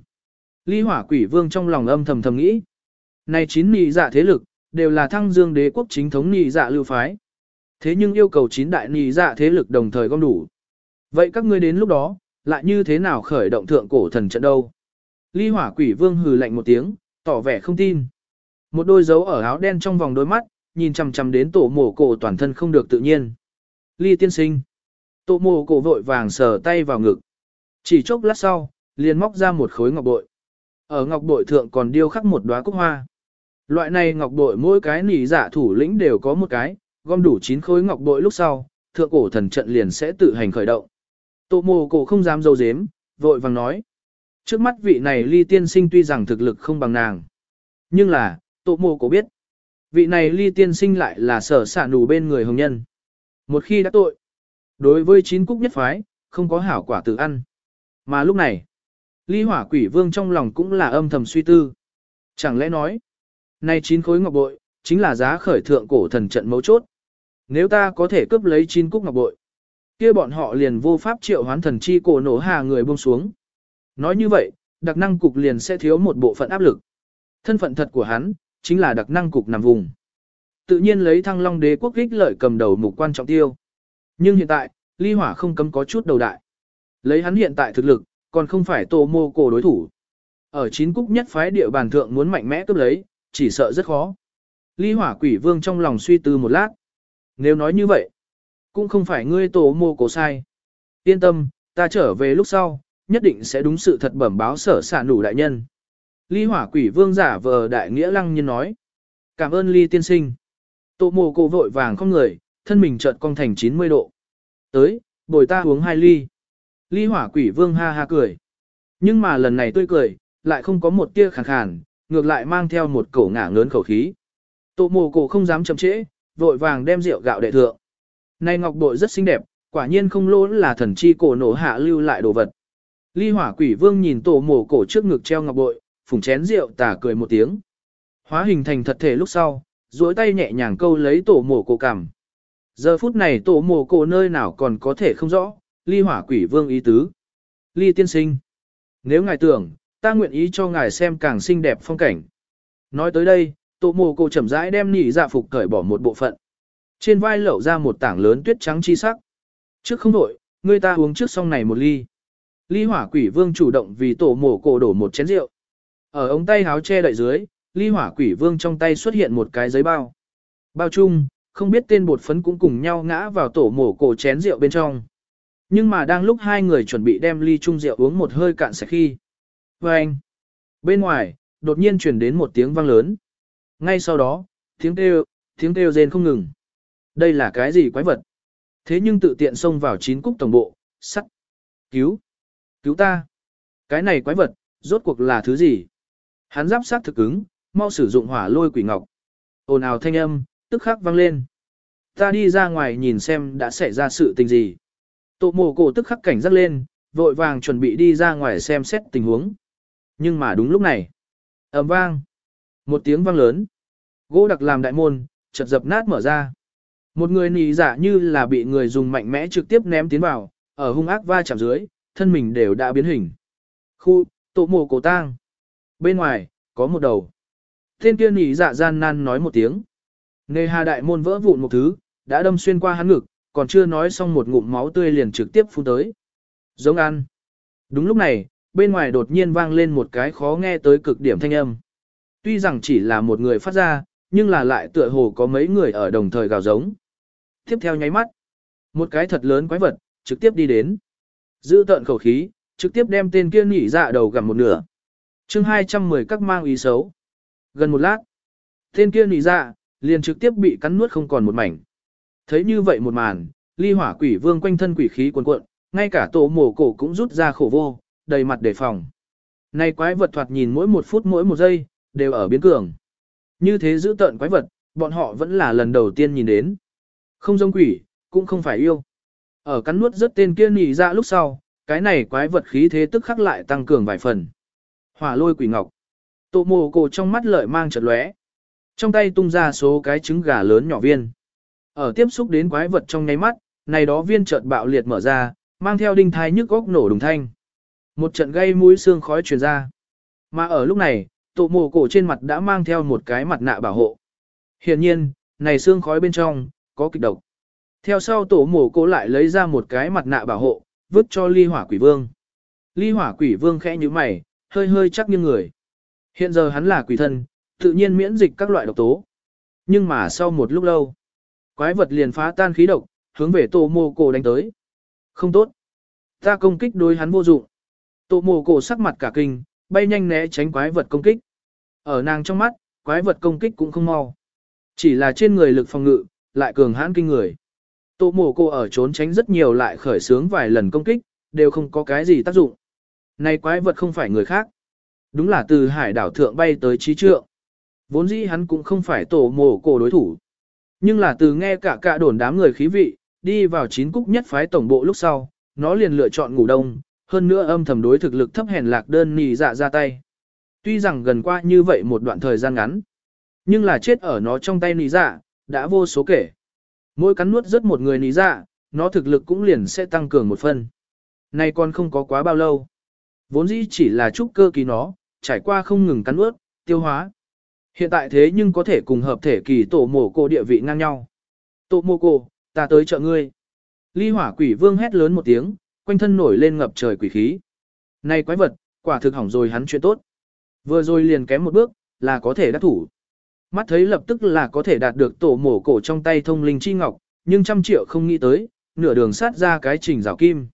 Ly hỏa quỷ vương trong lòng âm thầm thầm nghĩ. Này 9 nỉ dạ thế lực, đều là thăng dương đế quốc chính thống nhị dạ lưu phái. Thế nhưng yêu cầu chín đại nhị dạ thế lực đồng thời gom đủ. Vậy các ngươi đến lúc đó, lại như thế nào khởi động thượng cổ thần trận đâu? Ly hỏa quỷ vương hừ lạnh một tiếng, tỏ vẻ không tin. Một đôi dấu ở áo đen trong vòng đôi mắt, nhìn chằm chằm đến tổ mổ cổ toàn thân không được tự nhiên. Ly tiên sinh. Tổ mổ cổ vội vàng sờ tay vào ngực. Chỉ chốc lát sau, liền móc ra một khối ngọc bội. Ở ngọc bội thượng còn điêu khắc một đóa cúc hoa. Loại này ngọc bội mỗi cái nỉ giả thủ lĩnh đều có một cái, gom đủ 9 khối ngọc bội lúc sau, thượng cổ thần trận liền sẽ tự hành khởi động. Tô mồ cổ không dám dâu dếm, vội vàng nói. Trước mắt vị này ly tiên sinh tuy rằng thực lực không bằng nàng. Nhưng là, tô mồ cổ biết. Vị này ly tiên sinh lại là sở xả nù bên người hồng nhân. Một khi đã tội, đối với chín cúc nhất phái, không có hảo quả tự ăn. Mà lúc này, ly hỏa quỷ vương trong lòng cũng là âm thầm suy tư. Chẳng lẽ nói, này chín khối ngọc bội, chính là giá khởi thượng cổ thần trận mấu chốt. Nếu ta có thể cướp lấy chín cúc ngọc bội, kia bọn họ liền vô pháp triệu hoán thần chi cổ nổ hà người buông xuống. Nói như vậy, đặc năng cục liền sẽ thiếu một bộ phận áp lực. Thân phận thật của hắn, chính là đặc năng cục nằm vùng. Tự nhiên lấy thăng long đế quốc ích lợi cầm đầu mục quan trọng tiêu. Nhưng hiện tại, ly hỏa không cấm có chút đầu đại. Lấy hắn hiện tại thực lực, còn không phải tô mô cổ đối thủ. Ở chín cúc nhất phái địa bàn thượng muốn mạnh mẽ cướp lấy, chỉ sợ rất khó. Ly hỏa quỷ vương trong lòng suy tư một lát. Nếu nói như vậy, cũng không phải ngươi tổ mô cổ sai. Yên tâm, ta trở về lúc sau, nhất định sẽ đúng sự thật bẩm báo sở sản đủ đại nhân. Ly hỏa quỷ vương giả vờ đại nghĩa lăng nhân nói. Cảm ơn ly tiên sinh. Tổ mô cổ vội vàng không người, thân mình chợt cong thành 90 độ. Tới, bồi ta uống hai ly. Ly hỏa quỷ vương ha ha cười. Nhưng mà lần này tươi cười, lại không có một tia khàn khàn, ngược lại mang theo một cổ ngả ngớn khẩu khí. Tổ mồ cổ không dám chậm trễ, vội vàng đem rượu gạo đệ thượng. Này ngọc bội rất xinh đẹp, quả nhiên không lỗ là thần chi cổ nổ hạ lưu lại đồ vật. Ly hỏa quỷ vương nhìn tổ mồ cổ trước ngực treo ngọc bội, phùng chén rượu tà cười một tiếng. Hóa hình thành thật thể lúc sau, duỗi tay nhẹ nhàng câu lấy tổ mồ cổ cằm. Giờ phút này tổ mồ cổ nơi nào còn có thể không rõ, ly hỏa quỷ vương ý tứ. Ly tiên sinh. Nếu ngài tưởng, ta nguyện ý cho ngài xem càng xinh đẹp phong cảnh. Nói tới đây, tổ mồ cổ chậm rãi đem nỉ dạ phục cởi bỏ một bộ phận. Trên vai lẩu ra một tảng lớn tuyết trắng chi sắc. Trước không đổi, người ta uống trước xong này một ly. Ly hỏa quỷ vương chủ động vì tổ mồ cổ đổ một chén rượu. Ở ống tay háo che đậy dưới, ly hỏa quỷ vương trong tay xuất hiện một cái giấy bao. Bao chung, không biết tên bột phấn cũng cùng nhau ngã vào tổ mồ cổ chén rượu bên trong. Nhưng mà đang lúc hai người chuẩn bị đem ly chung rượu uống một hơi cạn sạch khi. Và anh, bên ngoài, đột nhiên truyền đến một tiếng vang lớn. Ngay sau đó, tiếng kêu, tiếng kêu rên không ngừng. Đây là cái gì quái vật? Thế nhưng tự tiện xông vào chín cúc tổng bộ, sắt. Cứu! Cứu ta! Cái này quái vật, rốt cuộc là thứ gì? Hắn giáp sát thực ứng, mau sử dụng hỏa lôi quỷ ngọc. Ồn ào thanh âm, tức khắc vang lên. Ta đi ra ngoài nhìn xem đã xảy ra sự tình gì. Tổ mồ cổ tức khắc cảnh giác lên, vội vàng chuẩn bị đi ra ngoài xem xét tình huống. Nhưng mà đúng lúc này, ầm vang, một tiếng vang lớn. Gỗ đặc làm đại môn, chợt dập nát mở ra. Một người nì giả như là bị người dùng mạnh mẽ trực tiếp ném tiến vào, ở hung ác va chạm dưới, thân mình đều đã biến hình. Khu, tổ mồ cổ tang. Bên ngoài, có một đầu. Tên kia nỉ dạ gian nan nói một tiếng. Nề hà đại môn vỡ vụn một thứ, đã đâm xuyên qua hắn ngực, còn chưa nói xong một ngụm máu tươi liền trực tiếp phun tới. Giống ăn. Đúng lúc này, bên ngoài đột nhiên vang lên một cái khó nghe tới cực điểm thanh âm. Tuy rằng chỉ là một người phát ra, nhưng là lại tựa hồ có mấy người ở đồng thời gào giống. Tiếp theo nháy mắt, một cái thật lớn quái vật, trực tiếp đi đến. Giữ tợn khẩu khí, trực tiếp đem tên kia nhỉ dạ đầu gặm một nửa. chương 210 các mang ý xấu. Gần một lát, tên kia nhỉ dạ, liền trực tiếp bị cắn nuốt không còn một mảnh. Thấy như vậy một màn, ly hỏa quỷ vương quanh thân quỷ khí cuồn cuộn, ngay cả tổ mổ cổ cũng rút ra khổ vô, đầy mặt đề phòng. Này quái vật thoạt nhìn mỗi một phút mỗi một giây, đều ở biến cường. Như thế giữ tận quái vật, bọn họ vẫn là lần đầu tiên nhìn đến. Không giống quỷ, cũng không phải yêu. Ở cắn nuốt rất tên kia nỉ ra lúc sau, cái này quái vật khí thế tức khắc lại tăng cường vài phần. Hỏa lôi quỷ ngọc. Tổ mồ cổ trong mắt lợi mang chợt lóe. Trong tay tung ra số cái trứng gà lớn nhỏ viên. Ở tiếp xúc đến quái vật trong nháy mắt, này đó viên chợt bạo liệt mở ra, mang theo đinh thai nhức góc nổ đùng thanh. Một trận gây mũi xương khói truyền ra. Mà ở lúc này, tổ mồ cổ trên mặt đã mang theo một cái mặt nạ bảo hộ. Hiển nhiên, này xương khói bên trong, có kịch độc. Theo sau tổ mồ cổ lại lấy ra một cái mặt nạ bảo hộ, vứt cho ly hỏa quỷ vương. Ly hỏa quỷ vương khẽ như mày, hơi hơi chắc như người. Hiện giờ hắn là quỷ thân, tự nhiên miễn dịch các loại độc tố. Nhưng mà sau một lúc lâu, quái vật liền phá tan khí độc, hướng về tổ mồ cổ đánh tới. Không tốt. Ta công kích đối hắn vô dụng. Tổ mồ cổ sắc mặt cả kinh, bay nhanh né tránh quái vật công kích. Ở nàng trong mắt, quái vật công kích cũng không mau. Chỉ là trên người lực phòng ngự, lại cường hãn kinh người. Tổ mồ cổ ở trốn tránh rất nhiều lại khởi sướng vài lần công kích, đều không có cái gì tác dụng. Này quái vật không phải người khác. Đúng là từ hải đảo thượng bay tới trí trượng. Vốn dĩ hắn cũng không phải tổ mồ cổ đối thủ. Nhưng là từ nghe cả cả đồn đám người khí vị, đi vào chín cúc nhất phái tổng bộ lúc sau, nó liền lựa chọn ngủ đông, hơn nữa âm thầm đối thực lực thấp hèn lạc đơn nì dạ ra tay. Tuy rằng gần qua như vậy một đoạn thời gian ngắn, nhưng là chết ở nó trong tay nì dạ, đã vô số kể. Mỗi cắn nuốt rất một người nì dạ, nó thực lực cũng liền sẽ tăng cường một phần. Này còn không có quá bao lâu. Vốn dĩ chỉ là chút cơ kỳ nó, trải qua không ngừng cắn nuốt, tiêu hóa. Hiện tại thế nhưng có thể cùng hợp thể kỳ tổ mổ cô địa vị ngang nhau. Tổ mổ cô, ta tới trợ ngươi. Ly hỏa quỷ vương hét lớn một tiếng, quanh thân nổi lên ngập trời quỷ khí. Này quái vật, quả thực hỏng rồi hắn chuyện tốt. Vừa rồi liền kém một bước, là có thể đắc thủ. Mắt thấy lập tức là có thể đạt được tổ mổ cổ trong tay thông linh chi ngọc, nhưng trăm triệu không nghĩ tới, nửa đường sát ra cái trình rào kim.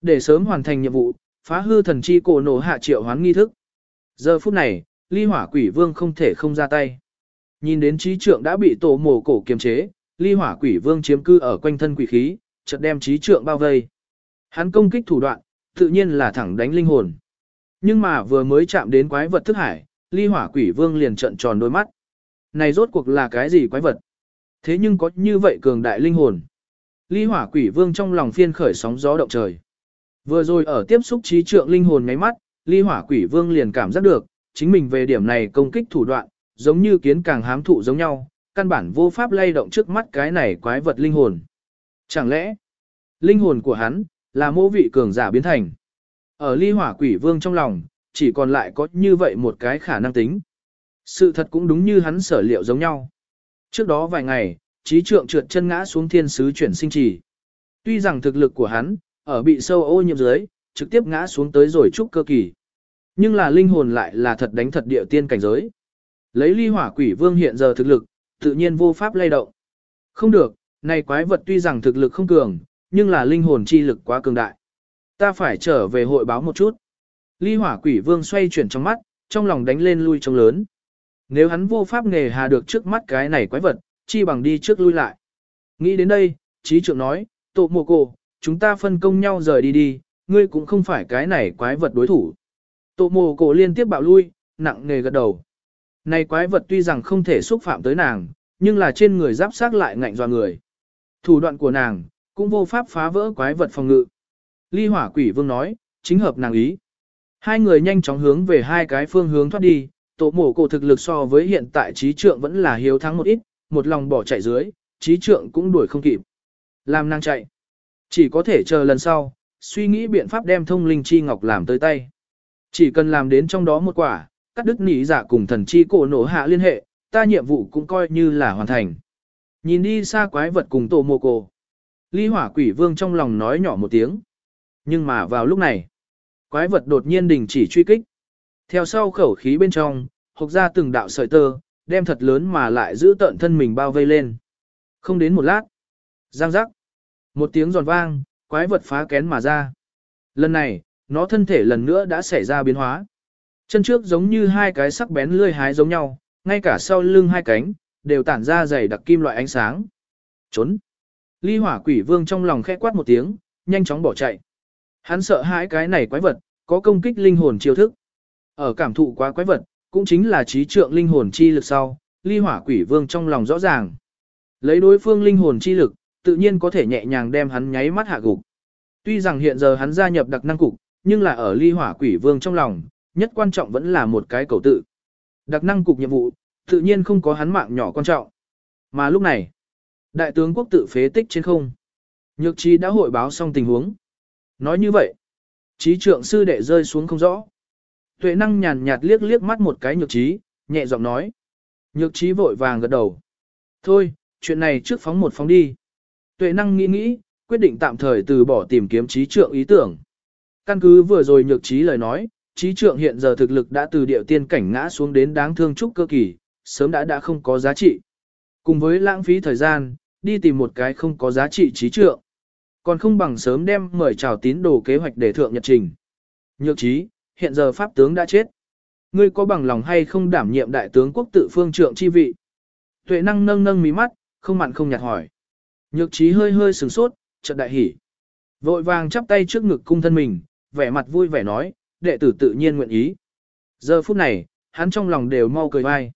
Để sớm hoàn thành nhiệm vụ, phá hư thần chi cổ nổ hạ triệu hoán nghi thức. Giờ phút này, ly hỏa quỷ vương không thể không ra tay. Nhìn đến trí trượng đã bị tổ mổ cổ kiềm chế, ly hỏa quỷ vương chiếm cư ở quanh thân quỷ khí, chợt đem trí trượng bao vây. Hắn công kích thủ đoạn, tự nhiên là thẳng đánh linh hồn. Nhưng mà vừa mới chạm đến quái vật thức hải, ly hỏa quỷ vương liền trận tròn đôi mắt. Này rốt cuộc là cái gì quái vật? Thế nhưng có như vậy cường đại linh hồn. Ly hỏa quỷ vương trong lòng phiên khởi sóng gió động trời. Vừa rồi ở tiếp xúc trí trượng linh hồn ngáy mắt, ly hỏa quỷ vương liền cảm giác được, chính mình về điểm này công kích thủ đoạn, giống như kiến càng hám thụ giống nhau, căn bản vô pháp lay động trước mắt cái này quái vật linh hồn. Chẳng lẽ, linh hồn của hắn, là mô vị cường giả biến thành. Ở ly hỏa quỷ vương trong lòng, chỉ còn lại có như vậy một cái khả năng tính. Sự thật cũng đúng như hắn sở liệu giống nhau. Trước đó vài ngày, trí trượng trượt chân ngã xuống thiên sứ chuyển sinh trì. Tuy rằng thực lực của hắn, ở bị sâu ô nhiễm dưới, trực tiếp ngã xuống tới rồi trúc cơ kỳ. Nhưng là linh hồn lại là thật đánh thật địa tiên cảnh giới. Lấy ly hỏa quỷ vương hiện giờ thực lực, tự nhiên vô pháp lay động. Không được, này quái vật tuy rằng thực lực không cường, nhưng là linh hồn chi lực quá cường đại. Ta phải trở về hội báo một chút. Ly hỏa quỷ vương xoay chuyển trong mắt, trong lòng đánh lên lui trông lớn. Nếu hắn vô pháp nghề hà được trước mắt cái này quái vật, chi bằng đi trước lui lại. Nghĩ đến đây, trí trưởng nói, tổ mồ cổ, chúng ta phân công nhau rời đi đi, ngươi cũng không phải cái này quái vật đối thủ. Tổ mồ cổ liên tiếp bạo lui, nặng nề gật đầu. Này quái vật tuy rằng không thể xúc phạm tới nàng, nhưng là trên người giáp sát lại ngạnh doa người. Thủ đoạn của nàng, cũng vô pháp phá vỡ quái vật phòng ngự. Ly hỏa quỷ vương nói, chính hợp nàng ý. Hai người nhanh chóng hướng về hai cái phương hướng thoát đi, tổ mổ cổ thực lực so với hiện tại trí trượng vẫn là hiếu thắng một ít, một lòng bỏ chạy dưới, trí trượng cũng đuổi không kịp. Làm nàng chạy. Chỉ có thể chờ lần sau, suy nghĩ biện pháp đem thông linh chi ngọc làm tới tay. Chỉ cần làm đến trong đó một quả, cắt đứt nỉ giả cùng thần chi cổ nổ hạ liên hệ, ta nhiệm vụ cũng coi như là hoàn thành. Nhìn đi xa quái vật cùng tổ mồ cổ. Ly hỏa quỷ vương trong lòng nói nhỏ một tiếng. Nhưng mà vào lúc này, quái vật đột nhiên đình chỉ truy kích. Theo sau khẩu khí bên trong, hộc ra từng đạo sợi tơ, đem thật lớn mà lại giữ tận thân mình bao vây lên. Không đến một lát. Giang giác. Một tiếng giòn vang, quái vật phá kén mà ra. Lần này, nó thân thể lần nữa đã xảy ra biến hóa. Chân trước giống như hai cái sắc bén lươi hái giống nhau, ngay cả sau lưng hai cánh, đều tản ra dày đặc kim loại ánh sáng. Trốn. Ly hỏa quỷ vương trong lòng khẽ quát một tiếng, nhanh chóng bỏ chạy. Hắn sợ hãi cái này quái vật, có công kích linh hồn chiêu thức. Ở cảm thụ quá quái vật, cũng chính là trí trượng linh hồn chi lực sau, ly hỏa quỷ vương trong lòng rõ ràng. Lấy đối phương linh hồn chi lực, tự nhiên có thể nhẹ nhàng đem hắn nháy mắt hạ gục. Tuy rằng hiện giờ hắn gia nhập đặc năng cục, nhưng là ở ly hỏa quỷ vương trong lòng, nhất quan trọng vẫn là một cái cầu tự. Đặc năng cục nhiệm vụ, tự nhiên không có hắn mạng nhỏ quan trọng. Mà lúc này, đại tướng quốc tự phế tích trên không. Nhược trí đã hội báo xong tình huống. Nói như vậy, trí trượng sư đệ rơi xuống không rõ. Tuệ năng nhàn nhạt liếc liếc mắt một cái nhược trí, nhẹ giọng nói. Nhược trí vội vàng gật đầu. Thôi, chuyện này trước phóng một phóng đi. Tuệ năng nghĩ nghĩ, quyết định tạm thời từ bỏ tìm kiếm trí trượng ý tưởng. Căn cứ vừa rồi nhược trí lời nói, trí trượng hiện giờ thực lực đã từ điệu tiên cảnh ngã xuống đến đáng thương trúc cơ kỳ, sớm đã đã không có giá trị. Cùng với lãng phí thời gian, đi tìm một cái không có giá trị trí trượng. Còn không bằng sớm đem mời chào tín đồ kế hoạch để thượng nhật trình. Nhược trí, hiện giờ pháp tướng đã chết. Ngươi có bằng lòng hay không đảm nhiệm đại tướng quốc tự phương trượng chi vị? Tuệ năng nâng nâng mí mắt, không mặn không nhạt hỏi. Nhược trí hơi hơi sừng sốt, chợt đại hỉ. Vội vàng chắp tay trước ngực cung thân mình, vẻ mặt vui vẻ nói, đệ tử tự nhiên nguyện ý. Giờ phút này, hắn trong lòng đều mau cười vai.